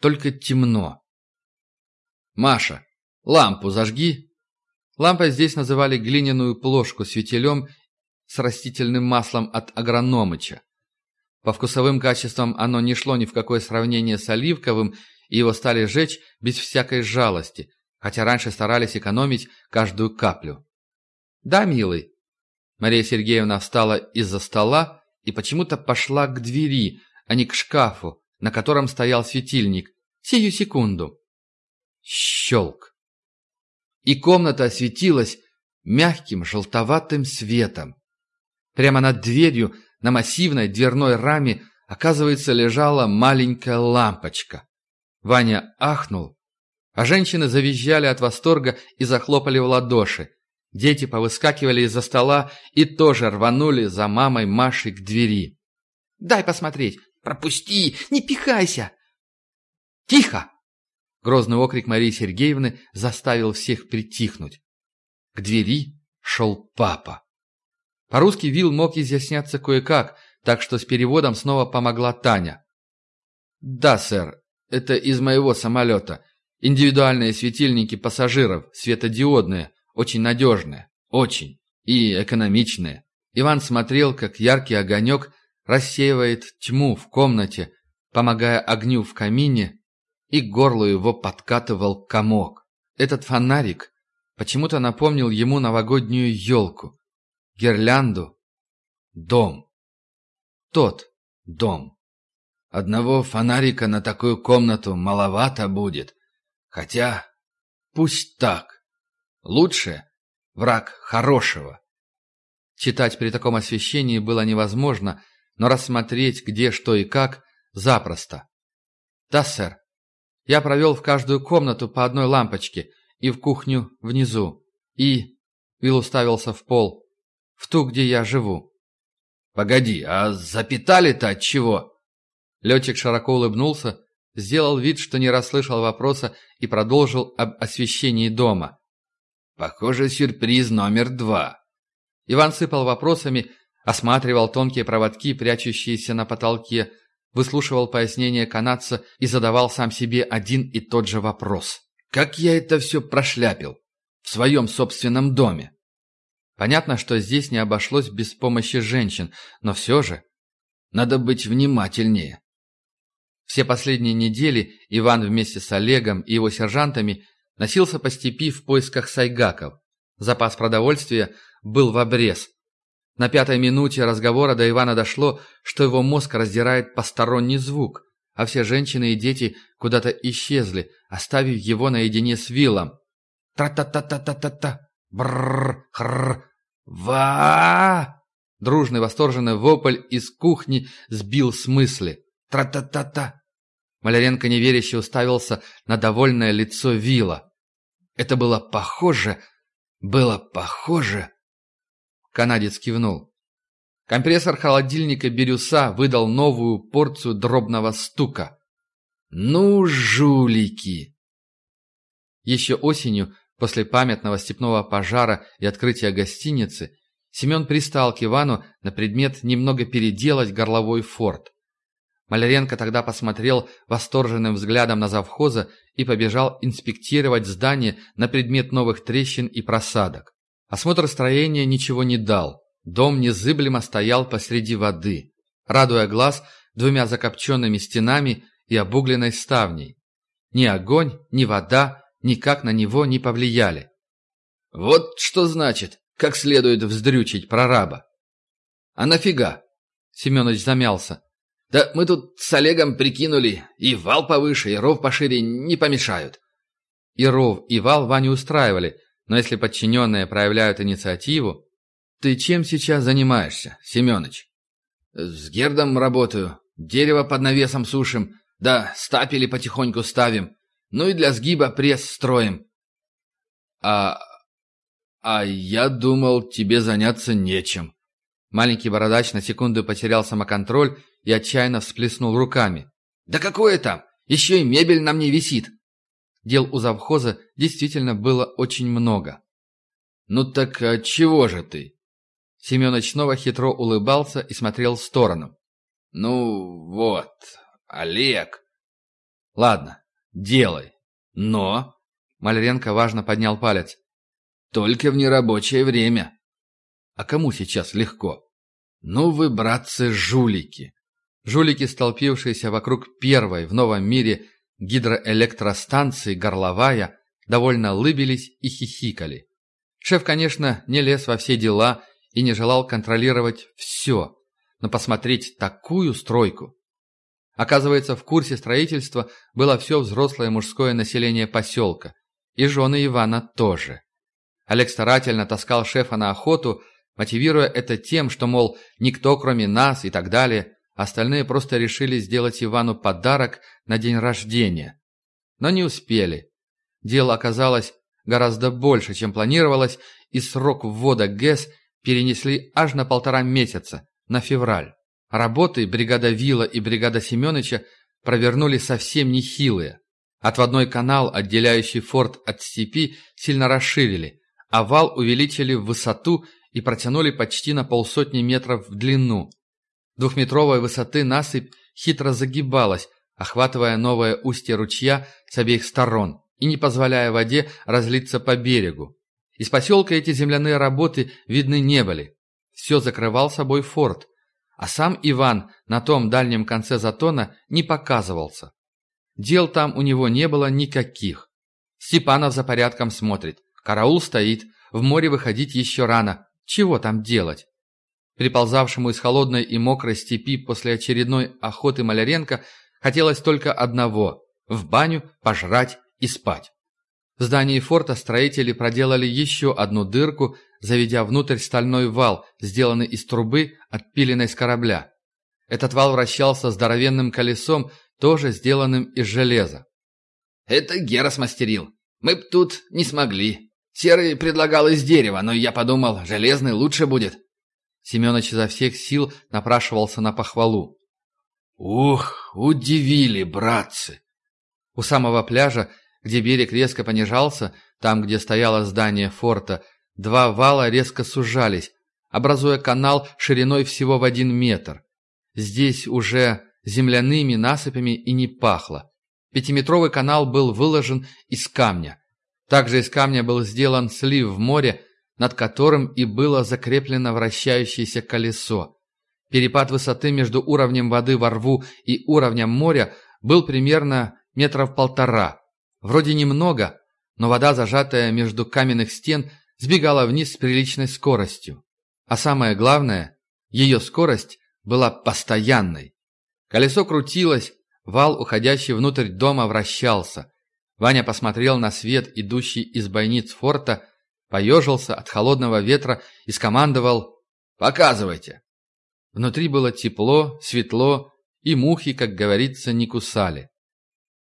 Только темно. «Маша, лампу зажги!» Лампой здесь называли глиняную плошку с фитилем с растительным маслом от агрономыча. По вкусовым качествам оно не шло ни в какое сравнение с оливковым, и его стали жечь без всякой жалости, хотя раньше старались экономить каждую каплю. «Да, милый». Мария Сергеевна встала из-за стола и почему-то пошла к двери, а не к шкафу, на котором стоял светильник. Сию секунду. Щелк. И комната осветилась мягким желтоватым светом. Прямо над дверью на массивной дверной раме, оказывается, лежала маленькая лампочка. Ваня ахнул, а женщины завизжали от восторга и захлопали в ладоши. Дети повыскакивали из-за стола и тоже рванули за мамой Машей к двери. «Дай посмотреть! Пропусти! Не пихайся!» «Тихо!» Грозный окрик Марии Сергеевны заставил всех притихнуть. К двери шел папа. По-русски Вил мог изъясняться кое-как, так что с переводом снова помогла Таня. «Да, сэр, это из моего самолета. Индивидуальные светильники пассажиров, светодиодные, очень надежные, очень, и экономичные». Иван смотрел, как яркий огонек рассеивает тьму в комнате, помогая огню в камине, и к горлу его подкатывал комок. Этот фонарик почему-то напомнил ему новогоднюю елку гирлянду, дом. Тот дом. Одного фонарика на такую комнату маловато будет. Хотя, пусть так. Лучше враг хорошего. Читать при таком освещении было невозможно, но рассмотреть, где, что и как, запросто. Да, сэр. Я провел в каждую комнату по одной лампочке и в кухню внизу. И... Вилл уставился в пол в ту, где я живу. «Погоди, а запитали-то от чего?» Летчик широко улыбнулся, сделал вид, что не расслышал вопроса и продолжил об освещении дома. «Похоже, сюрприз номер два». Иван сыпал вопросами, осматривал тонкие проводки, прячущиеся на потолке, выслушивал пояснения канадца и задавал сам себе один и тот же вопрос. «Как я это все прошляпил? В своем собственном доме?» Понятно, что здесь не обошлось без помощи женщин, но все же надо быть внимательнее. Все последние недели Иван вместе с Олегом и его сержантами носился по степи в поисках сайгаков. Запас продовольствия был в обрез. На пятой минуте разговора до Ивана дошло, что его мозг раздирает посторонний звук, а все женщины и дети куда-то исчезли, оставив его наедине с Виллом. Тра-та-та-та-та-та-та! Бррр, хррр, ва Дружный восторженный вопль из кухни сбил с мысли. Тра-та-та-та! Маляренко неверяще уставился на довольное лицо Вила. Это было похоже, было похоже. Канадец кивнул. Компрессор холодильника «Бирюса» выдал новую порцию дробного стука. «Ну, жулики!» Еще осенью После памятного степного пожара и открытия гостиницы Семен пристал к Ивану на предмет немного переделать горловой форт. Маляренко тогда посмотрел восторженным взглядом на завхоза и побежал инспектировать здание на предмет новых трещин и просадок. Осмотр строения ничего не дал. Дом незыблемо стоял посреди воды, радуя глаз двумя закопченными стенами и обугленной ставней. Ни огонь, ни вода никак на него не повлияли. Вот что значит, как следует вздрючить прораба. А нафига? Семенович замялся. Да мы тут с Олегом прикинули, и вал повыше, и ров пошире не помешают. И ров, и вал Ваню устраивали, но если подчиненные проявляют инициативу... Ты чем сейчас занимаешься, Семенович? С Гердом работаю, дерево под навесом сушим, да стапели потихоньку ставим. Ну и для сгиба пресс строим. А... а я думал, тебе заняться нечем. Маленький бородач на секунду потерял самоконтроль и отчаянно всплеснул руками. «Да какое там? Еще и мебель на мне висит!» Дел у завхоза действительно было очень много. «Ну так а чего же ты?» Семенович снова хитро улыбался и смотрел в сторону. «Ну вот, Олег...» «Ладно, Делай. Но...» Маляренко важно поднял палец. «Только в нерабочее время». «А кому сейчас легко?» «Ну вы, братцы, жулики!» Жулики, столпившиеся вокруг первой в новом мире гидроэлектростанции «Горловая», довольно лыбились и хихикали. Шеф, конечно, не лез во все дела и не желал контролировать все, но посмотреть такую стройку. Оказывается, в курсе строительства было все взрослое мужское население поселка, и жены Ивана тоже. Олег старательно таскал шефа на охоту, мотивируя это тем, что, мол, никто кроме нас и так далее, остальные просто решили сделать Ивану подарок на день рождения. Но не успели. Дело оказалось гораздо больше, чем планировалось, и срок ввода ГЭС перенесли аж на полтора месяца, на февраль. Работы бригада Вилла и бригада Семеновича провернули совсем нехилые. Отводной канал, отделяющий форт от степи, сильно расширили, а вал увеличили в высоту и протянули почти на полсотни метров в длину. Двухметровой высоты насыпь хитро загибалась, охватывая новое устье ручья с обеих сторон и не позволяя воде разлиться по берегу. Из поселка эти земляные работы видны не были. Все закрывал собой форт, а сам Иван на том дальнем конце затона не показывался. Дел там у него не было никаких. Степанов за порядком смотрит, караул стоит, в море выходить еще рано, чего там делать? Приползавшему из холодной и мокрой степи после очередной охоты Маляренко хотелось только одного – в баню, пожрать и спать. В здании форта строители проделали еще одну дырку, заведя внутрь стальной вал, сделанный из трубы, отпиленной с корабля. Этот вал вращался здоровенным колесом, тоже сделанным из железа. «Это Гера смастерил. Мы б тут не смогли. Серый предлагал из дерева, но я подумал, железный лучше будет». Семенович изо всех сил напрашивался на похвалу. «Ух, удивили, братцы!» У самого пляжа где берег резко понижался, там, где стояло здание форта, два вала резко сужались, образуя канал шириной всего в один метр. Здесь уже земляными насыпями и не пахло. Пятиметровый канал был выложен из камня. Также из камня был сделан слив в море, над которым и было закреплено вращающееся колесо. Перепад высоты между уровнем воды во рву и уровнем моря был примерно метров полтора. Вроде немного, но вода, зажатая между каменных стен, сбегала вниз с приличной скоростью. А самое главное, ее скорость была постоянной. Колесо крутилось, вал, уходящий внутрь дома, вращался. Ваня посмотрел на свет, идущий из бойниц форта, поежился от холодного ветра и скомандовал «Показывайте». Внутри было тепло, светло, и мухи, как говорится, не кусали.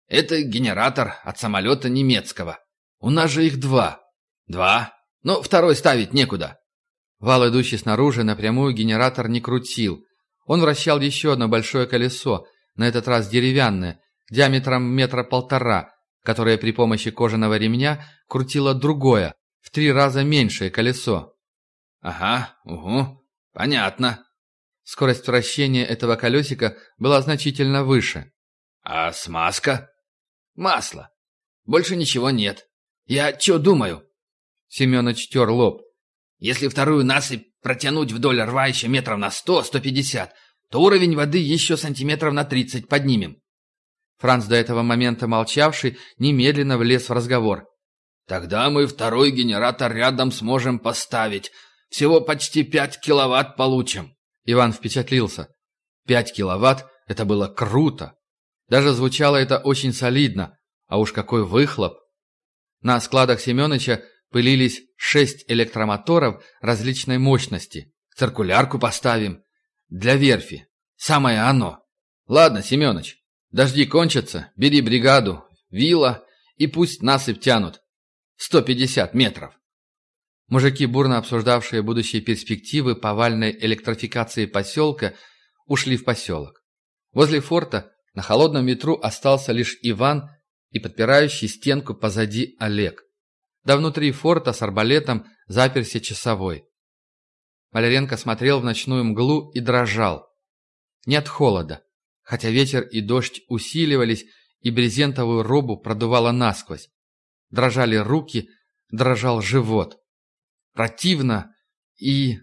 Это генератор от самолета немецкого. У нас же их два. Два? Но второй ставить некуда. Вал, идущий снаружи, напрямую генератор не крутил. Он вращал еще одно большое колесо, на этот раз деревянное, диаметром метра полтора, которое при помощи кожаного ремня крутило другое, в три раза меньшее колесо. «Ага, угу, понятно». Скорость вращения этого колесика была значительно выше. «А смазка?» Масло. Больше ничего нет. Я что думаю?» Семенович тер лоб. «Если вторую насыпь протянуть вдоль рва еще метров на сто-сто пятьдесят, то уровень воды еще сантиметров на тридцать поднимем». Франц, до этого момента молчавший, немедленно влез в разговор. «Тогда мы второй генератор рядом сможем поставить. Всего почти пять киловатт получим». Иван впечатлился. Пять киловатт — это было круто. Даже звучало это очень солидно, а уж какой выхлоп. На складах Семеновича пылились шесть электромоторов различной мощности. Циркулярку поставим. Для верфи. Самое оно. Ладно, Семенович, дожди кончатся, бери бригаду, вилла и пусть насыпь тянут. 150 метров. Мужики, бурно обсуждавшие будущие перспективы повальной электрификации поселка, ушли в поселок. Возле форта на холодном ветру остался лишь Иван и подпирающий стенку позади Олег. Да внутри форта с арбалетом заперся часовой. Маляренко смотрел в ночную мглу и дрожал. Не от холода, хотя ветер и дождь усиливались, и брезентовую робу продувало насквозь. Дрожали руки, дрожал живот. Противно и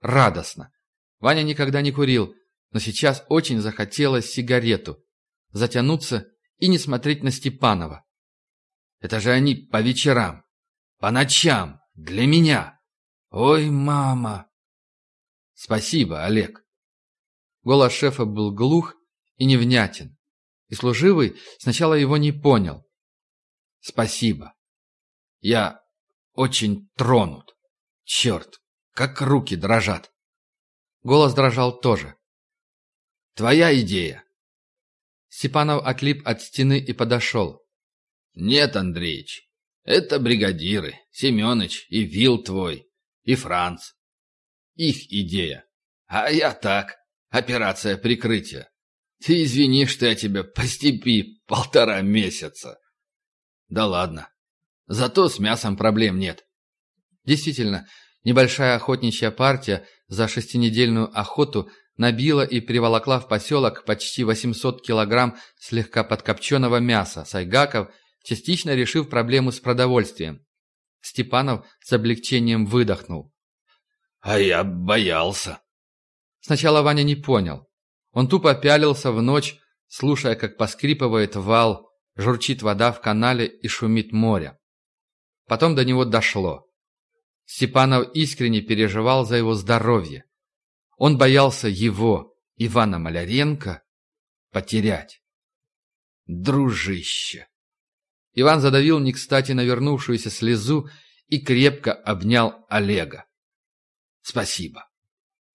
радостно. Ваня никогда не курил, но сейчас очень захотелось сигарету, затянуться и не смотреть на Степанова. Это же они по вечерам, по ночам, для меня. Ой, мама! Спасибо, Олег. Голос шефа был глух и невнятен. И служивый сначала его не понял. Спасибо. Я очень тронут. Черт, как руки дрожат. Голос дрожал тоже. Твоя идея. Степанов отлип от стены и подошел. Нет, Андреич, это бригадиры, Семёныч и Вил твой, и Франц. Их идея. А я так, операция прикрытия. Ты извини, что я тебя по степи полтора месяца. Да ладно. Зато с мясом проблем нет. Действительно, небольшая охотничья партия за шестинедельную охоту набила и приволокла в поселок почти 800 килограмм слегка подкопченого мяса сайгаков, частично решив проблему с продовольствием. Степанов с облегчением выдохнул. «А я боялся». Сначала Ваня не понял. Он тупо пялился в ночь, слушая, как поскрипывает вал, журчит вода в канале и шумит море. Потом до него дошло. Степанов искренне переживал за его здоровье. Он боялся его, Ивана Маляренко, потерять. Дружище. Иван задавил не кстати навернувшуюся слезу и крепко обнял Олега. Спасибо.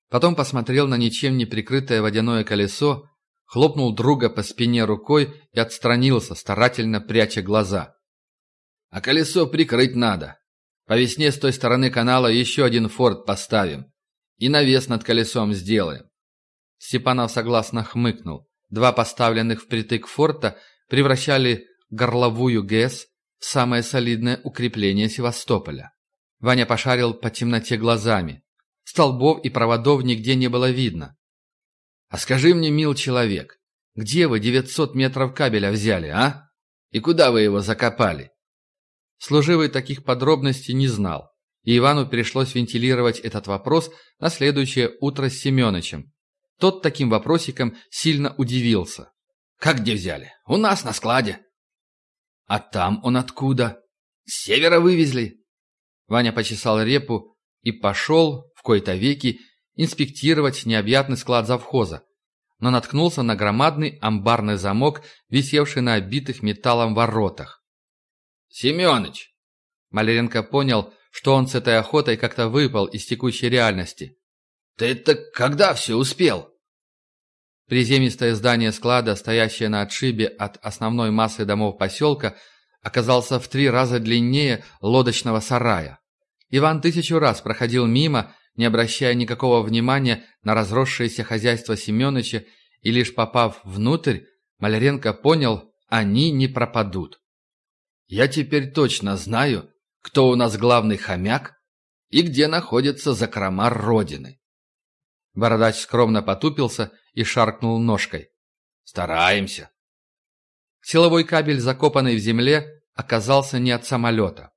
Потом посмотрел на ничем не прикрытое водяное колесо, хлопнул друга по спине рукой и отстранился, старательно пряча глаза. «А колесо прикрыть надо. По весне с той стороны канала еще один форт поставим. И навес над колесом сделаем». Степанов согласно хмыкнул. Два поставленных впритык форта превращали горловую ГЭС в самое солидное укрепление Севастополя. Ваня пошарил по темноте глазами. Столбов и проводов нигде не было видно. «А скажи мне, мил человек, где вы 900 метров кабеля взяли, а? И куда вы его закопали?» Служивый таких подробностей не знал, и Ивану пришлось вентилировать этот вопрос на следующее утро с Семеновичем. Тот таким вопросиком сильно удивился. «Как где взяли? У нас на складе». «А там он откуда?» «С севера вывезли». Ваня почесал репу и пошел, в кои-то веки, инспектировать необъятный склад завхоза, но наткнулся на громадный амбарный замок, висевший на обитых металлом воротах. «Семёныч!» Маляренко понял, что он с этой охотой как-то выпал из текущей реальности. «Ты это когда все успел?» Приземистое здание склада, стоящее на отшибе от основной массы домов поселка, оказался в три раза длиннее лодочного сарая. Иван тысячу раз проходил мимо не обращая никакого внимания на разросшееся хозяйство Семеновича, и лишь попав внутрь, Маляренко понял, они не пропадут. «Я теперь точно знаю, кто у нас главный хомяк и где находится закрома Родины». Бородач скромно потупился и шаркнул ножкой. «Стараемся». Силовой кабель, закопанный в земле, оказался не от самолета.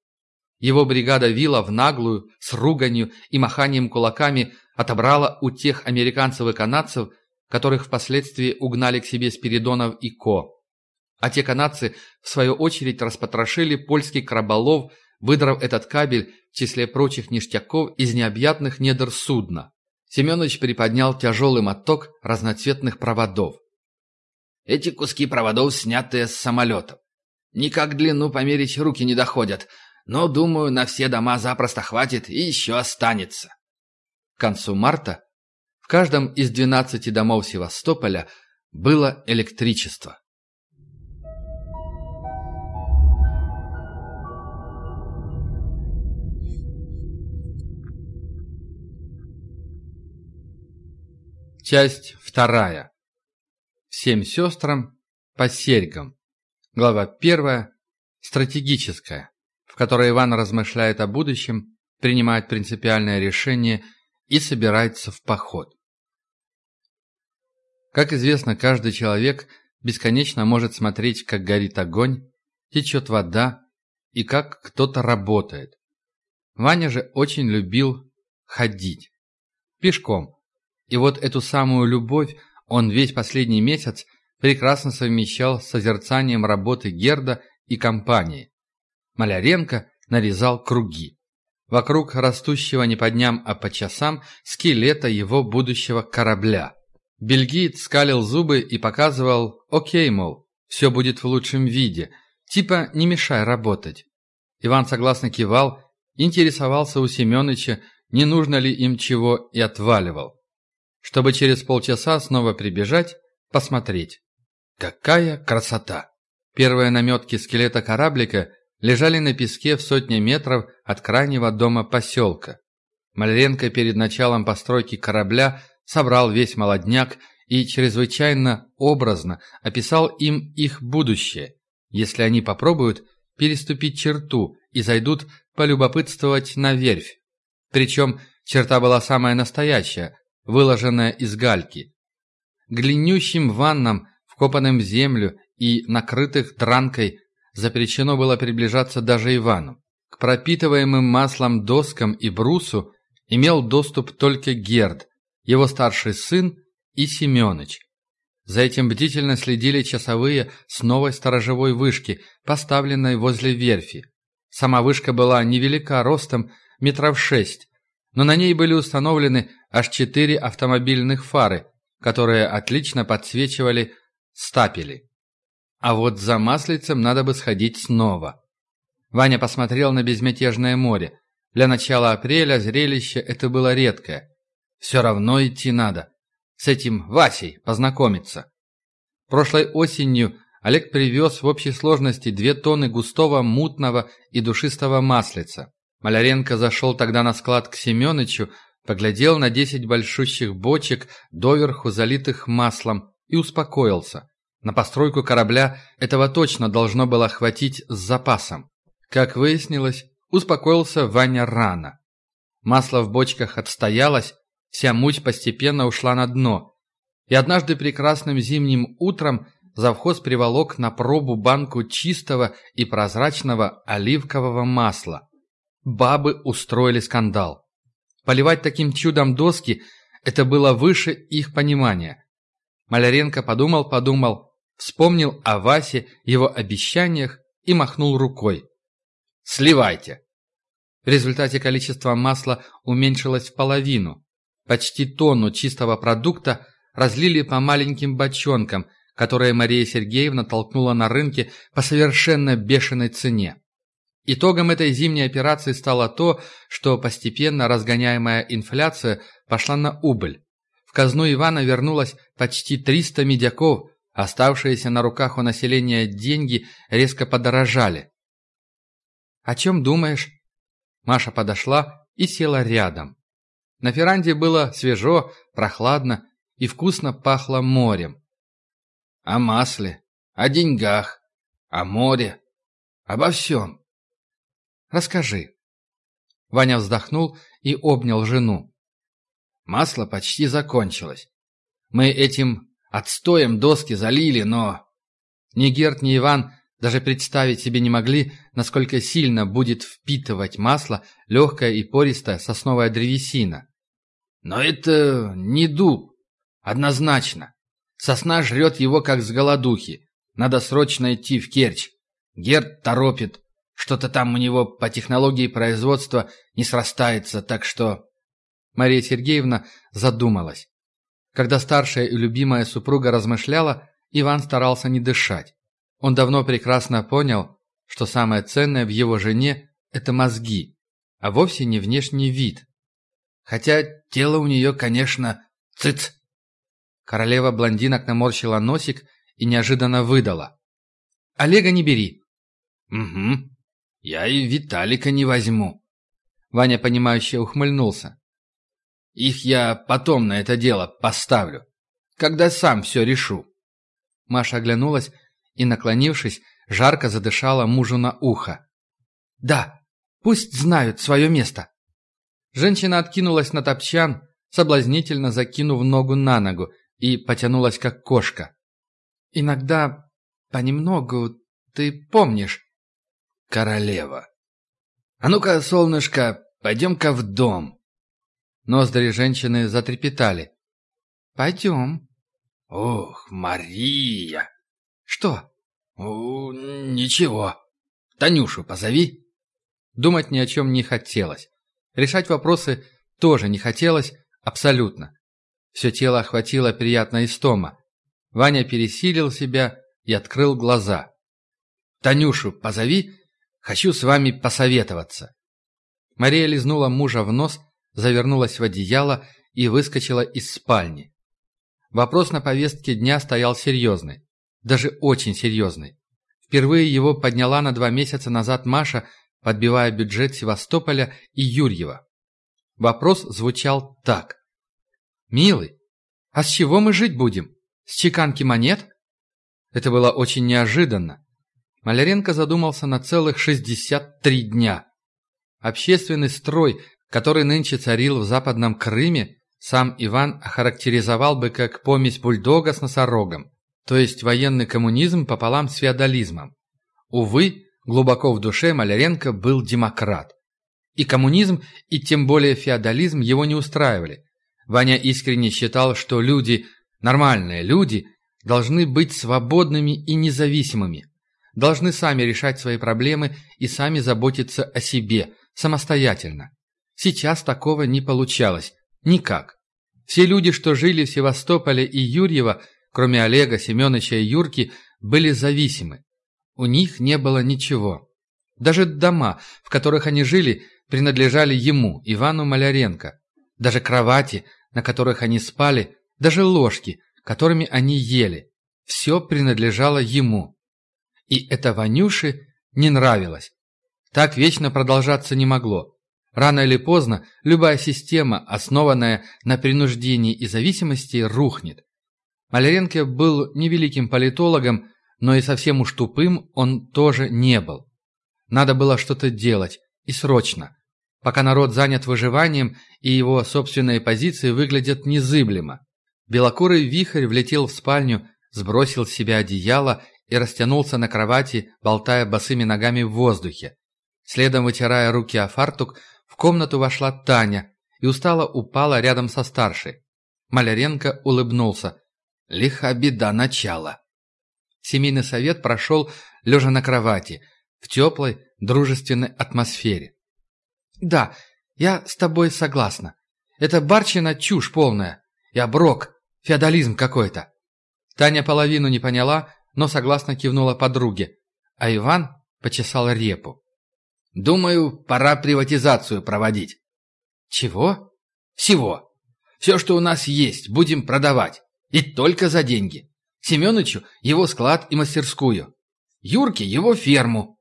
Его бригада вила в наглую, с руганью и маханием кулаками отобрала у тех американцев и канадцев, которых впоследствии угнали к себе Спиридонов и Ко. А те канадцы, в свою очередь, распотрошили польский краболов, выдрав этот кабель, в числе прочих ништяков, из необъятных недр судна. Семенович приподнял тяжелый моток разноцветных проводов. Эти куски проводов снятые с самолетов. Никак длину померить руки не доходят, но, думаю, на все дома запросто хватит и еще останется. К концу марта в каждом из 12 домов Севастополя было электричество. Часть вторая. Всем сестрам по серьгам. Глава первая. Стратегическая которой Иван размышляет о будущем, принимает принципиальное решение и собирается в поход. Как известно, каждый человек бесконечно может смотреть, как горит огонь, течет вода и как кто-то работает. Ваня же очень любил ходить. Пешком. И вот эту самую любовь он весь последний месяц прекрасно совмещал с созерцанием работы Герда и компании. Маляренко нарезал круги. вокруг растущего не по дням, а по часам скелета его будущего корабля. Бельгиец скалил зубы и показывал «Окей, мол, все будет в лучшем виде, типа не мешай работать». Иван согласно кивал, интересовался у Семёныча, не нужно ли им чего, и отваливал. Чтобы через полчаса снова прибежать, посмотреть. Какая красота! Первые наметки скелета кораблика лежали на песке в сотне метров от крайнего дома поселка. Маляренко перед началом постройки корабля собрал весь молодняк и чрезвычайно образно описал им их будущее, если они попробуют переступить черту и зайдут полюбопытствовать на верфь. Причем черта была самая настоящая, выложенная из гальки. К длиннющим ваннам, вкопанным в землю и накрытых дранкой, запрещено было приближаться даже Ивану. К пропитываемым маслом доскам и брусу имел доступ только Герд, его старший сын и Семёныч. За этим бдительно следили часовые с новой сторожевой вышки, поставленной возле верфи. Сама вышка была невелика ростом, метров шесть, но на ней были установлены аж четыре автомобильных фары, которые отлично подсвечивали стапели. А вот за маслицем надо бы сходить снова. Ваня посмотрел на безмятежное море. Для начала апреля зрелище это было редкое. Все равно идти надо. С этим Васей познакомиться. Прошлой осенью Олег привез в общей сложности две тонны густого, мутного и душистого маслица. Маляренко зашел тогда на склад к Семенычу, поглядел на десять большущих бочек, доверху залитых маслом, и успокоился. На постройку корабля этого точно должно было хватить с запасом. Как выяснилось, успокоился Ваня рано. Масло в бочках отстоялось, вся муть постепенно ушла на дно. И однажды прекрасным зимним утром завхоз приволок на пробу банку чистого и прозрачного оливкового масла. Бабы устроили скандал. Поливать таким чудом доски – это было выше их понимания. Маляренко подумал-подумал, вспомнил о Васе, его обещаниях и махнул рукой. «Сливайте!» В результате количество масла уменьшилось в половину. Почти тонну чистого продукта разлили по маленьким бочонкам, которые Мария Сергеевна толкнула на рынке по совершенно бешеной цене. Итогом этой зимней операции стало то, что постепенно разгоняемая инфляция пошла на убыль. В казну Ивана вернулось почти 300 медяков, оставшиеся на руках у населения деньги резко подорожали. «О чем думаешь?» Маша подошла и села рядом. На феранде было свежо, прохладно и вкусно пахло морем. «О масле, о деньгах, о море, обо всем». Расскажи». Ваня вздохнул и обнял жену. Масло почти закончилось. Мы этим отстоем доски залили, но... Ни Герт, ни Иван даже представить себе не могли, насколько сильно будет впитывать масло легкая и пористая сосновая древесина. Но это не дуб. Однозначно. Сосна жрет его, как с голодухи. Надо срочно идти в Керчь. Герт торопит. Что-то там у него по технологии производства не срастается, так что...» Мария Сергеевна задумалась. Когда старшая и любимая супруга размышляла, Иван старался не дышать. Он давно прекрасно понял, что самое ценное в его жене – это мозги, а вовсе не внешний вид. Хотя тело у нее, конечно, цыц. Королева блондинок наморщила носик и неожиданно выдала. «Олега не бери». «Угу. Я и Виталика не возьму. Ваня, понимающе ухмыльнулся. Их я потом на это дело поставлю, когда сам все решу. Маша оглянулась и, наклонившись, жарко задышала мужу на ухо. «Да, пусть знают свое место». Женщина откинулась на топчан, соблазнительно закинув ногу на ногу, и потянулась, как кошка. «Иногда понемногу, ты помнишь, королева. «А ну-ка, солнышко, пойдем-ка в дом». Ноздри женщины затрепетали. «Пойдем». «Ох, Мария!» «Что?» «О, ничего. Танюшу позови». Думать ни о чем не хотелось. Решать вопросы тоже не хотелось абсолютно. Все тело охватило приятная истома. Ваня пересилил себя и открыл глаза. «Танюшу позови, хочу с вами посоветоваться». Мария лизнула мужа в нос, завернулась в одеяло и выскочила из спальни. Вопрос на повестке дня стоял серьезный, даже очень серьезный. Впервые его подняла на два месяца назад Маша, подбивая бюджет Севастополя и Юрьева. Вопрос звучал так. «Милый, а с чего мы жить будем? С чеканки монет?» Это было очень неожиданно. Маляренко задумался на целых 63 дня. Общественный строй, который нынче царил в Западном Крыме, сам Иван охарактеризовал бы как помесь бульдога с носорогом, то есть военный коммунизм пополам с феодализмом. Увы, глубоко в душе Маляренко был демократ. И коммунизм, и тем более феодализм его не устраивали. Ваня искренне считал, что люди, нормальные люди, должны быть свободными и независимыми, должны сами решать свои проблемы и сами заботиться о себе, самостоятельно. Сейчас такого не получалось. Никак. Все люди, что жили в Севастополе и Юрьево, кроме Олега, Семеновича и Юрки, были зависимы. У них не было ничего. Даже дома, в которых они жили, принадлежали ему, Ивану Маляренко. Даже кровати, на которых они спали, даже ложки, которыми они ели. Все принадлежало ему. И это Ванюше не нравилось. Так вечно продолжаться не могло. Рано или поздно любая система, основанная на принуждении и зависимости, рухнет. Маляренко был невеликим политологом, но и совсем уж тупым он тоже не был. Надо было что-то делать, и срочно пока народ занят выживанием и его собственные позиции выглядят незыблемо. Белокурый вихрь влетел в спальню, сбросил с себя одеяло и растянулся на кровати, болтая босыми ногами в воздухе. Следом, вытирая руки о фартук, комнату вошла Таня и устало упала рядом со старшей. Маляренко улыбнулся. Лиха беда начала. Семейный совет прошел, лежа на кровати, в теплой, дружественной атмосфере. «Да, я с тобой согласна. Это барчина чушь полная. И оброк, феодализм какой-то». Таня половину не поняла, но согласно кивнула подруге, а Иван почесал репу. «Думаю, пора приватизацию проводить». «Чего?» «Всего. Все, что у нас есть, будем продавать. И только за деньги. Семенычу его склад и мастерскую. Юрке его ферму.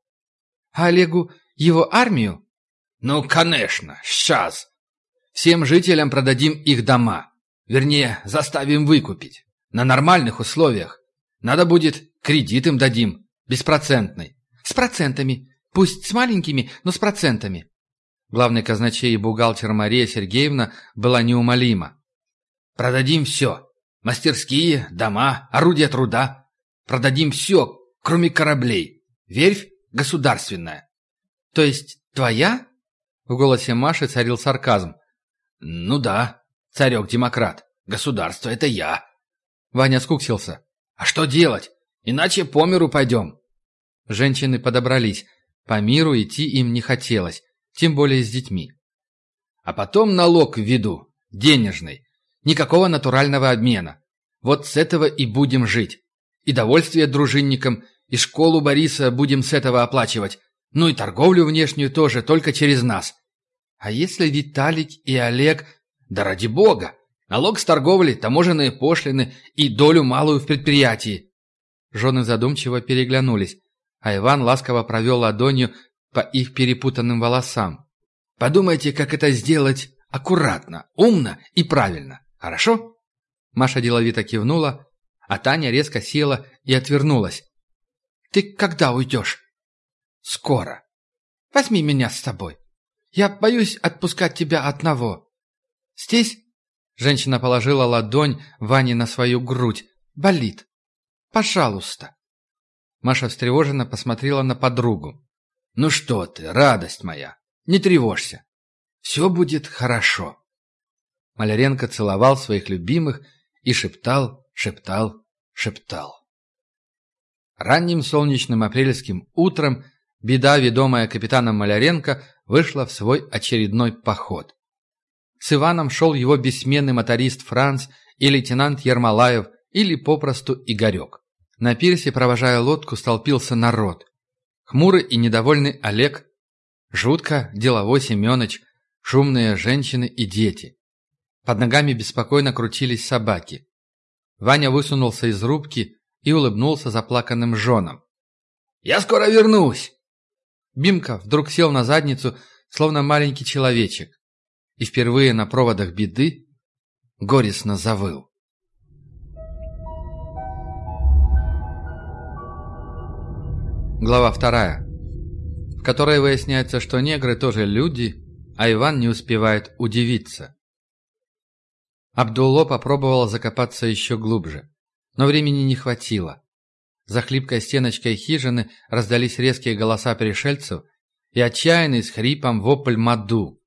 А Олегу его армию «Ну, конечно, сейчас. Всем жителям продадим их дома. Вернее, заставим выкупить. На нормальных условиях. Надо будет, кредит им дадим. Беспроцентный. С процентами. Пусть с маленькими, но с процентами». Главный казначей и бухгалтер Мария Сергеевна была неумолима. «Продадим все. Мастерские, дома, орудия труда. Продадим все, кроме кораблей. Верфь государственная». «То есть твоя?» В голосе Маши царил сарказм. «Ну да, царек-демократ. Государство — это я». Ваня скуксился. «А что делать? Иначе по миру пойдем». Женщины подобрались. По миру идти им не хотелось, тем более с детьми. А потом налог введу, денежный. Никакого натурального обмена. Вот с этого и будем жить. И довольствие дружинникам, и школу Бориса будем с этого оплачивать. Ну и торговлю внешнюю тоже, только через нас. А если Виталик и Олег... Да ради бога! Налог с торговли, таможенные пошлины и долю малую в предприятии. Жены задумчиво переглянулись, а Иван ласково провел ладонью по их перепутанным волосам. «Подумайте, как это сделать аккуратно, умно и правильно, хорошо?» Маша деловито кивнула, а Таня резко села и отвернулась. «Ты когда уйдешь?» «Скоро. Возьми меня с собой. Я боюсь отпускать тебя одного. Здесь...» Женщина положила ладонь Ване на свою грудь. «Болит. Пожалуйста». Маша встревоженно посмотрела на подругу. «Ну что ты, радость моя, не тревожься. Все будет хорошо». Маляренко целовал своих любимых и шептал, шептал, шептал. Ранним солнечным апрельским утром Беда, ведомая капитаном Маляренко, вышла в свой очередной поход. С Иваном шел его бессменный моторист Франц и лейтенант Ермолаев или попросту Игорек. На пирсе, провожая лодку, столпился народ. Хмурый и недовольный Олег, жутко деловой Семенович, шумные женщины и дети. Под ногами беспокойно крутились собаки. Ваня высунулся из рубки и улыбнулся заплаканным женам. «Я скоро вернусь!» Бимка вдруг сел на задницу, словно маленький человечек, и впервые на проводах беды горестно завыл. Глава вторая, в которой выясняется, что негры тоже люди, а Иван не успевает удивиться. Абдулло попробовал закопаться еще глубже, но времени не хватило. За хлипкой стеночкой хижины раздались резкие голоса пришельцев и отчаянный с хрипом вопль Маду.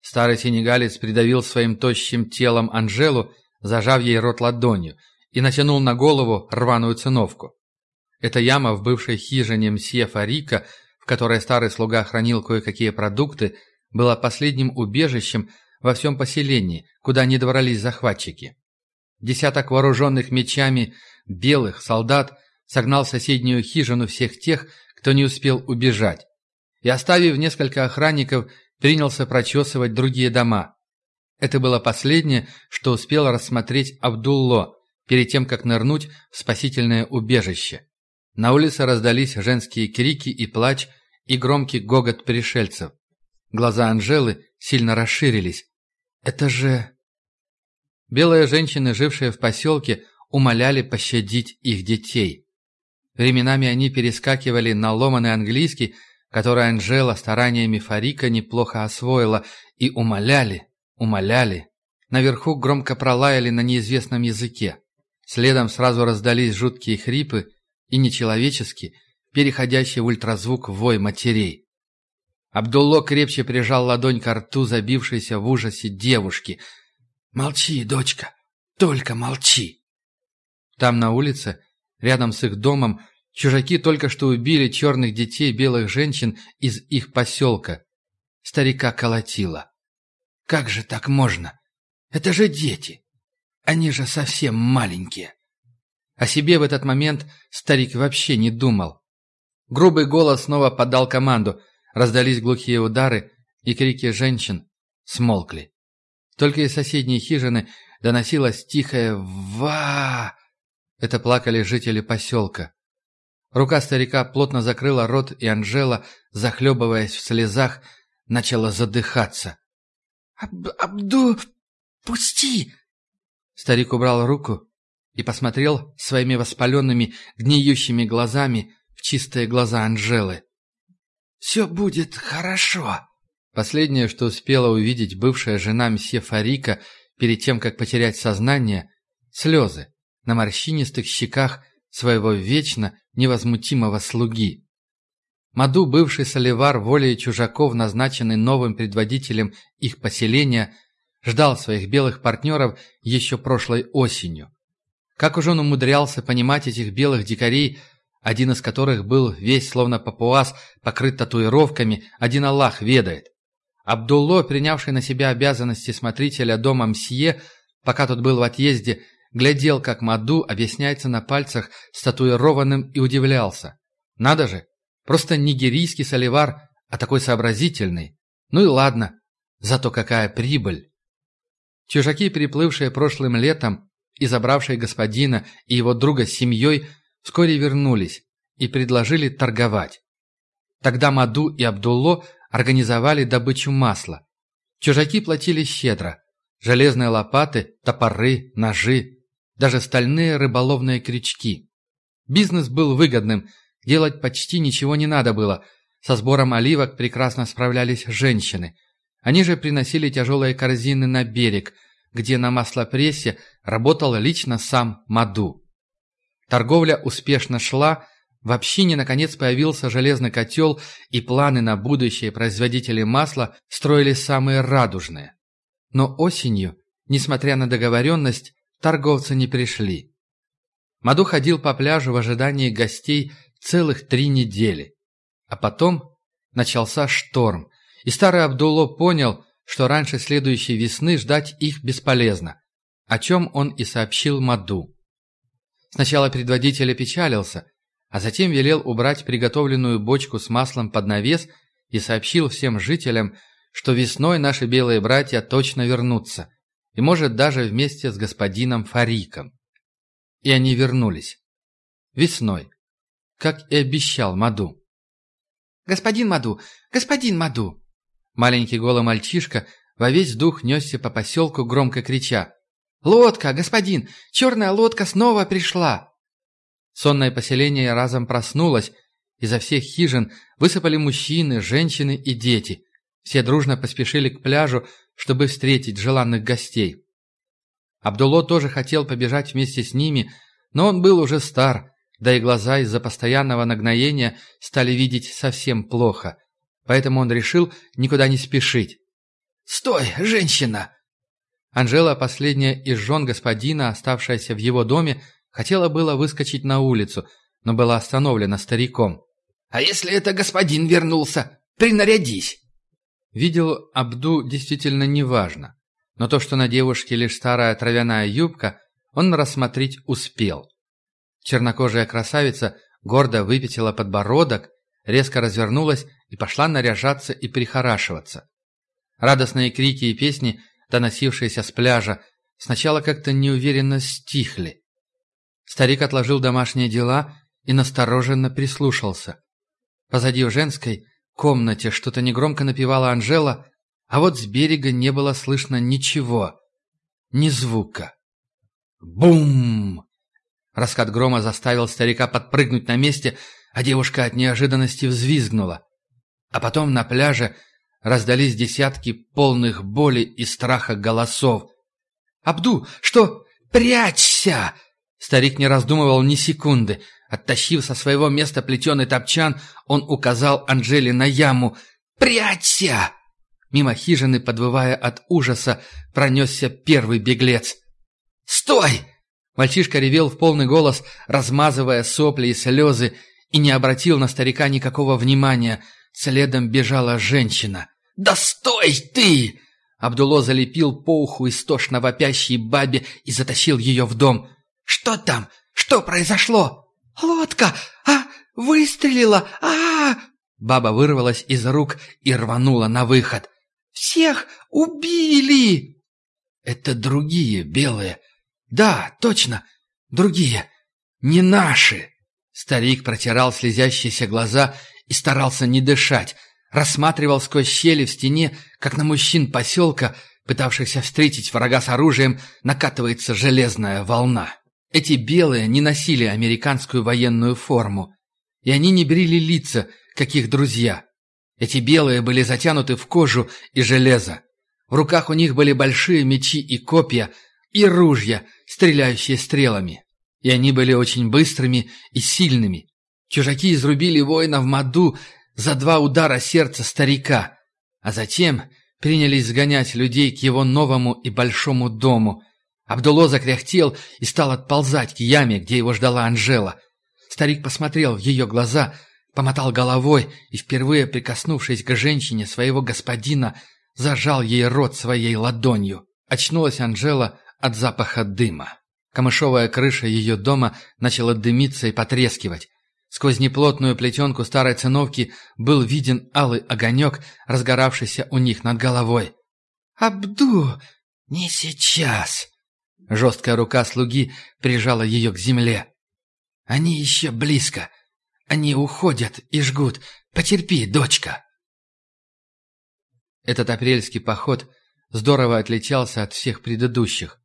Старый сенегалец придавил своим тощим телом Анжелу, зажав ей рот ладонью, и натянул на голову рваную циновку. Эта яма в бывшей хижине мсье Фарика, в которой старый слуга хранил кое-какие продукты, была последним убежищем во всем поселении, куда не добрались захватчики. Десяток вооруженных мечами белых солдат согнал соседнюю хижину всех тех, кто не успел убежать, и, оставив несколько охранников, принялся прочесывать другие дома. Это было последнее, что успел рассмотреть Абдулло перед тем, как нырнуть в спасительное убежище. На улице раздались женские крики и плач, и громкий гогот пришельцев. Глаза Анжелы сильно расширились. «Это же...» Белые женщины, жившие в поселке, умоляли пощадить их детей. Временами они перескакивали на ломаный английский, который Анжела стараниями Фарика неплохо освоила, и умоляли, умоляли. Наверху громко пролаяли на неизвестном языке. Следом сразу раздались жуткие хрипы и нечеловеческий, переходящий в ультразвук вой матерей. Абдулло крепче прижал ладонь к рту забившейся в ужасе девушки. «Молчи, дочка, только молчи!» Там на улице Рядом с их домом чужаки только что убили черных детей белых женщин из их поселка. Старика колотило. «Как же так можно? Это же дети! Они же совсем маленькие!» О себе в этот момент старик вообще не думал. Грубый голос снова подал команду, раздались глухие удары, и крики женщин смолкли. Только из соседней хижины доносилось тихое «Ва!», это плакали жители поселка. Рука старика плотно закрыла рот, и Анжела, захлебываясь в слезах, начала задыхаться. «Аб «Абду, пусти!» Старик убрал руку и посмотрел своими воспаленными, гниющими глазами в чистые глаза Анжелы. «Все будет хорошо!» Последнее, что успела увидеть бывшая жена мсье Фарика перед тем, как потерять сознание — слезы на морщинистых щеках своего вечно невозмутимого слуги. Маду, бывший соливар волей чужаков, назначенный новым предводителем их поселения, ждал своих белых партнеров еще прошлой осенью. Как уж он умудрялся понимать этих белых дикарей, один из которых был весь словно папуас, покрыт татуировками, один Аллах ведает. Абдулло, принявший на себя обязанности смотрителя дома Мсье, пока тот был в отъезде, глядел, как Маду объясняется на пальцах с татуированным и удивлялся. Надо же, просто нигерийский соливар, а такой сообразительный. Ну и ладно, зато какая прибыль. Чужаки, приплывшие прошлым летом и забравшие господина и его друга с семьей, вскоре вернулись и предложили торговать. Тогда Маду и Абдулло организовали добычу масла. Чужаки платили щедро. Железные лопаты, топоры, ножи, даже стальные рыболовные крючки. Бизнес был выгодным, делать почти ничего не надо было. Со сбором оливок прекрасно справлялись женщины. Они же приносили тяжелые корзины на берег, где на маслопрессе работал лично сам Маду. Торговля успешно шла, в общине наконец появился железный котел, и планы на будущее производители масла строили самые радужные. Но осенью, несмотря на договоренность, торговцы не пришли. Маду ходил по пляжу в ожидании гостей целых три недели. А потом начался шторм, И старый Абдулло понял, что раньше следующей весны ждать их бесполезно, о чем он и сообщил Маду. Сначала предводитель опечалился, а затем велел убрать приготовленную бочку с маслом под навес и сообщил всем жителям, что весной наши белые братья точно вернутся, и, может, даже вместе с господином Фариком. И они вернулись. Весной, как и обещал Маду. «Господин Маду! Господин Маду!» Маленький голый мальчишка во весь дух несся по поселку, громко крича. «Лодка, господин! Черная лодка снова пришла!» Сонное поселение разом проснулось. Изо всех хижин высыпали мужчины, женщины и дети. Все дружно поспешили к пляжу, чтобы встретить желанных гостей. Абдулло тоже хотел побежать вместе с ними, но он был уже стар, да и глаза из-за постоянного нагноения стали видеть совсем плохо. Поэтому он решил никуда не спешить. «Стой, женщина!» Анжела, последняя из жен господина, оставшаяся в его доме, хотела было выскочить на улицу, но была остановлена стариком. «А если это господин вернулся? Принарядись!» Видел Абду действительно неважно, но то, что на девушке лишь старая травяная юбка, он рассмотреть успел. Чернокожая красавица гордо выпятила подбородок, резко развернулась и пошла наряжаться и прихорашиваться. Радостные крики и песни, доносившиеся с пляжа, сначала как-то неуверенно стихли. Старик отложил домашние дела и настороженно прислушался. Позади в женской комнате что-то негромко напевала Анжела, а вот с берега не было слышно ничего, ни звука. Бум! Раскат грома заставил старика подпрыгнуть на месте, а девушка от неожиданности взвизгнула. А потом на пляже раздались десятки полных боли и страха голосов. «Абду, что? Прячься!» Старик не раздумывал ни секунды. Оттащив со своего места плетеный топчан, он указал Анжеле на яму. «Прячься!» Мимо хижины, подвывая от ужаса, пронесся первый беглец. «Стой!» Мальчишка ревел в полный голос, размазывая сопли и слезы, и не обратил на старика никакого внимания. Следом бежала женщина. «Да стой ты!» Абдуло залепил по уху истошно вопящей бабе и затащил ее в дом. «Что там? Что произошло?» «Лодка! А! Выстрелила! а, Баба вырвалась из рук и рванула на выход. «Всех убили!» «Это другие белые», «Да, точно. Другие. Не наши». Старик протирал слезящиеся глаза и старался не дышать. Рассматривал сквозь щели в стене, как на мужчин поселка, пытавшихся встретить врага с оружием, накатывается железная волна. Эти белые не носили американскую военную форму. И они не брили лица, как их друзья. Эти белые были затянуты в кожу и железо. В руках у них были большие мечи и копья, и ружья, стреляющие стрелами. И они были очень быстрыми и сильными. Чужаки изрубили воина в Маду за два удара сердца старика, а затем принялись сгонять людей к его новому и большому дому. Абдуло закряхтел и стал отползать к яме, где его ждала Анжела. Старик посмотрел в ее глаза, помотал головой и, впервые прикоснувшись к женщине своего господина, зажал ей рот своей ладонью. Очнулась Анжела от запаха дыма. Камышовая крыша ее дома начала дымиться и потрескивать. Сквозь неплотную плетенку старой циновки был виден алый огонек, разгоравшийся у них над головой. «Абду! Не сейчас!» Жесткая рука слуги прижала ее к земле. «Они еще близко. Они уходят и жгут. Потерпи, дочка!» Этот апрельский поход здорово отличался от всех предыдущих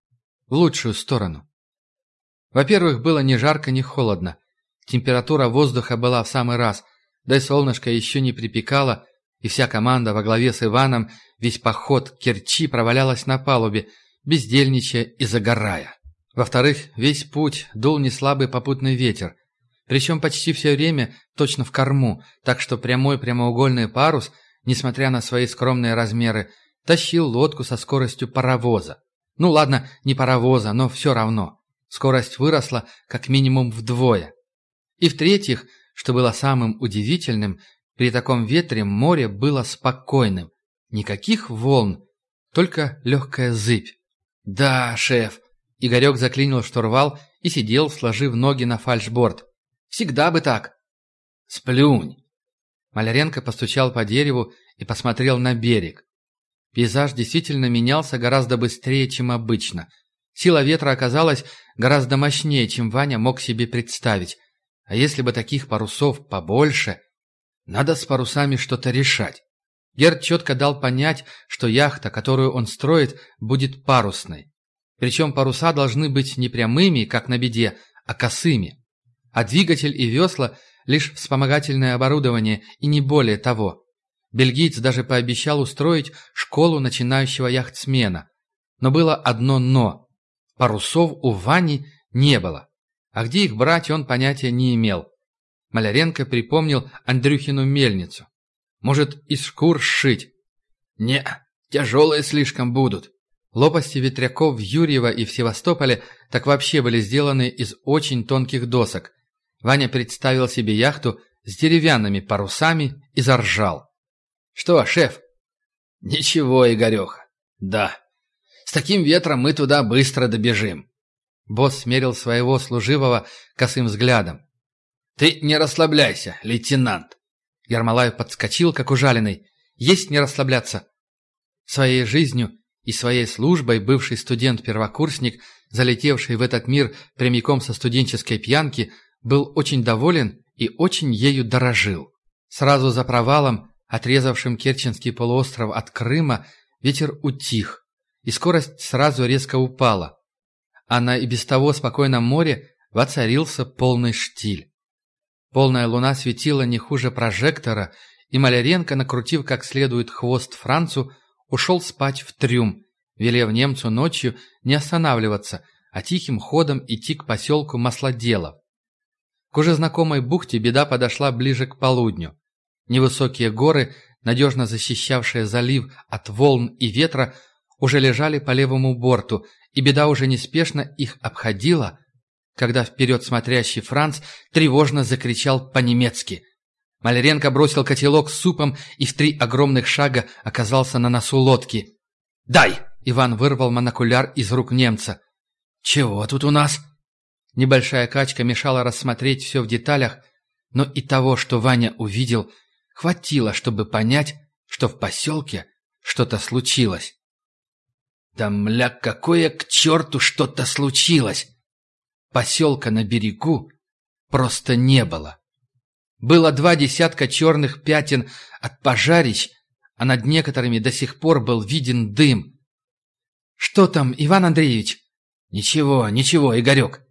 в лучшую сторону. Во-первых, было ни жарко, ни холодно. Температура воздуха была в самый раз, да и солнышко еще не припекало, и вся команда во главе с Иваном весь поход Керчи провалялась на палубе, бездельничая и загорая. Во-вторых, весь путь дул неслабый попутный ветер, причем почти все время точно в корму, так что прямой прямоугольный парус, несмотря на свои скромные размеры, тащил лодку со скоростью паровоза. Ну ладно, не паровоза, но все равно. Скорость выросла как минимум вдвое. И в-третьих, что было самым удивительным, При таком ветре море было спокойным. Никаких волн, только легкая зыбь. «Да, шеф!» Игорек заклинил штурвал и сидел, сложив ноги на фальшборд. «Всегда бы так!» «Сплюнь!» Маляренко постучал по дереву и посмотрел на берег. Пейзаж действительно менялся гораздо быстрее, чем обычно. Сила ветра оказалась гораздо мощнее, чем Ваня мог себе представить. А если бы таких парусов побольше... Надо с парусами что-то решать. Герд четко дал понять, что яхта, которую он строит, будет парусной. Причем паруса должны быть не прямыми, как на беде, а косыми. А двигатель и весла – лишь вспомогательное оборудование и не более того. Бельгиец даже пообещал устроить школу начинающего яхтсмена. Но было одно «но». Парусов у Вани не было. А где их брать, он понятия не имел. Маляренко припомнил Андрюхину мельницу. Может, из шкур сшить? Не, тяжелые слишком будут. Лопасти ветряков в Юрьево и в Севастополе так вообще были сделаны из очень тонких досок. Ваня представил себе яхту с деревянными парусами и заржал. «Что, шеф?» «Ничего, Игореха. Да. С таким ветром мы туда быстро добежим». Босс смерил своего служивого косым взглядом. «Ты не расслабляйся, лейтенант!» Ермолаев подскочил, как ужаленный. «Есть не расслабляться!» Своей жизнью и своей службой бывший студент-первокурсник, залетевший в этот мир прямиком со студенческой пьянки, был очень доволен и очень ею дорожил. Сразу за провалом, отрезавшим Керченский полуостров от Крыма, ветер утих, и скорость сразу резко упала. А на и без того спокойном море воцарился полный штиль. Полная луна светила не хуже прожектора, и Маляренко, накрутив как следует хвост Францу, ушел спать в трюм, велев немцу ночью не останавливаться, а тихим ходом идти к поселку Маслоделов. К уже знакомой бухте беда подошла ближе к полудню. Невысокие горы, надежно защищавшие залив от волн и ветра, уже лежали по левому борту, и беда уже неспешно их обходила, когда вперед смотрящий Франц тревожно закричал по-немецки. Маляренко бросил котелок с супом и в три огромных шага оказался на носу лодки. «Дай!» — Иван вырвал монокуляр из рук немца. «Чего тут у нас?» Небольшая качка мешала рассмотреть все в деталях, но и того, что Ваня увидел, хватило, чтобы понять, что в поселке что-то случилось. Да мля, какое к черту что-то случилось! Поселка на берегу просто не было. Было два десятка черных пятен от пожарищ, а над некоторыми до сих пор был виден дым. «Что там, Иван Андреевич?» «Ничего, ничего, Игорек.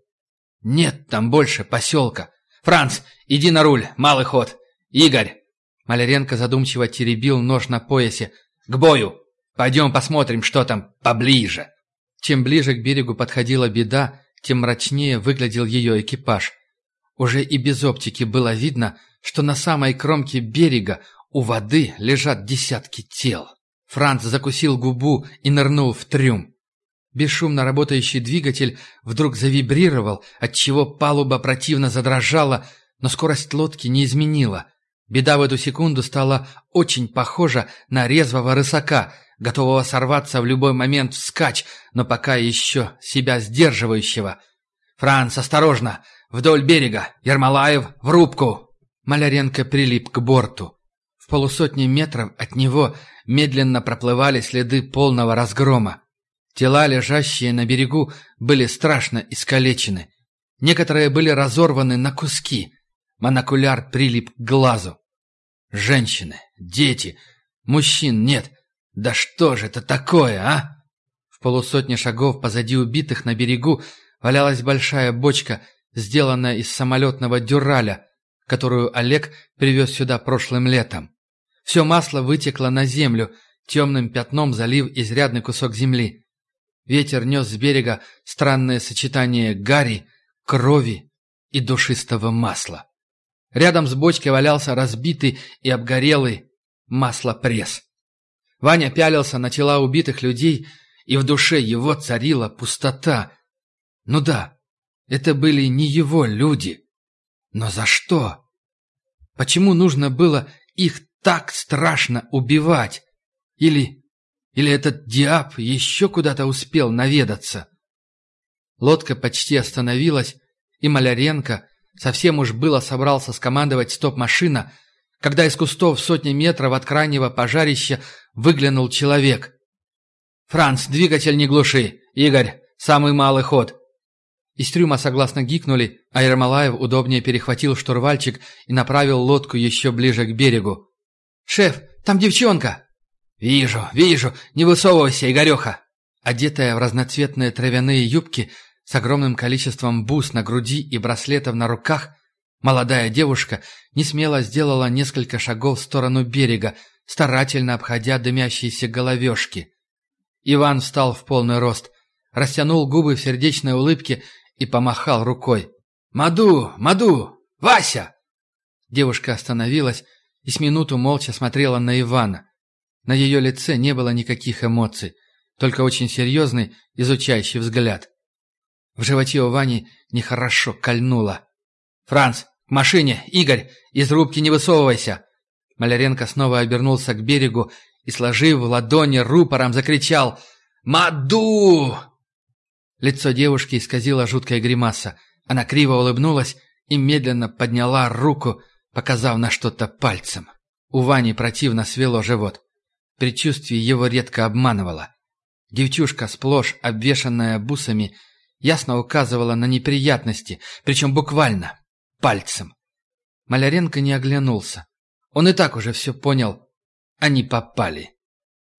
Нет там больше поселка. Франц, иди на руль, малый ход. Игорь!» Маляренко задумчиво теребил нож на поясе. «К бою! Пойдем посмотрим, что там поближе!» Чем ближе к берегу подходила беда, тем мрачнее выглядел ее экипаж. Уже и без оптики было видно, что на самой кромке берега у воды лежат десятки тел. Франц закусил губу и нырнул в трюм. Бесшумно работающий двигатель вдруг завибрировал, отчего палуба противно задрожала, но скорость лодки не изменила. Беда в эту секунду стала очень похожа на резвого рысака, готового сорваться в любой момент вскачь, но пока еще себя сдерживающего. «Франц, осторожно! Вдоль берега! Ермолаев, в рубку!» Маляренко прилип к борту. В полусотни метров от него медленно проплывали следы полного разгрома. Тела, лежащие на берегу, были страшно искалечены. Некоторые были разорваны на куски. Монокуляр прилип к глазу. Женщины, дети, мужчин нет. Да что же это такое, а? В полусотни шагов позади убитых на берегу валялась большая бочка, сделанная из самолетного дюраля, которую Олег привез сюда прошлым летом. Все масло вытекло на землю, темным пятном залив изрядный кусок земли. Ветер нес с берега странное сочетание гари, крови и душистого масла. Рядом с бочкой валялся разбитый и обгорелый маслопресс. Ваня пялился на тела убитых людей, и в душе его царила пустота. Ну да, это были не его люди. Но за что? Почему нужно было их так страшно убивать? Или... или этот диаб еще куда-то успел наведаться? Лодка почти остановилась, и Маляренко совсем уж было собрался скомандовать «стоп-машина», когда из кустов сотни метров от крайнего пожарища выглянул человек. «Франц, двигатель не глуши! Игорь, самый малый ход!» Из трюма согласно гикнули, а Ермолаев удобнее перехватил штурвальчик и направил лодку еще ближе к берегу. «Шеф, там девчонка!» «Вижу, вижу! Не высовывайся, Игореха!» Одетая в разноцветные травяные юбки, с огромным количеством бус на груди и браслетов на руках, молодая девушка несмело сделала несколько шагов в сторону берега, старательно обходя дымящиеся головешки. Иван встал в полный рост, растянул губы в сердечной улыбке и помахал рукой. «Маду! Маду! Вася!» Девушка остановилась и с минуту молча смотрела на Ивана. На ее лице не было никаких эмоций, только очень серьезный, изучающий взгляд. В животе у Вани нехорошо кольнуло. «Франц, к машине! Игорь, из рубки не высовывайся!» Маляренко снова обернулся к берегу и, сложив в ладони рупором, закричал «Маду!» Лицо девушки исказило жуткая гримаса. Она криво улыбнулась и медленно подняла руку, показав на что-то пальцем. У Вани противно свело живот. Предчувствие его редко обманывало. Девчушка, сплошь обвешанная бусами, ясно указывала на неприятности, причем буквально, пальцем. Маляренко не оглянулся. Он и так уже все понял. Они попали.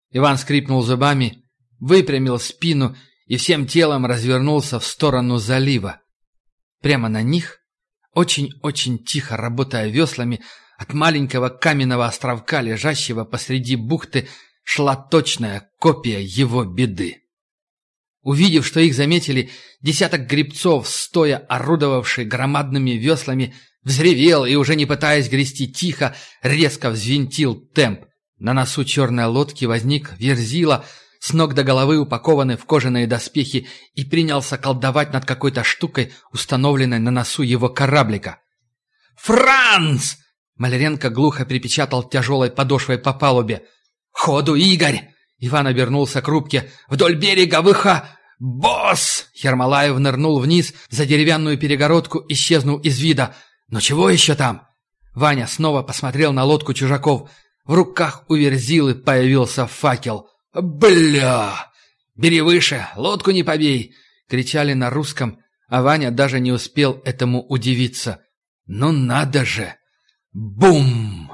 Иван скрипнул зубами, выпрямил спину и всем телом развернулся в сторону залива. Прямо на них, очень-очень тихо работая веслами, от маленького каменного островка, лежащего посреди бухты, шла точная копия его беды. Увидев, что их заметили, десяток грибцов, стоя орудовавший громадными веслами, взревел и, уже не пытаясь грести тихо, резко взвинтил темп. На носу черной лодки возник верзила — с ног до головы упакованы в кожаные доспехи, и принялся колдовать над какой-то штукой, установленной на носу его кораблика. «Франц!» — Маляренко глухо припечатал тяжелой подошвой по палубе. «Ходу, Игорь!» — Иван обернулся к рубке. «Вдоль берега выха...» «Босс!» — Ермолаев нырнул вниз за деревянную перегородку, исчезнул из вида. «Но чего еще там?» Ваня снова посмотрел на лодку чужаков. В руках у Верзилы появился факел. «Бля! Бери выше, лодку не побей!» — кричали на русском, а Ваня даже не успел этому удивиться. «Ну надо же! Бум!»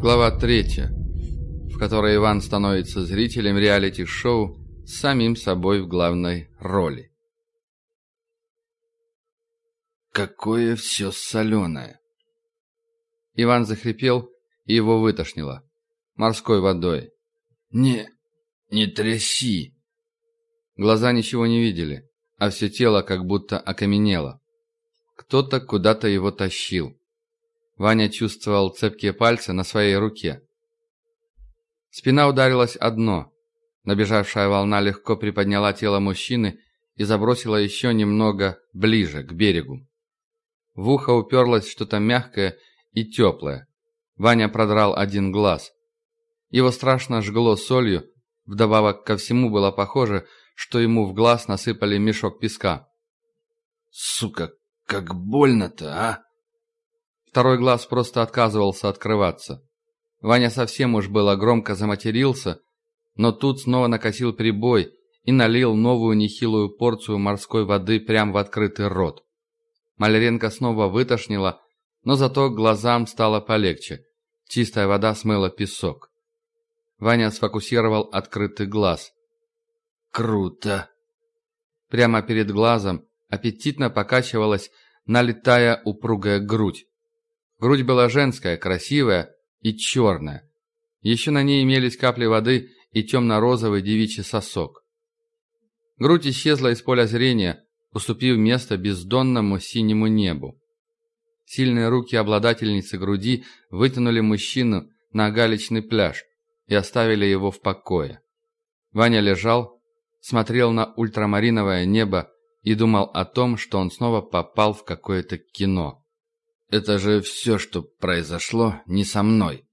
Глава третья, в которой Иван становится зрителем реалити-шоу с самим собой в главной роли. Какое все соленое! Иван захрипел, и его вытошнило. Морской водой. «Не... не тряси!» Глаза ничего не видели, а все тело как будто окаменело. Кто-то куда-то его тащил. Ваня чувствовал цепкие пальцы на своей руке. Спина ударилась о дно. Набежавшая волна легко приподняла тело мужчины и забросила еще немного ближе, к берегу. В ухо уперлось что-то мягкое и теплое. Ваня продрал один глаз. Его страшно жгло солью, вдобавок ко всему было похоже, что ему в глаз насыпали мешок песка. «Сука, как больно-то, а!» Второй глаз просто отказывался открываться. Ваня совсем уж было громко заматерился, но тут снова накосил прибой и налил новую нехилую порцию морской воды прямо в открытый рот. Маляренко снова вытошнила, но зато глазам стало полегче. Чистая вода смыла песок. Ваня сфокусировал открытый глаз. «Круто!» Прямо перед глазом аппетитно покачивалась налитая упругая грудь. Грудь была женская, красивая и черная. Еще на ней имелись капли воды и темно-розовый девичий сосок. Грудь исчезла из поля зрения, уступив место бездонному синему небу. Сильные руки обладательницы груди вытянули мужчину на галечный пляж и оставили его в покое. Ваня лежал, смотрел на ультрамариновое небо и думал о том, что он снова попал в какое-то кино. Это же все, что произошло, не со мной.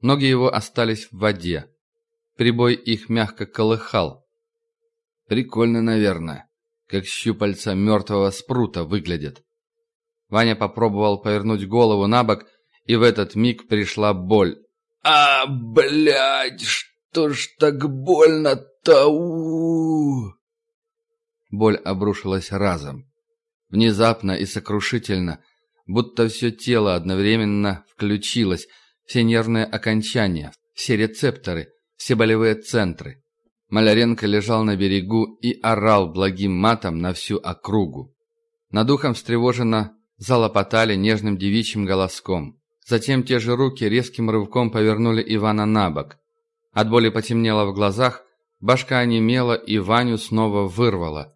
Ноги его остались в воде. Прибой их мягко колыхал. Прикольно, наверное, как щупальца мертвого спрута выглядят. Ваня попробовал повернуть голову на бок, и в этот миг пришла боль. «А, блядь, что ж так больно-то? Боль обрушилась разом. Внезапно и сокрушительно, будто все тело одновременно включилось, все нервные окончания, все рецепторы, все болевые центры. Маляренко лежал на берегу и орал благим матом на всю округу. Над ухом встревоженно залопотали нежным девичьим голоском. Затем те же руки резким рывком повернули Ивана на бок. От боли потемнело в глазах, башка онемела и Ваню снова вырвала.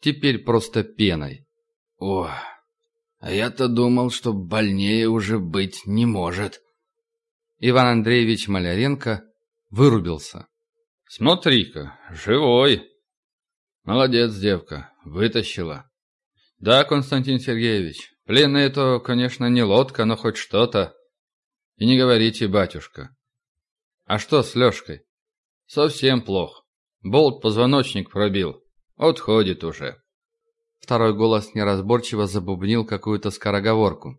Теперь просто пеной. О, а я-то думал, что больнее уже быть не может. Иван Андреевич Маляренко вырубился. «Смотри-ка, живой!» «Молодец, девка, вытащила». «Да, Константин Сергеевич, пленный это, конечно, не лодка, но хоть что-то». «И не говорите, батюшка». «А что с Лешкой?» «Совсем плохо. Болт позвоночник пробил. Отходит уже». Второй голос неразборчиво забубнил какую-то скороговорку.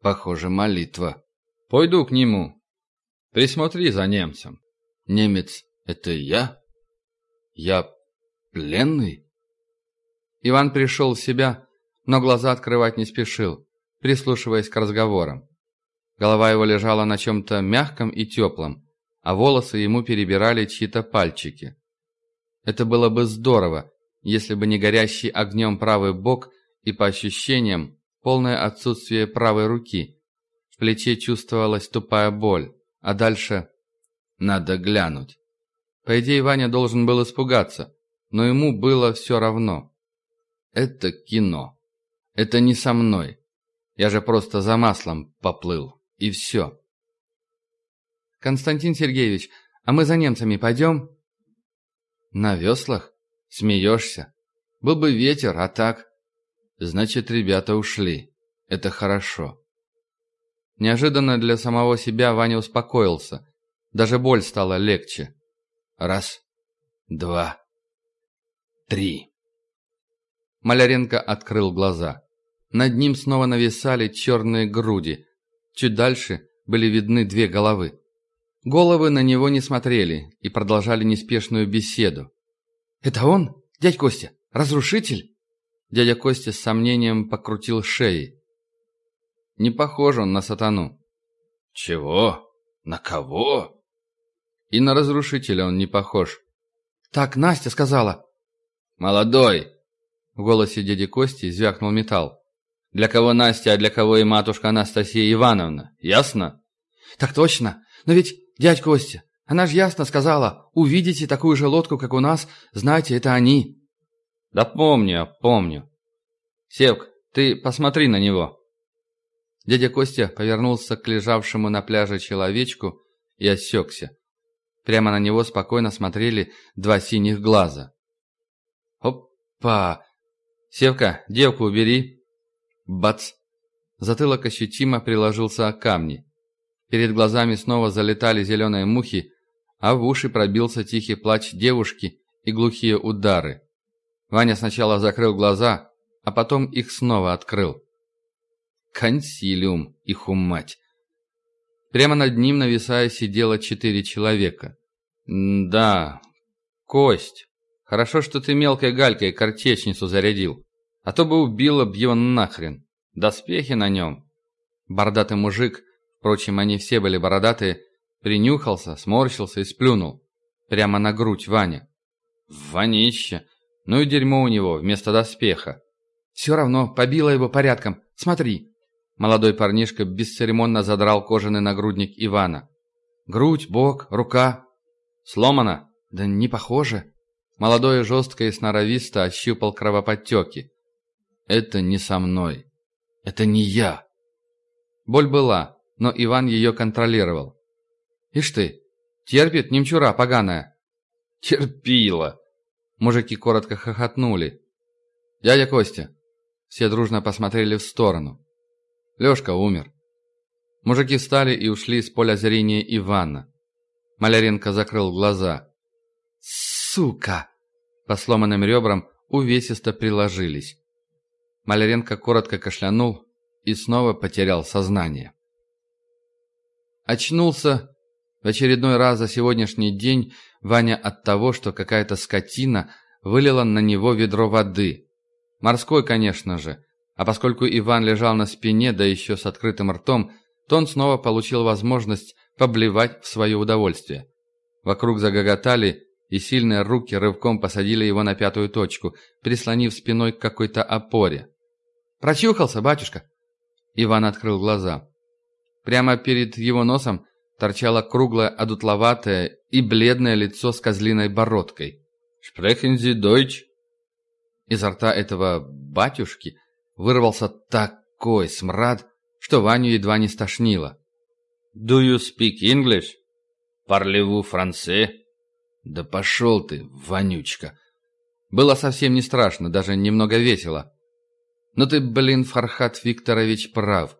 «Похоже, молитва». Пойду к нему. Присмотри за немцем. Немец — это я? Я пленный? Иван пришел в себя, но глаза открывать не спешил, прислушиваясь к разговорам. Голова его лежала на чем-то мягком и теплом, а волосы ему перебирали чьи-то пальчики. Это было бы здорово, если бы не горящий огнем правый бок и, по ощущениям, полное отсутствие правой руки, плече чувствовалась тупая боль, а дальше надо глянуть. По идее, Ваня должен был испугаться, но ему было все равно. Это кино. Это не со мной. Я же просто за маслом поплыл. И все. Константин Сергеевич, а мы за немцами пойдем? На веслах? Смеешься? Был бы ветер, а так... Значит, ребята ушли. Это хорошо. Неожиданно для самого себя Ваня успокоился. Даже боль стала легче. Раз, два, три. Маляренко открыл глаза. Над ним снова нависали черные груди. Чуть дальше были видны две головы. Головы на него не смотрели и продолжали неспешную беседу. «Это он? Дядь Костя? Разрушитель?» Дядя Костя с сомнением покрутил шеей. Не похож он на сатану. Чего? На кого? И на разрушителя он не похож. Так Настя сказала. Молодой. В голосе дяди Кости звякнул металл. Для кого Настя, а для кого и матушка Анастасия Ивановна. Ясно? Так точно. Но ведь, дядь Костя, она же ясно сказала, увидите такую же лодку, как у нас, знаете, это они. Да помню, помню. Севк, ты посмотри на него. Дядя Костя повернулся к лежавшему на пляже человечку и осекся. Прямо на него спокойно смотрели два синих глаза. «Опа! Севка, девку убери!» Бац! Затылок ощутимо приложился о камни. Перед глазами снова залетали зеленые мухи, а в уши пробился тихий плач девушки и глухие удары. Ваня сначала закрыл глаза, а потом их снова открыл. Консилиум, их умать. Прямо над ним, нависая, сидело четыре человека. «Да, Кость, хорошо, что ты мелкой галькой картечницу зарядил, а то бы убила б его нахрен. Доспехи на нем». Бородатый мужик, впрочем, они все были бородатые, принюхался, сморщился и сплюнул. Прямо на грудь Ваня. Ванище. Ну и дерьмо у него вместо доспеха. Все равно побило его порядком. Смотри. Молодой парнишка бесцеремонно задрал кожаный нагрудник Ивана. Грудь, бок, рука. Сломано? Да не похоже. Молодой жестко и сноровисто ощупал кровоподтеки. Это не со мной. Это не я. Боль была, но Иван ее контролировал. Ишь ты, терпит немчура поганая. Терпила. Мужики коротко хохотнули. «Дядя Костя!» Все дружно посмотрели в сторону. Лешка умер. Мужики встали и ушли с поля зрения Ивана. Маляренко закрыл глаза. «Сука!» По сломанным ребрам увесисто приложились. Маляренко коротко кашлянул и снова потерял сознание. Очнулся в очередной раз за сегодняшний день Ваня от того, что какая-то скотина вылила на него ведро воды. Морской, конечно же. А поскольку Иван лежал на спине, да еще с открытым ртом, то он снова получил возможность поблевать в свое удовольствие. Вокруг загоготали, и сильные руки рывком посадили его на пятую точку, прислонив спиной к какой-то опоре. «Прочухался, батюшка!» Иван открыл глаза. Прямо перед его носом торчало круглое, одутловатое и бледное лицо с козлиной бородкой. «Sprechen Sie Deutsch?» Изо рта этого «батюшки» вырвался такой смрад, что Ваню едва не стошнило. «Do you speak English? Parlez-vous français?» «Да пошел ты, вонючка!» Было совсем не страшно, даже немного весело. «Но ты, блин, Фархат Викторович, прав.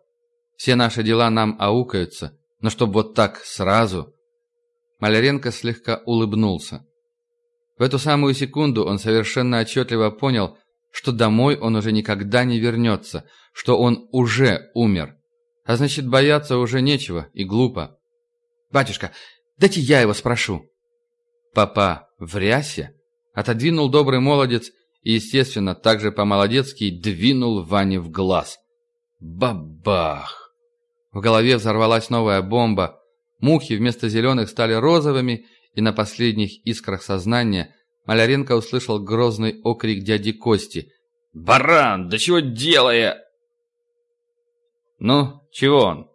Все наши дела нам аукаются, но чтоб вот так сразу...» Маляренко слегка улыбнулся. В эту самую секунду он совершенно отчетливо понял, что домой он уже никогда не вернется, что он уже умер. А значит, бояться уже нечего и глупо. «Батюшка, дайте я его спрошу». Папа в рясе отодвинул добрый молодец и, естественно, также по-молодецки двинул Ване в глаз. Бабах! В голове взорвалась новая бомба. Мухи вместо зеленых стали розовыми, и на последних искрах сознания Маляренко услышал грозный окрик дяди Кости. «Баран, да чего делая?» «Ну, чего он?»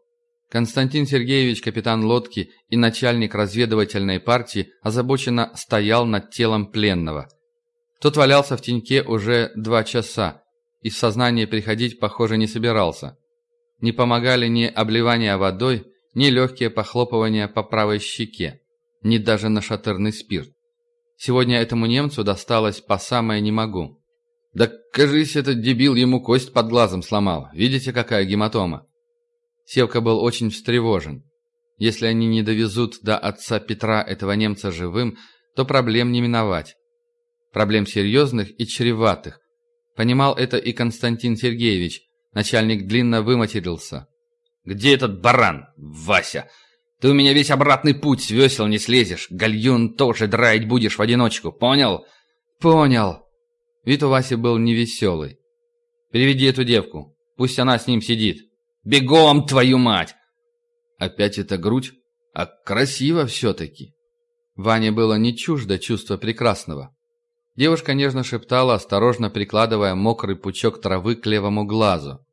Константин Сергеевич, капитан лодки и начальник разведывательной партии, озабоченно стоял над телом пленного. Тот валялся в теньке уже два часа и в сознание приходить, похоже, не собирался. Не помогали ни обливание водой, ни легкие похлопывания по правой щеке ни даже на шатырный спирт. Сегодня этому немцу досталось по самое не могу. Да, кажись, этот дебил ему кость под глазом сломал. Видите, какая гематома? Севка был очень встревожен. Если они не довезут до отца Петра этого немца живым, то проблем не миновать. Проблем серьезных и чреватых. Понимал это и Константин Сергеевич. Начальник длинно выматерился. «Где этот баран, Вася? Ты у меня весь обратный путь с весел не слезешь. Гальюн тоже драить будешь в одиночку, понял?» «Понял». Вид у Васи был невеселый. «Переведи эту девку. Пусть она с ним сидит». «Бегом, твою мать!» Опять эта грудь? А красиво все-таки. Ване было не чуждо чувство прекрасного. Девушка нежно шептала, осторожно прикладывая мокрый пучок травы к левому глазу.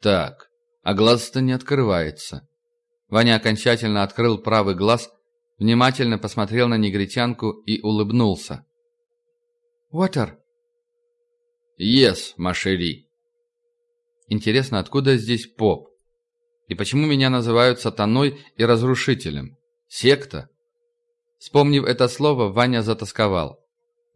«Так, а глаз-то не открывается. Ваня окончательно открыл правый глаз, внимательно посмотрел на негритянку и улыбнулся. «Уотер?» «Yes, Машери». Интересно, откуда здесь поп? И почему меня называют сатаной и разрушителем? Секта? Вспомнив это слово, Ваня затасковал.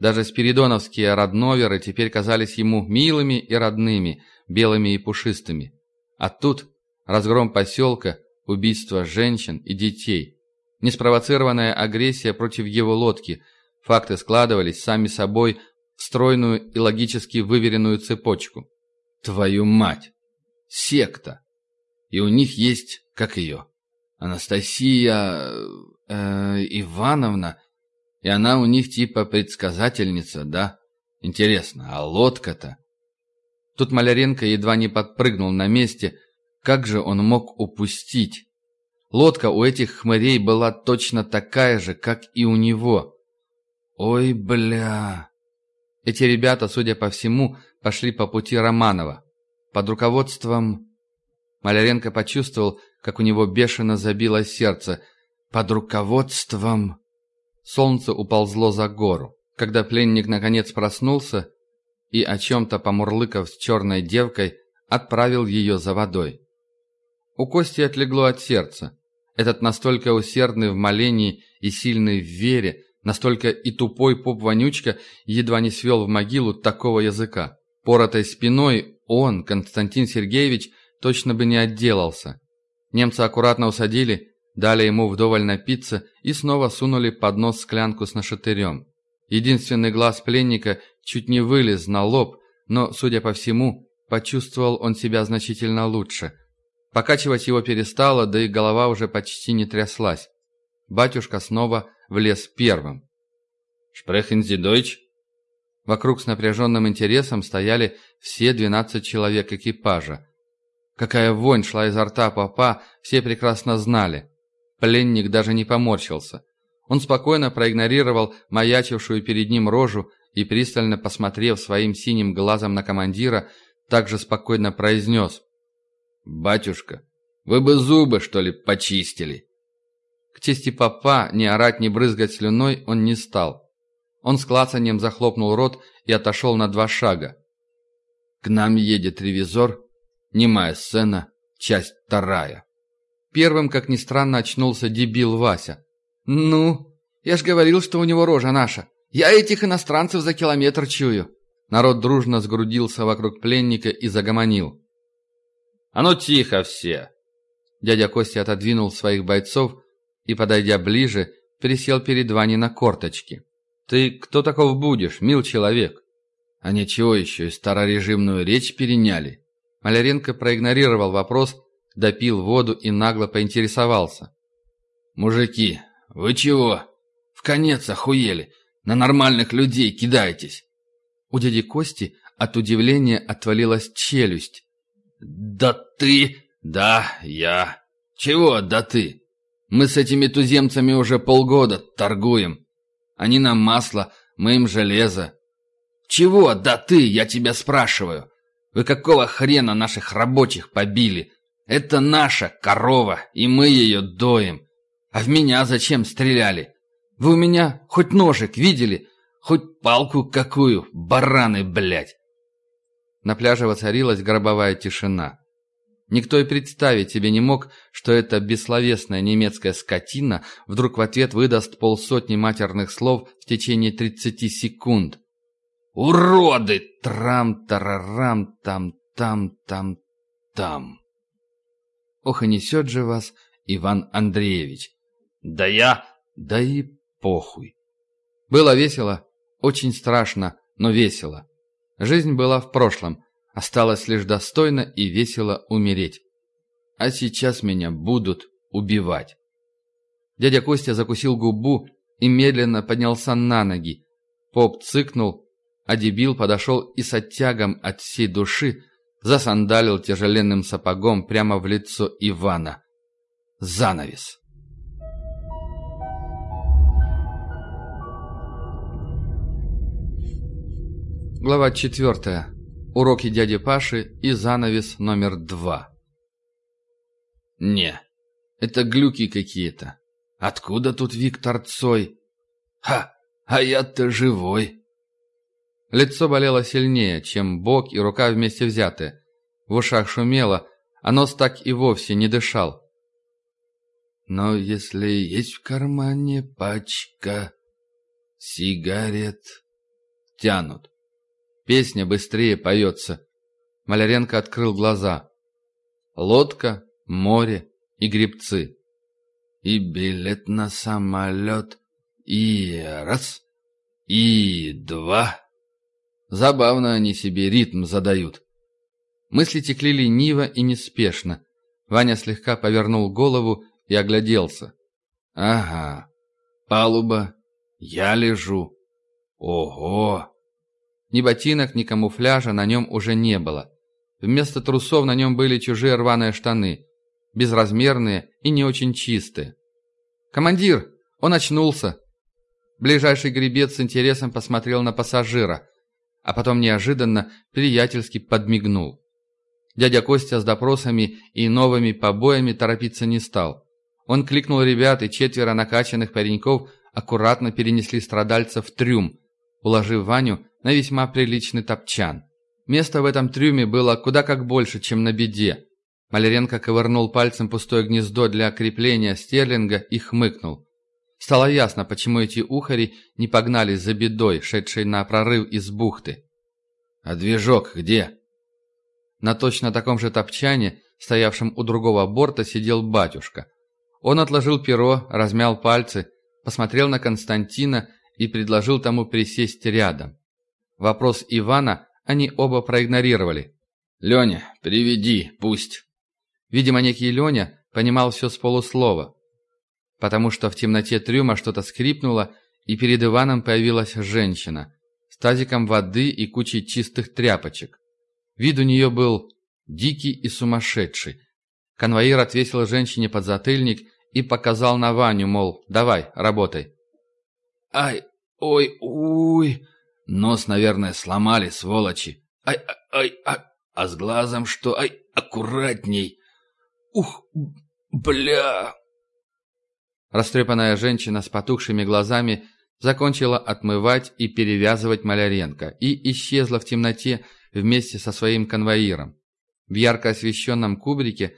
Даже спиридоновские родноверы теперь казались ему милыми и родными, белыми и пушистыми. А тут разгром поселка, убийство женщин и детей, неспровоцированная агрессия против его лодки. Факты складывались сами собой в стройную и логически выверенную цепочку. Твою мать! Секта! И у них есть, как ее, Анастасия э, Ивановна, и она у них типа предсказательница, да? Интересно, а лодка-то? Тут Маляренко едва не подпрыгнул на месте, как же он мог упустить? Лодка у этих хмырей была точно такая же, как и у него. Ой, бля. Эти ребята, судя по всему, пошли по пути Романова. Под руководством... Маляренко почувствовал, как у него бешено забилось сердце. Под руководством... Солнце уползло за гору. Когда пленник наконец проснулся и, о чем-то помурлыкав с черной девкой, отправил ее за водой. У Кости отлегло от сердца. Этот настолько усердный в молении и сильный в вере, Настолько и тупой поп-вонючка едва не свел в могилу такого языка. Поротой спиной он, Константин Сергеевич, точно бы не отделался. Немцы аккуратно усадили, дали ему вдоволь напиться и снова сунули под нос склянку с нашатырем. Единственный глаз пленника чуть не вылез на лоб, но, судя по всему, почувствовал он себя значительно лучше. Покачивать его перестало, да и голова уже почти не тряслась. Батюшка снова влез первым. «Шпрехен Sie Deutsch?» Вокруг с напряженным интересом стояли все двенадцать человек экипажа. Какая вонь шла изо рта папа, все прекрасно знали. Пленник даже не поморщился. Он спокойно проигнорировал маячившую перед ним рожу и, пристально посмотрев своим синим глазом на командира, также спокойно произнес. «Батюшка, вы бы зубы, что ли, почистили?» К чести папа ни орать, ни брызгать слюной он не стал. Он с клацанием захлопнул рот и отошел на два шага. «К нам едет ревизор. Немая сцена. Часть вторая». Первым, как ни странно, очнулся дебил Вася. «Ну, я ж говорил, что у него рожа наша. Я этих иностранцев за километр чую». Народ дружно сгрудился вокруг пленника и загомонил. «А ну тихо все!» Дядя Костя отодвинул своих бойцов и, подойдя ближе, присел перед Ваней на корточки. «Ты кто таков будешь, мил человек?» «А ничего еще, и старорежимную речь переняли». Маляренко проигнорировал вопрос, допил воду и нагло поинтересовался. «Мужики, вы чего? В конец охуели? На нормальных людей кидаетесь?» У дяди Кости от удивления отвалилась челюсть. «Да ты...» «Да, я...» «Чего да ты? Мы с этими туземцами уже полгода торгуем. Они нам масло, мы им железо. Чего да ты, я тебя спрашиваю? Вы какого хрена наших рабочих побили? Это наша корова, и мы ее доим. А в меня зачем стреляли? Вы у меня хоть ножик видели? Хоть палку какую, бараны, блядь!» На пляже воцарилась гробовая тишина. Никто и представить себе не мог, что эта бессловесная немецкая скотина вдруг в ответ выдаст полсотни матерных слов в течение 30 секунд. «Уроды! Трам-тарарам-там-там-там-там!» Ох, и несет же вас Иван Андреевич. Да я... Да и похуй. Было весело, очень страшно, но весело. Жизнь была в прошлом, осталось лишь достойно и весело умереть. А сейчас меня будут убивать. Дядя Костя закусил губу и медленно поднялся на ноги. Поп цыкнул, а дебил подошел и с оттягом от всей души засандалил тяжеленным сапогом прямо в лицо Ивана. Занавес. Глава четвертая. Уроки дяди Паши и занавес номер два. Не, это глюки какие-то. Откуда тут Виктор Цой? Ха, а я-то живой. Лицо болело сильнее, чем бок и рука вместе взятые. В ушах шумело, а нос так и вовсе не дышал. Но если есть в кармане пачка сигарет... Тянут. Песня быстрее поется. Маляренко открыл глаза. Лодка, море и грибцы. И билет на самолет. И раз. И два. Забавно они себе ритм задают. Мысли текли лениво и неспешно. Ваня слегка повернул голову и огляделся. Ага, палуба, я лежу. Ого! Ни ботинок, ни камуфляжа на нем уже не было. Вместо трусов на нем были чужие рваные штаны, безразмерные и не очень чистые. «Командир! Он очнулся!» Ближайший гребец с интересом посмотрел на пассажира, а потом неожиданно приятельски подмигнул. Дядя Костя с допросами и новыми побоями торопиться не стал. Он кликнул ребят, и четверо накачанных пареньков аккуратно перенесли страдальца в трюм, уложив Ваню на весьма приличный топчан. Места в этом трюме было куда как больше, чем на беде. Маляренко ковырнул пальцем пустое гнездо для крепления стерлинга и хмыкнул. Стало ясно, почему эти ухари не погнались за бедой, шедшей на прорыв из бухты. «А движок где?» На точно таком же топчане, стоявшем у другого борта, сидел батюшка. Он отложил перо, размял пальцы, посмотрел на Константина и предложил тому присесть рядом. Вопрос Ивана они оба проигнорировали. «Леня, приведи, пусть». Видимо, некий Леня понимал все с полуслова, потому что в темноте трюма что-то скрипнуло, и перед Иваном появилась женщина с тазиком воды и кучей чистых тряпочек. Вид у нее был дикий и сумасшедший. Конвоир отвесил женщине под затыльник и показал на Ваню, мол, давай, работай. «Ай, ой, уй!» Нос, наверное, сломали, сволочи. Ай, ай, ай, а с глазом что? Ай, аккуратней. Ух, бля. Растрепанная женщина с потухшими глазами закончила отмывать и перевязывать Маляренко и исчезла в темноте вместе со своим конвоиром. В ярко освещенном кубрике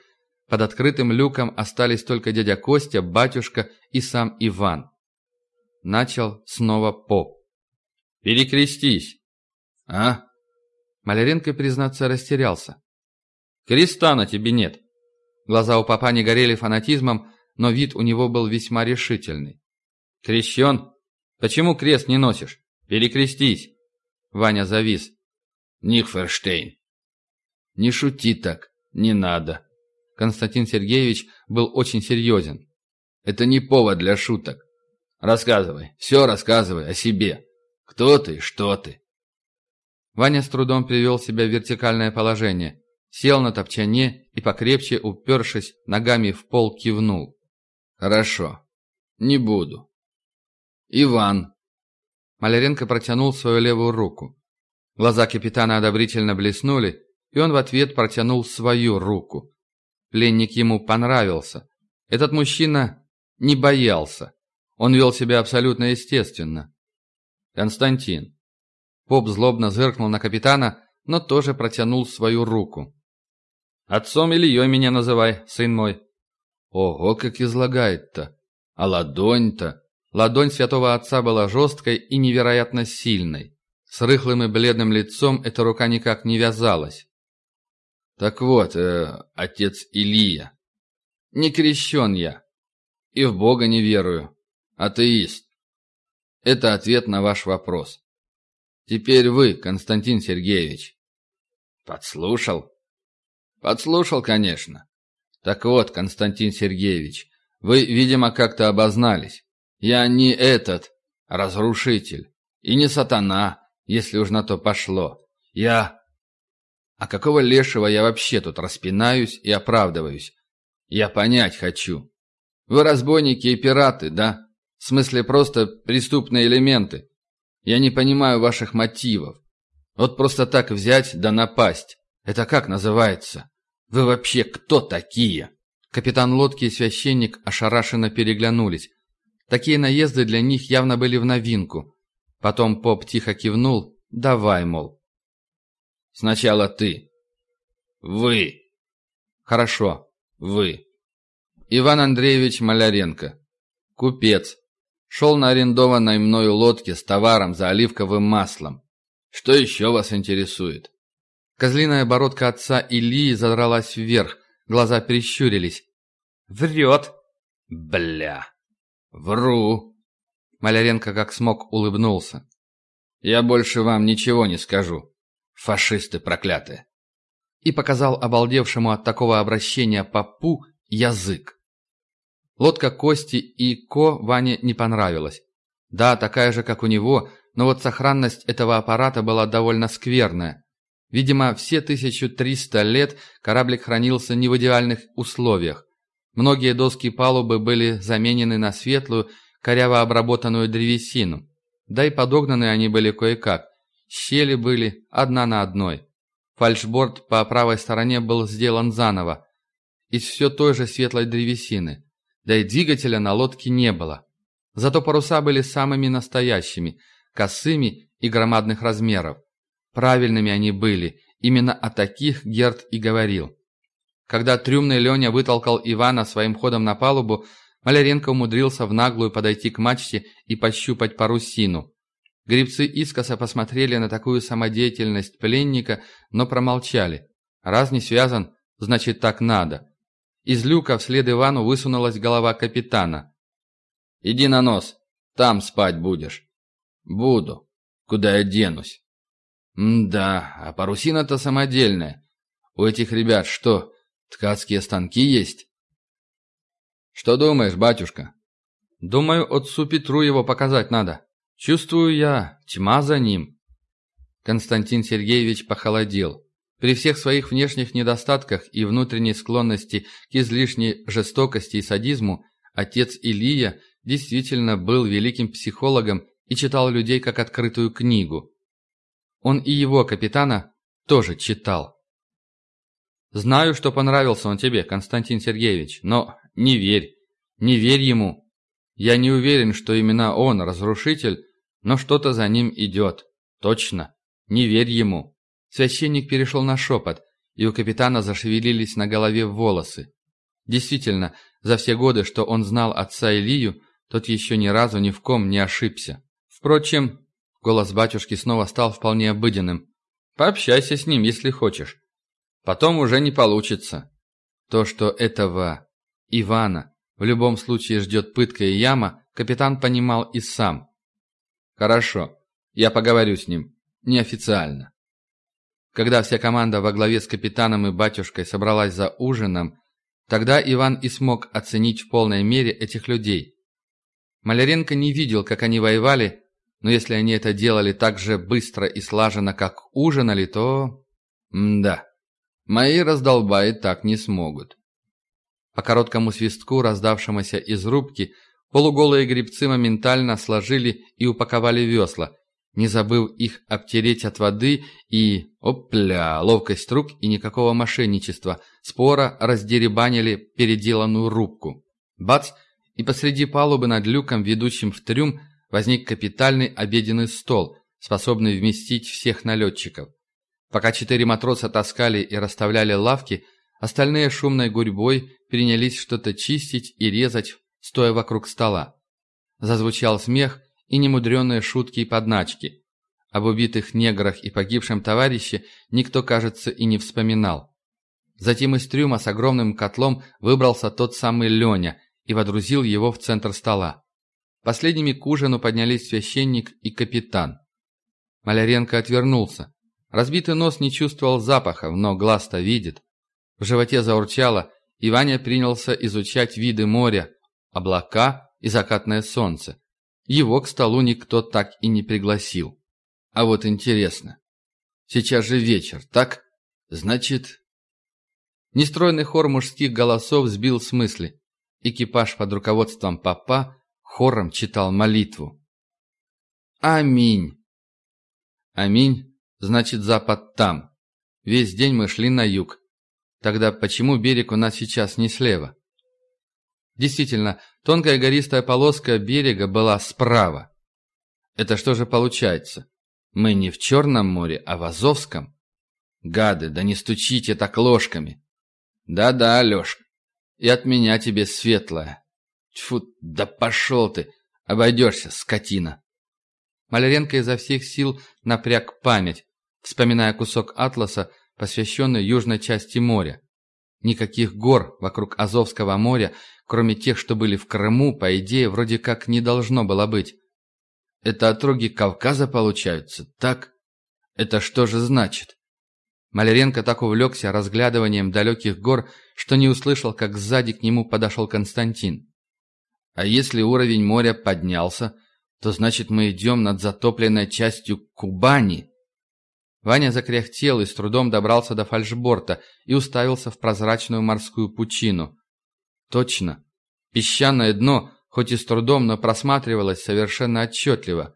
под открытым люком остались только дядя Костя, батюшка и сам Иван. Начал снова поп. «Перекрестись!» «А?» Маляренко, признаться, растерялся. «Креста на тебе нет!» Глаза у папа не горели фанатизмом, но вид у него был весьма решительный. «Крещен? Почему крест не носишь? Перекрестись!» Ваня завис. «Нихферштейн!» «Не шути так, не надо!» Константин Сергеевич был очень серьезен. «Это не повод для шуток. Рассказывай, все рассказывай о себе. Кто ты, что ты?» Ваня с трудом привел себя в вертикальное положение, сел на топчане и, покрепче упершись, ногами в пол кивнул. «Хорошо. Не буду. Иван». Маляренко протянул свою левую руку. Глаза капитана одобрительно блеснули, и он в ответ протянул свою руку. Пленник ему понравился. Этот мужчина не боялся. Он вел себя абсолютно естественно. «Константин». Поп злобно зыркнул на капитана, но тоже протянул свою руку. «Отцом Ильей меня называй, сын мой». Ого, как излагает-то! А ладонь-то? Ладонь святого отца была жесткой и невероятно сильной. С рыхлым и бледным лицом эта рука никак не вязалась. Так вот, э, отец Илья. Не крещен я. И в Бога не верую. Атеист. Это ответ на ваш вопрос. Теперь вы, Константин Сергеевич. Подслушал? Подслушал, конечно. Так вот, Константин Сергеевич, вы, видимо, как-то обознались. Я не этот разрушитель. И не сатана, если уж на то пошло. Я... А какого лешего я вообще тут распинаюсь и оправдываюсь? Я понять хочу. Вы разбойники и пираты, да? В смысле просто преступные элементы. Я не понимаю ваших мотивов. Вот просто так взять да напасть. Это как называется? Вы вообще кто такие?» Капитан лодки и священник ошарашенно переглянулись. Такие наезды для них явно были в новинку. Потом поп тихо кивнул «давай, мол». «Сначала ты». «Вы». «Хорошо, вы». Иван Андреевич Маляренко. Купец. Шел на арендованной мною лодке с товаром за оливковым маслом. Что еще вас интересует? Козлиная бородка отца Ильи задралась вверх, глаза прищурились. «Врет!» «Бля!» «Вру!» Маляренко как смог улыбнулся. «Я больше вам ничего не скажу, фашисты проклятые!» И показал обалдевшему от такого обращения папу язык. Лодка Кости и Ко Ване не понравилась. Да, такая же, как у него, но вот сохранность этого аппарата была довольно скверная. Видимо, все 1300 лет кораблик хранился не в идеальных условиях. Многие доски палубы были заменены на светлую, коряво обработанную древесину. Да и подогнаны они были кое-как. Щели были одна на одной. Фальшборд по правой стороне был сделан заново. Из все той же светлой древесины. Да и двигателя на лодке не было. Зато паруса были самыми настоящими, косыми и громадных размеров. Правильными они были, именно о таких Герд и говорил. Когда трюмный Леня вытолкал Ивана своим ходом на палубу, Маляренко умудрился в наглую подойти к мачте и пощупать парусину. Грибцы искоса посмотрели на такую самодеятельность пленника, но промолчали. Раз не связан, значит так надо. Из люка вслед Ивану высунулась голова капитана. «Иди на нос, там спать будешь». «Буду. Куда я денусь?» «М-да, а парусина-то самодельная. У этих ребят что, ткацкие станки есть?» «Что думаешь, батюшка?» «Думаю, отцу Петру его показать надо. Чувствую я, тьма за ним». Константин Сергеевич похолодел. При всех своих внешних недостатках и внутренней склонности к излишней жестокости и садизму, отец Илия действительно был великим психологом и читал людей как открытую книгу. Он и его капитана тоже читал. «Знаю, что понравился он тебе, Константин Сергеевич, но не верь, не верь ему. Я не уверен, что именно он разрушитель, но что-то за ним идет. Точно, не верь ему». Священник перешел на шепот, и у капитана зашевелились на голове волосы. Действительно, за все годы, что он знал отца Илью, тот еще ни разу ни в ком не ошибся. Впрочем, голос батюшки снова стал вполне обыденным. Пообщайся с ним, если хочешь. Потом уже не получится. То, что этого Ивана в любом случае ждет пытка и яма, капитан понимал и сам. Хорошо, я поговорю с ним. Неофициально. Когда вся команда во главе с капитаном и батюшкой собралась за ужином, тогда Иван и смог оценить в полной мере этих людей. Маляренко не видел, как они воевали, но если они это делали так же быстро и слаженно, как ужинали, то... М да, мои раздолбаи так не смогут. По короткому свистку, раздавшемуся из рубки, полуголые грибцы моментально сложили и упаковали весла, не забыв их обтереть от воды и... Опля! Ловкость рук и никакого мошенничества. Спора раздеребанили переделанную рубку. Бац! И посреди палубы над люком, ведущим в трюм, возник капитальный обеденный стол, способный вместить всех налетчиков. Пока четыре матроса таскали и расставляли лавки, остальные шумной гурьбой принялись что-то чистить и резать, стоя вокруг стола. Зазвучал смех и немудренные шутки и подначки. Об убитых неграх и погибшем товарище никто, кажется, и не вспоминал. Затем из трюма с огромным котлом выбрался тот самый Леня и водрузил его в центр стола. Последними к ужину поднялись священник и капитан. Маляренко отвернулся. Разбитый нос не чувствовал запахов, но глаз-то видит. В животе заурчало, и Ваня принялся изучать виды моря, облака и закатное солнце. Его к столу никто так и не пригласил. А вот интересно. Сейчас же вечер, так? Значит... Нестройный хор мужских голосов сбил с мысли. Экипаж под руководством папа хором читал молитву. Аминь. Аминь, значит запад там. Весь день мы шли на юг. Тогда почему берег у нас сейчас не слева? Действительно, тонкая гористая полоска берега была справа. Это что же получается? Мы не в Черном море, а в Азовском? Гады, да не стучите так ложками. Да-да, Лешка, и от меня тебе светлое. Тьфу, да пошел ты! Обойдешься, скотина!» Маляренко изо всех сил напряг память, вспоминая кусок атласа, посвященный южной части моря. Никаких гор вокруг Азовского моря, кроме тех, что были в Крыму, по идее, вроде как не должно было быть. Это отроги Кавказа получаются, так? Это что же значит? Маляренко так увлекся разглядыванием далеких гор, что не услышал, как сзади к нему подошел Константин. А если уровень моря поднялся, то значит мы идем над затопленной частью Кубани. Ваня закряхтел и с трудом добрался до фальшборта и уставился в прозрачную морскую пучину. Точно. Песчаное дно, хоть и с трудом, но просматривалось совершенно отчетливо.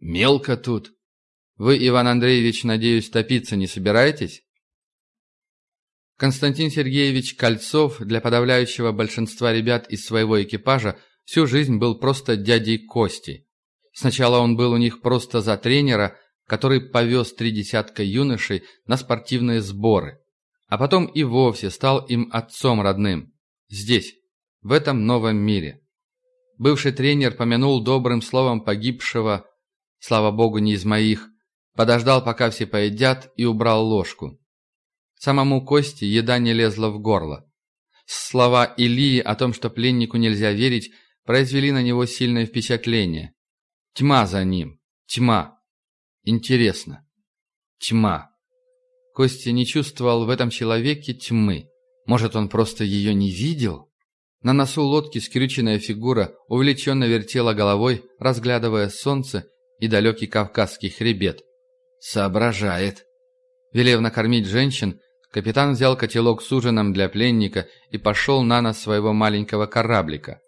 Мелко тут. Вы, Иван Андреевич, надеюсь, топиться не собираетесь? Константин Сергеевич Кольцов для подавляющего большинства ребят из своего экипажа Всю жизнь был просто дядей Кости. Сначала он был у них просто за тренера, который повез три десятка юношей на спортивные сборы. А потом и вовсе стал им отцом родным. Здесь, в этом новом мире. Бывший тренер помянул добрым словом погибшего, слава богу, не из моих, подождал, пока все поедят, и убрал ложку. Самому Кости еда не лезла в горло. Слова Илии о том, что пленнику нельзя верить, произвели на него сильное впечатление. Тьма за ним. Тьма. Интересно. Тьма. Костя не чувствовал в этом человеке тьмы. Может, он просто ее не видел? На носу лодки скрюченная фигура увлеченно вертела головой, разглядывая солнце и далекий кавказский хребет. Соображает. Велев накормить женщин, капитан взял котелок с ужином для пленника и пошел на нос своего маленького кораблика.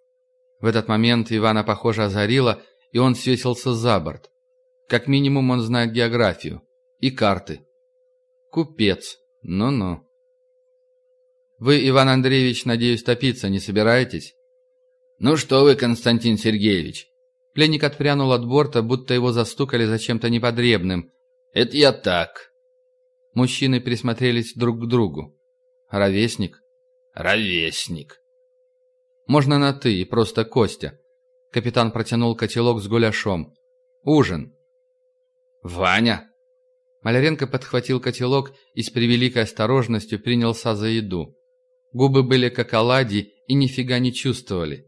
В этот момент Ивана, похоже, озарило, и он свесился за борт. Как минимум он знает географию и карты. Купец. Ну-ну. Вы, Иван Андреевич, надеюсь, топиться не собираетесь? Ну что вы, Константин Сергеевич? Пленник отпрянул от борта, будто его застукали за чем-то неподребным. Это я так. Мужчины присмотрелись друг к другу. Ровесник? Ровесник. Можно на «ты» и просто Костя. Капитан протянул котелок с гуляшом. Ужин. Ваня. Маляренко подхватил котелок и с превеликой осторожностью принялся за еду. Губы были как оладьи и нифига не чувствовали.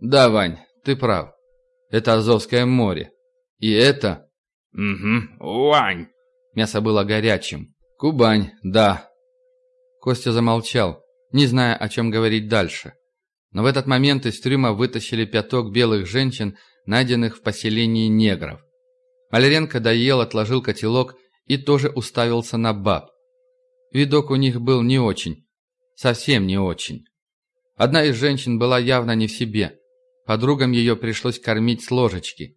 «Да, Вань, ты прав. Это Азовское море. И это...» «Угу, Вань!» Мясо было горячим. «Кубань, да». Костя замолчал, не зная, о чем говорить дальше. Но в этот момент из трюма вытащили пяток белых женщин, найденных в поселении негров. Маляренко доел, отложил котелок и тоже уставился на баб. Видок у них был не очень. Совсем не очень. Одна из женщин была явно не в себе. Подругам ее пришлось кормить с ложечки.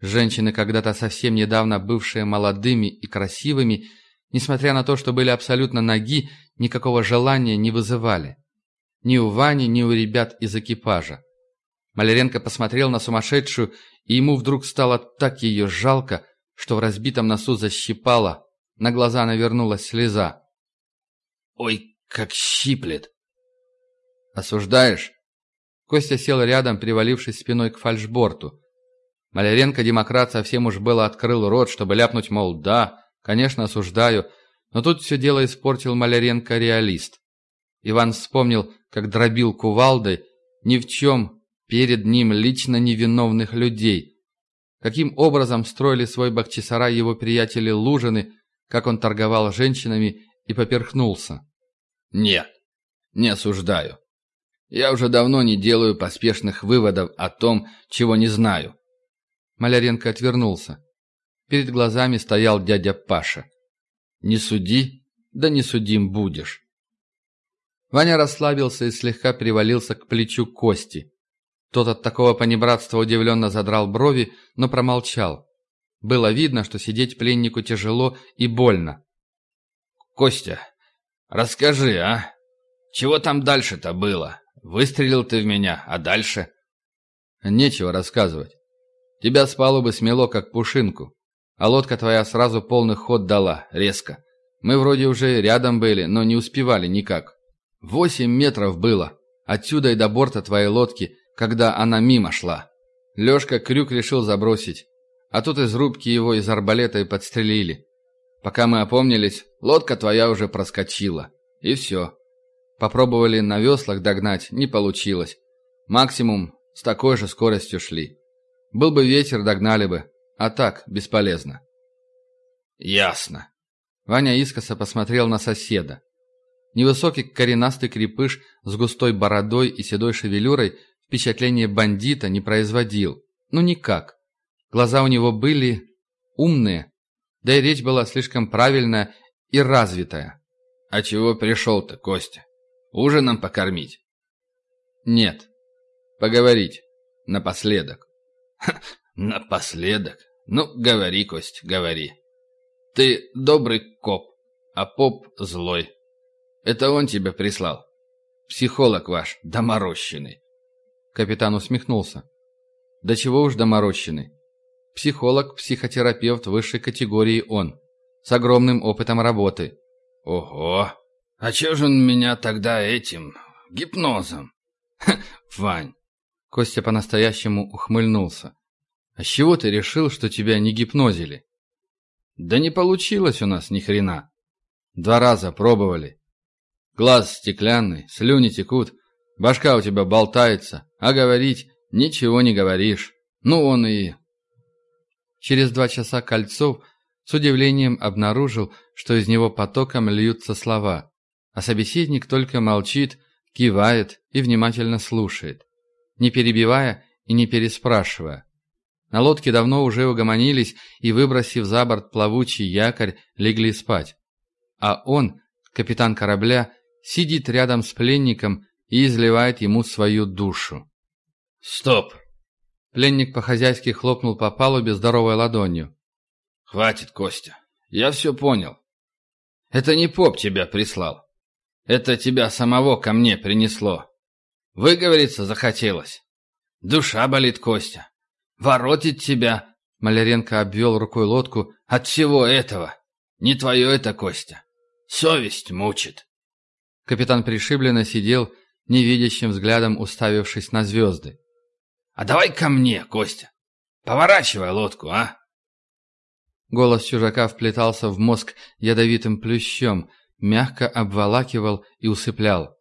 Женщины, когда-то совсем недавно бывшие молодыми и красивыми, несмотря на то, что были абсолютно ноги, никакого желания не вызывали. Ни у Вани, ни у ребят из экипажа. Маляренко посмотрел на сумасшедшую и ему вдруг стало так ее жалко, что в разбитом носу защипало, на глаза навернулась слеза. «Ой, как щиплет!» «Осуждаешь?» Костя сел рядом, привалившись спиной к фальшборту. Маляренко, демократ, совсем уж было открыл рот, чтобы ляпнуть, мол, да, конечно, осуждаю, но тут все дело испортил Маляренко реалист. Иван вспомнил, как дробил кувалдой, ни в чем перед ним лично невиновных людей. Каким образом строили свой Бахчисарай его приятели Лужины, как он торговал женщинами и поперхнулся. Нет, не осуждаю. Я уже давно не делаю поспешных выводов о том, чего не знаю. Маляренко отвернулся. Перед глазами стоял дядя Паша. «Не суди, да не судим будешь». Ваня расслабился и слегка привалился к плечу Кости. Тот от такого понебратства удивленно задрал брови, но промолчал. Было видно, что сидеть пленнику тяжело и больно. «Костя, расскажи, а? Чего там дальше-то было? Выстрелил ты в меня, а дальше?» «Нечего рассказывать. Тебя с палубы смело, как пушинку, а лодка твоя сразу полный ход дала, резко. Мы вроде уже рядом были, но не успевали никак. Восемь метров было, отсюда и до борта твоей лодки, когда она мимо шла. Лёшка крюк решил забросить, а тут из рубки его из арбалета и подстрелили. Пока мы опомнились, лодка твоя уже проскочила. И все. Попробовали на веслах догнать, не получилось. Максимум с такой же скоростью шли. Был бы ветер, догнали бы. А так, бесполезно. Ясно. Ваня искоса посмотрел на соседа. Невысокий коренастый крепыш с густой бородой и седой шевелюрой впечатление бандита не производил. Ну никак. Глаза у него были умные, да и речь была слишком правильная и развитая. «А чего пришел-то, Костя? Ужином покормить?» «Нет. Поговорить. Напоследок». Ха, «Напоследок? Ну, говори, Кость, говори. Ты добрый коп, а поп злой. Это он тебя прислал. Психолог ваш, доморощенный. Капитан усмехнулся. Да чего уж доморощенный. Психолог, психотерапевт высшей категории он. С огромным опытом работы. Ого! А чё же он меня тогда этим, гипнозом? Ха, Вань, Костя по-настоящему ухмыльнулся. «А с чего ты решил, что тебя не гипнозили?» «Да не получилось у нас ни хрена. Два раза пробовали. Глаз стеклянный, слюни текут, башка у тебя болтается, а говорить ничего не говоришь. Ну он и...» Через два часа Кольцов с удивлением обнаружил, что из него потоком льются слова, а собеседник только молчит, кивает и внимательно слушает, не перебивая и не переспрашивая. На лодке давно уже угомонились и, выбросив за борт плавучий якорь, легли спать. А он, капитан корабля, сидит рядом с пленником и изливает ему свою душу. «Стоп!» Пленник по-хозяйски хлопнул по палубе здоровой ладонью. «Хватит, Костя. Я все понял. Это не поп тебя прислал. Это тебя самого ко мне принесло. Выговориться захотелось. Душа болит, Костя. Воротит тебя, Маляренко обвел рукой лодку, от всего этого. Не твое это, Костя. Совесть мучит. Капитан пришибленно сидел, невидящим взглядом уставившись на звезды. «А давай ко мне, Костя. Поворачивай лодку, а?» Голос чужака вплетался в мозг ядовитым плющом, мягко обволакивал и усыплял.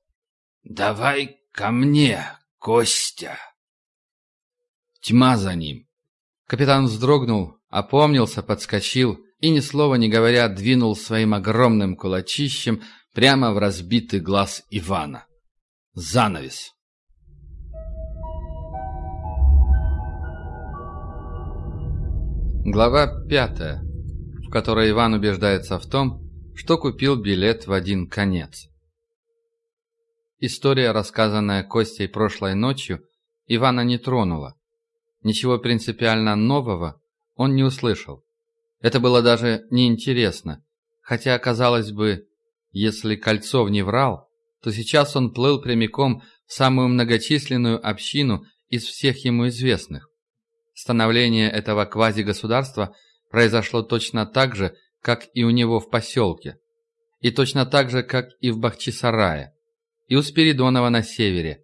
«Давай ко мне, Костя!» Тьма за ним. Капитан вздрогнул, опомнился, подскочил и, ни слова не говоря, двинул своим огромным кулачищем прямо в разбитый глаз Ивана. Занавес. Глава пятая, в которой Иван убеждается в том, что купил билет в один конец. История, рассказанная Костей прошлой ночью, Ивана не тронула. Ничего принципиально нового он не услышал. Это было даже неинтересно, хотя, казалось бы, если Кольцов не врал, то сейчас он плыл прямиком в самую многочисленную общину из всех ему известных. Становление этого квазигосударства произошло точно так же, как и у него в поселке, и точно так же, как и в Бахчисарае, и у Спиридонова на севере,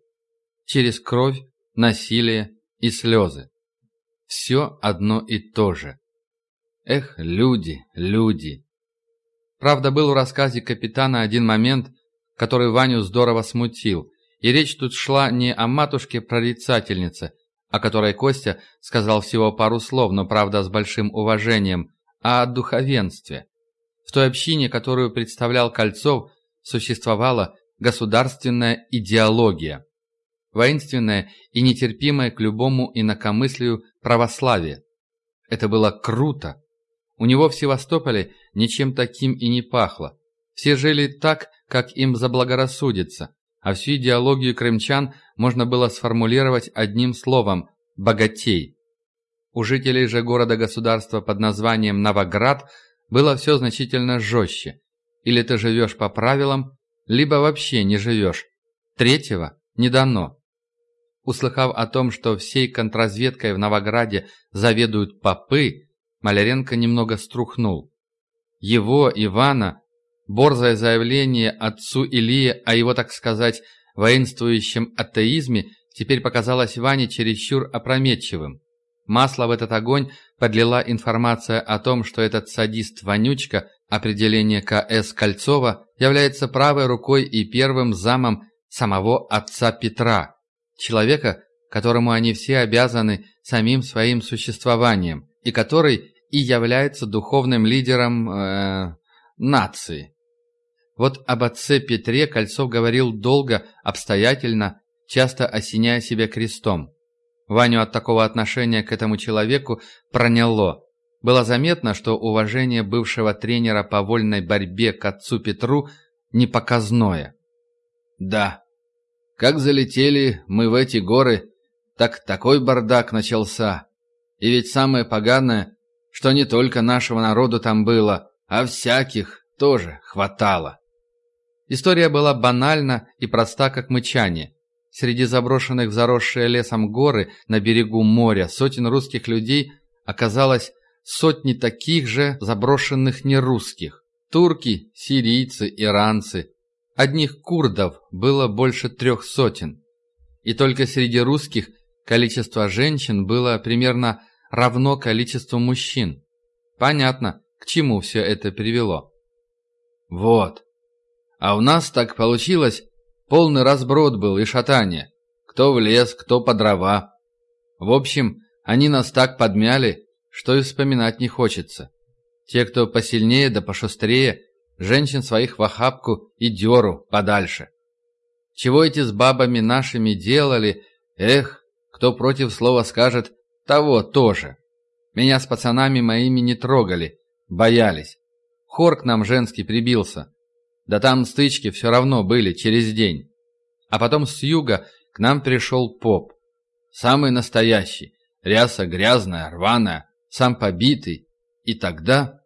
через кровь, насилие и слезы. Все одно и то же. Эх, люди, люди. Правда, был в рассказе капитана один момент, который Ваню здорово смутил, и речь тут шла не о матушке-прорицательнице, о которой Костя сказал всего пару слов, но, правда, с большим уважением, а о духовенстве. В той общине, которую представлял Кольцов, существовала государственная идеология. Воинственная и нетерпимая к любому инакомыслию православие. Это было круто. У него в Севастополе ничем таким и не пахло. Все жили так, как им заблагорассудится, а всю идеологию крымчан можно было сформулировать одним словом – «богатей». У жителей же города-государства под названием Новоград было все значительно жестче. Или ты живешь по правилам, либо вообще не живешь. Третьего не дано. Услыхав о том, что всей контрразведкой в Новограде заведуют попы, Маляренко немного струхнул. Его, Ивана, борзое заявление отцу Илье о его, так сказать, воинствующем атеизме теперь показалось Ване чересчур опрометчивым. Масло в этот огонь подлила информация о том, что этот садист-вонючка, определение К.С. Кольцова, является правой рукой и первым замом самого отца Петра, человека, которому они все обязаны самим своим существованием, и который и является духовным лидером э, нации. Вот об отце Петре Кольцов говорил долго, обстоятельно, часто осеняя себя крестом. Ваню от такого отношения к этому человеку проняло. Было заметно, что уважение бывшего тренера по вольной борьбе к отцу Петру непоказное. Да, как залетели мы в эти горы, так такой бардак начался. И ведь самое поганое, что не только нашего народу там было, а всяких тоже хватало. История была банальна и проста, как мычание. Среди заброшенных в заросшие лесом горы на берегу моря сотен русских людей оказалось сотни таких же заброшенных нерусских. Турки, сирийцы, иранцы, Одних курдов было больше трех сотен. И только среди русских Количество женщин было примерно равно количеству мужчин. Понятно, к чему все это привело. Вот. А у нас так получилось, полный разброд был и шатание. Кто в лес, кто по дрова. В общем, они нас так подмяли, что и вспоминать не хочется. Те, кто посильнее да пошустрее, женщин своих в охапку и деру подальше. Чего эти с бабами нашими делали, эх, кто против слова скажет, того тоже. Меня с пацанами моими не трогали, боялись. Хор к нам женский прибился. Да там стычки все равно были через день. А потом с юга к нам пришел поп. Самый настоящий. Ряса грязная, рваная, сам побитый. И тогда...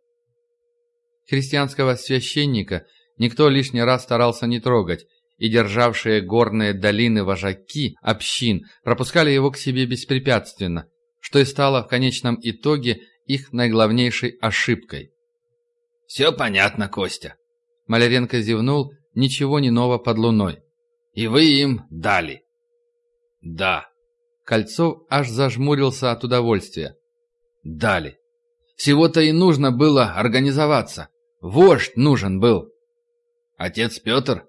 Христианского священника никто лишний раз старался не трогать, и державшие горные долины вожаки общин пропускали его к себе беспрепятственно, что и стало в конечном итоге их наиглавнейшей ошибкой. «Все понятно, Костя». Маляренко зевнул, ничего не ново под луной. «И вы им дали». «Да». Кольцов аж зажмурился от удовольствия. «Дали. Всего-то и нужно было организоваться. Вождь нужен был». «Отец Петр?»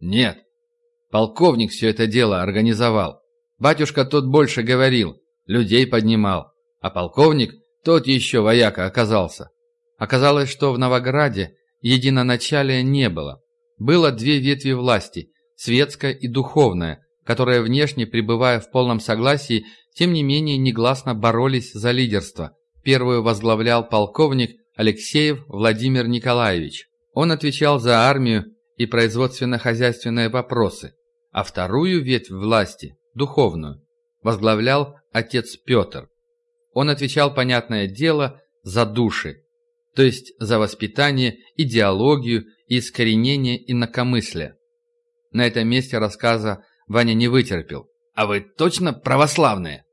«Нет. Полковник все это дело организовал. Батюшка тот больше говорил, людей поднимал. А полковник тот еще вояка оказался. Оказалось, что в Новограде единоначалия не было. Было две ветви власти – светская и духовная, которые внешне, пребывая в полном согласии, тем не менее негласно боролись за лидерство. Первую возглавлял полковник Алексеев Владимир Николаевич. Он отвечал за армию и производственно-хозяйственные вопросы, а вторую ветвь власти, духовную, возглавлял отец Петр. Он отвечал, понятное дело, за души, то есть за воспитание, идеологию и искоренение инакомыслия. На этом месте рассказа Ваня не вытерпел. «А вы точно православные?»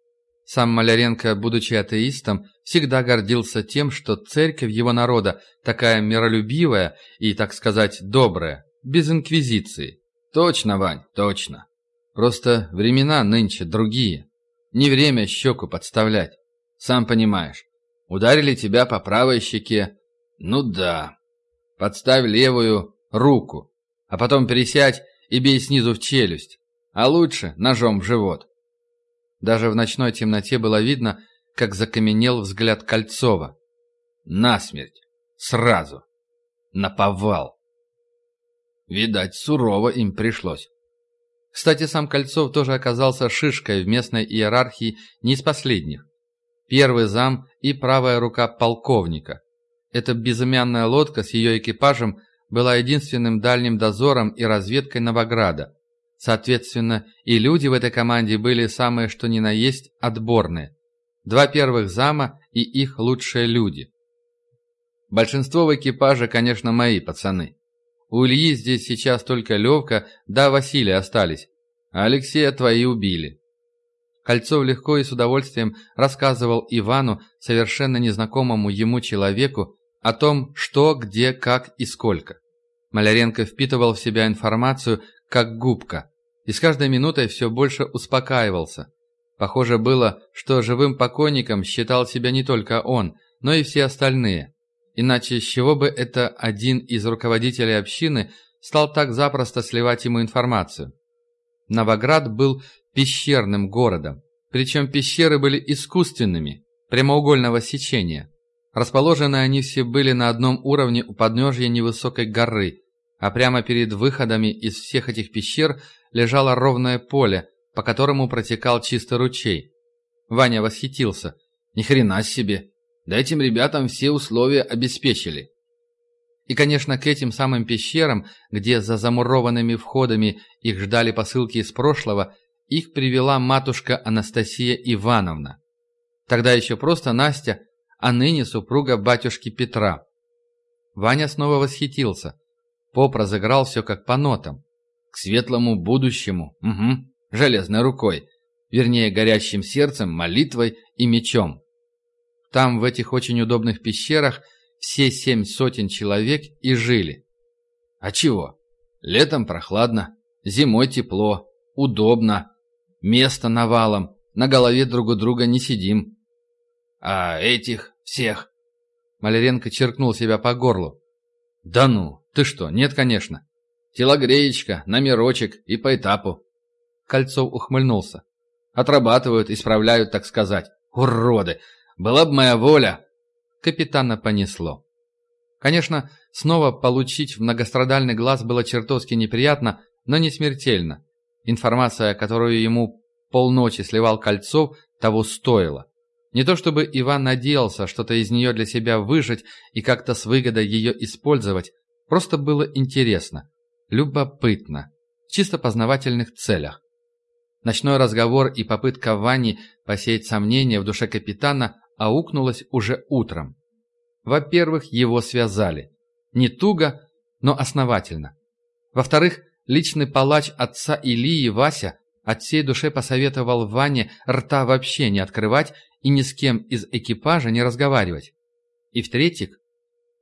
Сам Маляренко, будучи атеистом, всегда гордился тем, что церковь его народа такая миролюбивая и, так сказать, добрая, без инквизиции. Точно, Вань, точно. Просто времена нынче другие. Не время щеку подставлять. Сам понимаешь. Ударили тебя по правой щеке. Ну да. Подставь левую руку. А потом пересядь и бей снизу в челюсть. А лучше ножом в живот. Даже в ночной темноте было видно, как закаменел взгляд Кольцова. Насмерть. Сразу. Наповал. Видать, сурово им пришлось. Кстати, сам Кольцов тоже оказался шишкой в местной иерархии не из последних. Первый зам и правая рука полковника. Эта безымянная лодка с ее экипажем была единственным дальним дозором и разведкой Новограда. Соответственно, и люди в этой команде были самые что ни на есть отборные. Два первых зама и их лучшие люди. Большинство в экипаже, конечно, мои пацаны. У Ильи здесь сейчас только Левка да Василий остались, а Алексея твои убили. Кольцов легко и с удовольствием рассказывал Ивану, совершенно незнакомому ему человеку, о том, что, где, как и сколько. Маляренко впитывал в себя информацию, как губка, и с каждой минутой все больше успокаивался. Похоже было, что живым покойником считал себя не только он, но и все остальные. Иначе с чего бы это один из руководителей общины стал так запросто сливать ему информацию? Новоград был пещерным городом, причем пещеры были искусственными, прямоугольного сечения. Расположены они все были на одном уровне у подножья невысокой горы, а прямо перед выходами из всех этих пещер лежало ровное поле, по которому протекал чистый ручей. Ваня восхитился. «Ни хрена себе! Да этим ребятам все условия обеспечили. И, конечно, к этим самым пещерам, где за замурованными входами их ждали посылки из прошлого, их привела матушка Анастасия Ивановна. Тогда еще просто Настя, а ныне супруга батюшки Петра. Ваня снова восхитился. Поп разыграл все как по нотам. К светлому будущему, угу, железной рукой, вернее, горящим сердцем, молитвой и мечом. Там, в этих очень удобных пещерах, все семь сотен человек и жили. А чего? Летом прохладно, зимой тепло, удобно, место навалом, на голове друг у друга не сидим. А этих всех? Маляренко черкнул себя по горлу. Да ну, ты что, нет, конечно. Телогреечка, номерочек и по этапу. Кольцов ухмыльнулся. Отрабатывают, исправляют, так сказать. Уроды! Была бы моя воля. Капитана понесло. Конечно, снова получить в многострадальный глаз было чертовски неприятно, но не смертельно. Информация, которую ему полночи сливал Кольцов, того стоила. Не то чтобы Иван надеялся что-то из нее для себя выжить и как-то с выгодой ее использовать, просто было интересно, любопытно, в чисто познавательных целях. Ночной разговор и попытка Вани посеять сомнения в душе капитана аукнулась уже утром. Во-первых, его связали. Не туго, но основательно. Во-вторых, личный палач отца Илии Вася от всей души посоветовал Ване рта вообще не открывать и ни с кем из экипажа не разговаривать. И в-третьих,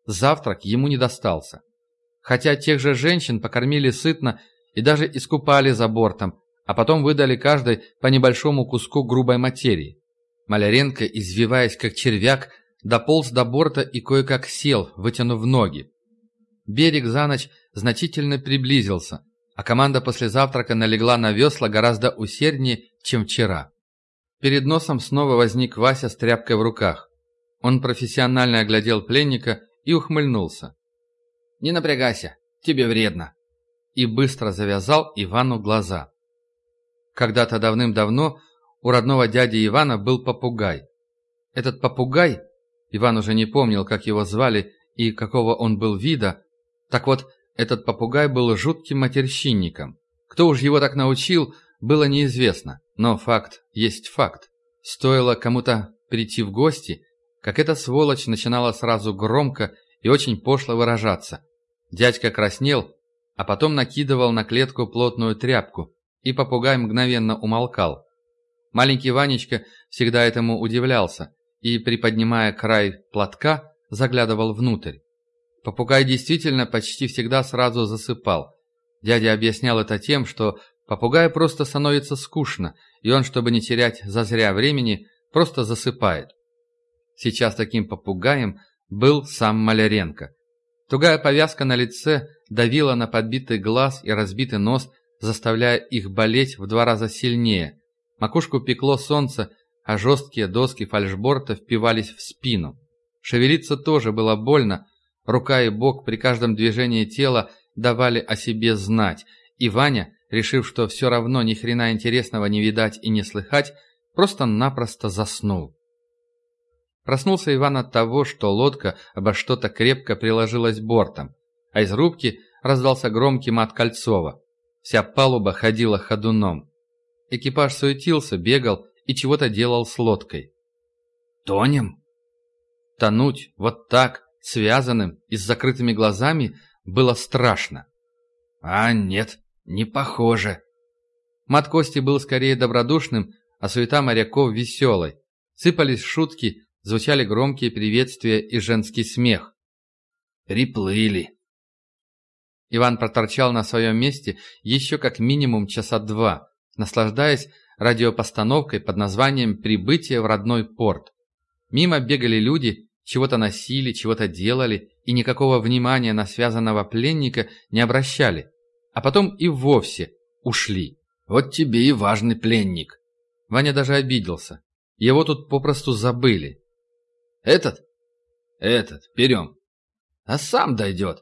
завтрак ему не достался. Хотя тех же женщин покормили сытно и даже искупали за бортом, а потом выдали каждой по небольшому куску грубой материи. Маляренко, извиваясь как червяк, дополз до борта и кое-как сел, вытянув ноги. Берег за ночь значительно приблизился, а команда после завтрака налегла на весла гораздо усерднее, чем вчера. Перед носом снова возник Вася с тряпкой в руках. Он профессионально оглядел пленника и ухмыльнулся. «Не напрягайся, тебе вредно!» И быстро завязал Ивану глаза. Когда-то давным-давно у родного дяди Ивана был попугай. Этот попугай Иван уже не помнил, как его звали и какого он был вида. Так вот, этот попугай был жутким матерщинником. Кто уж его так научил, было неизвестно. Но факт есть факт. Стоило кому-то прийти в гости, как эта сволочь начинала сразу громко и очень пошло выражаться. Дядька краснел, а потом накидывал на клетку плотную тряпку, и попугай мгновенно умолкал. Маленький Ванечка всегда этому удивлялся и, приподнимая край платка, заглядывал внутрь. Попугай действительно почти всегда сразу засыпал. Дядя объяснял это тем, что попугаю просто становится скучно, и он, чтобы не терять зазря времени, просто засыпает. Сейчас таким попугаем был сам Маляренко. Тугая повязка на лице давила на подбитый глаз и разбитый нос, заставляя их болеть в два раза сильнее. Макушку пекло солнце, а жесткие доски фальшборта впивались в спину. Шевелиться тоже было больно, рука и бок при каждом движении тела давали о себе знать, и Ваня, решив, что все равно ни хрена интересного не видать и не слыхать, просто-напросто заснул. Проснулся Иван от того, что лодка обо что-то крепко приложилась бортом, а из рубки раздался громкий мат Кольцова. Вся палуба ходила ходуном. Экипаж суетился, бегал и чего-то делал с лодкой. «Тонем?» Тонуть вот так, связанным и с закрытыми глазами, было страшно. «А нет, не похоже». Мат Кости был скорее добродушным, а суета моряков веселой. Сыпались шутки, звучали громкие приветствия и женский смех. «Приплыли». Иван проторчал на своем месте еще как минимум часа два, наслаждаясь радиопостановкой под названием «Прибытие в родной порт». Мимо бегали люди, чего-то носили, чего-то делали, и никакого внимания на связанного пленника не обращали. А потом и вовсе ушли. Вот тебе и важный пленник. Ваня даже обиделся. Его тут попросту забыли. Этот? Этот, берем. А сам дойдет.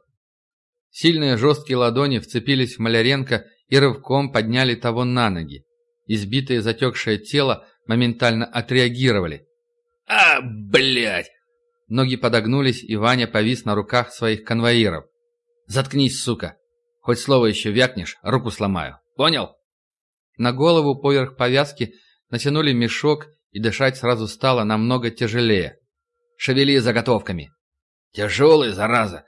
Сильные жесткие ладони вцепились в Маляренко и рывком подняли того на ноги. Избитое затекшее тело моментально отреагировали. «А, блядь!» Ноги подогнулись, и Ваня повис на руках своих конвоиров. «Заткнись, сука! Хоть слово еще вякнешь, руку сломаю. Понял?» На голову поверх повязки натянули мешок, и дышать сразу стало намного тяжелее. «Шевели заготовками!» «Тяжелый, зараза!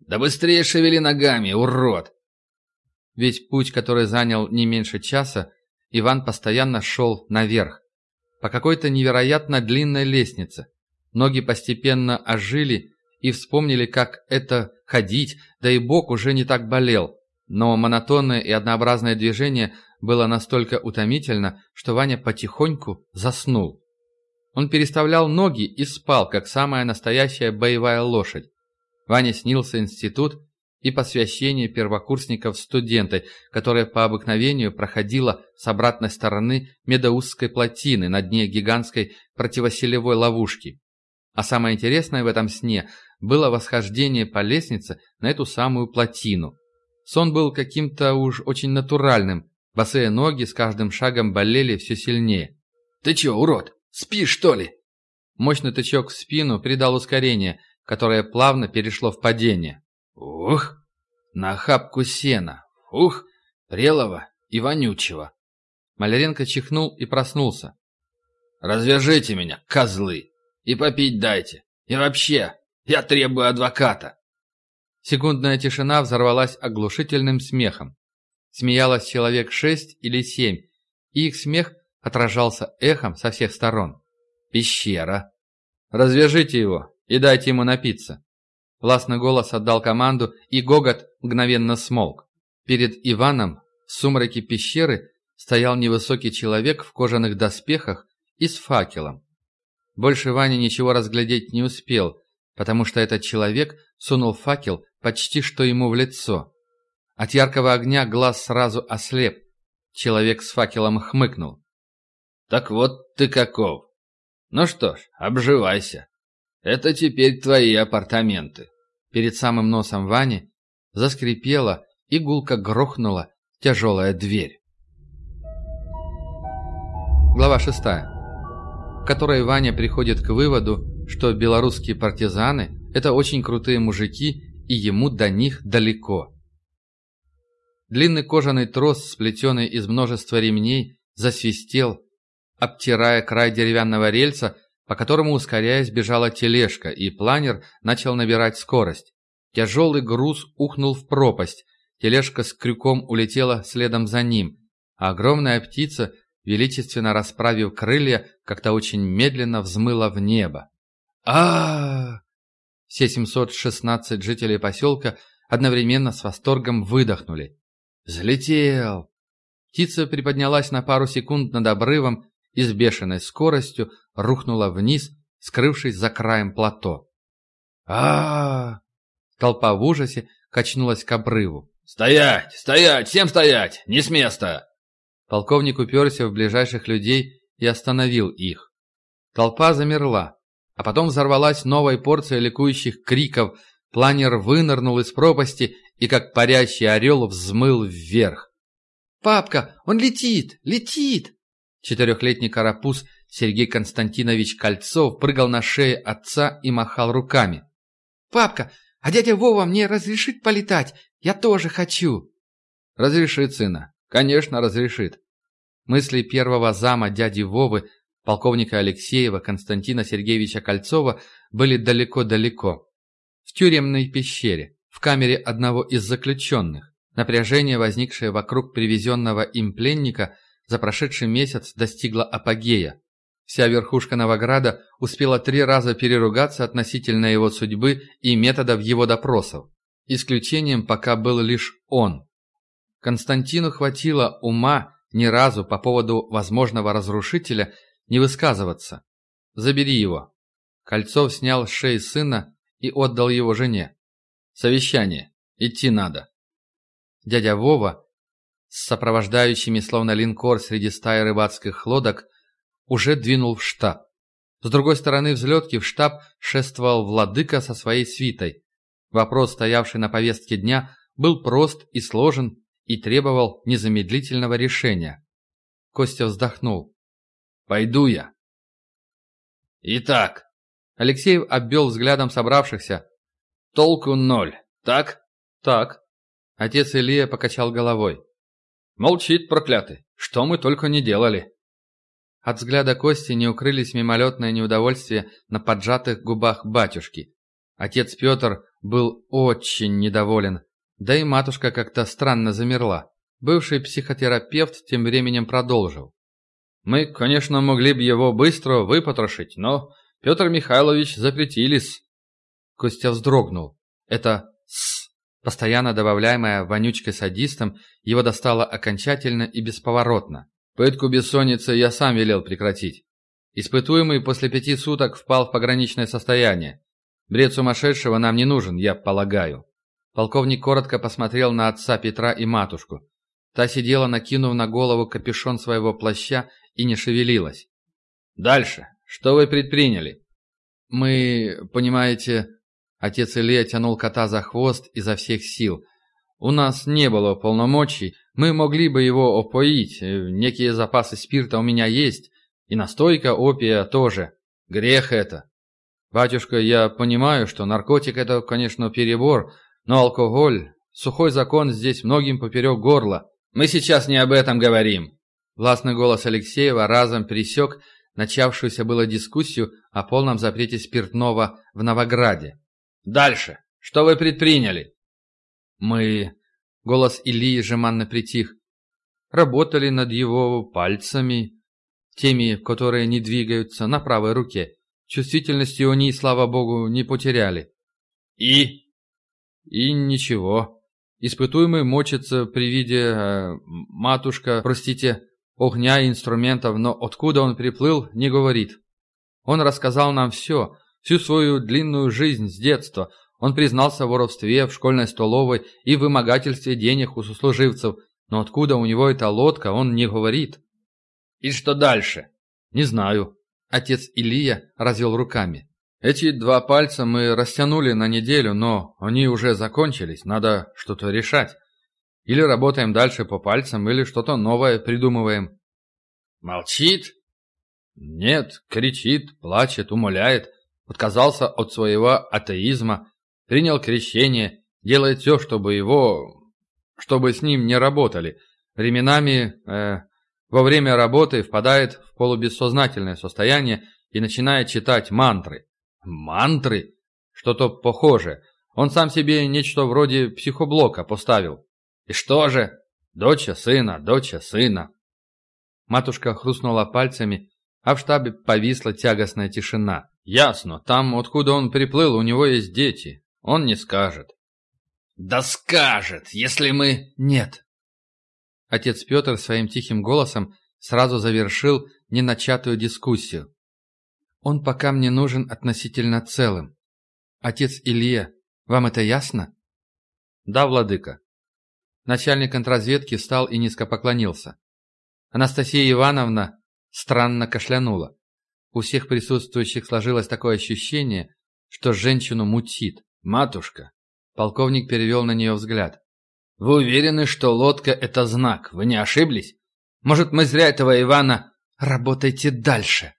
Да быстрее шевели ногами, урод!» Ведь путь, который занял не меньше часа, Иван постоянно шел наверх, по какой-то невероятно длинной лестнице. Ноги постепенно ожили и вспомнили, как это ходить, да и бок уже не так болел. Но монотонное и однообразное движение было настолько утомительно, что Ваня потихоньку заснул. Он переставлял ноги и спал, как самая настоящая боевая лошадь. Ване снился институт и посвящение первокурсников студенты, которое по обыкновению проходило с обратной стороны Медоузской плотины на дне гигантской противоселевой ловушки. А самое интересное в этом сне было восхождение по лестнице на эту самую плотину. Сон был каким-то уж очень натуральным, босые ноги с каждым шагом болели все сильнее. «Ты че, урод, спишь что ли?» Мощный тычок в спину придал ускорение, которое плавно перешло в падение. Ух, на охапку сена. Ух, прелого и вонючего. Маляренко чихнул и проснулся. «Развяжите меня, козлы, и попить дайте. И вообще, я требую адвоката!» Секундная тишина взорвалась оглушительным смехом. Смеялось человек шесть или семь, и их смех отражался эхом со всех сторон. Пещера. «Развяжите его и дайте ему напиться». Властный голос отдал команду, и гогот мгновенно смолк. Перед Иваном в сумраке пещеры стоял невысокий человек в кожаных доспехах и с факелом. Больше Ваня ничего разглядеть не успел, потому что этот человек сунул факел почти что ему в лицо. От яркого огня глаз сразу ослеп. Человек с факелом хмыкнул. «Так вот ты каков. Ну что ж, обживайся. Это теперь твои апартаменты». Перед самым носом Вани заскрипела и гулко грохнула тяжелая дверь. Глава шестая, которой Ваня приходит к выводу, что белорусские партизаны – это очень крутые мужики, и ему до них далеко. Длинный кожаный трос, сплетенный из множества ремней, засвистел, обтирая край деревянного рельса, по которому, ускоряясь, бежала тележка, и планер начал набирать скорость. Тяжелый груз ухнул в пропасть, тележка с крюком улетела следом за ним, а огромная птица, величественно расправив крылья, как-то очень медленно взмыла в небо. а, -а, -а Все 716 жителей поселка одновременно с восторгом выдохнули. «Взлетел!» Птица приподнялась на пару секунд над обрывом и с бешеной скоростью рухнула вниз, скрывшись за краем плато. -а Толпа в ужасе качнулась к обрыву. «Стоять! Стоять! Всем стоять! Не с места!» Полковник уперся в ближайших людей и остановил их. Толпа замерла, а потом взорвалась новой порция ликующих криков. Планер вынырнул из пропасти и, как парящий орел, взмыл вверх. «Папка, он летит! Летит!» Четырехлетний карапуз Сергей Константинович Кольцов прыгал на шее отца и махал руками. «Папка, а дядя Вова мне разрешит полетать? Я тоже хочу!» «Разрешит, сына. Конечно, разрешит». Мысли первого зама дяди Вовы, полковника Алексеева Константина Сергеевича Кольцова, были далеко-далеко. В тюремной пещере, в камере одного из заключенных. Напряжение, возникшее вокруг привезенного им пленника – за прошедший месяц достигла апогея. Вся верхушка Новограда успела три раза переругаться относительно его судьбы и методов его допросов. Исключением пока был лишь он. Константину хватило ума ни разу по поводу возможного разрушителя не высказываться. «Забери его». Кольцов снял с шеи сына и отдал его жене. «Совещание. Идти надо». Дядя Вова с сопровождающими словно линкор среди стаи рыбацких лодок, уже двинул в штаб. С другой стороны взлетки в штаб шествовал владыка со своей свитой. Вопрос, стоявший на повестке дня, был прост и сложен и требовал незамедлительного решения. Костя вздохнул. «Пойду я». «Итак», — Алексеев обвел взглядом собравшихся. «Толку ноль, так?» «Так». Отец Илья покачал головой. Молчит, проклятый. Что мы только не делали. От взгляда Кости не укрылись мимолетное неудовольствие на поджатых губах батюшки. Отец Петр был очень недоволен, да и матушка как-то странно замерла. Бывший психотерапевт тем временем продолжил. «Мы, конечно, могли бы его быстро выпотрошить, но Петр Михайлович запретились». Костя вздрогнул. Это «с» Постоянно добавляемая вонючкой садистом, его достало окончательно и бесповоротно. Пытку бессонницы я сам велел прекратить. Испытуемый после пяти суток впал в пограничное состояние. Бред сумасшедшего нам не нужен, я полагаю. Полковник коротко посмотрел на отца Петра и матушку. Та сидела, накинув на голову капюшон своего плаща и не шевелилась. «Дальше. Что вы предприняли?» «Мы, понимаете...» Отец Илья тянул кота за хвост изо всех сил. «У нас не было полномочий. Мы могли бы его опоить. Некие запасы спирта у меня есть. И настойка опия тоже. Грех это. Батюшка, я понимаю, что наркотик это, конечно, перебор, но алкоголь, сухой закон здесь многим поперек горла. Мы сейчас не об этом говорим. Властный голос Алексеева разом пересек начавшуюся было дискуссию о полном запрете спиртного в Новограде. «Дальше. Что вы предприняли?» «Мы...» — голос Ильи жеманно притих. «Работали над его пальцами, теми, которые не двигаются, на правой руке. Чувствительности они, слава богу, не потеряли. И? И ничего. Испытуемый мочится при виде, э, матушка, простите, огня и инструментов, но откуда он приплыл, не говорит. Он рассказал нам все, всю свою длинную жизнь с детства. Он признался в воровстве в школьной столовой и вымогательстве денег у сослуживцев, но откуда у него эта лодка, он не говорит. И что дальше? Не знаю. Отец Илья развел руками. Эти два пальца мы растянули на неделю, но они уже закончились, надо что-то решать. Или работаем дальше по пальцам, или что-то новое придумываем. Молчит? Нет, кричит, плачет, умоляет. Отказался от своего атеизма, принял крещение, делает все, чтобы его... чтобы с ним не работали. Временами э, во время работы впадает в полубессознательное состояние и начинает читать мантры. Мантры? Что-то похожее. Он сам себе нечто вроде психоблока поставил. И что же? Доча сына, доча сына. Матушка хрустнула пальцами, а в штабе повисла тягостная тишина. Ясно, там, откуда он приплыл, у него есть дети. Он не скажет. Да скажет, если мы... Нет, Отец Петр своим тихим голосом сразу завершил неначатую дискуссию. «Он пока мне нужен относительно целым. Отец Илья, вам это ясно?» «Да, владыка». Начальник контрразведки встал и низко поклонился. Анастасия Ивановна странно кашлянула. У всех присутствующих сложилось такое ощущение, что женщину мутит. «Матушка!» Полковник перевел на нее взгляд. Вы уверены, что лодка — это знак? Вы не ошиблись? Может, мы зря этого Ивана... Работайте дальше!»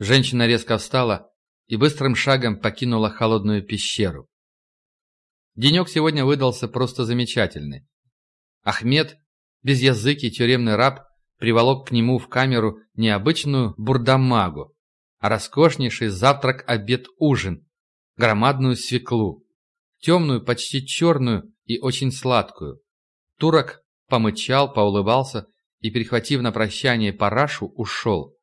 Женщина резко встала и быстрым шагом покинула холодную пещеру. Денек сегодня выдался просто замечательный. Ахмед, безязыкий тюремный раб, приволок к нему в камеру необычную бурдамагу, а роскошнейший завтрак-обед-ужин, громадную свеклу, темную, почти черную и очень сладкую. Турок помычал, поулыбался и, перехватив на прощание парашу, ушел.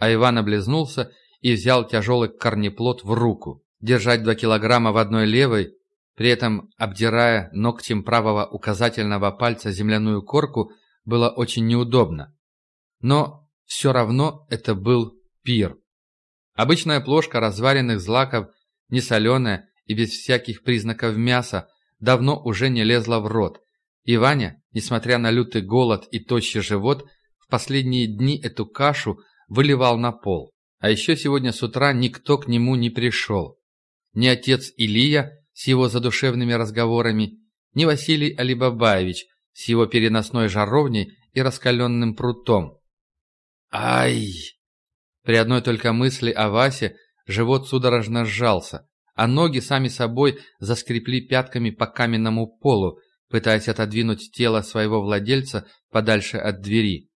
А Иван облизнулся и взял тяжелый корнеплод в руку. Держать два килограмма в одной левой, при этом обдирая ногтем правого указательного пальца земляную корку, было очень неудобно. Но все равно это был пир. Обычная плошка разваренных злаков, не соленая и без всяких признаков мяса, давно уже не лезла в рот. И Ваня, несмотря на лютый голод и тощий живот, в последние дни эту кашу выливал на пол. А еще сегодня с утра никто к нему не пришел. Ни отец Илия с его задушевными разговорами, ни Василий Алибабаевич с его переносной жаровней и раскаленным прутом. Ай! При одной только мысли о Васе живот судорожно сжался а ноги сами собой заскрепли пятками по каменному полу, пытаясь отодвинуть тело своего владельца подальше от двери.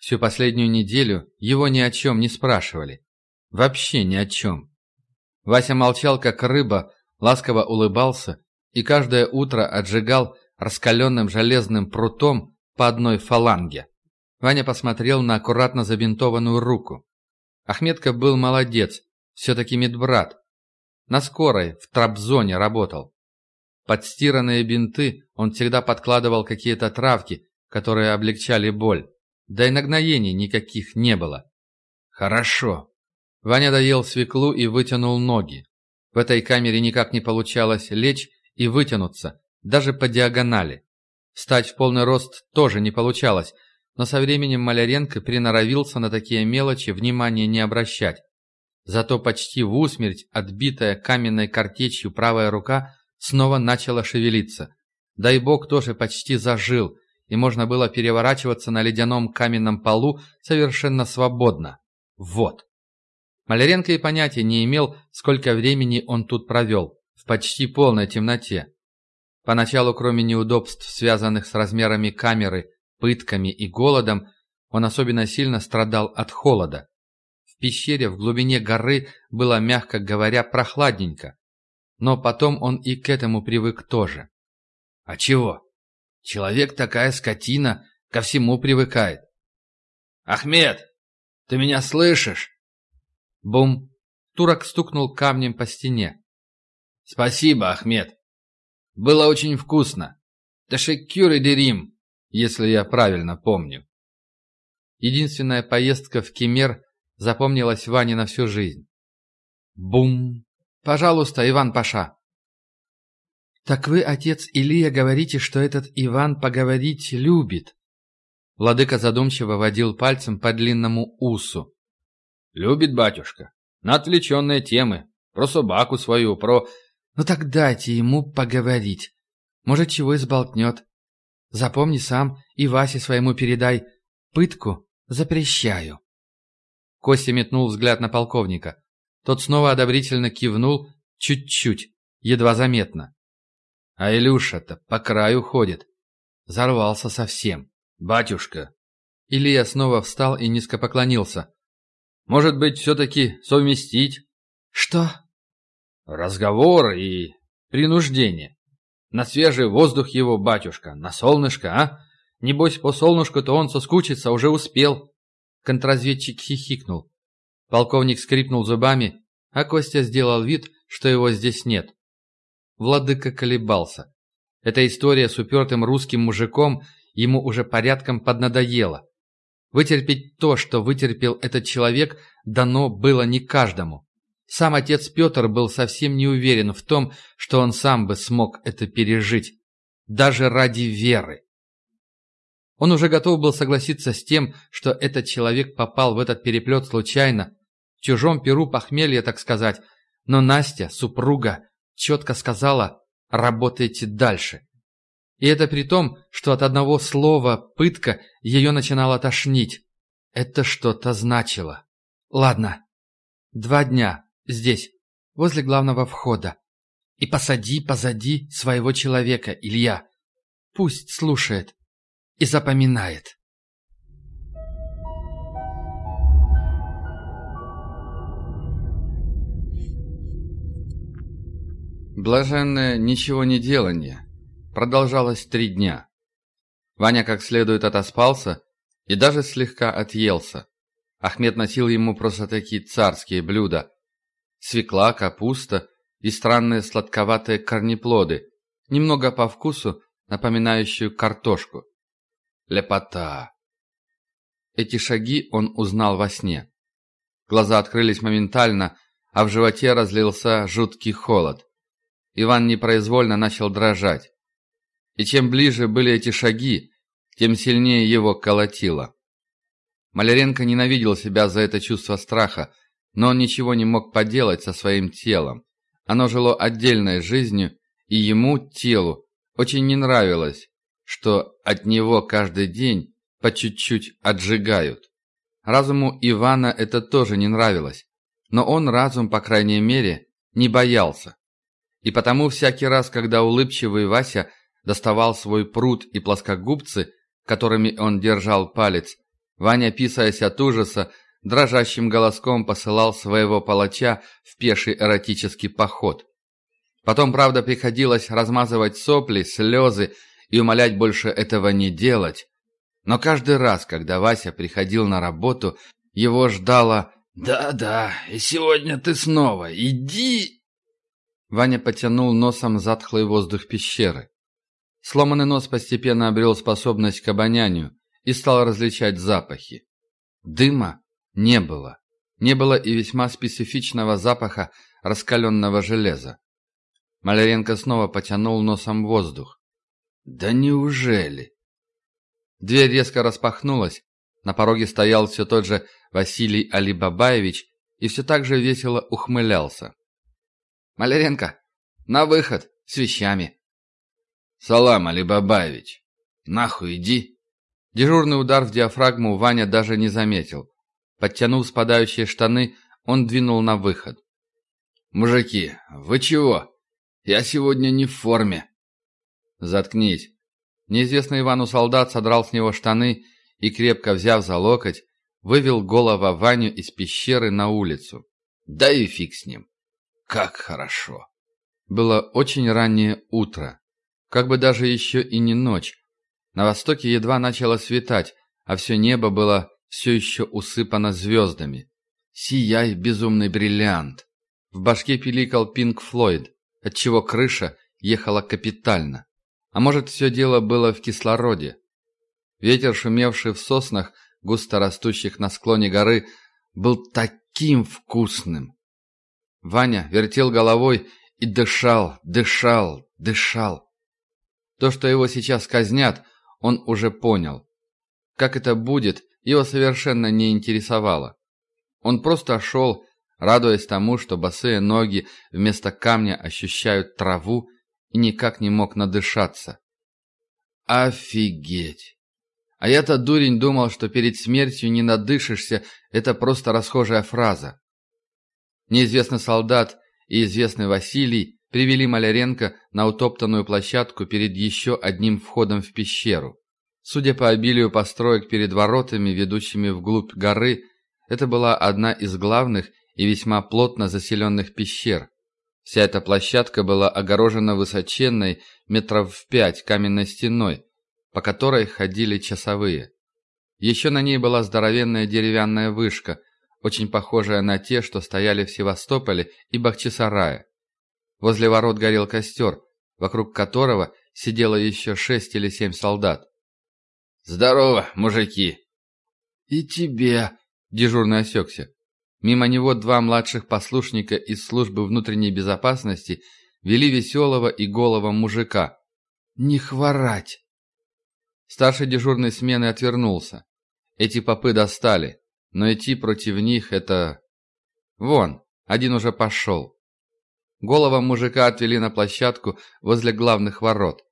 Всю последнюю неделю его ни о чем не спрашивали. Вообще ни о чем. Вася молчал, как рыба, ласково улыбался и каждое утро отжигал раскаленным железным прутом по одной фаланге. Ваня посмотрел на аккуратно забинтованную руку. Ахметка был молодец, все-таки медбрат, на скорой, в Трабзоне работал. Под стиранные бинты он всегда подкладывал какие-то травки, которые облегчали боль. Да и нагноений никаких не было. Хорошо. Ваня доел свеклу и вытянул ноги. В этой камере никак не получалось лечь и вытянуться, даже по диагонали. Встать в полный рост тоже не получалось, но со временем Маляренко приноровился на такие мелочи внимания не обращать. Зато почти в усмерть отбитая каменной картечью правая рука снова начала шевелиться. Дай бог тоже почти зажил, и можно было переворачиваться на ледяном каменном полу совершенно свободно. Вот. Маляренко и понятия не имел, сколько времени он тут провел, в почти полной темноте. Поначалу, кроме неудобств, связанных с размерами камеры, пытками и голодом, он особенно сильно страдал от холода. В пещере в глубине горы было, мягко говоря, прохладненько. Но потом он и к этому привык тоже. А чего? Человек такая скотина, ко всему привыкает. «Ахмед, ты меня слышишь?» Бум! Турок стукнул камнем по стене. «Спасибо, Ахмед. Было очень вкусно. Ташекюр и дерим, если я правильно помню». Единственная поездка в Кемер запомнилась Ване на всю жизнь. Бум! Пожалуйста, Иван Паша. Так вы, отец Илия, говорите, что этот Иван поговорить любит. Владыка задумчиво водил пальцем по длинному усу. Любит батюшка. На отвлеченные темы. Про собаку свою, про... Ну так дайте ему поговорить. Может, чего изболтнет. Запомни сам и Васе своему передай. Пытку запрещаю. Костя метнул взгляд на полковника. Тот снова одобрительно кивнул, чуть-чуть, едва заметно. А Илюша-то по краю ходит. Зарвался совсем. «Батюшка!» Илья снова встал и низко поклонился. «Может быть, все-таки совместить?» «Что?» «Разговор и принуждение. На свежий воздух его, батюшка, на солнышко, а? Небось, по солнышку-то он соскучиться уже успел». Контрразведчик хихикнул. Полковник скрипнул зубами, а Костя сделал вид, что его здесь нет. Владыка колебался. Эта история с упертым русским мужиком ему уже порядком поднадоела. Вытерпеть то, что вытерпел этот человек, дано было не каждому. Сам отец Петр был совсем не уверен в том, что он сам бы смог это пережить. Даже ради веры. Он уже готов был согласиться с тем, что этот человек попал в этот переплет случайно, в чужом перу похмелья, так сказать, но Настя, супруга, четко сказала «работайте дальше». И это при том, что от одного слова «пытка» ее начинало тошнить. Это что-то значило. Ладно. Два дня. Здесь. Возле главного входа. И посади позади своего человека, Илья. Пусть слушает и запоминает. Блаженное ничего не делание продолжалось три дня. Ваня как следует отоспался и даже слегка отъелся. Ахмед носил ему просто такие царские блюда. Свекла, капуста и странные сладковатые корнеплоды, немного по вкусу напоминающую картошку. Лепота. Эти шаги он узнал во сне. Глаза открылись моментально, а в животе разлился жуткий холод. Иван непроизвольно начал дрожать. И чем ближе были эти шаги, тем сильнее его колотило. Маляренко ненавидел себя за это чувство страха, но он ничего не мог поделать со своим телом. Оно жило отдельной жизнью, и ему, телу, очень не нравилось, что от него каждый день по чуть-чуть отжигают. Разуму Ивана это тоже не нравилось, но он разум, по крайней мере, не боялся. И потому всякий раз, когда улыбчивый Вася доставал свой пруд и плоскогубцы, которыми он держал палец, Ваня, писаясь от ужаса, дрожащим голоском посылал своего палача в пеший эротический поход. Потом, правда, приходилось размазывать сопли, слезы и умолять больше этого не делать. Но каждый раз, когда Вася приходил на работу, его ждало «Да-да, и сегодня ты снова, иди!» Ваня потянул носом затхлый воздух пещеры. Сломанный нос постепенно обрел способность к обонянию и стал различать запахи. Дыма не было. Не было и весьма специфичного запаха раскаленного железа. Маляренко снова потянул носом воздух. «Да неужели?» Дверь резко распахнулась. На пороге стоял все тот же Василий Алибабаевич и все так же весело ухмылялся. «Маляренко, на выход, с вещами!» «Салам, Алибабаевич! Нахуй иди!» Дежурный удар в диафрагму Ваня даже не заметил. Подтянув спадающие штаны, он двинул на выход. «Мужики, вы чего? Я сегодня не в форме». «Заткнись». Неизвестный Ивану солдат содрал с него штаны и, крепко взяв за локоть, вывел голова Ваню из пещеры на улицу. Да и фиг с ним. Как хорошо. Было очень раннее утро. Как бы даже еще и не ночь. На востоке едва начало светать, а все небо было все еще усыпано звездами. «Сияй, безумный бриллиант!» В башке пиликал Пинк Флойд, отчего крыша ехала капитально. А может, все дело было в кислороде. Ветер, шумевший в соснах, густо растущих на склоне горы, был таким вкусным. Ваня вертел головой и дышал, дышал, дышал. То, что его сейчас казнят, он уже понял. Как это будет, его совершенно не интересовало. Он просто шел, радуясь тому, что босые ноги вместо камня ощущают траву, и никак не мог надышаться. Офигеть! А я-то, дурень, думал, что перед смертью не надышишься, это просто расхожая фраза. Неизвестный солдат и известный Василий привели Маляренко на утоптанную площадку перед еще одним входом в пещеру. Судя по обилию построек перед воротами, ведущими вглубь горы, это была одна из главных и весьма плотно заселенных пещер. Вся эта площадка была огорожена высоченной метров в пять каменной стеной, по которой ходили часовые. Еще на ней была здоровенная деревянная вышка, очень похожая на те, что стояли в Севастополе и Бахчисарае. Возле ворот горел костер, вокруг которого сидело еще шесть или семь солдат. «Здорово, мужики!» «И тебе!» – дежурный осекся. Мимо него два младших послушника из службы внутренней безопасности вели веселого и голого мужика. «Не хворать!» Старший дежурный смены отвернулся. Эти попы достали, но идти против них это... Вон, один уже пошел. Голова мужика отвели на площадку возле главных ворот.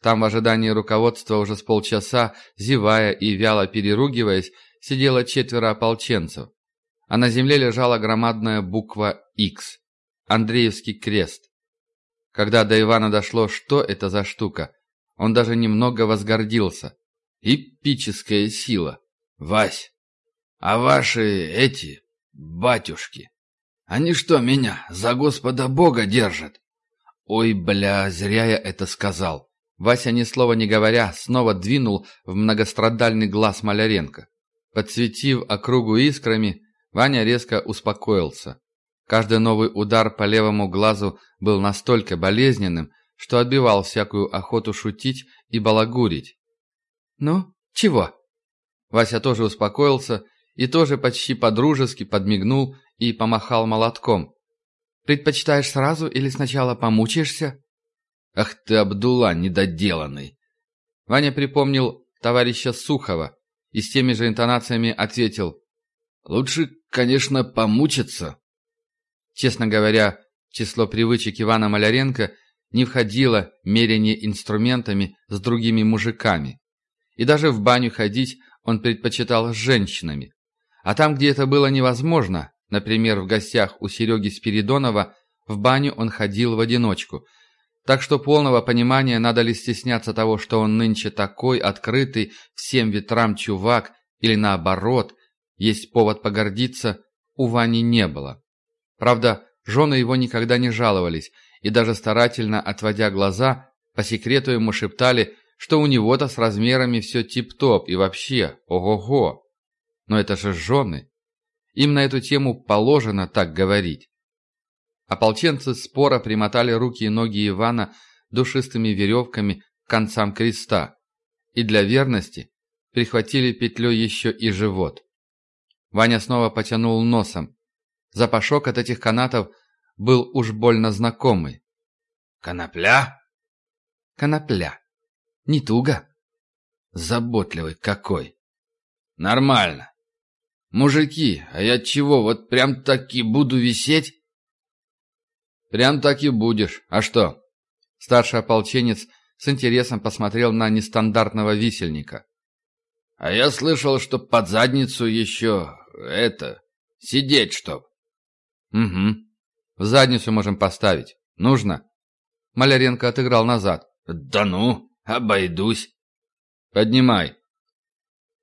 Там в ожидании руководства уже с полчаса, зевая и вяло переругиваясь, сидело четверо ополченцев. А на земле лежала громадная буква «Х» – Андреевский крест. Когда до Ивана дошло, что это за штука, он даже немного возгордился. Эпическая сила. Вась, а ваши эти, батюшки, они что, меня за Господа Бога держат? Ой, бля, зря я это сказал. Вася, ни слова не говоря, снова двинул в многострадальный глаз Маляренко. Подсветив округу искрами, Ваня резко успокоился. Каждый новый удар по левому глазу был настолько болезненным, что отбивал всякую охоту шутить и балагурить. «Ну, чего?» Вася тоже успокоился и тоже почти подружески подмигнул и помахал молотком. «Предпочитаешь сразу или сначала помучаешься?» «Ах ты, Абдулла, недоделанный!» Ваня припомнил товарища Сухова и с теми же интонациями ответил. «Лучше, конечно, помучиться». Честно говоря, число привычек Ивана Маляренко не входило мерение инструментами с другими мужиками. И даже в баню ходить он предпочитал с женщинами. А там, где это было невозможно, например, в гостях у Сереги Спиридонова, в баню он ходил в одиночку. Так что полного понимания, надо ли стесняться того, что он нынче такой открытый всем ветрам чувак, или наоборот, есть повод погордиться, у Вани не было. Правда, жены его никогда не жаловались, и даже старательно отводя глаза, по секрету ему шептали, что у него-то с размерами все тип-топ и вообще ого-го. Но это же жены. Им на эту тему положено так говорить. Ополченцы спора примотали руки и ноги Ивана душистыми веревками к концам креста и для верности прихватили петлей еще и живот. Ваня снова потянул носом. Запашок от этих канатов был уж больно знакомый. «Конопля?» «Конопля. Не туго?» «Заботливый какой!» «Нормально. Мужики, а я чего, вот прям таки буду висеть?» «Прям так и будешь. А что?» Старший ополченец с интересом посмотрел на нестандартного висельника. «А я слышал, что под задницу еще... это... сидеть чтоб». «Угу. В задницу можем поставить. Нужно?» Маляренко отыграл назад. «Да ну, обойдусь». «Поднимай».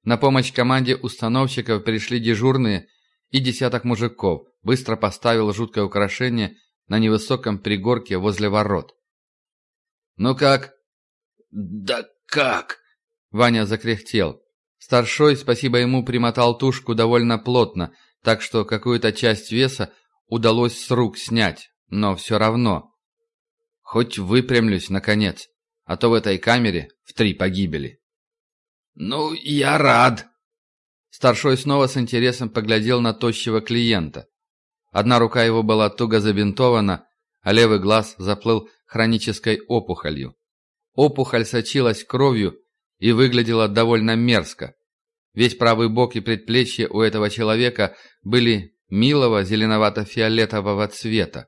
На помощь команде установщиков пришли дежурные и десяток мужиков. Быстро поставил жуткое украшение на невысоком пригорке возле ворот. «Ну как?» «Да как?» Ваня закряхтел. Старшой, спасибо ему, примотал тушку довольно плотно, так что какую-то часть веса удалось с рук снять, но все равно. Хоть выпрямлюсь, наконец, а то в этой камере в три погибели. «Ну, я рад!» Старшой снова с интересом поглядел на тощего клиента. Одна рука его была туго забинтована, а левый глаз заплыл хронической опухолью. Опухоль сочилась кровью и выглядела довольно мерзко. Весь правый бок и предплечье у этого человека были милого зеленовато-фиолетового цвета.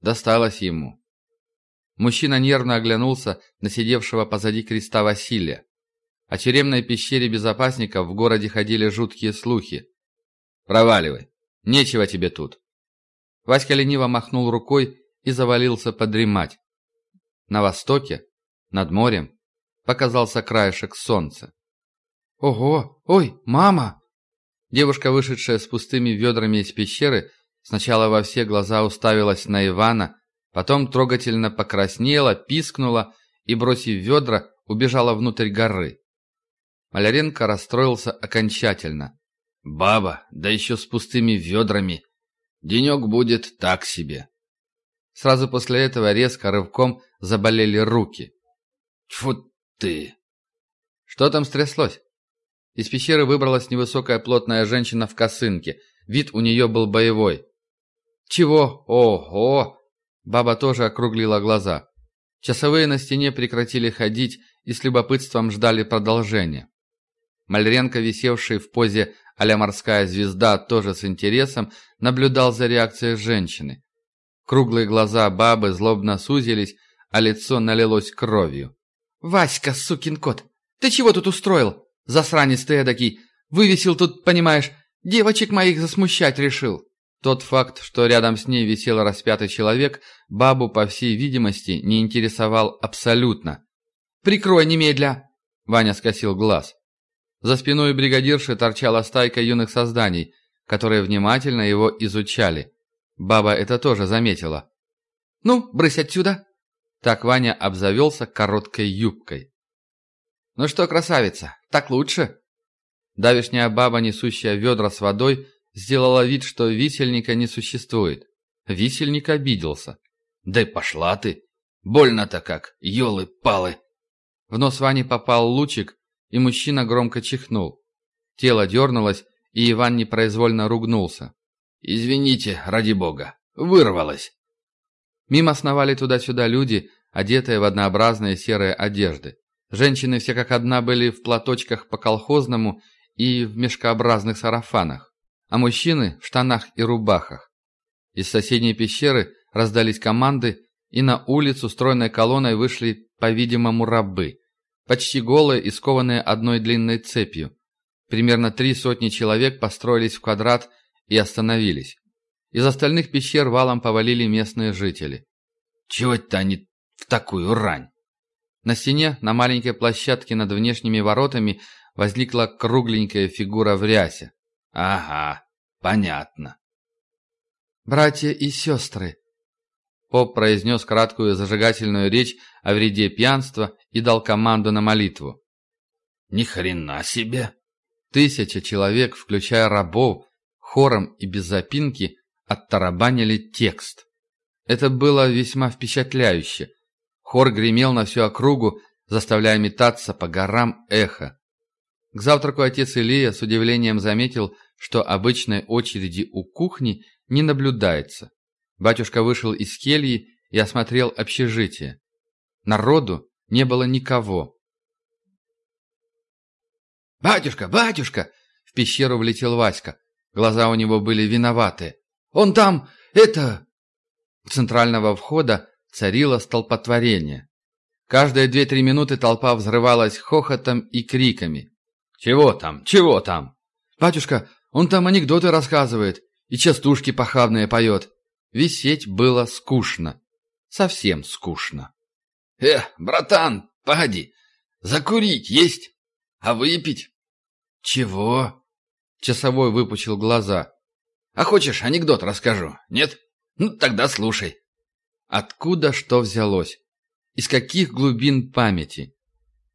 Досталось ему. Мужчина нервно оглянулся на сидевшего позади креста Василия. О тюремной пещере безопасников в городе ходили жуткие слухи. «Проваливай, нечего тебе тут». Васька лениво махнул рукой и завалился подремать. На востоке, над морем, показался краешек солнца. «Ого! Ой, мама!» Девушка, вышедшая с пустыми ведрами из пещеры, сначала во все глаза уставилась на Ивана, потом трогательно покраснела, пискнула и, бросив ведра, убежала внутрь горы. Маляренко расстроился окончательно. «Баба, да еще с пустыми ведрами. Денек будет так себе». Сразу после этого резко рывком заболели руки. «Тьфу ты!» «Что там стряслось?» Из пещеры выбралась невысокая плотная женщина в косынке. Вид у нее был боевой. «Чего? Ого!» Баба тоже округлила глаза. Часовые на стене прекратили ходить и с любопытством ждали продолжения. Мальренко, висевший в позе а морская звезда, тоже с интересом наблюдал за реакцией женщины. Круглые глаза бабы злобно сузились, а лицо налилось кровью. «Васька, сукин кот, ты чего тут устроил?» Засранец ты эдакий. Вывесил тут, понимаешь, девочек моих засмущать решил. Тот факт, что рядом с ней висел распятый человек, бабу, по всей видимости, не интересовал абсолютно. «Прикрой немедля!» — Ваня скосил глаз. За спиной бригадирши торчала стайка юных созданий, которые внимательно его изучали. Баба это тоже заметила. «Ну, брысь отсюда!» Так Ваня обзавелся короткой юбкой. «Ну что, красавица, так лучше?» Давишняя баба, несущая ведра с водой, сделала вид, что висельника не существует. Висельник обиделся. «Да пошла ты! Больно-то как, елы-палы!» В нос Вани попал лучик, и мужчина громко чихнул. Тело дернулось, и Иван непроизвольно ругнулся. «Извините, ради бога, вырвалось!» Мимо сновали туда-сюда люди, одетые в однообразные серые одежды. Женщины все как одна были в платочках по-колхозному и в мешкообразных сарафанах, а мужчины в штанах и рубахах. Из соседней пещеры раздались команды, и на улицу стройной колонной вышли, по-видимому, рабы, почти голые и скованные одной длинной цепью. Примерно три сотни человек построились в квадрат и остановились. Из остальных пещер валом повалили местные жители. «Чего это они в такую рань?» На стене, на маленькой площадке над внешними воротами, возникла кругленькая фигура в рясе. «Ага, понятно». «Братья и сестры», Поп произнес краткую зажигательную речь о вреде пьянства и дал команду на молитву. «Ни хрена себе!» Тысяча человек, включая рабов, хором и без запинки, оттарабанили текст. Это было весьма впечатляюще. Хор гремел на всю округу, заставляя метаться по горам эхо. К завтраку отец Илия с удивлением заметил, что обычной очереди у кухни не наблюдается. Батюшка вышел из кельи и осмотрел общежитие. Народу не было никого. «Батюшка, батюшка!» В пещеру влетел Васька. Глаза у него были виноваты. «Он там... это...» У центрального входа царило столпотворение. Каждые две-три минуты толпа взрывалась хохотом и криками. «Чего там? Чего там?» «Батюшка, он там анекдоты рассказывает и частушки похабные поет». Висеть было скучно. Совсем скучно. «Э, братан, погоди, закурить есть? А выпить?» «Чего?» Часовой выпучил глаза. «А хочешь, анекдот расскажу? Нет? Ну, тогда слушай». Откуда что взялось? Из каких глубин памяти?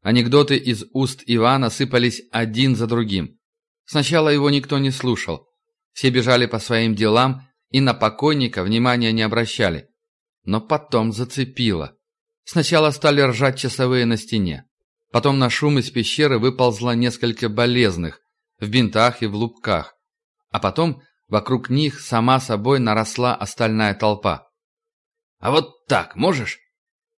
Анекдоты из уст Ивана сыпались один за другим. Сначала его никто не слушал. Все бежали по своим делам и на покойника внимания не обращали. Но потом зацепило. Сначала стали ржать часовые на стене. Потом на шум из пещеры выползло несколько болезных, в бинтах и в лупках. А потом вокруг них сама собой наросла остальная толпа. «А вот так можешь?»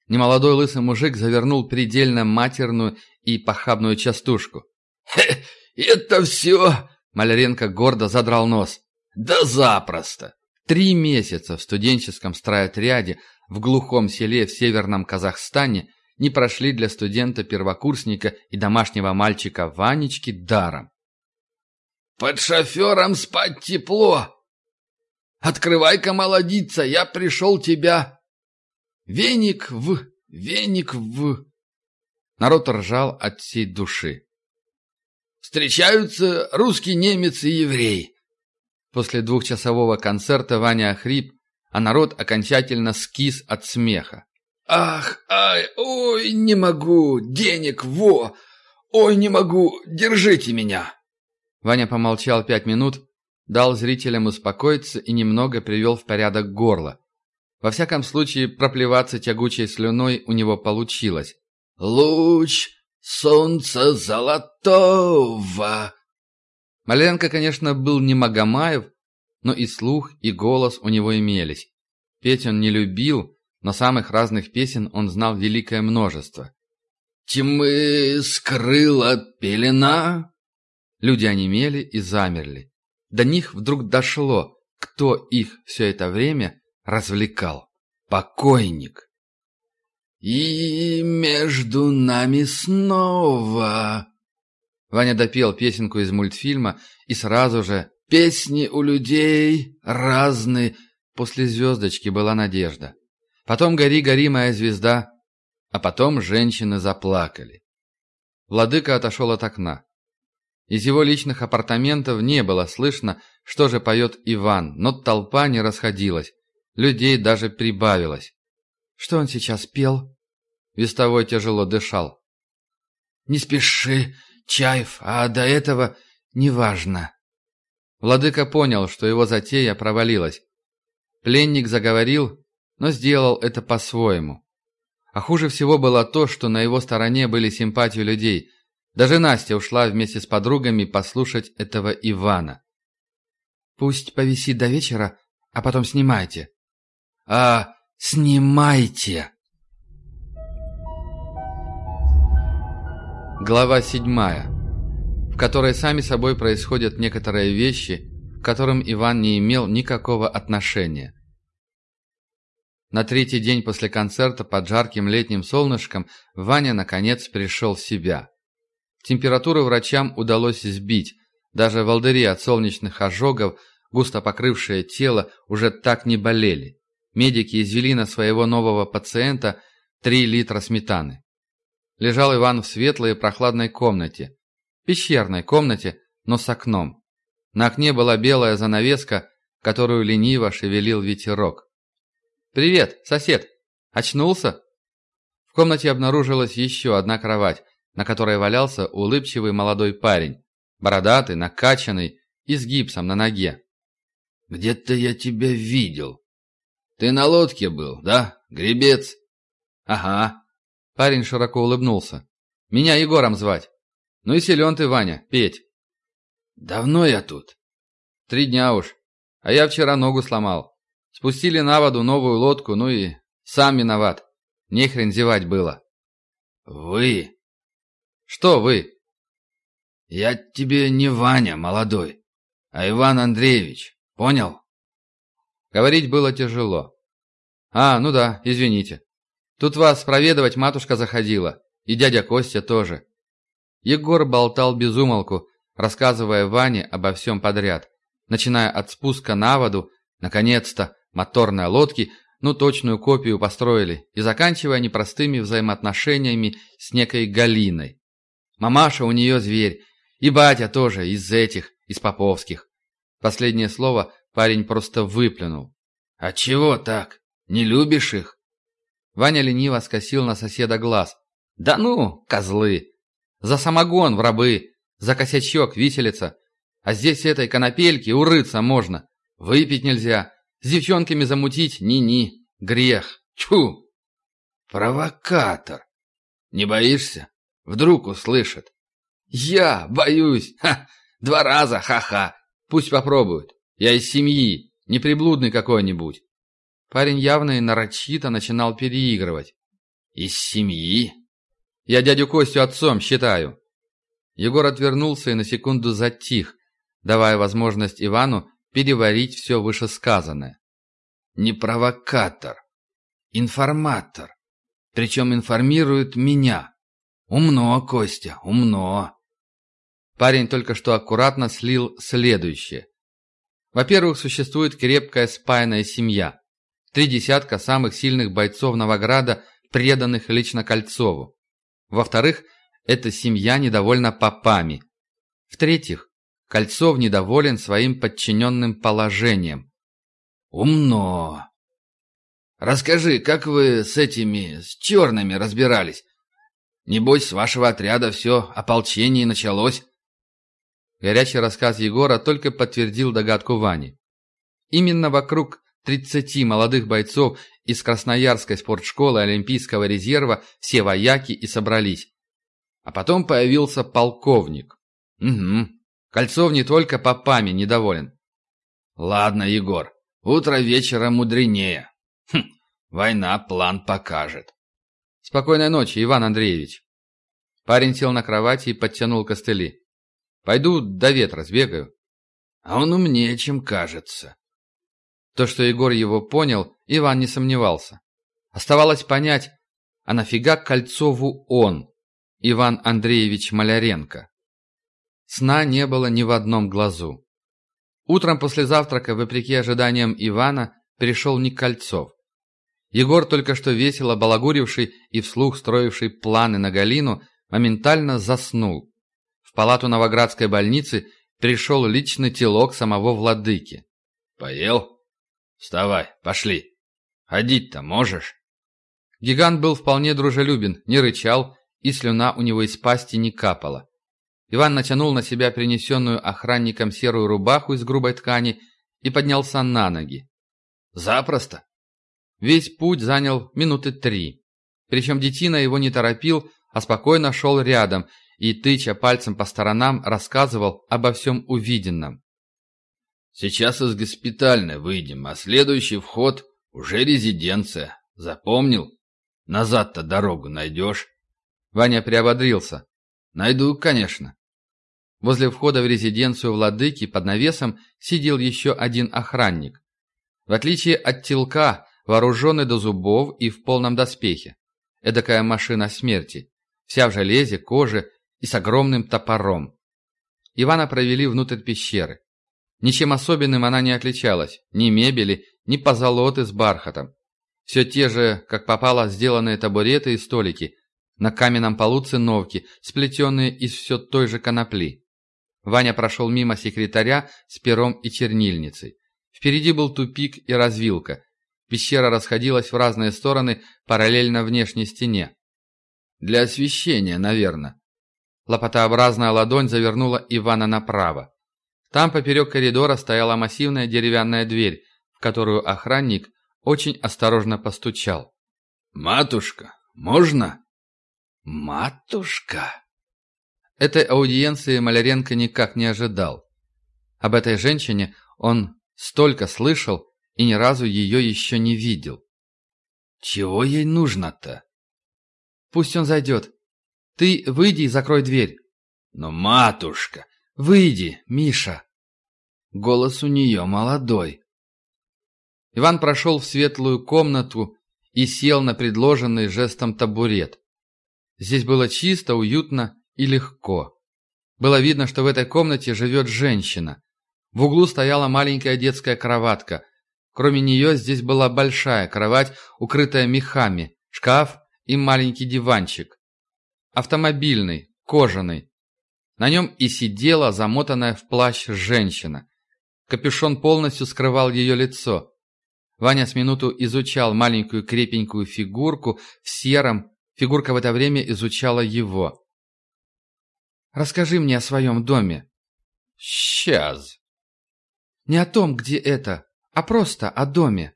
Немолодой лысый мужик завернул предельно матерную и похабную частушку. «Хе, это все!» Маляренко гордо задрал нос. «Да запросто!» Три месяца в студенческом стройотряде в глухом селе в северном Казахстане не прошли для студента-первокурсника и домашнего мальчика Ванечки даром. «Под шофером спать тепло! Открывай-ка, молодица, я пришел тебя! Веник в, веник в...» Народ ржал от всей души. «Встречаются русский немец и еврей». После двухчасового концерта Ваня охрип, а народ окончательно скис от смеха. «Ах, ай, ой, не могу, денег, во! Ой, не могу, держите меня!» Ваня помолчал пять минут, дал зрителям успокоиться и немного привел в порядок горло. Во всяком случае, проплеваться тягучей слюной у него получилось. «Луч солнца золотого!» Маленко, конечно, был не Магомаев, но и слух, и голос у него имелись. Петь он не любил, но самых разных песен он знал великое множество. «Тьмы скрыла пелена!» Люди онемели и замерли. До них вдруг дошло, кто их все это время развлекал. Покойник. «И между нами снова...» Ваня допел песенку из мультфильма и сразу же «Песни у людей разные...» После звездочки была надежда. Потом «Гори, гори, моя звезда», а потом женщины заплакали. Владыка отошел от окна. Из его личных апартаментов не было слышно, что же поет Иван, но толпа не расходилась, людей даже прибавилось. Что он сейчас пел? Вестовой тяжело дышал. «Не спеши, Чаев, а до этого неважно». Владыка понял, что его затея провалилась. Пленник заговорил, но сделал это по-своему. А хуже всего было то, что на его стороне были симпатии людей. Даже Настя ушла вместе с подругами послушать этого Ивана. «Пусть повисит до вечера, а потом снимайте». «А, снимайте!» Глава седьмая, в которой сами собой происходят некоторые вещи, к которым Иван не имел никакого отношения. На третий день после концерта под жарким летним солнышком Ваня наконец пришел в себя. Температуру врачам удалось сбить, даже волдыри от солнечных ожогов, густо покрывшие тело, уже так не болели. Медики извели на своего нового пациента 3 литра сметаны. Лежал Иван в светлой и прохладной комнате. Пещерной комнате, но с окном. На окне была белая занавеска, которую лениво шевелил ветерок. «Привет, сосед! Очнулся?» В комнате обнаружилась еще одна кровать, на которой валялся улыбчивый молодой парень, бородатый, накачанный и с гипсом на ноге. «Где-то я тебя видел». Ты на лодке был, да? Гребец?» «Ага». Парень широко улыбнулся. «Меня Егором звать. Ну и силен ты, Ваня, петь». «Давно я тут?» «Три дня уж. А я вчера ногу сломал. Спустили на воду новую лодку, ну и сам виноват. Нехрен зевать было». «Вы?» «Что вы?» «Я тебе не Ваня, молодой, а Иван Андреевич. Понял?» Говорить было тяжело. «А, ну да, извините. Тут вас проведывать матушка заходила, и дядя Костя тоже». Егор болтал без умолку, рассказывая Ване обо всем подряд, начиная от спуска на воду, наконец-то, моторной лодки, ну точную копию построили, и заканчивая непростыми взаимоотношениями с некой Галиной. Мамаша у нее зверь, и батя тоже из этих, из поповских. Последнее слово парень просто выплюнул. «А чего так? Не любишь их?» Ваня лениво скосил на соседа глаз. «Да ну, козлы! За самогон в рабы, за косячок виселица. А здесь этой конопельки урыться можно. Выпить нельзя. С девчонками замутить ни-ни. Грех. Чу!» «Провокатор! Не боишься? Вдруг услышат?» «Я боюсь! Ха! Два раза, ха-ха! Пусть попробуют. Я из семьи, не приблудный какой-нибудь». Парень явно и нарочито начинал переигрывать. «Из семьи?» «Я дядю Костю отцом считаю». Егор отвернулся и на секунду затих, давая возможность Ивану переварить все вышесказанное. «Не провокатор. Информатор. Причем информирует меня. Умно, Костя, умно». Парень только что аккуратно слил следующее. Во-первых, существует крепкая спаянная семья. Три десятка самых сильных бойцов Новограда, преданных лично Кольцову. Во-вторых, эта семья недовольна попами. В-третьих, Кольцов недоволен своим подчиненным положением. Умно. Расскажи, как вы с этими, с черными разбирались? Небось, с вашего отряда все ополчение началось. Горячий рассказ Егора только подтвердил догадку Вани. Именно вокруг 30 молодых бойцов из Красноярской спортшколы Олимпийского резерва все вояки и собрались. А потом появился полковник. Угу. Кольцов не только попами недоволен. Ладно, Егор, утро вечера мудренее. Хм, война план покажет. Спокойной ночи, Иван Андреевич. Парень сел на кровати и подтянул костыли. Пойду до ветра сбегаю. А он умнее, чем кажется. То, что Егор его понял, Иван не сомневался. Оставалось понять, а нафига Кольцову он, Иван Андреевич Маляренко? Сна не было ни в одном глазу. Утром после завтрака, вопреки ожиданиям Ивана, пришел не Кольцов. Егор, только что весело балагуривший и вслух строивший планы на Галину, моментально заснул палату Новоградской больницы пришел личный телок самого владыки. «Поел? Вставай, пошли. Ходить-то можешь?» Гигант был вполне дружелюбен, не рычал, и слюна у него из пасти не капала. Иван натянул на себя принесенную охранником серую рубаху из грубой ткани и поднялся на ноги. «Запросто!» Весь путь занял минуты три. Причем детина его не торопил, а спокойно шел рядом и, тыча пальцем по сторонам, рассказывал обо всем увиденном. «Сейчас из госпитальной выйдем, а следующий вход уже резиденция. Запомнил? Назад-то дорогу найдешь?» Ваня приободрился. «Найду, конечно». Возле входа в резиденцию владыки под навесом сидел еще один охранник. В отличие от телка, вооруженный до зубов и в полном доспехе. Эдакая машина смерти. Вся в железе, коже и с огромным топором. Ивана провели внутрь пещеры. Ничем особенным она не отличалась, ни мебели, ни позолоты с бархатом. Все те же, как попало, сделанные табуреты и столики, на каменном полу циновки, сплетенные из все той же конопли. Ваня прошел мимо секретаря с пером и чернильницей. Впереди был тупик и развилка. Пещера расходилась в разные стороны параллельно внешней стене. «Для освещения, наверное», Лопатообразная ладонь завернула Ивана направо. Там поперек коридора стояла массивная деревянная дверь, в которую охранник очень осторожно постучал. «Матушка, можно?» «Матушка?» Этой аудиенции Маляренко никак не ожидал. Об этой женщине он столько слышал и ни разу ее еще не видел. «Чего ей нужно-то?» «Пусть он зайдет. Ты выйди и закрой дверь». «Но, матушка...» «Выйди, Миша!» Голос у нее молодой. Иван прошел в светлую комнату и сел на предложенный жестом табурет. Здесь было чисто, уютно и легко. Было видно, что в этой комнате живет женщина. В углу стояла маленькая детская кроватка. Кроме нее здесь была большая кровать, укрытая мехами, шкаф и маленький диванчик. Автомобильный, кожаный. На нем и сидела замотанная в плащ женщина. Капюшон полностью скрывал ее лицо. Ваня с минуту изучал маленькую крепенькую фигурку в сером, фигурка в это время изучала его. «Расскажи мне о своем доме». «Сейчас». «Не о том, где это, а просто о доме.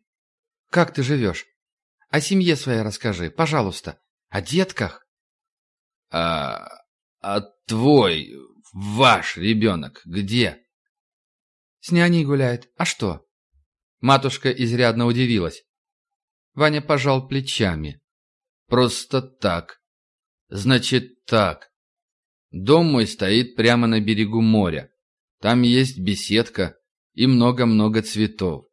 Как ты живешь? О семье своей расскажи, пожалуйста. О детках». «А... а твой, ваш ребенок где?» «С няней гуляет. А что?» Матушка изрядно удивилась. Ваня пожал плечами. «Просто так. Значит так. Дом мой стоит прямо на берегу моря. Там есть беседка и много-много цветов.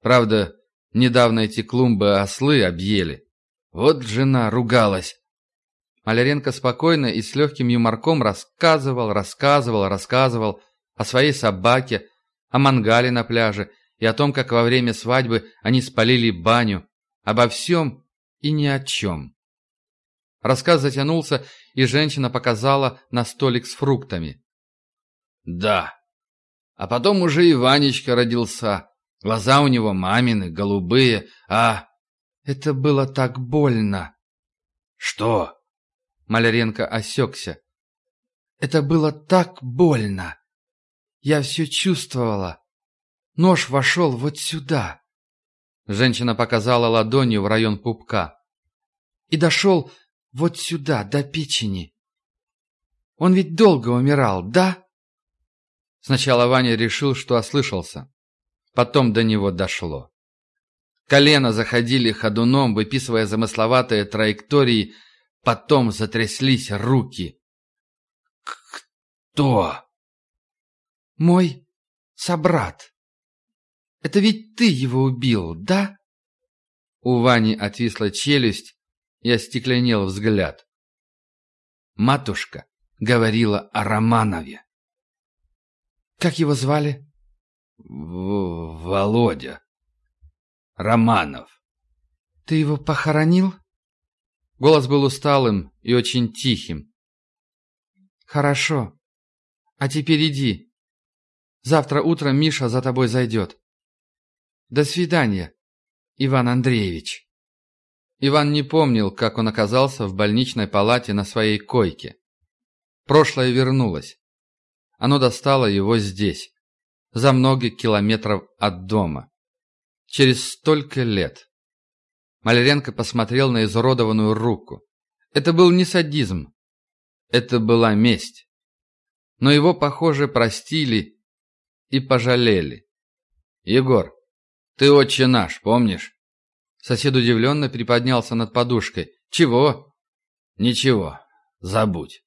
Правда, недавно эти клумбы ослы объели. Вот жена ругалась. Маляренко спокойно и с легким юморком рассказывал, рассказывал, рассказывал о своей собаке, о мангале на пляже и о том, как во время свадьбы они спалили баню, обо всем и ни о чем. Рассказ затянулся, и женщина показала на столик с фруктами. «Да. А потом уже и Ванечка родился. Глаза у него мамины, голубые, а...» «Это было так больно». «Что?» Маляренко осекся. «Это было так больно. Я все чувствовала. Нож вошел вот сюда. Женщина показала ладонью в район пупка. И дошел вот сюда, до печени. Он ведь долго умирал, да? Сначала Ваня решил, что ослышался. Потом до него дошло. Колено заходили ходуном, выписывая замысловатые траектории, потом затряслись руки. «Кто?» «Мой собрат». Это ведь ты его убил, да?» У Вани отвисла челюсть и остекленел взгляд. Матушка говорила о Романове. «Как его звали?» В «Володя. Романов». «Ты его похоронил?» Голос был усталым и очень тихим. «Хорошо. А теперь иди. Завтра утром Миша за тобой зайдет. До свидания, Иван Андреевич. Иван не помнил, как он оказался в больничной палате на своей койке. Прошлое вернулось. Оно достало его здесь, за много километров от дома. Через столько лет. Маляренко посмотрел на изуродованную руку. Это был не садизм. Это была месть. Но его, похоже, простили и пожалели. «Егор, ты отче наш, помнишь?» Сосед удивленно приподнялся над подушкой. «Чего?» «Ничего, забудь.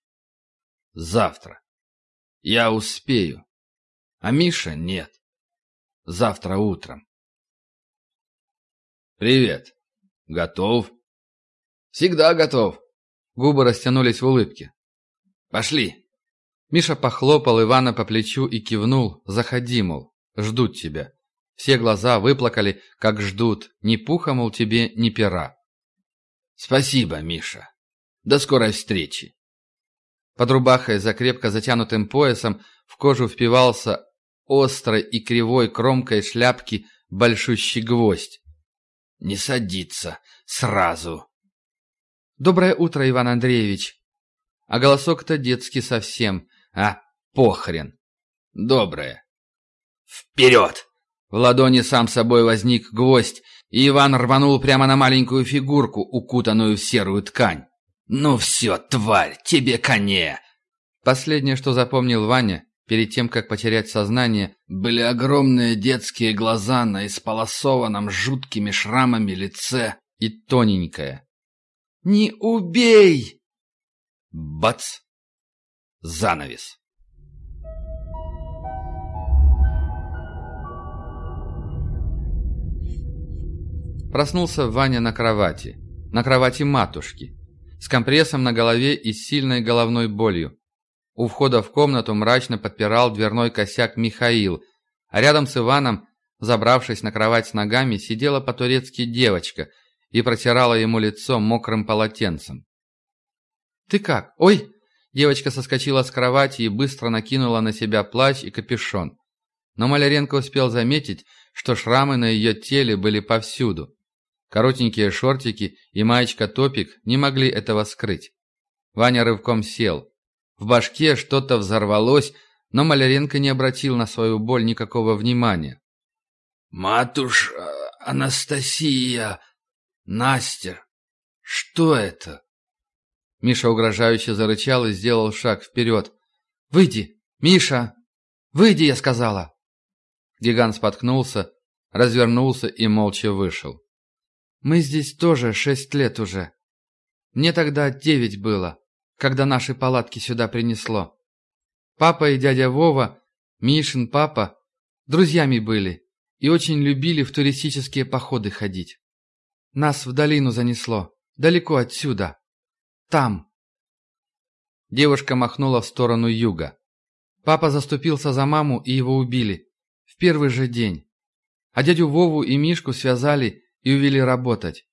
Завтра. Я успею. А Миша нет. Завтра утром». «Привет. Готов?» «Всегда готов». Губы растянулись в улыбке. «Пошли». Миша похлопал Ивана по плечу и кивнул. «Заходи, мол, ждут тебя». Все глаза выплакали, как ждут, ни пуха, мол, тебе, ни пера. «Спасибо, Миша. До скорой встречи». Под рубахой за крепко затянутым поясом в кожу впивался острой и кривой кромкой шляпки большущий гвоздь. «Не садиться сразу». «Доброе утро, Иван Андреевич». А голосок-то детский совсем. А, похрен. «Доброе». «Вперед!» В ладони сам собой возник гвоздь, И Иван рванул прямо на маленькую фигурку, укутанную в серую ткань. «Ну все, тварь, тебе коне!» Последнее, что запомнил Ваня, перед тем, как потерять сознание, были огромные детские глаза на исполосованном жуткими шрамами лице и тоненькое. «Не убей!» Бац! Занавес. Проснулся Ваня на кровати. На кровати матушки. С компрессом на голове и сильной головной болью. У входа в комнату мрачно подпирал дверной косяк Михаил, а рядом с Иваном, забравшись на кровать с ногами, сидела по-турецки девочка и протирала ему лицо мокрым полотенцем. «Ты как? Ой!» Девочка соскочила с кровати и быстро накинула на себя плащ и капюшон. Но Маляренко успел заметить, что шрамы на ее теле были повсюду. Коротенькие шортики и маечка-топик не могли этого скрыть. Ваня рывком сел. В башке что-то взорвалось, но Маляренко не обратил на свою боль никакого внимания. «Матуш... Анастасия... Настя... Что это?» Миша угрожающе зарычал и сделал шаг вперед. «Выйди! Миша! Выйди, я сказала!» Гигант споткнулся, развернулся и молча вышел. Мы здесь тоже шесть лет уже. Мне тогда девять было, когда наши палатки сюда принесло. Папа и дядя Вова, Мишин папа, друзьями были и очень любили в туристические походы ходить. Нас в долину занесло, далеко отсюда. Там. Девушка махнула в сторону юга. Папа заступился за маму, и его убили. В первый же день. А дядю Вову и Мишку связали и увели работать.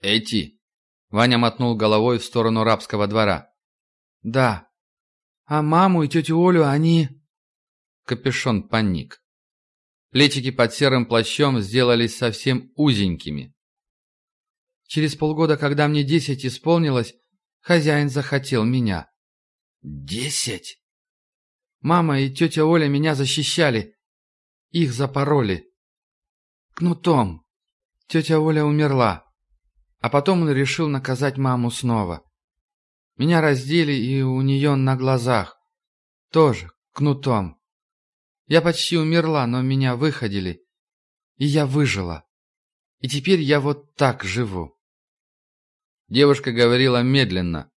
«Эти?» Ваня мотнул головой в сторону рабского двора. «Да. А маму и тетю Олю они...» Капюшон паник. Плечики под серым плащом сделались совсем узенькими. Через полгода, когда мне десять исполнилось, хозяин захотел меня. «Десять?» Мама и тетя Оля меня защищали. Их запороли. Кнутом. Тетя Оля умерла. А потом он решил наказать маму снова. Меня раздели и у нее на глазах. Тоже кнутом. Я почти умерла, но меня выходили. И я выжила. И теперь я вот так живу. Девушка говорила медленно,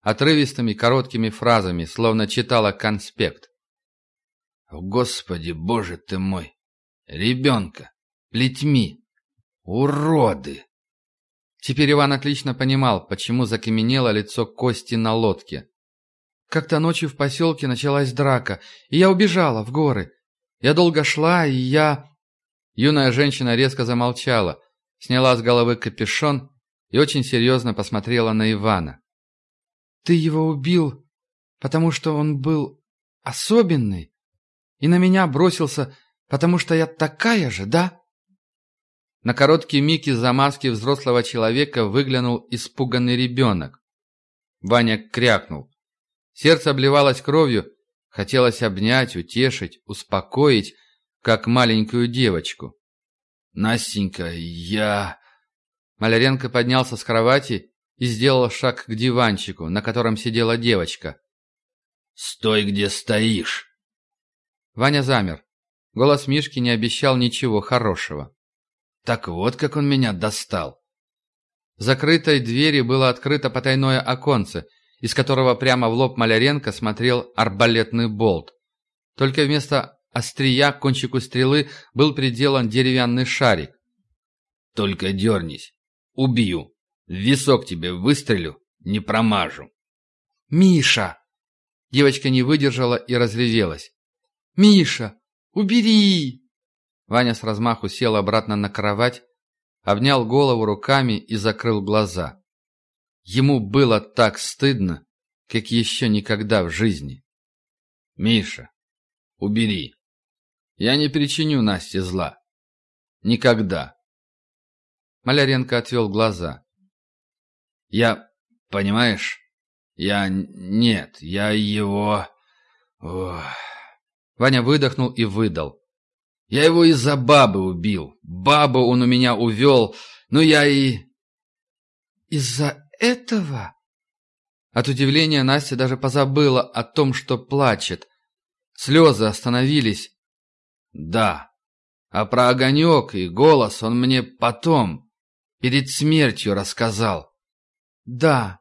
отрывистыми короткими фразами, словно читала конспект. «Господи, боже ты мой! Ребенка! Плетьми! Уроды! Теперь Иван отлично понимал, почему закаменело лицо Кости на лодке. Как-то ночью в поселке началась драка, и я убежала в горы. Я долго шла, и я... Юная женщина резко замолчала, сняла с головы капюшон и очень серьезно посмотрела на Ивана. «Ты его убил, потому что он был особенный, и на меня бросился, потому что я такая же, да?» На короткий миг из-за маски взрослого человека выглянул испуганный ребенок. Ваня крякнул. Сердце обливалось кровью, хотелось обнять, утешить, успокоить, как маленькую девочку. «Настенька, я...» Маляренко поднялся с кровати и сделал шаг к диванчику, на котором сидела девочка. «Стой, где стоишь!» Ваня замер. Голос Мишки не обещал ничего хорошего. Так вот, как он меня достал. Закрытой двери было открыто потайное оконце, из которого прямо в лоб Маляренко смотрел арбалетный болт. Только вместо острия к кончику стрелы был приделан деревянный шарик. «Только дернись. Убью. В висок тебе выстрелю, не промажу». «Миша!» Девочка не выдержала и разревелась. «Миша, убери!» Ваня с размаху сел обратно на кровать, обнял голову руками и закрыл глаза. Ему было так стыдно, как еще никогда в жизни. «Миша, убери. Я не причиню Насте зла. Никогда». Маляренко отвел глаза. «Я, понимаешь, я... Нет, я его...» Ох. Ваня выдохнул и выдал. Я его из-за бабы убил. Бабу он у меня увел, ну я и... Из-за этого? От удивления Настя даже позабыла о том, что плачет. Слезы остановились. Да. А про огонек и голос он мне потом, перед смертью, рассказал. Да.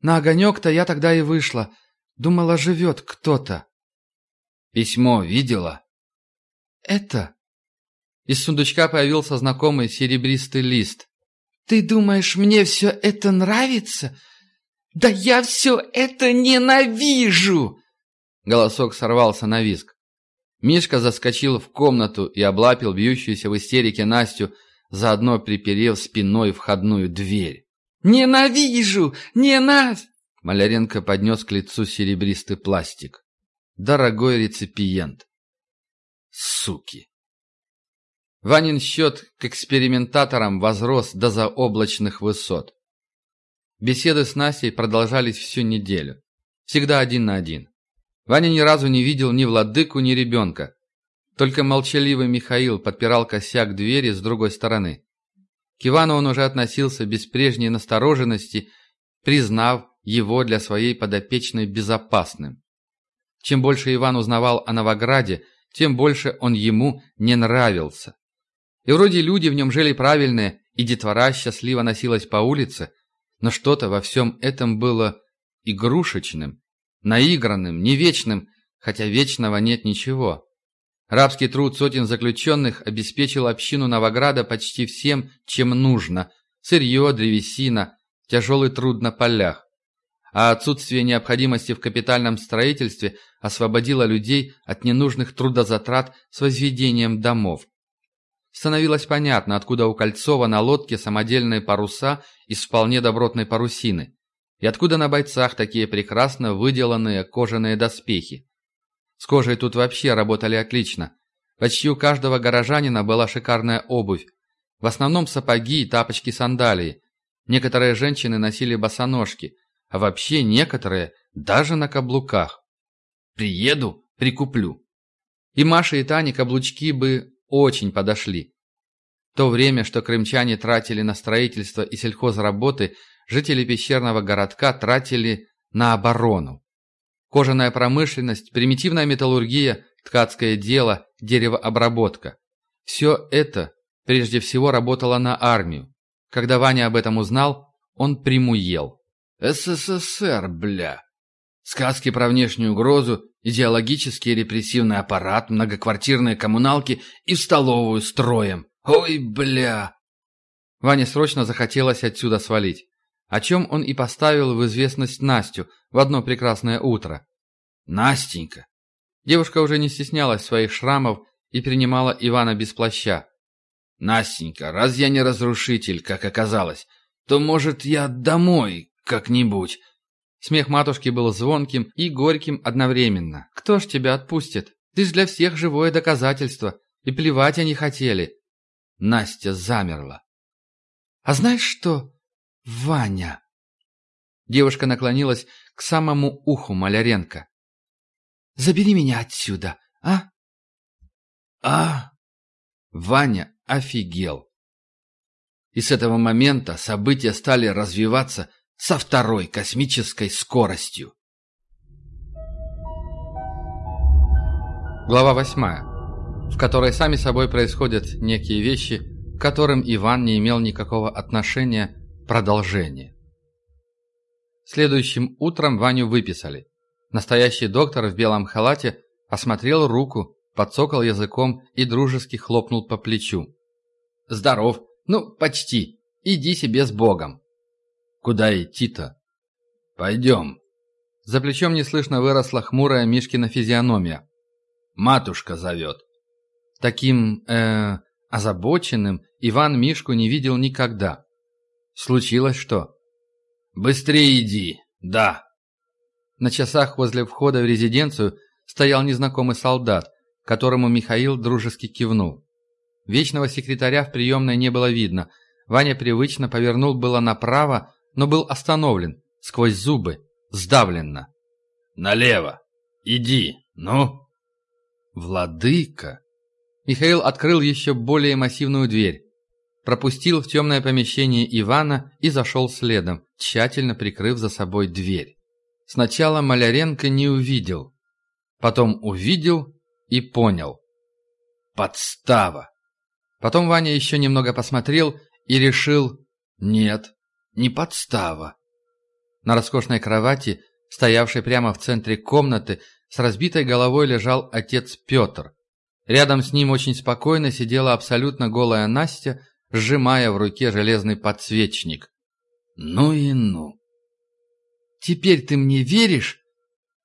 На огонек-то я тогда и вышла. Думала, живет кто-то. Письмо видела? Это? Из сундучка появился знакомый серебристый лист. Ты думаешь, мне все это нравится? Да я все это ненавижу! Голосок сорвался на виск. Мишка заскочил в комнату и облапил бьющуюся в истерике Настю, заодно приперев спиной входную дверь. «Ненавижу! Ненав...» Маляренко поднес к лицу серебристый пластик. «Дорогой реципиент!» «Суки!» Ванин счет к экспериментаторам возрос до заоблачных высот. Беседы с Настей продолжались всю неделю. Всегда один на один. Ваня ни разу не видел ни владыку, ни ребенка. Только молчаливый Михаил подпирал косяк двери с другой стороны. К Ивану он уже относился без прежней настороженности, признав его для своей подопечной безопасным. Чем больше Иван узнавал о Новограде, тем больше он ему не нравился. И вроде люди в нем жили правильные, и детвора счастливо носилась по улице, но что-то во всем этом было игрушечным, наигранным, не вечным, хотя вечного нет ничего. Рабский труд сотен заключенных обеспечил общину Новограда почти всем, чем нужно – сырье, древесина, тяжелый труд на полях. А отсутствие необходимости в капитальном строительстве освободило людей от ненужных трудозатрат с возведением домов. Становилось понятно, откуда у Кольцова на лодке самодельные паруса из вполне добротной парусины, и откуда на бойцах такие прекрасно выделанные кожаные доспехи. С кожей тут вообще работали отлично. Почти у каждого горожанина была шикарная обувь. В основном сапоги и тапочки-сандалии. Некоторые женщины носили босоножки, а вообще некоторые даже на каблуках. Приеду, прикуплю. И Маше и Тане каблучки бы очень подошли. То время, что крымчане тратили на строительство и сельхозработы, жители пещерного городка тратили на оборону. Кожаная промышленность, примитивная металлургия, ткацкое дело, деревообработка. Все это прежде всего работало на армию. Когда Ваня об этом узнал, он примуел. СССР, бля. Сказки про внешнюю угрозу, идеологический репрессивный аппарат, многоквартирные коммуналки и в столовую строем. Ой, бля. Ване срочно захотелось отсюда свалить. О чем он и поставил в известность Настю в одно прекрасное утро. «Настенька!» Девушка уже не стеснялась своих шрамов и принимала Ивана без плаща. «Настенька, раз я не разрушитель, как оказалось, то, может, я домой как-нибудь?» Смех матушки был звонким и горьким одновременно. «Кто ж тебя отпустит? Ты ж для всех живое доказательство. И плевать они хотели». Настя замерла. «А знаешь что, Ваня?» Девушка наклонилась к самому уху Маляренко. «Забери меня отсюда, а?» «А?» Ваня офигел. И с этого момента события стали развиваться со второй космической скоростью. Глава восьмая, в которой сами собой происходят некие вещи, к которым Иван не имел никакого отношения, продолжение. Следующим утром Ваню выписали. Настоящий доктор в белом халате осмотрел руку, подсокал языком и дружески хлопнул по плечу. «Здоров! Ну, почти! Иди себе с Богом!» Куда идти-то? Пойдем. За плечом неслышно выросла хмурая Мишкина физиономия. Матушка зовет. Таким, э, озабоченным Иван Мишку не видел никогда. Случилось что? Быстрее иди, да. На часах возле входа в резиденцию стоял незнакомый солдат, которому Михаил дружески кивнул. Вечного секретаря в приемной не было видно. Ваня привычно повернул было направо, но был остановлен, сквозь зубы, сдавленно. «Налево! Иди, ну!» «Владыка!» Михаил открыл еще более массивную дверь, пропустил в темное помещение Ивана и зашел следом, тщательно прикрыв за собой дверь. Сначала Маляренко не увидел, потом увидел и понял. Подстава! Потом Ваня еще немного посмотрел и решил, нет, не подстава. На роскошной кровати, стоявшей прямо в центре комнаты, с разбитой головой лежал отец Петр. Рядом с ним очень спокойно сидела абсолютно голая Настя, сжимая в руке железный подсвечник. Ну и ну. «Теперь ты мне веришь?»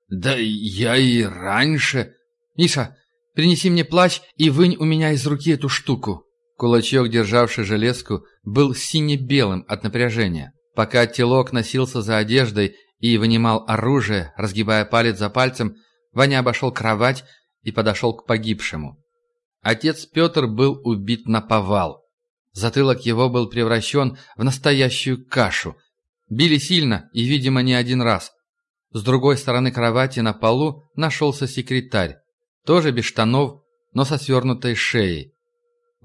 «Да я и раньше...» «Миша, принеси мне плащ и вынь у меня из руки эту штуку». Кулачок, державший железку, был сине-белым от напряжения. Пока телок носился за одеждой и вынимал оружие, разгибая палец за пальцем, Ваня обошел кровать и подошел к погибшему. Отец Петр был убит на повал. Затылок его был превращен в настоящую кашу. Били сильно и, видимо, не один раз. С другой стороны кровати на полу нашелся секретарь. Тоже без штанов, но со свернутой шеей.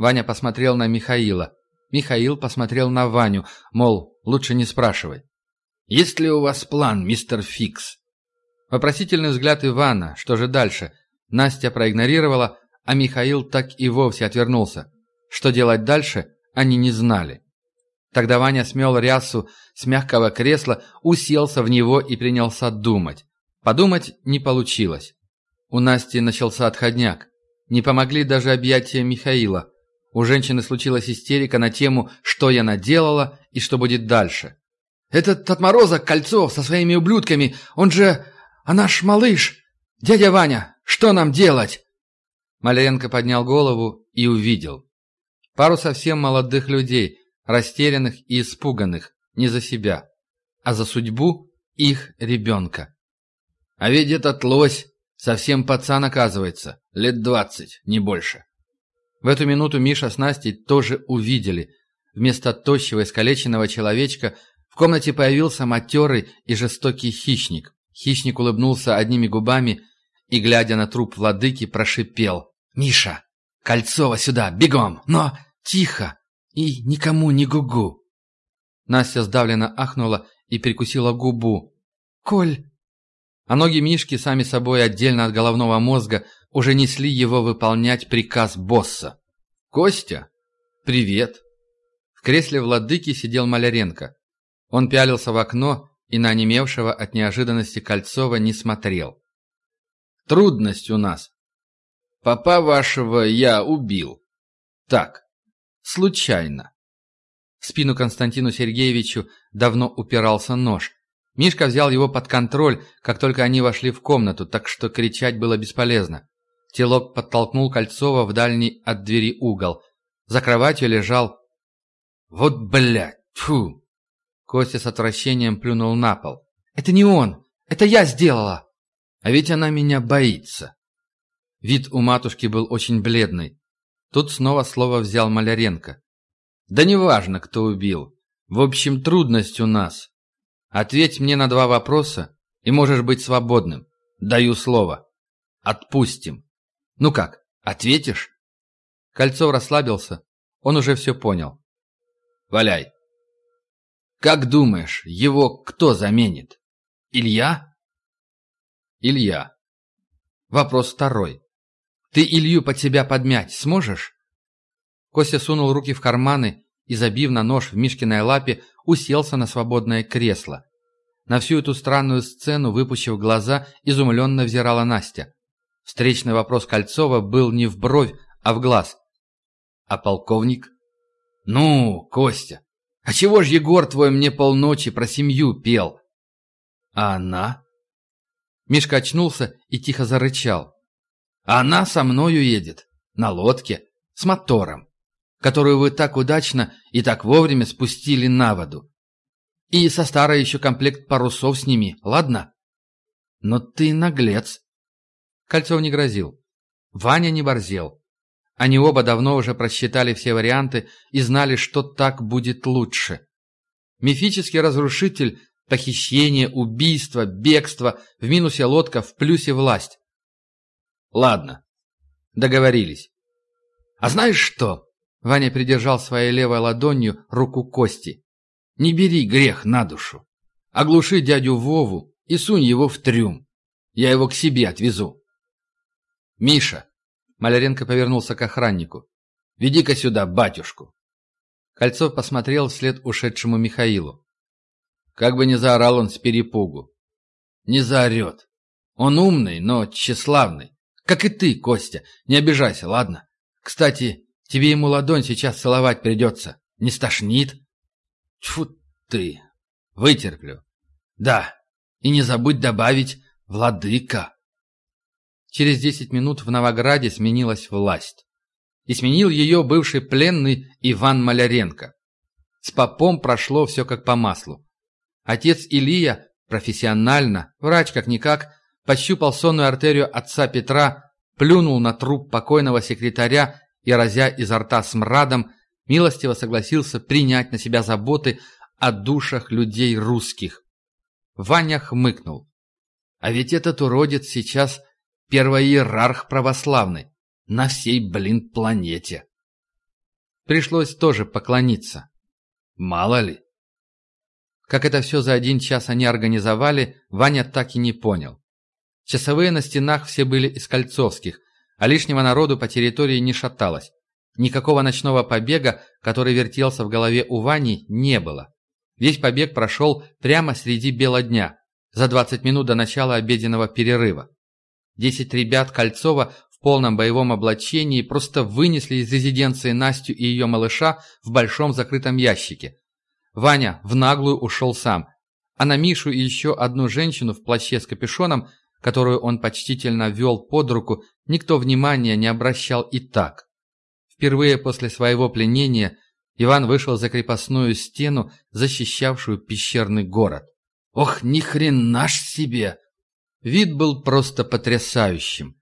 Ваня посмотрел на Михаила. Михаил посмотрел на Ваню, мол, лучше не спрашивай. «Есть ли у вас план, мистер Фикс?» Вопросительный взгляд Ивана, что же дальше? Настя проигнорировала, а Михаил так и вовсе отвернулся. Что делать дальше, они не знали. Тогда Ваня смел рясу с мягкого кресла, уселся в него и принялся думать. Подумать не получилось. У Насти начался отходняк. Не помогли даже объятия Михаила. У женщины случилась истерика на тему «что я наделала» и «что будет дальше». «Этот отморозок Кольцов со своими ублюдками, он же... а наш малыш! Дядя Ваня, что нам делать?» Маляренко поднял голову и увидел. Пару совсем молодых людей, растерянных и испуганных, не за себя, а за судьбу их ребенка. А ведь этот лось совсем пацан оказывается, лет двадцать, не больше. В эту минуту Миша с Настей тоже увидели. Вместо тощего искалеченного человечка в комнате появился матерый и жестокий хищник. Хищник улыбнулся одними губами и, глядя на труп владыки, прошипел. «Миша, Кольцова сюда, бегом, но тихо и никому не гугу!» Настя сдавленно ахнула и прикусила губу. «Коль!» А ноги Мишки сами собой отдельно от головного мозга уже несли его выполнять приказ босса. «Костя, привет!» В кресле владыки сидел Маляренко. Он пялился в окно и на онемевшего от неожиданности Кольцова не смотрел. «Трудность у нас. Папа вашего я убил. Так, случайно». В спину Константину Сергеевичу давно упирался нож. Мишка взял его под контроль, как только они вошли в комнату, так что кричать было бесполезно. Телок подтолкнул Кольцова в дальний от двери угол. За кроватью лежал... «Вот блядь! Фу!» Костя с отвращением плюнул на пол. «Это не он! Это я сделала!» «А ведь она меня боится!» Вид у матушки был очень бледный. Тут снова слово взял Маляренко. «Да неважно, кто убил. В общем, трудность у нас. Ответь мне на два вопроса, и можешь быть свободным. Даю слово. Отпустим. Ну как, ответишь?» Кольцов расслабился. Он уже все понял. «Валяй. Как думаешь, его кто заменит? Илья?» «Илья. Вопрос второй. Ты Илью под себя подмять сможешь?» Костя сунул руки в карманы и, забив на нож в Мишкиной лапе, уселся на свободное кресло. На всю эту странную сцену, выпущив глаза, изумленно взирала Настя. Встречный вопрос Кольцова был не в бровь, а в глаз. «А полковник?» «Ну, Костя, а чего ж Егор твой мне полночи про семью пел?» «А она?» Мишка очнулся и тихо зарычал. «Она со мною едет, на лодке, с мотором которую вы так удачно и так вовремя спустили на воду. И со старой еще комплект парусов сними, ладно? Но ты наглец. Кольцов не грозил. Ваня не борзел. Они оба давно уже просчитали все варианты и знали, что так будет лучше. Мифический разрушитель, похищение, убийство, бегство, в минусе лодка, в плюсе власть. Ладно, договорились. А знаешь что?» Ваня придержал своей левой ладонью руку Кости. «Не бери грех на душу. Оглуши дядю Вову и сунь его в трюм. Я его к себе отвезу». «Миша!» Маляренко повернулся к охраннику. «Веди-ка сюда батюшку». Кольцов посмотрел вслед ушедшему Михаилу. Как бы не заорал он с перепугу. Не заорет. Он умный, но тщеславный. Как и ты, Костя. Не обижайся, ладно? Кстати, тебе ему ладонь сейчас целовать придется. Не стошнит? Тьфу ты. Вытерплю. Да. И не забудь добавить «владыка». Через десять минут в Новограде сменилась власть. И сменил ее бывший пленный Иван Маляренко. С попом прошло все как по маслу. Отец Илия профессионально, врач как-никак, пощупал сонную артерию отца Петра, плюнул на труп покойного секретаря и, разя изо рта смрадом, милостиво согласился принять на себя заботы о душах людей русских. Ваня хмыкнул. А ведь этот уродец сейчас первоиерарх православный на всей, блин, планете. Пришлось тоже поклониться. Мало ли. Как это все за один час они организовали, Ваня так и не понял. Часовые на стенах все из из кольцовских, а лишнего народу по территории не шаталось. Никакого ночного побега, который вертелся в голове у Вани, не было. Весь побег прошел прямо среди бела дня, за 20 минут до начала обеденного перерыва. Десять ребят Кольцова в полном боевом облачении просто вынесли из резиденции Настю и ее малыша в большом закрытом ящике. Ваня в наглую ушел сам, а на Мишу и еще одну женщину в плаще с капюшоном которую он почтительно вел под руку, никто внимания не обращал и так. Впервые после своего пленения Иван вышел за крепостную стену, защищавшую пещерный город. Ох, ни хрена ж себе! Вид был просто потрясающим.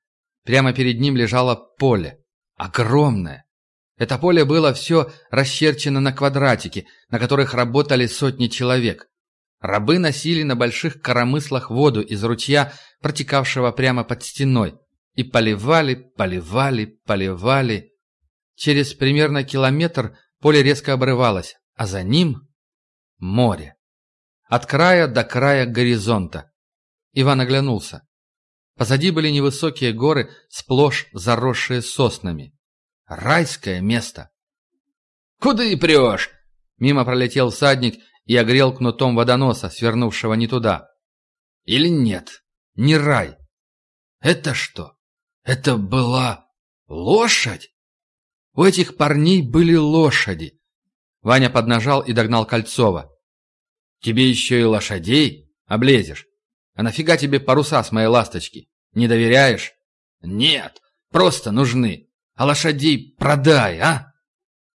Прямо перед ним лежало поле. Огромное. Это поле было все расчерчено на квадратики, на которых работали сотни человек. Рабы носили на больших коромыслах воду из ручья, протекавшего прямо под стеной, и поливали, поливали, поливали. Через примерно километр поле резко обрывалось, а за ним — море. От края до края горизонта. Иван оглянулся. Позади были невысокие горы, сплошь заросшие соснами. Райское место. «Куда и прешь?» Мимо пролетел всадник и огрел кнутом водоноса, свернувшего не туда. Или нет, не рай. Это что? Это была лошадь? У этих парней были лошади. Ваня поднажал и догнал Кольцова. Тебе еще и лошадей облезешь. А нафига тебе паруса с моей ласточки? Не доверяешь? Нет, просто нужны. А лошадей продай, а?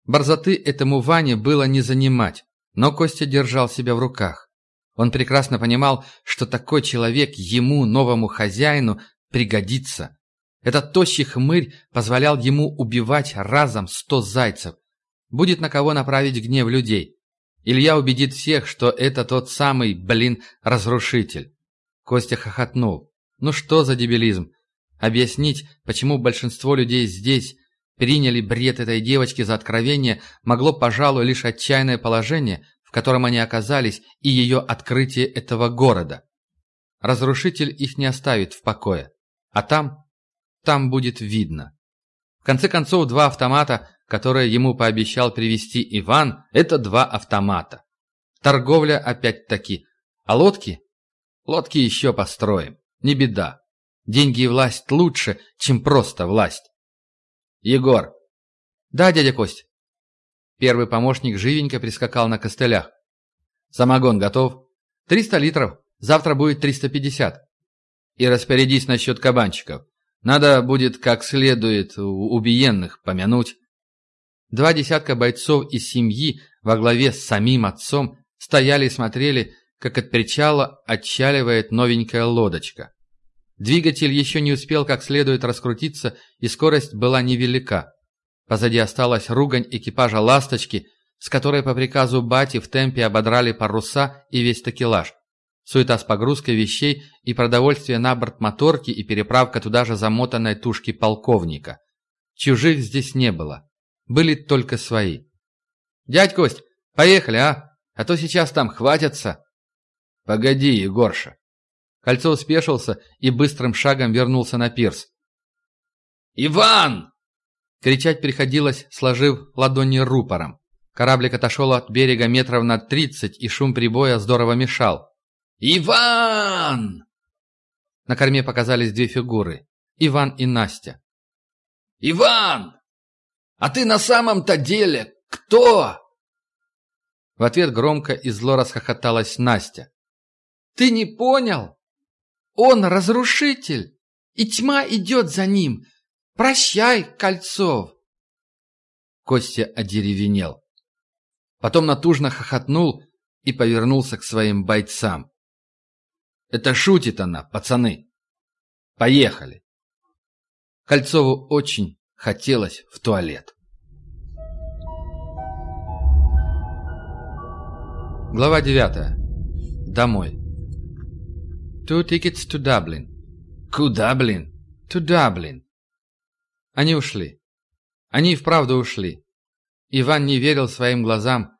Борзоты этому Ване было не занимать. Но Костя держал себя в руках. Он прекрасно понимал, что такой человек ему, новому хозяину, пригодится. Этот тощий хмырь позволял ему убивать разом сто зайцев. Будет на кого направить гнев людей. Илья убедит всех, что это тот самый, блин, разрушитель. Костя хохотнул. Ну что за дебилизм? Объяснить, почему большинство людей здесь приняли бред этой девочки за откровение, могло, пожалуй, лишь отчаянное положение, в котором они оказались, и ее открытие этого города. Разрушитель их не оставит в покое. А там, там будет видно. В конце концов, два автомата, которые ему пообещал привезти Иван, это два автомата. Торговля опять-таки. А лодки? Лодки еще построим. Не беда. Деньги и власть лучше, чем просто власть. «Егор!» «Да, дядя Кость». Первый помощник живенько прискакал на костылях. «Самогон готов?» «Триста литров. Завтра будет триста пятьдесят». «И распорядись насчет кабанчиков. Надо будет как следует убиенных помянуть». Два десятка бойцов из семьи во главе с самим отцом стояли и смотрели, как от причала отчаливает новенькая лодочка. Двигатель еще не успел как следует раскрутиться, и скорость была невелика. Позади осталась ругань экипажа «Ласточки», с которой по приказу Бати в темпе ободрали паруса и весь такелаж. Суета с погрузкой вещей и продовольствие на борт моторки и переправка туда же замотанной тушки полковника. Чужих здесь не было. Были только свои. «Дядь Кость, поехали, а? А то сейчас там хватятся». «Погоди, Егорша». Кольцов спешился и быстрым шагом вернулся на пирс. «Иван!» Кричать приходилось, сложив ладони рупором. Кораблик отошел от берега метров на тридцать, и шум прибоя здорово мешал. «Иван!» На корме показались две фигуры. Иван и Настя. «Иван! А ты на самом-то деле кто?» В ответ громко и зло расхохоталась Настя. «Ты не понял? Он разрушитель, и тьма идет за ним. Прощай, Кольцов!» Костя одеревенел. Потом натужно хохотнул и повернулся к своим бойцам. «Это шутит она, пацаны! Поехали!» Кольцову очень хотелось в туалет. Глава 9. Домой. Two tickets to Dublin. Куда, блин? To Dublin. Они ушли. Они и вправду ушли. Иван не верил своим глазам.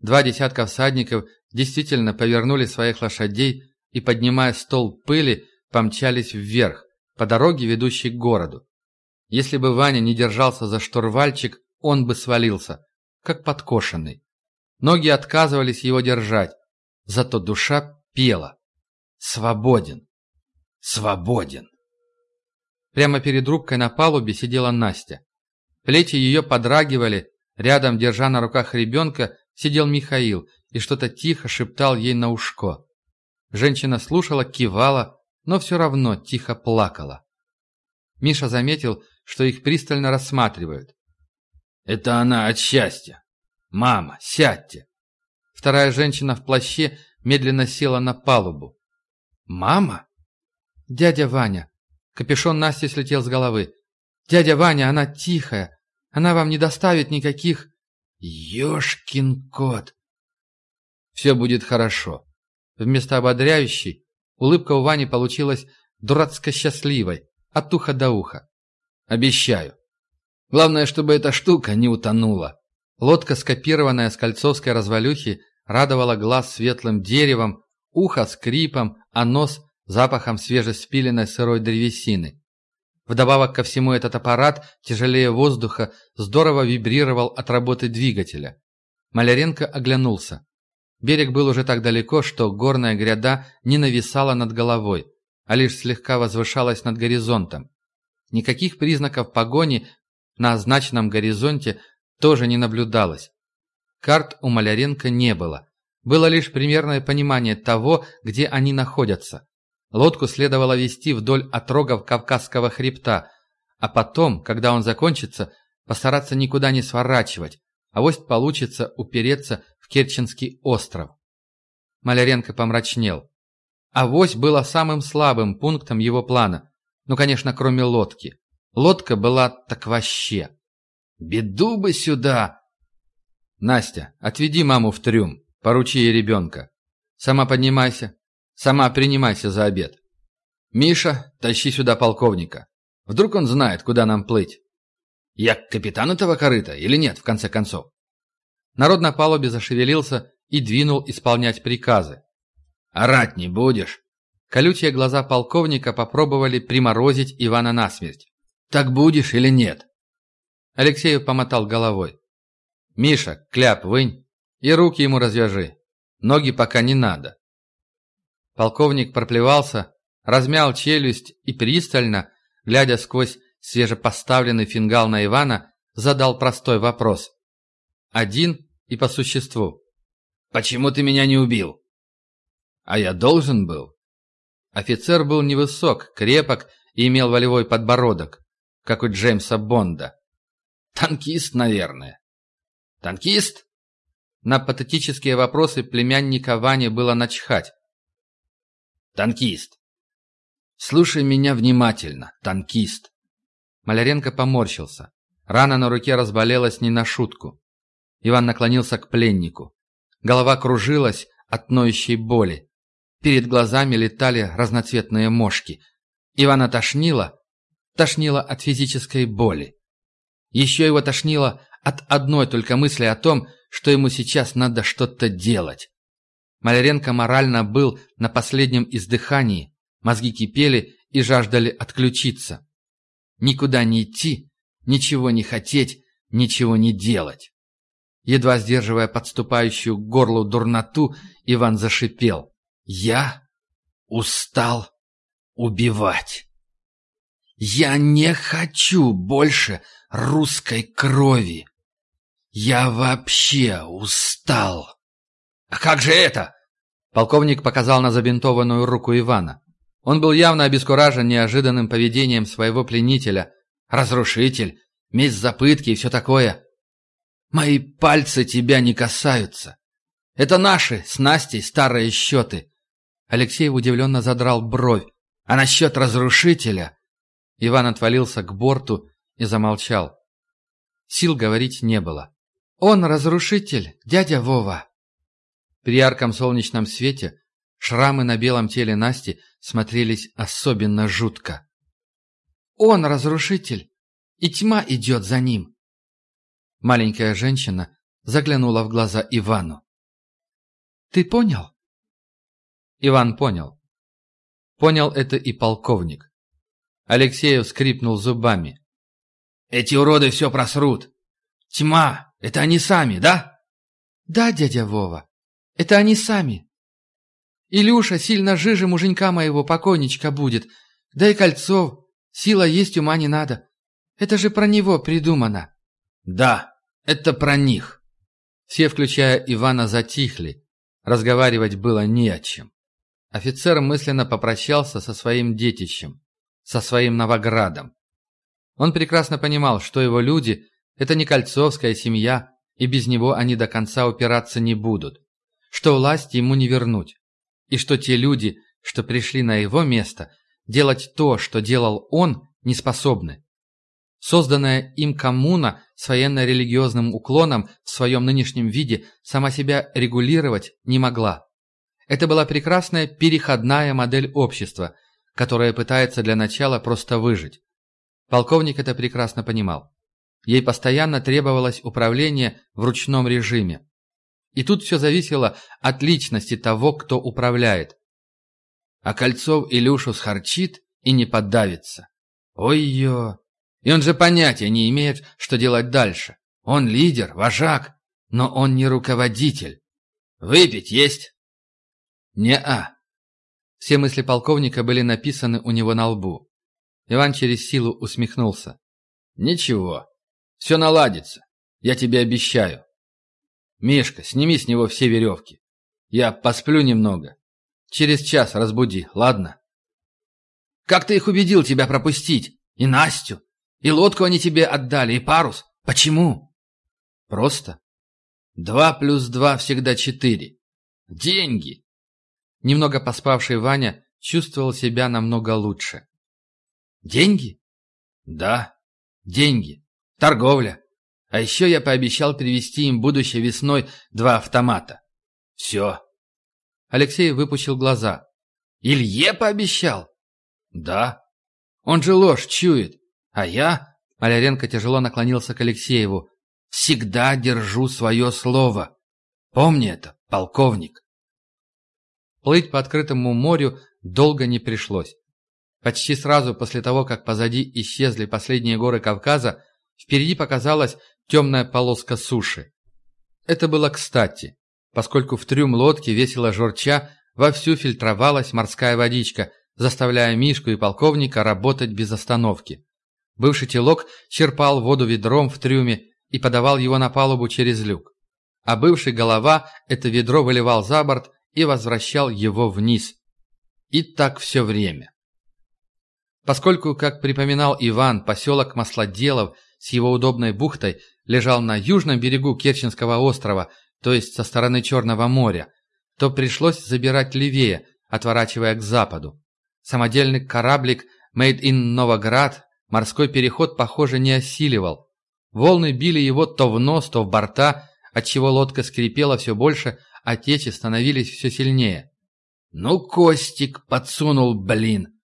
Два десятка всадников действительно повернули своих лошадей и, поднимая стол пыли, помчались вверх, по дороге, ведущей к городу. Если бы Ваня не держался за штурвальчик, он бы свалился, как подкошенный. Ноги отказывались его держать, зато душа пела. Свободен. Свободен. Прямо перед рубкой на палубе сидела Настя. Плечи ее подрагивали, рядом, держа на руках ребенка, сидел Михаил и что-то тихо шептал ей на ушко. Женщина слушала, кивала, но все равно тихо плакала. Миша заметил, что их пристально рассматривают. «Это она от счастья! Мама, сядьте!» Вторая женщина в плаще медленно села на палубу. «Мама?» «Дядя Ваня». Капюшон Насти слетел с головы. «Дядя Ваня, она тихая. Она вам не доставит никаких...» «Ешкин кот!» «Все будет хорошо». Вместо ободряющей, улыбка у Вани получилась дурацко счастливой, от уха до уха. «Обещаю. Главное, чтобы эта штука не утонула». Лодка, скопированная с кольцовской развалюхи, радовала глаз светлым деревом, ухо скрипом, а нос запахом свежеспиленной сырой древесины. Вдобавок ко всему этот аппарат, тяжелее воздуха, здорово вибрировал от работы двигателя. Маляренко оглянулся. Берег был уже так далеко, что горная гряда не нависала над головой, а лишь слегка возвышалась над горизонтом. Никаких признаков погони на означенном горизонте тоже не наблюдалось. Карт у Маляренко не было. Было лишь примерное понимание того, где они находятся. Лодку следовало вести вдоль отрогов Кавказского хребта, а потом, когда он закончится, постараться никуда не сворачивать, а вось получится упереться в Керченский остров. Маляренко помрачнел. Авось была самым слабым пунктом его плана. Ну, конечно, кроме лодки. Лодка была так вообще. Беду бы сюда! Настя, отведи маму в трюм, поручи ей ребенка. Сама поднимайся, сама принимайся за обед. Миша, тащи сюда полковника. Вдруг он знает, куда нам плыть. Я капитан этого корыта или нет, в конце концов? Народ на палубе зашевелился и двинул исполнять приказы. «Орать не будешь?» Колючие глаза полковника попробовали приморозить Ивана насмерть. «Так будешь или нет?» Алексеев помотал головой. «Миша, кляп вынь и руки ему развяжи. Ноги пока не надо». Полковник проплевался, размял челюсть и пристально, глядя сквозь свежепоставленный фингал на Ивана, задал простой вопрос. Один и по существу. «Почему ты меня не убил?» «А я должен был». Офицер был невысок, крепок и имел волевой подбородок, как у Джеймса Бонда. Танкист, наверное. Танкист? На патетические вопросы племянника Вани было начхать. Танкист. Слушай меня внимательно, танкист. Маляренко поморщился. Рана на руке разболелась не на шутку. Иван наклонился к пленнику. Голова кружилась от ноющей боли. Перед глазами летали разноцветные мошки. Ивана тошнило, тошнило от физической боли. Еще его тошнило от одной только мысли о том, что ему сейчас надо что-то делать. Маляренко морально был на последнем издыхании, мозги кипели и жаждали отключиться. Никуда не идти, ничего не хотеть, ничего не делать. Едва сдерживая подступающую к горлу дурноту, Иван зашипел. «Я устал убивать. Я не хочу больше русской крови. Я вообще устал». «А как же это?» Полковник показал на забинтованную руку Ивана. Он был явно обескуражен неожиданным поведением своего пленителя. Разрушитель, месть за пытки и все такое. «Мои пальцы тебя не касаются. Это наши с Настей старые счеты». Алексей удивленно задрал бровь. «А насчет разрушителя...» Иван отвалился к борту и замолчал. Сил говорить не было. «Он разрушитель, дядя Вова!» При ярком солнечном свете шрамы на белом теле Насти смотрелись особенно жутко. «Он разрушитель, и тьма идет за ним!» Маленькая женщина заглянула в глаза Ивану. «Ты понял?» Иван понял. Понял это и полковник. Алексеев скрипнул зубами. «Эти уроды все просрут! Тьма! Это они сами, да?» «Да, дядя Вова, это они сами. Илюша сильно жиже муженька моего покойничка будет, да и Кольцов, сила есть, ума не надо. Это же про него придумано». «Да, это про них». Все, включая Ивана, затихли. Разговаривать было не о чем. Офицер мысленно попрощался со своим детищем, со своим Новоградом. Он прекрасно понимал, что его люди – это не кольцовская семья, и без него они до конца упираться не будут, что власть ему не вернуть, и что те люди, что пришли на его место, делать то, что делал он, не способны. Созданная им коммуна с военно-религиозным уклоном в своем нынешнем виде сама себя регулировать не могла. Это была прекрасная переходная модель общества, которая пытается для начала просто выжить. Полковник это прекрасно понимал. Ей постоянно требовалось управление в ручном режиме. И тут все зависело от личности того, кто управляет. А Кольцов Илюшу схарчит и не поддавится. Ой-ё! И он же понятия не имеет, что делать дальше. Он лидер, вожак, но он не руководитель. Выпить есть? Не-а. Все мысли полковника были написаны у него на лбу. Иван через силу усмехнулся. Ничего, все наладится, я тебе обещаю. Мишка, сними с него все веревки. Я посплю немного. Через час разбуди, ладно? Как ты их убедил тебя пропустить? И Настю? И лодку они тебе отдали, и парус. Почему? Просто. Два плюс два всегда четыре. Деньги. Немного поспавший Ваня чувствовал себя намного лучше. Деньги? Да, деньги. Торговля. А еще я пообещал привезти им будущей весной два автомата. Все. Алексей выпучил глаза. Илье пообещал? Да. Он же ложь чует. А я, Маляренко тяжело наклонился к Алексееву, всегда держу свое слово. Помни это, полковник. Плыть по открытому морю долго не пришлось. Почти сразу после того, как позади исчезли последние горы Кавказа, впереди показалась темная полоска суши. Это было кстати, поскольку в трюм лодки весело журча вовсю фильтровалась морская водичка, заставляя Мишку и полковника работать без остановки. Бывший телок черпал воду ведром в трюме и подавал его на палубу через люк. А бывший голова это ведро выливал за борт и возвращал его вниз. И так все время. Поскольку, как припоминал Иван, поселок Маслоделов с его удобной бухтой лежал на южном берегу Керченского острова, то есть со стороны Черного моря, то пришлось забирать левее, отворачивая к западу. Самодельный кораблик «Made in Новоград» Морской переход, похоже, не осиливал. Волны били его то в нос, то в борта, отчего лодка скрипела все больше, а течи становились все сильнее. «Ну, Костик, подсунул, блин!»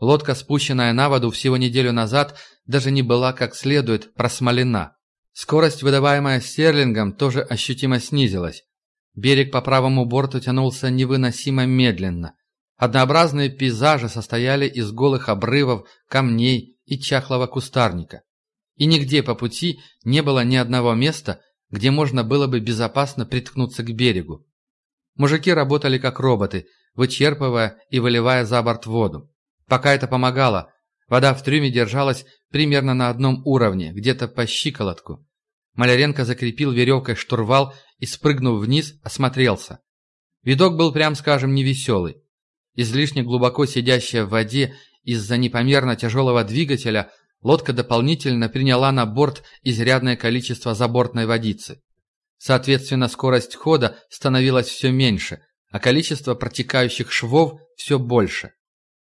Лодка, спущенная на воду всего неделю назад, даже не была как следует просмолена. Скорость, выдаваемая стерлингом, тоже ощутимо снизилась. Берег по правому борту тянулся невыносимо медленно. Однообразные пейзажи состояли из голых обрывов, камней и чахлого кустарника. И нигде по пути не было ни одного места, где можно было бы безопасно приткнуться к берегу. Мужики работали как роботы, вычерпывая и выливая за борт воду. Пока это помогало, вода в трюме держалась примерно на одном уровне, где-то по щиколотку. Маляренко закрепил веревкой штурвал и, спрыгнув вниз, осмотрелся. Видок был, прям скажем, невеселый. Излишне глубоко сидящая в воде из-за непомерно тяжелого двигателя, лодка дополнительно приняла на борт изрядное количество забортной водицы. Соответственно, скорость хода становилась все меньше, а количество протекающих швов все больше.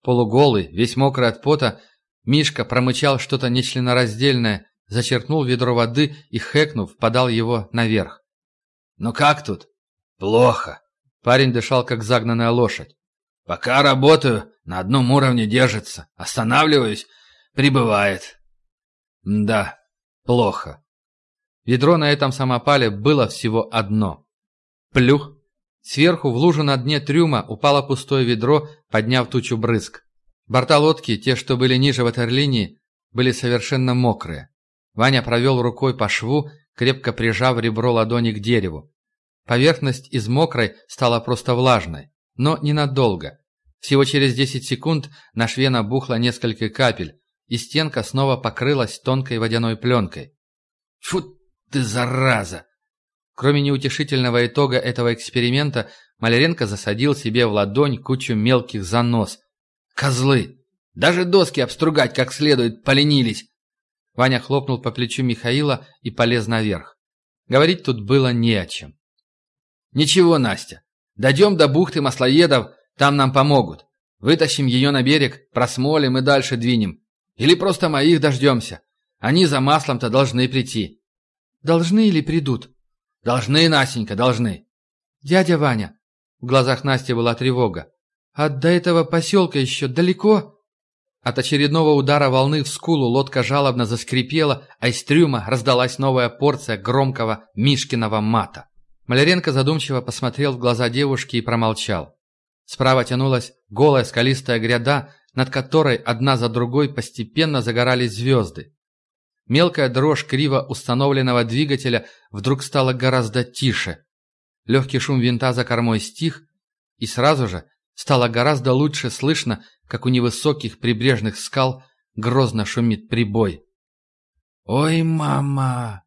Полуголый, весь мокрый от пота, Мишка промычал что-то нечленораздельное, зачерпнул ведро воды и, хэкнув, подал его наверх. «Ну как тут?» «Плохо». Парень дышал, как загнанная лошадь. «Пока работаю, на одном уровне держится. Останавливаюсь, прибывает». «Да, плохо». Ведро на этом самопале было всего одно. Плюх. Сверху в лужу на дне трюма упало пустое ведро, подняв тучу брызг. Борта лодки, те, что были ниже ватерлинии, были совершенно мокрые. Ваня провел рукой по шву, крепко прижав ребро ладони к дереву. Поверхность из мокрой стала просто влажной, но ненадолго. Всего через 10 секунд на шве набухло несколько капель, и стенка снова покрылась тонкой водяной пленкой. «Фу ты, зараза!» Кроме неутешительного итога этого эксперимента, Маляренко засадил себе в ладонь кучу мелких занос. «Козлы! Даже доски обстругать как следует поленились!» Ваня хлопнул по плечу Михаила и полез наверх. Говорить тут было не о чем. «Ничего, Настя. Дойдем до бухты маслоедов, там нам помогут. Вытащим ее на берег, просмолим и дальше двинем. Или просто моих дождемся. Они за маслом-то должны прийти». «Должны или придут?» «Должны, Настенька, должны». «Дядя Ваня». В глазах Насти была тревога. «А до этого поселка еще далеко?» От очередного удара волны в скулу лодка жалобно заскрипела, а из трюма раздалась новая порция громкого Мишкиного мата. Маляренко задумчиво посмотрел в глаза девушки и промолчал. Справа тянулась голая скалистая гряда, над которой одна за другой постепенно загорались звезды. Мелкая дрожь криво установленного двигателя вдруг стала гораздо тише. Легкий шум винта за кормой стих, и сразу же стало гораздо лучше слышно, как у невысоких прибрежных скал грозно шумит прибой. «Ой, мама!»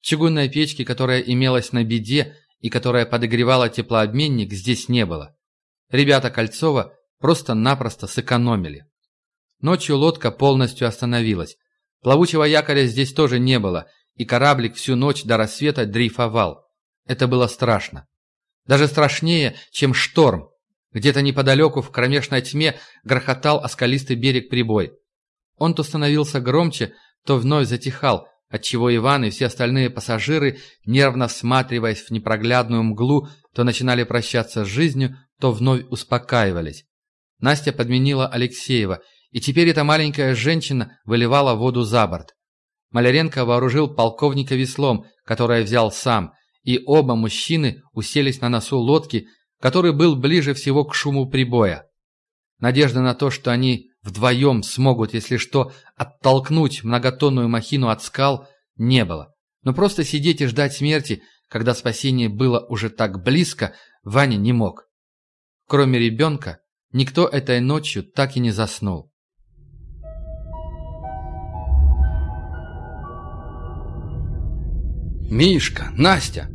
Чугунной печки, которая имелась на беде и которая подогревала теплообменник, здесь не было. Ребята Кольцова просто-напросто сэкономили. Ночью лодка полностью остановилась. Плавучего якоря здесь тоже не было, и кораблик всю ночь до рассвета дрейфовал. Это было страшно. Даже страшнее, чем шторм. Где-то неподалеку в кромешной тьме грохотал оскалистый берег прибой. Он то становился громче, то вновь затихал, отчего Иван и все остальные пассажиры, нервно всматриваясь в непроглядную мглу, то начинали прощаться с жизнью, то вновь успокаивались. Настя подменила Алексеева, и теперь эта маленькая женщина выливала воду за борт. Маляренко вооружил полковника веслом, которое взял сам – и оба мужчины уселись на носу лодки, который был ближе всего к шуму прибоя. Надежды на то, что они вдвоем смогут, если что, оттолкнуть многотонную махину от скал, не было. Но просто сидеть и ждать смерти, когда спасение было уже так близко, Ваня не мог. Кроме ребенка, никто этой ночью так и не заснул. «Мишка, Настя,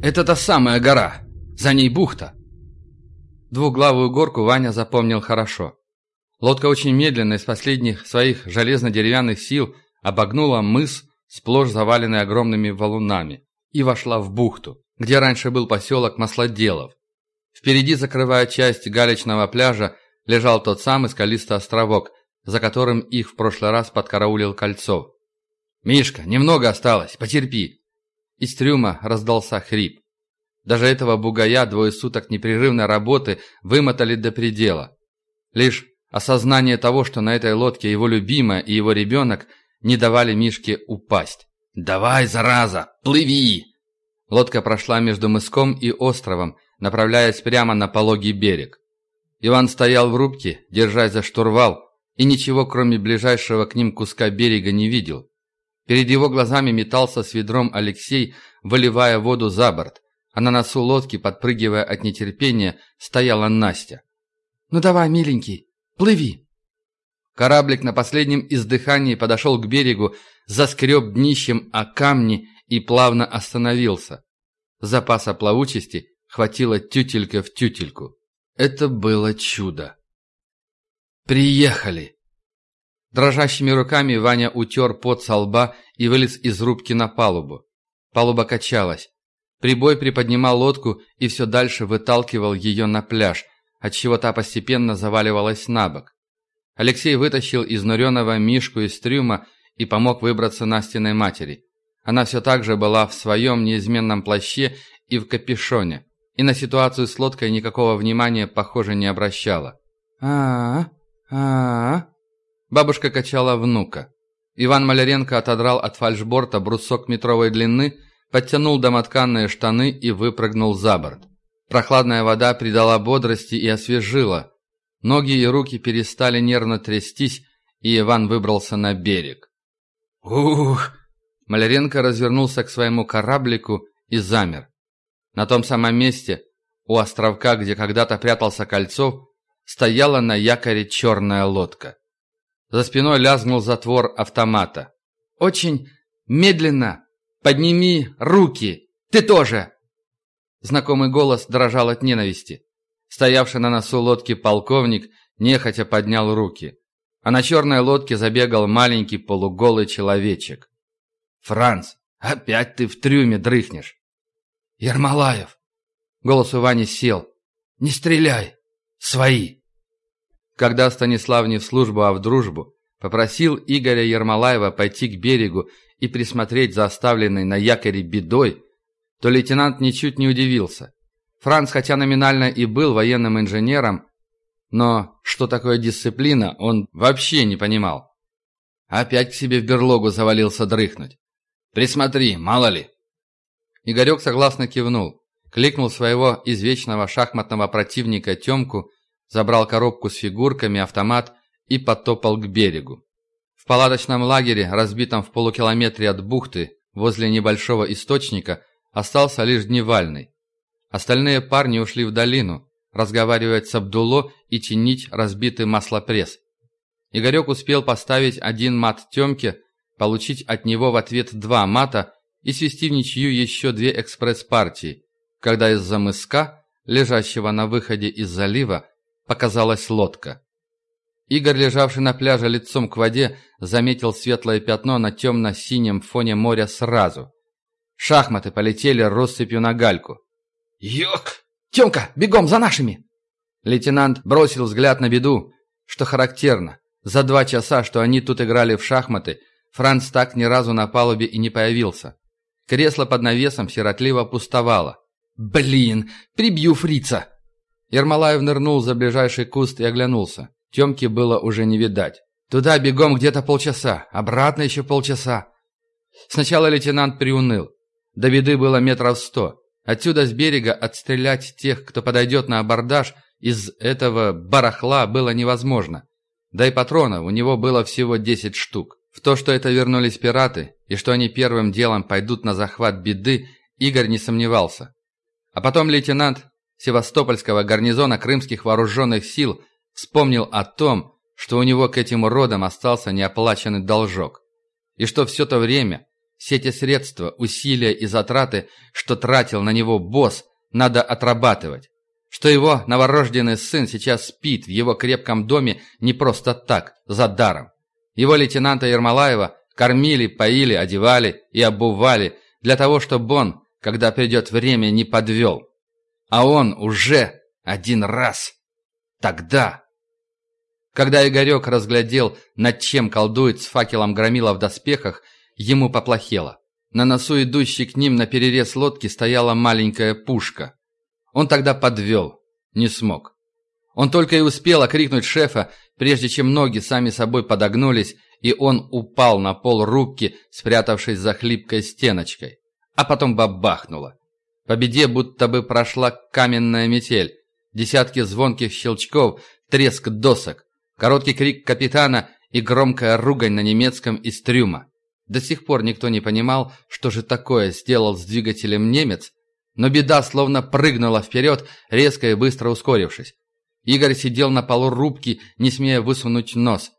это та самая гора. За ней бухта». Двуглавую горку Ваня запомнил хорошо. Лодка очень медленно из последних своих железно-деревянных сил обогнула мыс, сплошь заваленный огромными валунами, и вошла в бухту, где раньше был поселок Маслоделов. Впереди, закрывая часть галечного пляжа, лежал тот самый скалистый островок, за которым их в прошлый раз подкараулил Кольцов. «Мишка, немного осталось, потерпи», из трюма раздался хрип. Даже этого бугая двое суток непрерывной работы вымотали до предела. Лишь Осознание того, что на этой лодке его любимая и его ребенок, не давали Мишке упасть. «Давай, зараза, плыви!» Лодка прошла между мыском и островом, направляясь прямо на пологий берег. Иван стоял в рубке, держась за штурвал, и ничего, кроме ближайшего к ним куска берега, не видел. Перед его глазами метался с ведром Алексей, выливая воду за борт, а на носу лодки, подпрыгивая от нетерпения, стояла Настя. «Ну давай, миленький, плыви!» Кораблик на последнем издыхании подошел к берегу, заскреб днищем о камни и плавно остановился. Запаса плавучести хватило тютелька в тютельку. Это было чудо. «Приехали!» Дрожащими руками Ваня утер пот со лба и вылез из рубки на палубу. Палуба качалась. Прибой приподнимал лодку и все дальше выталкивал ее на пляж, отчего та постепенно заваливалась на бок. Алексей вытащил изнуренного Мишку из трюма и помог выбраться Настиной матери. Она все так же была в своем неизменном плаще и в капюшоне, и на ситуацию с лодкой никакого внимания, похоже, не обращала. а а а Бабушка качала внука. Иван Маляренко отодрал от фальшборта брусок метровой длины, подтянул домотканные штаны и выпрыгнул за борт. Прохладная вода придала бодрости и освежила. Ноги и руки перестали нервно трястись, и Иван выбрался на берег. «Ух!» Маляренко развернулся к своему кораблику и замер. На том самом месте, у островка, где когда-то прятался Кольцов, стояла на якоре черная лодка. За спиной лязгнул затвор автомата. «Очень медленно! Подними руки! Ты тоже!» Знакомый голос дрожал от ненависти. Стоявший на носу лодки полковник нехотя поднял руки. А на черной лодке забегал маленький полуголый человечек. «Франц, опять ты в трюме дрыхнешь!» «Ермолаев!» Голос у Вани сел. «Не стреляй! Свои!» Когда Станислав не в службу, а в дружбу, попросил Игоря Ермолаева пойти к берегу и присмотреть за оставленной на якоре бедой, то лейтенант ничуть не удивился. Франц, хотя номинально и был военным инженером, но что такое дисциплина, он вообще не понимал. Опять к себе в берлогу завалился дрыхнуть. «Присмотри, мало ли». Игорек согласно кивнул, кликнул своего извечного шахматного противника Темку забрал коробку с фигурками, автомат и потопал к берегу. В палаточном лагере, разбитом в полукилометре от бухты, возле небольшого источника, остался лишь Дневальный. Остальные парни ушли в долину, разговаривать с Абдуло и чинить разбитый маслопресс. Игорек успел поставить один мат Темке, получить от него в ответ два мата и свести в ничью еще две экспресс-партии, когда из-за мыска, лежащего на выходе из залива, показалась лодка. Игорь, лежавший на пляже лицом к воде, заметил светлое пятно на темно-синем фоне моря сразу. Шахматы полетели россыпью на гальку. «Ёк! Тёмка, бегом за нашими!» Лейтенант бросил взгляд на беду, что характерно. За два часа, что они тут играли в шахматы, Франц так ни разу на палубе и не появился. Кресло под навесом сиротливо пустовало. «Блин, прибью фрица!» Ермолаев нырнул за ближайший куст и оглянулся. Темки было уже не видать. Туда бегом где-то полчаса, обратно еще полчаса. Сначала лейтенант приуныл. До беды было метров сто. Отсюда с берега отстрелять тех, кто подойдет на абордаж, из этого барахла было невозможно. Да и патронов у него было всего десять штук. В то, что это вернулись пираты, и что они первым делом пойдут на захват беды, Игорь не сомневался. А потом лейтенант Севастопольского гарнизона крымских вооруженных сил вспомнил о том, что у него к этим уродам остался неоплаченный должок. И что все то время, все эти средства, усилия и затраты, что тратил на него босс, надо отрабатывать. Что его новорожденный сын сейчас спит в его крепком доме не просто так, за даром. Его лейтенанта Ермолаева кормили, поили, одевали и обували для того, чтобы он, когда придет время, не подвел. А он уже один раз. Тогда. Когда Игорек разглядел, над чем колдует с факелом громила в доспехах, ему поплохело. На носу идущей к ним на перерез лодки стояла маленькая пушка. Он тогда подвел. Не смог. Он только и успел окрикнуть шефа, прежде чем ноги сами собой подогнулись, и он упал на пол рубки, спрятавшись за хлипкой стеночкой. А потом бабахнуло. По беде будто бы прошла каменная метель. Десятки звонких щелчков, треск досок, короткий крик капитана и громкая ругань на немецком из трюма. До сих пор никто не понимал, что же такое сделал с двигателем немец, но беда словно прыгнула вперед, резко и быстро ускорившись. Игорь сидел на полу рубки, не смея высунуть нос.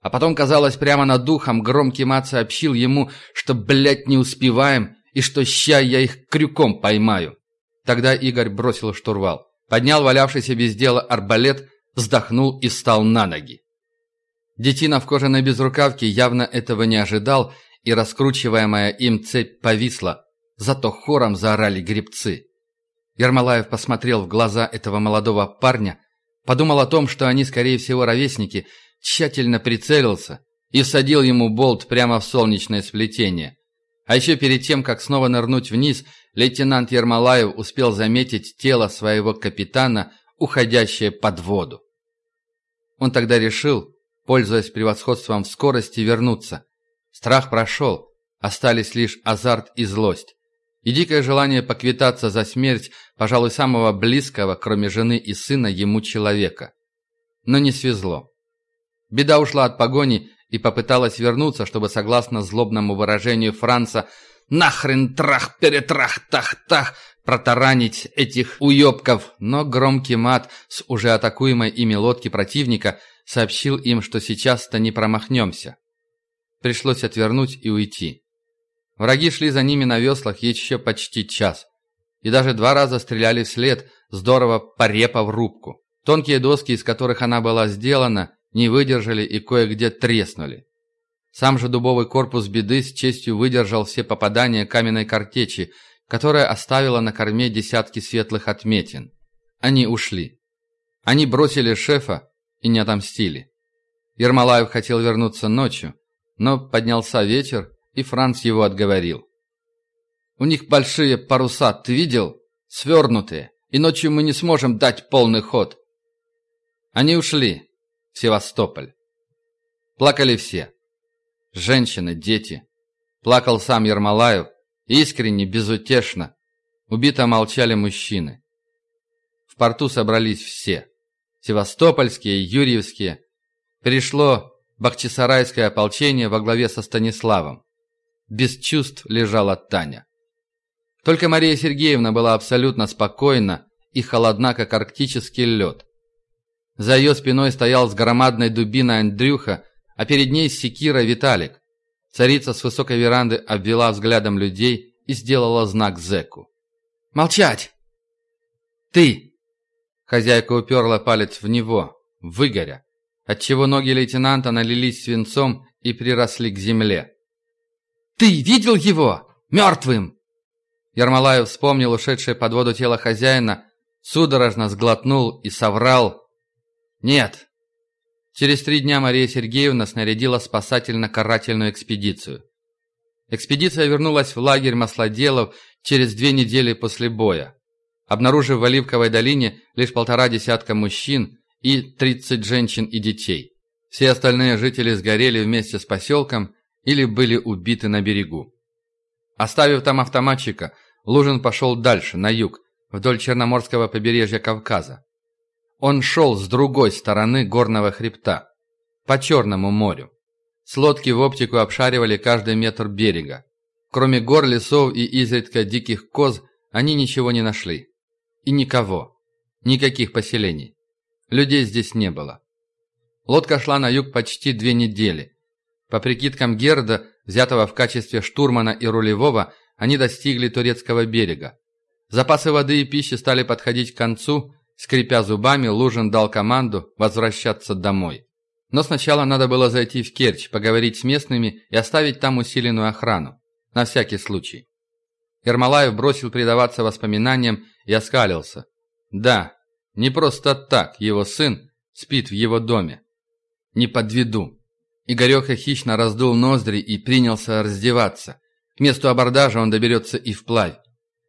А потом, казалось, прямо над духом громкий мат сообщил ему, что, блядь, не успеваем, и что ща я их крюком поймаю. Тогда Игорь бросил штурвал, поднял валявшийся без дела арбалет, вздохнул и встал на ноги. Детина в кожаной безрукавке явно этого не ожидал, и раскручиваемая им цепь повисла, зато хором заорали гребцы. Ермолаев посмотрел в глаза этого молодого парня, подумал о том, что они, скорее всего, ровесники, тщательно прицелился и всадил ему болт прямо в солнечное сплетение. А еще перед тем, как снова нырнуть вниз, лейтенант Ермолаев успел заметить тело своего капитана, уходящее под воду. Он тогда решил, пользуясь превосходством в скорости, вернуться. Страх прошел, остались лишь азарт и злость. И дикое желание поквитаться за смерть, пожалуй, самого близкого, кроме жены и сына, ему человека. Но не свезло. Беда ушла от погони и попыталась вернуться, чтобы, согласно злобному выражению Франца, «нахрен трах-перетрах-тах-тах» протаранить этих уёбков, но громкий мат с уже атакуемой ими лодки противника сообщил им, что сейчас-то не промахнемся. Пришлось отвернуть и уйти. Враги шли за ними на веслах еще почти час. И даже два раза стреляли вслед, здорово порепав рубку. Тонкие доски, из которых она была сделана, не выдержали и кое-где треснули. Сам же дубовый корпус беды с честью выдержал все попадания каменной картечи, которая оставила на корме десятки светлых отметин. Они ушли. Они бросили шефа и не отомстили. Ермолаев хотел вернуться ночью, но поднялся вечер, и Франц его отговорил. «У них большие паруса, ты видел? Свернутые, и ночью мы не сможем дать полный ход». Они ушли, Севастополь. Плакали все. Женщины, дети. Плакал сам Ермолаев, искренне, безутешно. Убито молчали мужчины. В порту собрались все. Севастопольские, Юрьевские. Пришло Бахчисарайское ополчение во главе со Станиславом. Без чувств лежала Таня. Только Мария Сергеевна была абсолютно спокойна и холодна, как арктический лед. За ее спиной стоял с громадной дубиной Андрюха, а перед ней секира Виталик. Царица с высокой веранды обвела взглядом людей и сделала знак зэку. «Молчать!» «Ты!» Хозяйка уперла палец в него, в Игоря, отчего ноги лейтенанта налились свинцом и приросли к земле. «Ты видел его? Мертвым!» Ермолаев вспомнил ушедшее под воду тело хозяина, судорожно сглотнул и соврал, «Нет». Через три дня Мария Сергеевна снарядила спасательно-карательную экспедицию. Экспедиция вернулась в лагерь маслоделов через две недели после боя, обнаружив в Оливковой долине лишь полтора десятка мужчин и 30 женщин и детей. Все остальные жители сгорели вместе с поселком или были убиты на берегу. Оставив там автоматчика, Лужин пошел дальше, на юг, вдоль Черноморского побережья Кавказа. Он шел с другой стороны горного хребта, по Черному морю. С лодки в оптику обшаривали каждый метр берега. Кроме гор, лесов и изредка диких коз, они ничего не нашли. И никого. Никаких поселений. Людей здесь не было. Лодка шла на юг почти две недели. По прикидкам Герда, взятого в качестве штурмана и рулевого, они достигли турецкого берега. Запасы воды и пищи стали подходить к концу, Скрипя зубами, Лужин дал команду возвращаться домой. Но сначала надо было зайти в Керчь, поговорить с местными и оставить там усиленную охрану. На всякий случай. Ермолаев бросил предаваться воспоминаниям и оскалился. Да, не просто так его сын спит в его доме. Не подведу. Игореха хищно раздул ноздри и принялся раздеваться. К месту абордажа он доберется и вплавь.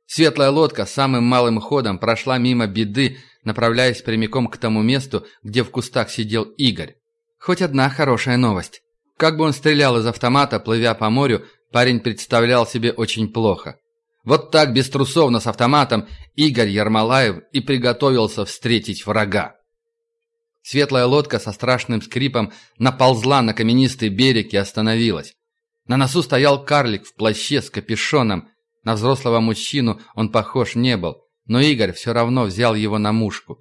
Светлая лодка самым малым ходом прошла мимо беды, направляясь прямиком к тому месту, где в кустах сидел Игорь. Хоть одна хорошая новость. Как бы он стрелял из автомата, плывя по морю, парень представлял себе очень плохо. Вот так, без трусов, но с автоматом, Игорь Ермолаев и приготовился встретить врага. Светлая лодка со страшным скрипом наползла на каменистый берег и остановилась. На носу стоял карлик в плаще с капюшоном. На взрослого мужчину он похож не был, но Игорь все равно взял его на мушку.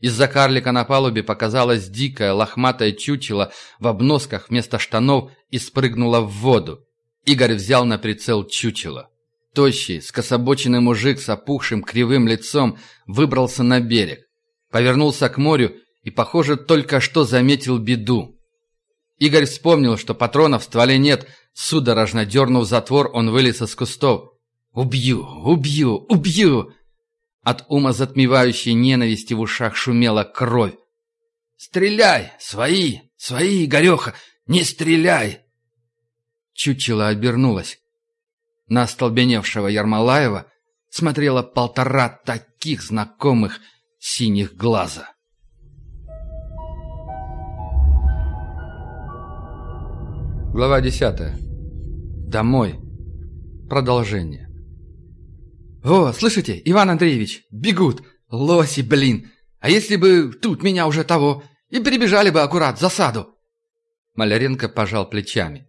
Из-за карлика на палубе показалась дикая лохматая чучело в обносках вместо штанов и спрыгнула в воду. Игорь взял на прицел чучело. Тощий, скособоченный мужик с опухшим кривым лицом выбрался на берег. Повернулся к морю и, похоже, только что заметил беду. Игорь вспомнил, что патронов в стволе нет. Судорожно дернув затвор, он вылез из кустов. «Убью! Убью! Убью!» От ума затмевающей ненависти в ушах шумела кровь. «Стреляй! Свои! Свои, Игореха! Не стреляй!» Чучело обернулось. На остолбеневшего Ермолаева смотрело полтора таких знакомых синих глаза. Глава 10. Домой. Продолжение. «О, слышите, Иван Андреевич, бегут! Лоси, блин! А если бы тут меня уже того, и прибежали бы аккурат в засаду!» Маляренко пожал плечами.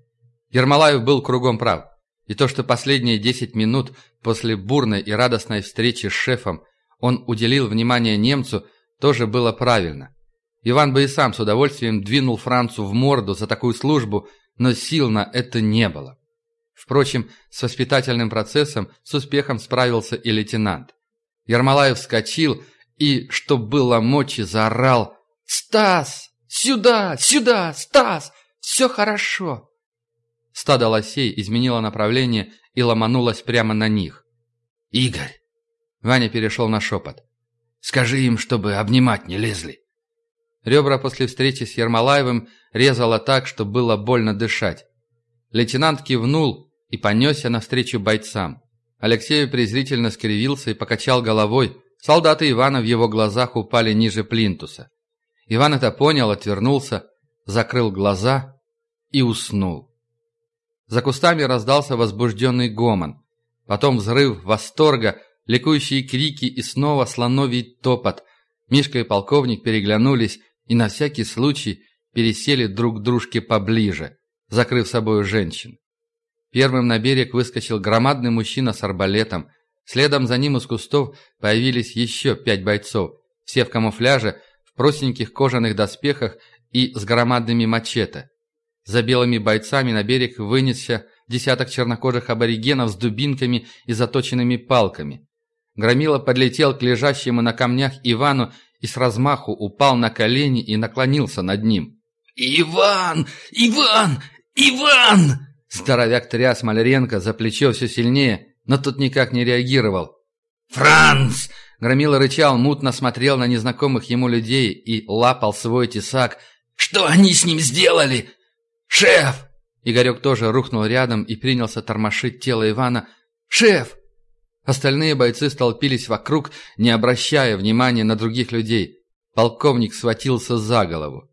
Ермолаев был кругом прав. И то, что последние десять минут после бурной и радостной встречи с шефом он уделил внимание немцу, тоже было правильно. Иван бы и сам с удовольствием двинул Францу в морду за такую службу – но сил на это не было. Впрочем, с воспитательным процессом с успехом справился и лейтенант. Ермолаев вскочил и, что было мочи, заорал «Стас! Сюда! Сюда! Стас! Все хорошо!» Стадо лосей изменило направление и ломанулось прямо на них. «Игорь!» Ваня перешел на шепот. «Скажи им, чтобы обнимать не лезли!» Ребра после встречи с Ермолаевым резало так, что было больно дышать. Лейтенант кивнул и понесся навстречу бойцам. Алексей презрительно скривился и покачал головой. Солдаты Ивана в его глазах упали ниже плинтуса. Иван это понял, отвернулся, закрыл глаза и уснул. За кустами раздался возбужденный гомон. Потом взрыв восторга, ликующие крики и снова слоновий топот. Мишка и полковник переглянулись и на всякий случай пересели друг к дружке поближе, закрыв собою женщин. Первым на берег выскочил громадный мужчина с арбалетом. Следом за ним из кустов появились еще пять бойцов, все в камуфляже, в простеньких кожаных доспехах и с громадными мачете. За белыми бойцами на берег вынесся десяток чернокожих аборигенов с дубинками и заточенными палками. Громила подлетел к лежащему на камнях Ивану и с размаху упал на колени и наклонился над ним. «Иван! Иван! Иван!» Здоровяк тряс Маляренко за плечо все сильнее, но тот никак не реагировал. «Франц!» Громила рычал, мутно смотрел на незнакомых ему людей и лапал свой тесак. «Что они с ним сделали? Шеф!» Игорек тоже рухнул рядом и принялся тормошить тело Ивана. «Шеф! Остальные бойцы столпились вокруг, не обращая внимания на других людей. Полковник схватился за голову.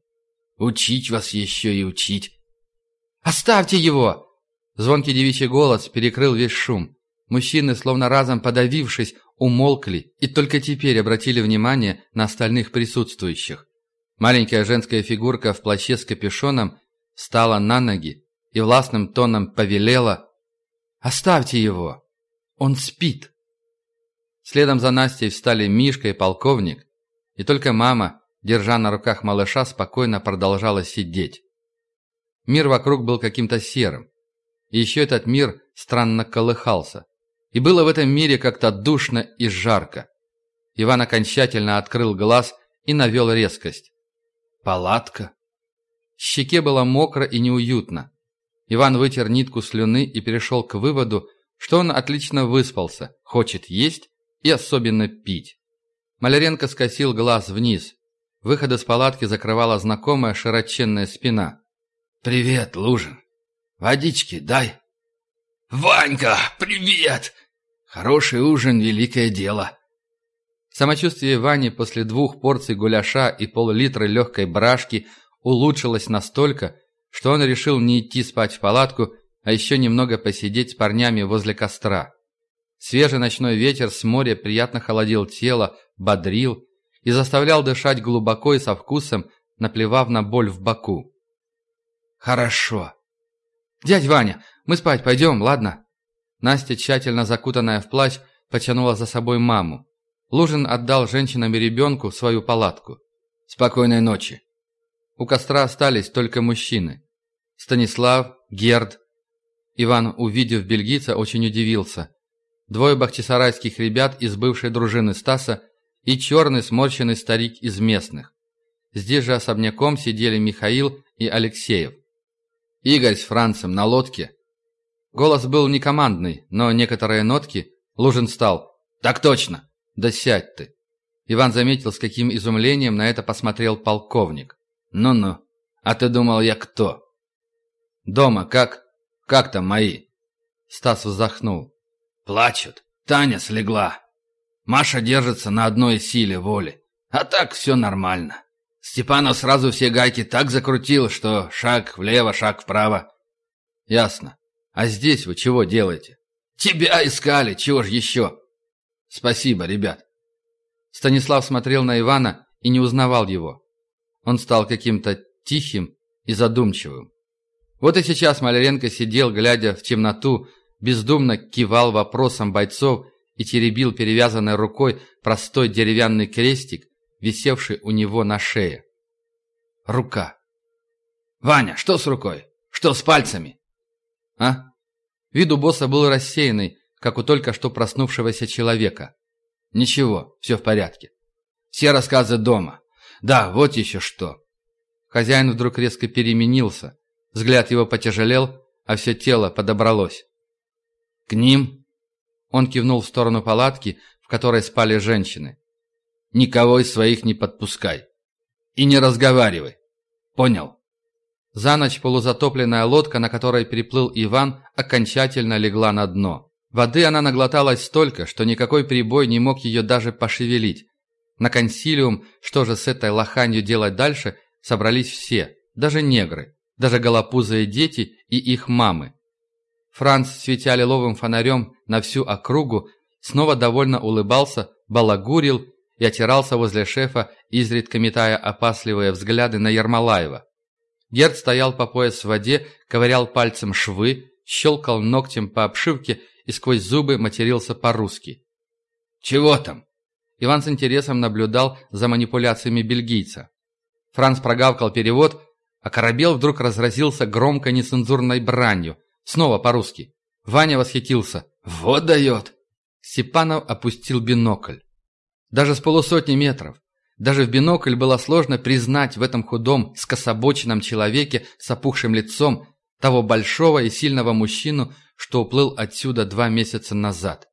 «Учить вас еще и учить!» «Оставьте его!» Звонкий девичий голос перекрыл весь шум. Мужчины, словно разом подавившись, умолкли и только теперь обратили внимание на остальных присутствующих. Маленькая женская фигурка в плаще с капюшоном встала на ноги и властным тоном повелела «Оставьте его!» Он спит. Следом за Настей встали Мишка и полковник, и только мама, держа на руках малыша, спокойно продолжала сидеть. Мир вокруг был каким-то серым. И еще этот мир странно колыхался. И было в этом мире как-то душно и жарко. Иван окончательно открыл глаз и навел резкость. Палатка. Щеке было мокро и неуютно. Иван вытер нитку слюны и перешел к выводу, что он отлично выспался, хочет есть и особенно пить. Маляренко скосил глаз вниз. Выход из палатки закрывала знакомая широченная спина. «Привет, Лужин! Водички дай!» «Ванька, привет! Хороший ужин, великое дело!» Самочувствие Вани после двух порций гуляша и пол-литра легкой брашки улучшилось настолько, что он решил не идти спать в палатку, а еще немного посидеть с парнями возле костра. Свежий ночной ветер с моря приятно холодил тело, бодрил и заставлял дышать глубоко и со вкусом, наплевав на боль в боку. «Хорошо. Дядь Ваня, мы спать пойдем, ладно?» Настя, тщательно закутанная в плащ, потянула за собой маму. Лужин отдал женщинам и ребенку свою палатку. «Спокойной ночи!» У костра остались только мужчины. Станислав, Герд. Иван, увидев бельгийца, очень удивился. Двое бахчисарайских ребят из бывшей дружины Стаса и черный сморщенный старик из местных. Здесь же особняком сидели Михаил и Алексеев. Игорь с Францем на лодке. Голос был не командный, но некоторые нотки Лужин стал. «Так точно! Да сядь ты!» Иван заметил, с каким изумлением на это посмотрел полковник. «Ну-ну, а ты думал, я кто?» «Дома как? Как там мои?» Стас вздохнул. «Плачут. Таня слегла. Маша держится на одной силе воли. А так все нормально. Степанов сразу все гайки так закрутил, что шаг влево, шаг вправо. Ясно. А здесь вы чего делаете? Тебя искали, чего ж еще? Спасибо, ребят. Станислав смотрел на Ивана и не узнавал его. Он стал каким-то тихим и задумчивым. Вот и сейчас Маляренко сидел, глядя в темноту, бездумно кивал вопросом бойцов и теребил перевязанной рукой простой деревянный крестик, висевший у него на шее. Рука. «Ваня, что с рукой? Что с пальцами?» «А?» Вид у босса был рассеянный, как у только что проснувшегося человека. «Ничего, все в порядке. Все рассказы дома. Да, вот еще что». Хозяин вдруг резко переменился. Взгляд его потяжелел, а все тело подобралось. «К ним?» Он кивнул в сторону палатки, в которой спали женщины. Никого из своих не подпускай. И не разговаривай. Понял?» За ночь полузатопленная лодка, на которой переплыл Иван, окончательно легла на дно. Воды она наглоталась столько, что никакой прибой не мог ее даже пошевелить. На консилиум, что же с этой лоханью делать дальше, собрались все, даже негры, даже голопузые дети и их мамы. Франц, светя лиловым фонарем на всю округу, снова довольно улыбался, балагурил и отирался возле шефа, изредка метая опасливые взгляды на Ермолаева. Герд стоял по пояс в воде, ковырял пальцем швы, щелкал ногтем по обшивке и сквозь зубы матерился по-русски. «Чего там?» Иван с интересом наблюдал за манипуляциями бельгийца. Франц прогавкал перевод, а Корабел вдруг разразился громко нецензурной бранью. Снова по-русски. Ваня восхитился. «Вот дает!» Степанов опустил бинокль. Даже с полусотни метров. Даже в бинокль было сложно признать в этом худом, скособоченном человеке с опухшим лицом того большого и сильного мужчину, что уплыл отсюда два месяца назад.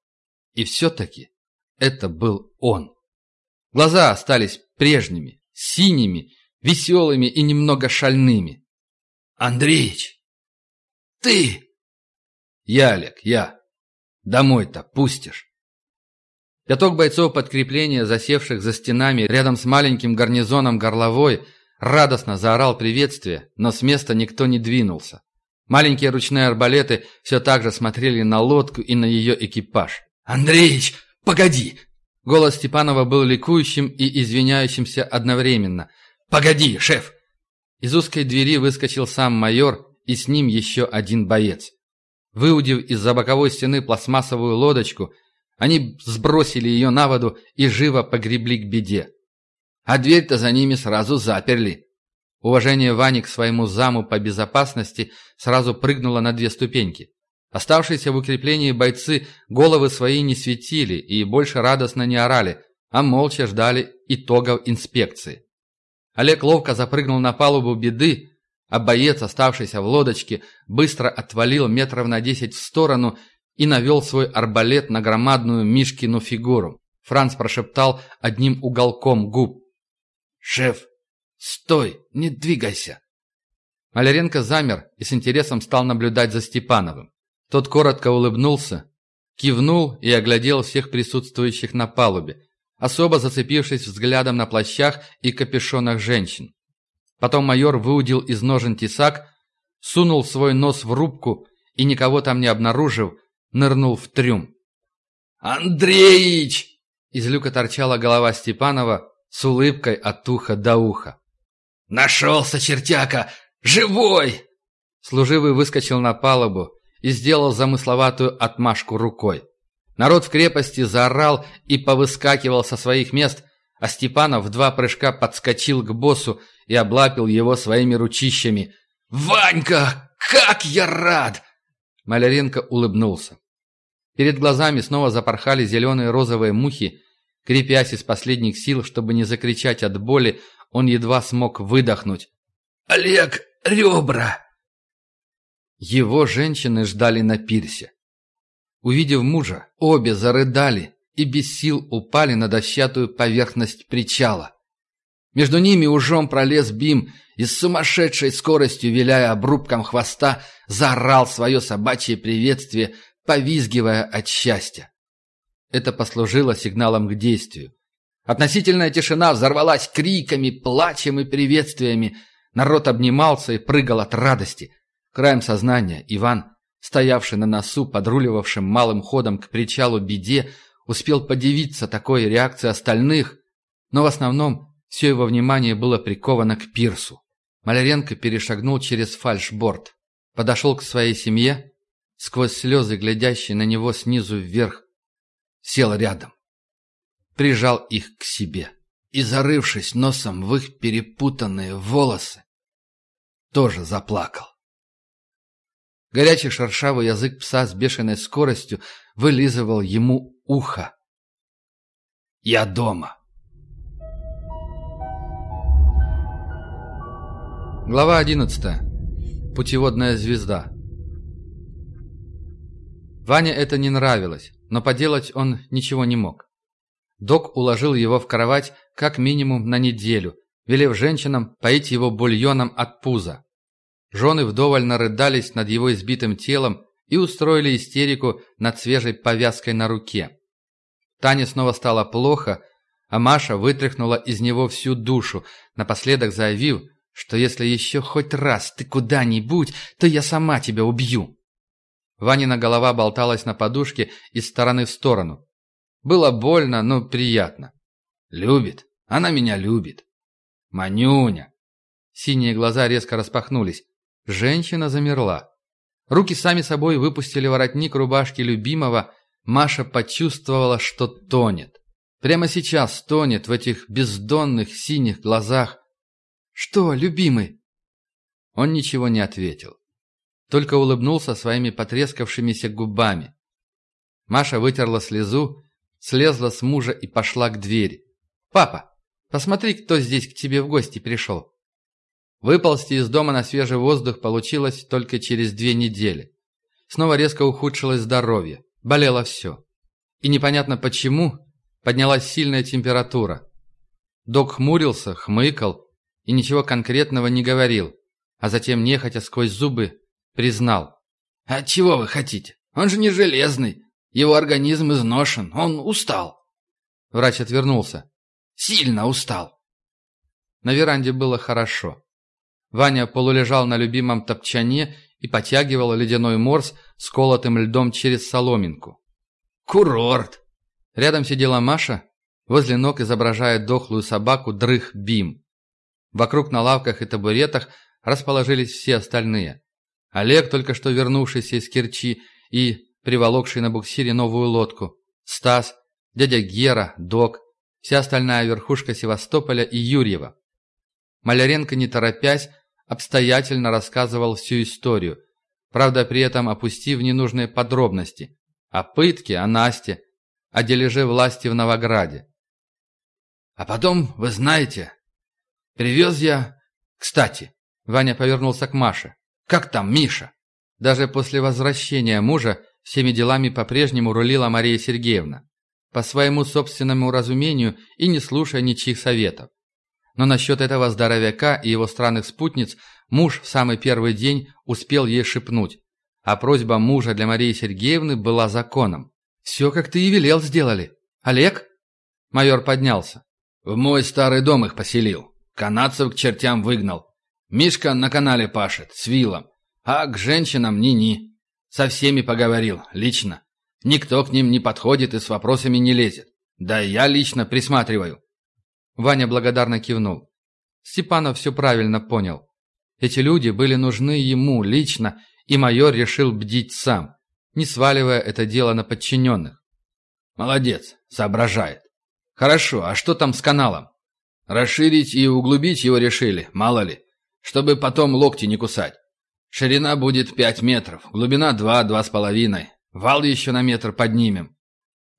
И все-таки это был он. Глаза остались прежними, синими, веселыми и немного шальными. «Андреич! Ты!» «Я, Олег, я. Домой-то пустишь?» Пяток бойцов подкрепления, засевших за стенами рядом с маленьким гарнизоном горловой, радостно заорал приветствие, но с места никто не двинулся. Маленькие ручные арбалеты все так же смотрели на лодку и на ее экипаж. «Андреич, погоди!» Голос Степанова был ликующим и извиняющимся одновременно. «Погоди, шеф!» Из узкой двери выскочил сам майор и с ним еще один боец. Выудив из-за боковой стены пластмассовую лодочку, они сбросили ее на воду и живо погребли к беде. А дверь-то за ними сразу заперли. Уважение Вани к своему заму по безопасности сразу прыгнуло на две ступеньки. Оставшиеся в укреплении бойцы головы свои не светили и больше радостно не орали, а молча ждали итогов инспекции. Олег ловко запрыгнул на палубу беды, а боец, оставшийся в лодочке, быстро отвалил метров на десять в сторону и навел свой арбалет на громадную Мишкину фигуру. Франц прошептал одним уголком губ. «Шеф, стой, не двигайся!» Маляренко замер и с интересом стал наблюдать за Степановым. Тот коротко улыбнулся, кивнул и оглядел всех присутствующих на палубе, особо зацепившись взглядом на плащах и капюшонах женщин. Потом майор выудил из ножен тесак, сунул свой нос в рубку и, никого там не обнаружив, нырнул в трюм. «Андреич!» Из люка торчала голова Степанова с улыбкой от уха до уха. «Нашелся, чертяка! Живой!» Служивый выскочил на палубу и сделал замысловатую отмашку рукой. Народ в крепости заорал и повыскакивал со своих мест, а Степанов в два прыжка подскочил к боссу и облапил его своими ручищами. «Ванька, как я рад!» Маляренко улыбнулся. Перед глазами снова запорхали зеленые розовые мухи. Крепясь из последних сил, чтобы не закричать от боли, он едва смог выдохнуть. «Олег, ребра!» Его женщины ждали на пирсе. Увидев мужа, обе зарыдали и без сил упали на дощатую поверхность причала. Между ними ужом пролез Бим и с сумасшедшей скоростью, виляя обрубком хвоста, заорал свое собачье приветствие, повизгивая от счастья. Это послужило сигналом к действию. Относительная тишина взорвалась криками, плачем и приветствиями. Народ обнимался и прыгал от радости. Краем сознания Иван, стоявший на носу, подруливавшим малым ходом к причалу беде, успел подивиться такой реакции остальных, но в основном все его внимание было приковано к пирсу. Маляренко перешагнул через фальшборд, подошел к своей семье, сквозь слезы, глядящие на него снизу вверх, сел рядом, прижал их к себе и, зарывшись носом в их перепутанные волосы, тоже заплакал. Горячий шершавый язык пса с бешеной скоростью вылизывал ему ухо. «Я дома!» Глава одиннадцатая. Путеводная звезда. Ване это не нравилось, но поделать он ничего не мог. Док уложил его в кровать как минимум на неделю, велев женщинам поить его бульоном от пуза. Жены вдоволь нарыдались над его избитым телом и устроили истерику над свежей повязкой на руке. Тане снова стало плохо, а Маша вытряхнула из него всю душу, напоследок заявив, что если еще хоть раз ты куда-нибудь, то я сама тебя убью. Ванина голова болталась на подушке из стороны в сторону. Было больно, но приятно. Любит. Она меня любит. Манюня. Синие глаза резко распахнулись. Женщина замерла. Руки сами собой выпустили воротник рубашки любимого. Маша почувствовала, что тонет. Прямо сейчас тонет в этих бездонных синих глазах. «Что, любимый?» Он ничего не ответил только улыбнулся своими потрескавшимися губами. Маша вытерла слезу, слезла с мужа и пошла к двери. «Папа, посмотри, кто здесь к тебе в гости пришел». Выползти из дома на свежий воздух получилось только через две недели. Снова резко ухудшилось здоровье, болело все. И непонятно почему поднялась сильная температура. Док хмурился, хмыкал и ничего конкретного не говорил, а затем нехотя сквозь зубы Признал. «А чего вы хотите? Он же не железный. Его организм изношен. Он устал». Врач отвернулся. «Сильно устал». На веранде было хорошо. Ваня полулежал на любимом топчане и потягивал ледяной морс с колотым льдом через соломинку. «Курорт!» Рядом сидела Маша, возле ног изображая дохлую собаку дрых Бим. Вокруг на лавках и табуретах расположились все остальные. Олег, только что вернувшийся из Керчи и приволокший на буксире новую лодку, Стас, дядя Гера, Док, вся остальная верхушка Севастополя и Юрьева. Маляренко, не торопясь, обстоятельно рассказывал всю историю, правда, при этом опустив ненужные подробности о пытке, о Насте, о дележе власти в Новограде. А потом, вы знаете, привез я... Кстати, Ваня повернулся к Маше. Как там Миша?» Даже после возвращения мужа всеми делами по-прежнему рулила Мария Сергеевна, по своему собственному разумению и не слушая ничьих советов. Но насчет этого здоровяка и его странных спутниц муж в самый первый день успел ей шепнуть, а просьба мужа для Марии Сергеевны была законом. «Все, как ты и велел, сделали. Олег?» Майор поднялся. «В мой старый дом их поселил. Канадцев к чертям выгнал. Мишка на канале пашет, с вилом. А к женщинам ни-ни. Со всеми поговорил, лично. Никто к ним не подходит и с вопросами не лезет. Да я лично присматриваю». Ваня благодарно кивнул. Степанов все правильно понял. Эти люди были нужны ему лично, и майор решил бдить сам, не сваливая это дело на подчиненных. «Молодец, соображает. Хорошо, а что там с каналом? Расширить и углубить его решили, мало ли, чтобы потом локти не кусать. Ширина будет пять метров, глубина два-два с половиной. Вал еще на метр поднимем».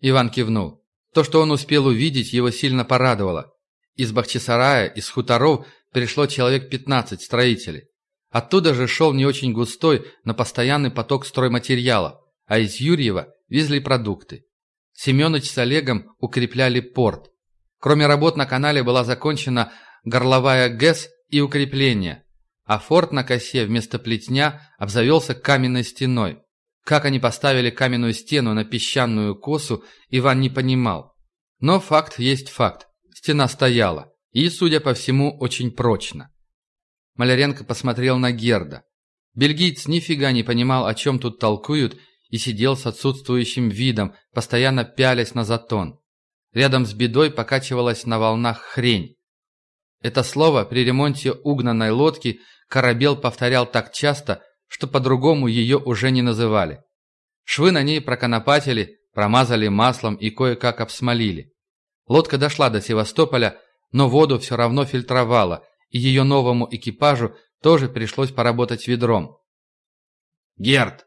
Иван кивнул. То, что он успел увидеть, его сильно порадовало. Из Бахчисарая, из хуторов пришло человек 15 строителей. Оттуда же шел не очень густой, но постоянный поток стройматериалов, а из Юрьева везли продукты. Семенович с Олегом укрепляли порт. Кроме работ на канале была закончена горловая ГЭС и укрепление, а форт на косе вместо плетня обзавелся каменной стеной. Как они поставили каменную стену на песчаную косу, Иван не понимал. Но факт есть факт. Стена стояла. И, судя по всему, очень прочно. Маляренко посмотрел на Герда. Бельгиец нифига не понимал, о чем тут толкуют, и сидел с отсутствующим видом, постоянно пялясь на затон. Рядом с бедой покачивалась на волнах хрень. Это слово при ремонте угнанной лодки корабел повторял так часто, что по-другому ее уже не называли. Швы на ней проконопатили, промазали маслом и кое-как обсмолили. Лодка дошла до Севастополя, но воду все равно фильтровала, и ее новому экипажу тоже пришлось поработать ведром. «Герд!»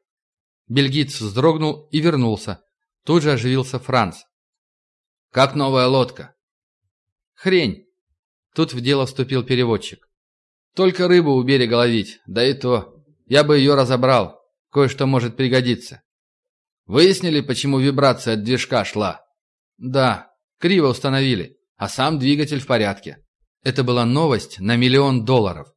Бельгиец вздрогнул и вернулся. Тут же оживился Франц. «Как новая лодка?» «Хрень!» Тут в дело вступил переводчик. «Только рыбу у берега ловить, да и то. Я бы ее разобрал. Кое-что может пригодиться». «Выяснили, почему вибрация от движка шла?» «Да, криво установили, а сам двигатель в порядке». Это была новость на миллион долларов.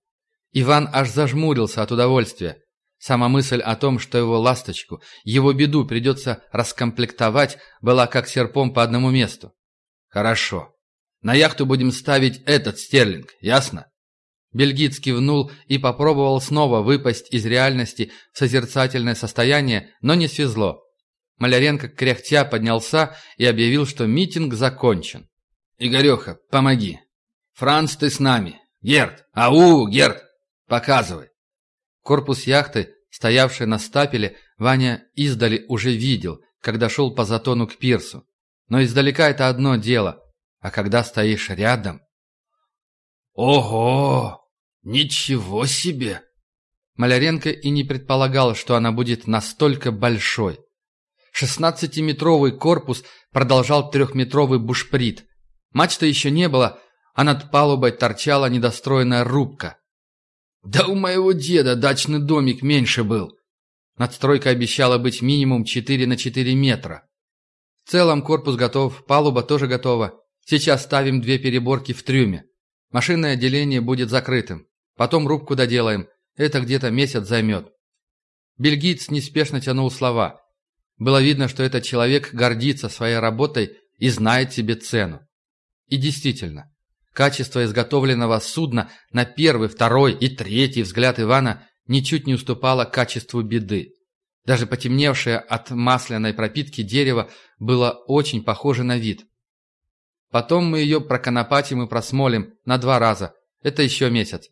Иван аж зажмурился от удовольствия. Сама мысль о том, что его ласточку, его беду придется раскомплектовать, была как серпом по одному месту. «Хорошо. На яхту будем ставить этот стерлинг, ясно?» Бельгиц кивнул и попробовал снова выпасть из реальности в созерцательное состояние, но не свезло. Маляренко кряхтя поднялся и объявил, что митинг закончен. «Игореха, помоги. Франц, ты с нами. Герд! Ау, Герд! Показывай!» Корпус яхты, стоявший на стапеле, Ваня издали уже видел, когда шел по затону к пирсу. Но издалека это одно дело, а когда стоишь рядом... «Ого! Ничего себе!» Маляренко и не предполагал, что она будет настолько большой. Шестнадцатиметровый корпус продолжал трехметровый бушприт. Мачты еще не было, а над палубой торчала недостроенная рубка. Да у моего деда дачный домик меньше был. Надстройка обещала быть минимум 4 на 4 метра. В целом корпус готов, палуба тоже готова. Сейчас ставим две переборки в трюме. Машинное отделение будет закрытым. Потом рубку доделаем. Это где-то месяц займет. Бельгиец неспешно тянул слова. Было видно, что этот человек гордится своей работой и знает себе цену. И действительно, Качество изготовленного судна на первый, второй и третий взгляд Ивана ничуть не уступало качеству беды. Даже потемневшее от масляной пропитки дерево было очень похоже на вид. Потом мы ее проконопатим и просмолим на два раза. Это еще месяц.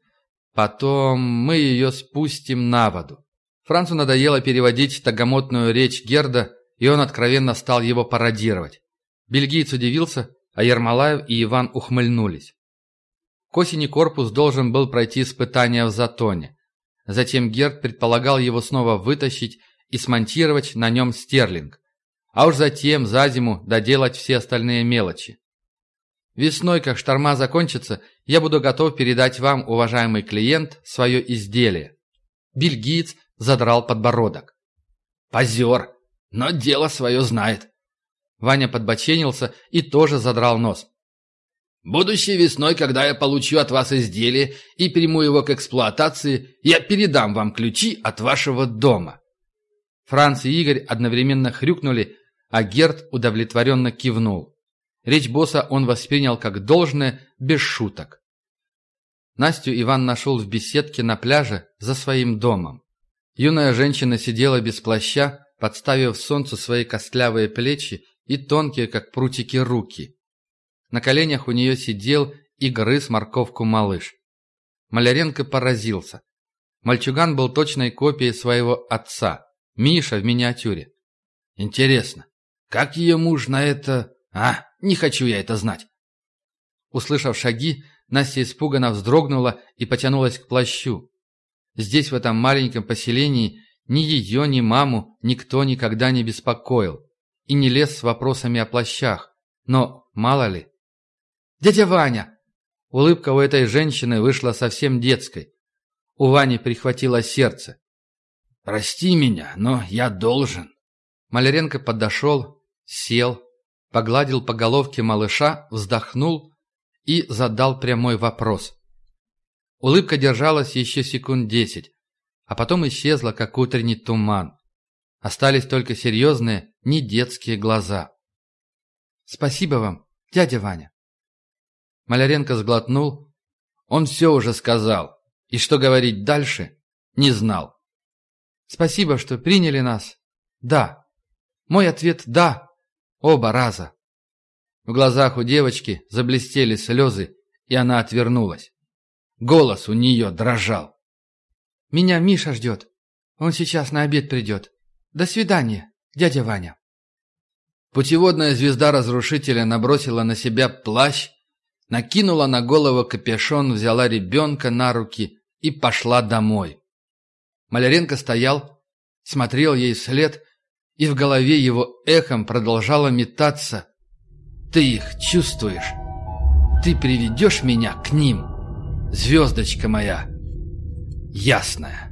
Потом мы ее спустим на воду. Францу надоело переводить тагомотную речь Герда, и он откровенно стал его пародировать. Бельгиец удивился, а Ермолаев и Иван ухмыльнулись. К осени корпус должен был пройти испытания в Затоне. Затем Герд предполагал его снова вытащить и смонтировать на нем стерлинг. А уж затем за зиму доделать все остальные мелочи. Весной, как шторма закончится, я буду готов передать вам, уважаемый клиент, свое изделие. Бельгиец задрал подбородок. Позер, но дело свое знает. Ваня подбоченился и тоже задрал нос. Будущей весной, когда я получу от вас изделие и приму его к эксплуатации, я передам вам ключи от вашего дома». Франц и Игорь одновременно хрюкнули, а Герд удовлетворенно кивнул. Речь босса он воспринял как должное, без шуток. Настю Иван нашел в беседке на пляже за своим домом. Юная женщина сидела без плаща, подставив солнцу свои костлявые плечи и тонкие, как прутики, руки. На коленях у нее сидел и грыз морковку малыш. Маляренко поразился. Мальчуган был точной копией своего отца, Миша в миниатюре. Интересно, как ее муж на это... А, не хочу я это знать. Услышав шаги, Настя испуганно вздрогнула и потянулась к плащу. Здесь, в этом маленьком поселении, ни ее, ни маму никто никогда не беспокоил и не лез с вопросами о плащах. Но мало ли. «Дядя Ваня!» Улыбка у этой женщины вышла совсем детской. У Вани прихватило сердце. «Прости меня, но я должен». Маляренко подошел, сел, погладил по головке малыша, вздохнул и задал прямой вопрос. Улыбка держалась еще секунд десять, а потом исчезла, как утренний туман. Остались только серьезные, не детские глаза. «Спасибо вам, дядя Ваня». Маляренко сглотнул. Он все уже сказал, и что говорить дальше, не знал. «Спасибо, что приняли нас. Да». Мой ответ «да». Оба раза. В глазах у девочки заблестели слезы, и она отвернулась. Голос у нее дрожал. «Меня Миша ждет. Он сейчас на обед придет. До свидания, дядя Ваня». Путеводная звезда разрушителя набросила на себя плащ, накинула на голову капюшон, взяла ребенка на руки и пошла домой. Маляренко стоял, смотрел ей вслед, и в голове его эхом продолжало метаться ты их чувствуешь? Ты приведешь меня к ним, звездочка моя ясная.